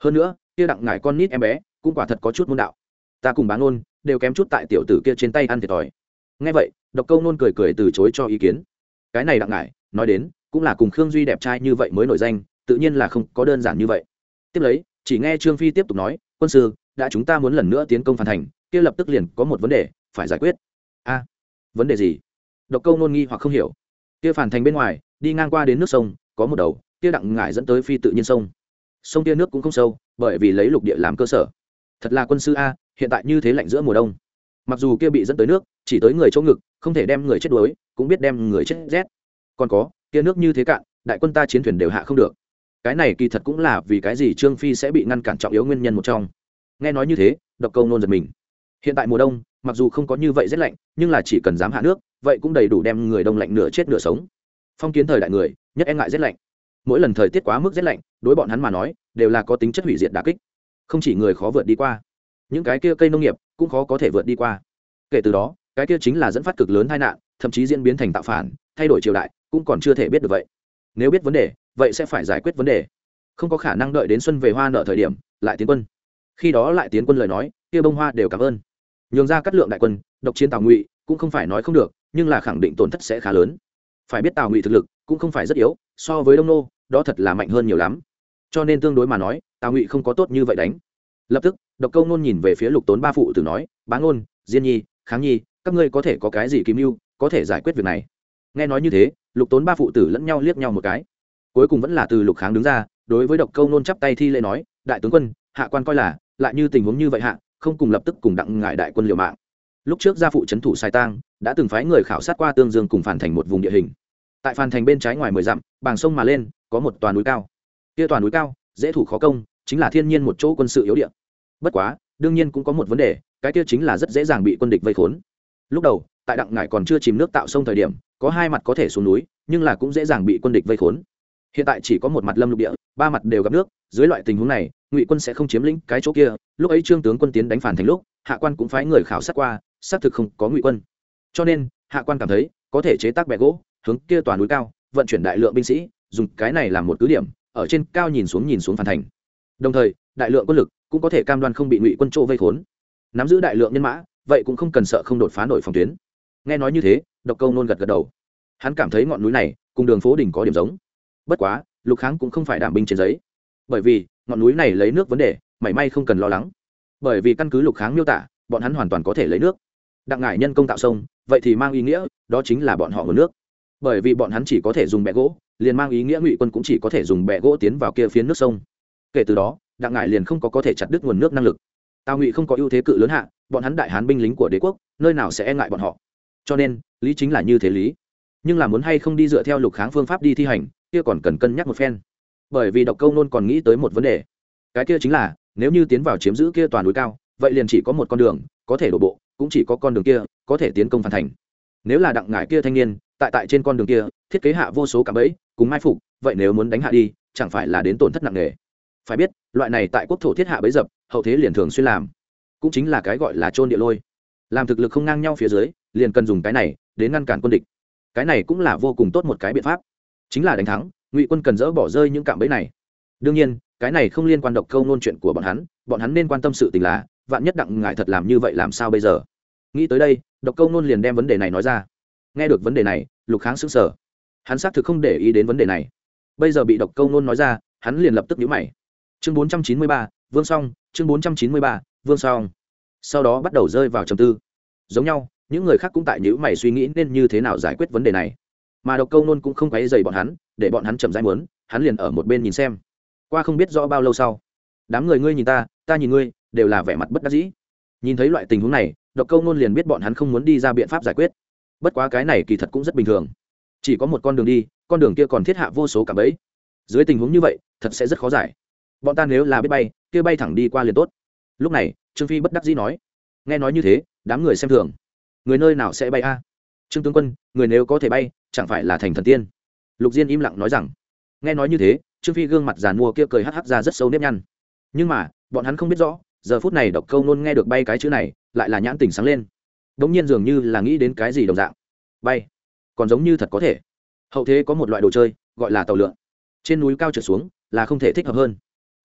Hơn nữa, kia đặng ngải con nít em bé, cũng quả thật có chút môn đạo. Ta cùng bán ngôn, đều kém chút tại tiểu tử kia trên tay ăn thiệt thòi. Nghe vậy, độc câu nôn cười cười từ chối cho ý kiến. Cái này đặng ngải, nói đến, cũng là cùng khương duy đẹp trai như vậy mới nổi danh, tự nhiên là không có đơn giản như vậy. Tiếp lấy, chỉ nghe trương phi tiếp tục nói, quân sư, đã chúng ta muốn lần nữa tiến công phản thành, kia lập tức liền có một vấn đề, phải giải quyết. A vấn đề gì? Độc câu nôn nghi hoặc không hiểu. Kia phản thành bên ngoài, đi ngang qua đến nước sông, có một đầu, kia đặng ngải dẫn tới phi tự nhiên sông. Sông kia nước cũng không sâu, bởi vì lấy lục địa làm cơ sở. Thật là quân sư a, hiện tại như thế lạnh giữa mùa đông. Mặc dù kia bị dẫn tới nước, chỉ tới người chỗ ngực, không thể đem người chết đuối, cũng biết đem người chết rét. Còn có, kia nước như thế cạn, đại quân ta chiến thuyền đều hạ không được. Cái này kỳ thật cũng là vì cái gì trương phi sẽ bị ngăn cản trọng yếu nguyên nhân một trong. Nghe nói như thế, độc câu nôn giật mình. Hiện tại mùa đông mặc dù không có như vậy rét lạnh, nhưng là chỉ cần dám hạ nước, vậy cũng đầy đủ đem người đông lạnh nửa chết nửa sống. Phong kiến thời đại người, nhất e ngại rét lạnh. Mỗi lần thời tiết quá mức rét lạnh, đối bọn hắn mà nói, đều là có tính chất hủy diệt đà kích. Không chỉ người khó vượt đi qua, những cái kia cây nông nghiệp cũng khó có thể vượt đi qua. Kể từ đó, cái kia chính là dẫn phát cực lớn tai nạn, thậm chí diễn biến thành tạo phản, thay đổi triều đại, cũng còn chưa thể biết được vậy. Nếu biết vấn đề, vậy sẽ phải giải quyết vấn đề. Không có khả năng đợi đến xuân về hoa nợ thời điểm, lại tiến quân. Khi đó lại tiến quân lời nói, kia bông hoa đều cảm ơn nhường ra cắt lượng đại quân, độc chiến tào ngụy cũng không phải nói không được, nhưng là khẳng định tổn thất sẽ khá lớn. Phải biết tào ngụy thực lực cũng không phải rất yếu, so với đông nô, đó thật là mạnh hơn nhiều lắm. Cho nên tương đối mà nói, tào ngụy không có tốt như vậy đánh. Lập tức, độc câu nôn nhìn về phía lục tốn ba phụ tử nói, bá ngôn, diên nhi, kháng nhi, các ngươi có thể có cái gì kiếm mưu, có thể giải quyết việc này? Nghe nói như thế, lục tốn ba phụ tử lẫn nhau liếc nhau một cái. Cuối cùng vẫn là từ lục kháng đứng ra, đối với độc câu nôn chắp tay thi lễ nói, đại tướng quân, hạ quan coi là, lại như tình huống như vậy hạ không cùng lập tức cùng đặng ngại đại quân liều mạng. Lúc trước gia phụ trấn thủ sai tang, đã từng phái người khảo sát qua tương dương cùng phản thành một vùng địa hình. Tại phản thành bên trái ngoài mười dặm, bàng sông mà lên, có một toàn núi cao. Kia toàn núi cao, dễ thủ khó công, chính là thiên nhiên một chỗ quân sự yếu điện bất quá, đương nhiên cũng có một vấn đề, cái kia chính là rất dễ dàng bị quân địch vây khốn. Lúc đầu, tại đặng ngải còn chưa chìm nước tạo sông thời điểm, có hai mặt có thể xuống núi, nhưng là cũng dễ dàng bị quân địch vây khốn. Hiện tại chỉ có một mặt lâm lục địa, ba mặt đều gặp nước, dưới loại tình huống này ngụy quân sẽ không chiếm lĩnh cái chỗ kia lúc ấy trương tướng quân tiến đánh phản thành lúc hạ quan cũng phái người khảo sát qua xác thực không có ngụy quân cho nên hạ quan cảm thấy có thể chế tác bẹ gỗ hướng kia toàn núi cao vận chuyển đại lượng binh sĩ dùng cái này làm một cứ điểm ở trên cao nhìn xuống nhìn xuống phản thành đồng thời đại lượng quân lực cũng có thể cam đoan không bị ngụy quân chỗ vây khốn nắm giữ đại lượng nhân mã vậy cũng không cần sợ không đột phá nổi phòng tuyến nghe nói như thế độc câu nôn gật gật đầu hắn cảm thấy ngọn núi này cùng đường phố đình có điểm giống bất quá lục kháng cũng không phải đảm binh trên giấy bởi vì ngọn núi này lấy nước vấn đề, mảy may không cần lo lắng. Bởi vì căn cứ lục kháng miêu tả, bọn hắn hoàn toàn có thể lấy nước. Đặng ngải nhân công tạo sông, vậy thì mang ý nghĩa, đó chính là bọn họ nguồn nước. Bởi vì bọn hắn chỉ có thể dùng bẹ gỗ, liền mang ý nghĩa ngụy quân cũng chỉ có thể dùng bẹ gỗ tiến vào kia phiến nước sông. Kể từ đó, đặng ngải liền không có có thể chặt đứt nguồn nước năng lực. Tào ngụy không có ưu thế cự lớn hạ, bọn hắn đại hán binh lính của đế quốc, nơi nào sẽ e ngại bọn họ? Cho nên, lý chính là như thế lý. Nhưng là muốn hay không đi dựa theo lục kháng phương pháp đi thi hành, kia còn cần cân nhắc một phen bởi vì độc câu nôn còn nghĩ tới một vấn đề. Cái kia chính là, nếu như tiến vào chiếm giữ kia toàn núi cao, vậy liền chỉ có một con đường, có thể đổ bộ, cũng chỉ có con đường kia, có thể tiến công phản thành. Nếu là đặng ngải kia thanh niên, tại tại trên con đường kia, thiết kế hạ vô số cả bẫy, cùng mai phục, vậy nếu muốn đánh hạ đi, chẳng phải là đến tổn thất nặng nề. Phải biết, loại này tại quốc thổ thiết hạ bấy dập, hậu thế liền thường xuyên làm. Cũng chính là cái gọi là trôn địa lôi. Làm thực lực không ngang nhau phía dưới, liền cần dùng cái này, đến ngăn cản quân địch. Cái này cũng là vô cùng tốt một cái biện pháp. Chính là đánh thắng ngụy quân cần dỡ bỏ rơi những cạm bẫy này. Đương nhiên, cái này không liên quan độc câu nôn chuyện của bọn hắn bọn hắn nên quan tâm sự tình là, vạn nhất đặng ngại thật làm như vậy làm sao bây giờ? Nghĩ tới đây, độc câu nôn liền đem vấn đề này nói ra. Nghe được vấn đề này, lục kháng xứng sở hắn xác thực không để ý đến vấn đề này. Bây giờ bị độc câu nôn nói ra, hắn liền lập tức nhíu mày. Chương bốn trăm chín mươi ba, vương song, chương bốn trăm chín mươi ba, vương song. Sau đó bắt đầu rơi vào trầm tư. Giống nhau, những người khác cũng tại nhữ mày suy nghĩ nên như thế nào giải quyết vấn đề này mà độc câu nôn cũng không quấy dày bọn hắn, để bọn hắn chậm rãi muốn, hắn liền ở một bên nhìn xem. Qua không biết rõ bao lâu sau, đám người ngươi nhìn ta ta nhìn ngươi, đều là vẻ mặt bất đắc dĩ. Nhìn thấy loại tình huống này, độc câu nôn liền biết bọn hắn không muốn đi ra biện pháp giải quyết. Bất quá cái này kỳ thật cũng rất bình thường. Chỉ có một con đường đi, con đường kia còn thiết hạ vô số cả bẫy. Dưới tình huống như vậy, thật sẽ rất khó giải. Bọn ta nếu là biết bay, kia bay thẳng đi qua liền tốt. Lúc này, trương phi bất đắc dĩ nói, nghe nói như thế, đám người xem thường. Người nơi nào sẽ bay a? Trương tướng quân, người nếu có thể bay chẳng phải là thành thần tiên? Lục diên im lặng nói rằng, nghe nói như thế, trương phi gương mặt giàn mua kia cười hắc hắc ra rất sâu nếp nhăn. Nhưng mà, bọn hắn không biết rõ, giờ phút này độc câu nôn nghe được bay cái chữ này, lại là nhãn tình sáng lên. Đ ỗ n g nhiên dường như là nghĩ đến cái gì đồng dạng. Bay. Còn giống như thật có thể. Hậu thế có một loại đồ chơi, gọi là tàu lượn. Trên núi cao trở xuống, là không thể thích hợp hơn.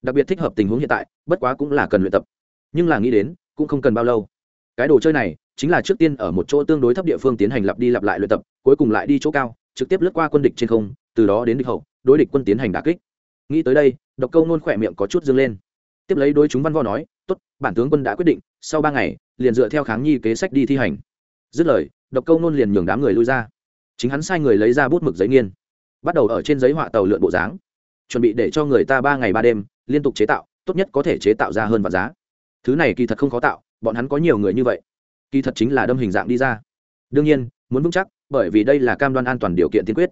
Đặc biệt thích hợp tình huống hiện tại, bất quá cũng là cần luyện tập. Nhưng là nghĩ đến, cũng không cần bao lâu cái đồ chơi này chính là trước tiên ở một chỗ tương đối thấp địa phương tiến hành lặp đi lặp lại luyện tập, cuối cùng lại đi chỗ cao, trực tiếp lướt qua quân địch trên không, từ đó đến địch hậu, đối địch quân tiến hành đà kích. Nghĩ tới đây, độc câu nôn khỏe miệng có chút dâng lên. Tiếp lấy đối chúng văn võ nói, tốt, bản tướng quân đã quyết định, sau ba ngày, liền dựa theo kháng nhi kế sách đi thi hành. Dứt lời, độc câu nôn liền nhường đám người lui ra. Chính hắn sai người lấy ra bút mực giấy nghiên, bắt đầu ở trên giấy họa tàu lượn bộ dáng, chuẩn bị để cho người ta ba ngày ba đêm liên tục chế tạo, tốt nhất có thể chế tạo ra hơn và giá. Thứ này kỳ thật không khó tạo bọn hắn có nhiều người như vậy. Kỳ thật chính là đâm hình dạng đi ra. Đương nhiên, muốn vững chắc, bởi vì đây là cam đoan an toàn điều kiện tiên quyết.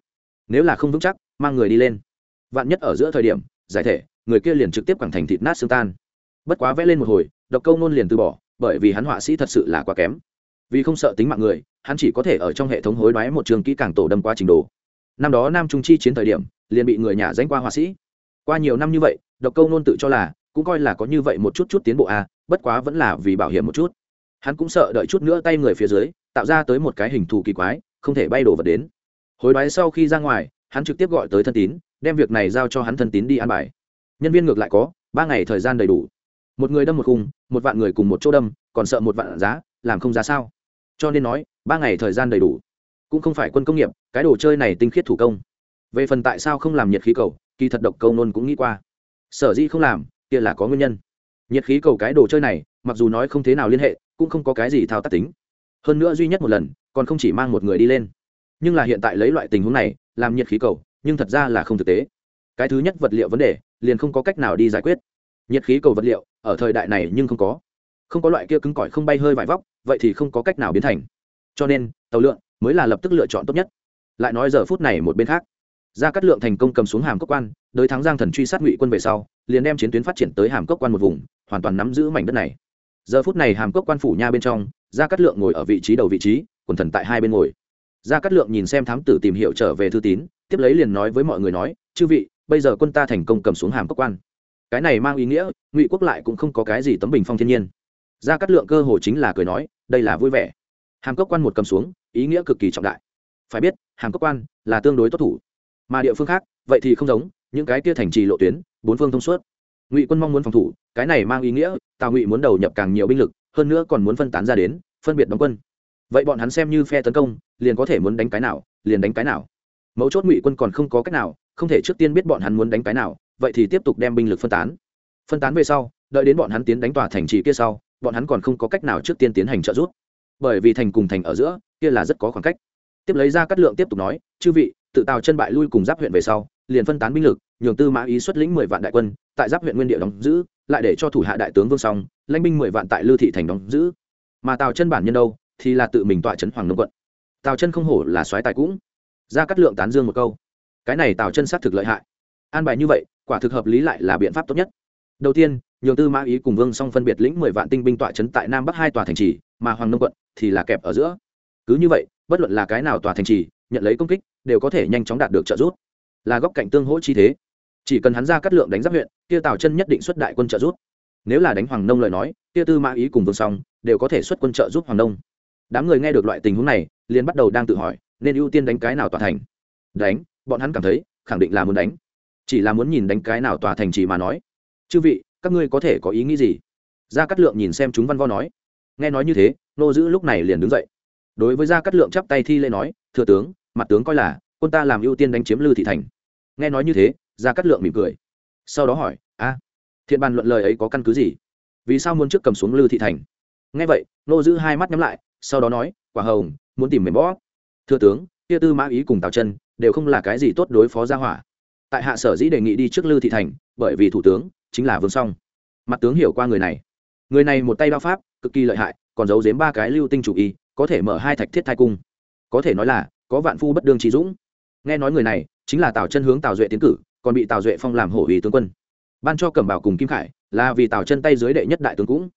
Nếu là không vững chắc, mang người đi lên. Vạn nhất ở giữa thời điểm, giải thể, người kia liền trực tiếp quẳng thành thịt nát xương tan. Bất quá vẽ lên một hồi, độc câu nôn liền từ bỏ, bởi vì hắn họa sĩ thật sự là quá kém. Vì không sợ tính mạng người, hắn chỉ có thể ở trong hệ thống hối đoái một trường kỹ càng tổ đâm qua trình đồ năm đó nam trung chi chiến thời điểm, liền bị người nhà danh qua họa sĩ. Qua nhiều năm như vậy, độc câu nôn tự cho là cũng coi là có như vậy một chút chút tiến bộ a à, bất quá vẫn là vì bảo hiểm một chút. Hắn cũng sợ đợi chút nữa tay người phía dưới tạo ra tới một cái hình thù kỳ quái không thể bay đổ vật đến. Hối đoái sau khi ra ngoài hắn trực tiếp gọi tới thân tín đem việc này giao cho hắn thân tín đi an bài. Nhân viên ngược lại có ba ngày thời gian đầy đủ. Một người đâm một khung một vạn người cùng một chỗ đâm còn sợ một vạn giá làm không ra sao. Cho nên nói ba ngày thời gian đầy đủ. Cũng không phải quân công nghiệp cái đồ chơi này tinh khiết thủ công. Về phần tại sao không làm nhiệt khí cầu kỳ thật độc câu nôn cũng nghĩ qua. Sở dĩ không làm kia là có nguyên nhân. Nhiệt khí cầu cái đồ chơi này, mặc dù nói không thế nào liên hệ, cũng không có cái gì thao tác tính. Hơn nữa duy nhất một lần, còn không chỉ mang một người đi lên. Nhưng là hiện tại lấy loại tình huống này, làm nhiệt khí cầu, nhưng thật ra là không thực tế. Cái thứ nhất vật liệu vấn đề, liền không có cách nào đi giải quyết. Nhiệt khí cầu vật liệu, ở thời đại này nhưng không có. Không có loại kia cứng cỏi không bay hơi vải vóc, vậy thì không có cách nào biến thành. Cho nên, tàu lượn mới là lập tức lựa chọn tốt nhất. Lại nói giờ phút này một bên khác gia cát lượng thành công cầm xuống hàm cốc quan đới thắng giang thần truy sát ngụy quân về sau, liền đem chiến tuyến phát triển tới hàm cốc quan một vùng, hoàn toàn nắm giữ mảnh đất này. Giờ phút này hàm cốc quan phủ nha bên trong, gia cát lượng ngồi ở vị trí đầu vị trí, quần thần tại hai bên ngồi. Gia cát lượng nhìn xem thám tử tìm hiểu trở về thư tín, tiếp lấy liền nói với mọi người nói, chư vị, bây giờ quân ta thành công cầm xuống hàm cốc quan. Cái này mang ý nghĩa, ngụy quốc lại cũng không có cái gì tấm bình phong thiên nhiên. Gia cát lượng cơ hồ chính là cười nói, đây là vui vẻ. Hàm cốc quan một cầm xuống, ý nghĩa cực kỳ trọng đại. Phải biết, hàm cốc quan là tương đối tốt thủ mà địa phương khác, vậy thì không giống, những cái kia thành trì lộ tuyến, bốn phương thông suốt. Ngụy quân mong muốn phòng thủ, cái này mang ý nghĩa, tào ngụy muốn đầu nhập càng nhiều binh lực, hơn nữa còn muốn phân tán ra đến, phân biệt đóng quân. Vậy bọn hắn xem như phe tấn công, liền có thể muốn đánh cái nào, liền đánh cái nào. Mấu chốt ngụy quân còn không có cách nào, không thể trước tiên biết bọn hắn muốn đánh cái nào, vậy thì tiếp tục đem binh lực phân tán. Phân tán về sau, đợi đến bọn hắn tiến đánh tòa thành trì kia sau, bọn hắn còn không có cách nào trước tiên tiến hành trợ giúp. Bởi vì thành cùng thành ở giữa, kia là rất có khoảng cách. Tiếp lấy ra cắt lượng tiếp tục nói, chư vị tự tào chân bại lui cùng giáp huyện về sau, liền phân tán binh lực, nhường tư mã ý xuất lĩnh mười vạn đại quân, tại giáp huyện nguyên địa đóng giữ, lại để cho thủ hạ đại tướng vương song lãnh binh mười vạn tại lư thị thành đóng giữ. Mà tào chân bản nhân đâu, thì là tự mình tọa trấn hoàng nông quận. Tào chân không hổ là soái tài cũng. Ra cắt lượng tán dương một câu. Cái này tào chân xác thực lợi hại. An bài như vậy, quả thực hợp lý lại là biện pháp tốt nhất. Đầu tiên, nhường tư mã ý cùng vương song phân biệt lĩnh mười vạn tinh binh tọa trấn tại nam bắc hai tòa thành trì, mà hoàng nông quận thì là kẹp ở giữa. Cứ như vậy, bất luận là cái nào tòa thành trì, nhận lấy công kích đều có thể nhanh chóng đạt được trợ giúp. Là góc cạnh tương hỗ chi thế. Chỉ cần hắn ra cắt lượng đánh giáp huyện, kia tào chân nhất định xuất đại quân trợ giúp. Nếu là đánh hoàng nông lời nói, kia tư mã ý cùng vương song đều có thể xuất quân trợ giúp hoàng nông. Đám người nghe được loại tình huống này, liền bắt đầu đang tự hỏi, nên ưu tiên đánh cái nào tòa thành? Đánh, bọn hắn cảm thấy, khẳng định là muốn đánh. Chỉ là muốn nhìn đánh cái nào tòa thành chỉ mà nói. Chư vị, các ngươi có thể có ý nghĩ gì? Gia cát lượng nhìn xem chúng văn vo nói. Nghe nói như thế, nô giữ lúc này liền đứng dậy. Đối với gia cát lượng chắp tay thi lễ nói, thừa tướng mặt tướng coi là, quân ta làm ưu tiên đánh chiếm lư thị thành. Nghe nói như thế ra cắt lượng mỉm cười. Sau đó hỏi, a, thiện bàn luận lời ấy có căn cứ gì? Vì sao muốn trước cầm xuống lư thị thành? Nghe vậy nô giữ hai mắt nhắm lại, sau đó nói, quả hồng, muốn tìm mềm bó. Thưa tướng, kia tư mã ý cùng tào chân đều không là cái gì tốt đối phó gia hỏa. Tại hạ sở dĩ đề nghị đi trước lư thị thành, bởi vì thủ tướng chính là vương song. Mặt tướng hiểu qua người này. Người này một tay đao pháp, cực kỳ lợi hại, còn giấu giếm ba cái lưu tinh chủ y, có thể mở hai thạch thiết thai cung. Có thể nói là có vạn phu bất đương trí dũng. Nghe nói người này chính là tào chân hướng tào duệ tiến cử, còn bị tào duệ phong làm hổ ủy tướng quân. Ban cho cẩm bảo cùng kim khải là vì tào chân tay dưới đệ nhất đại tướng cũng.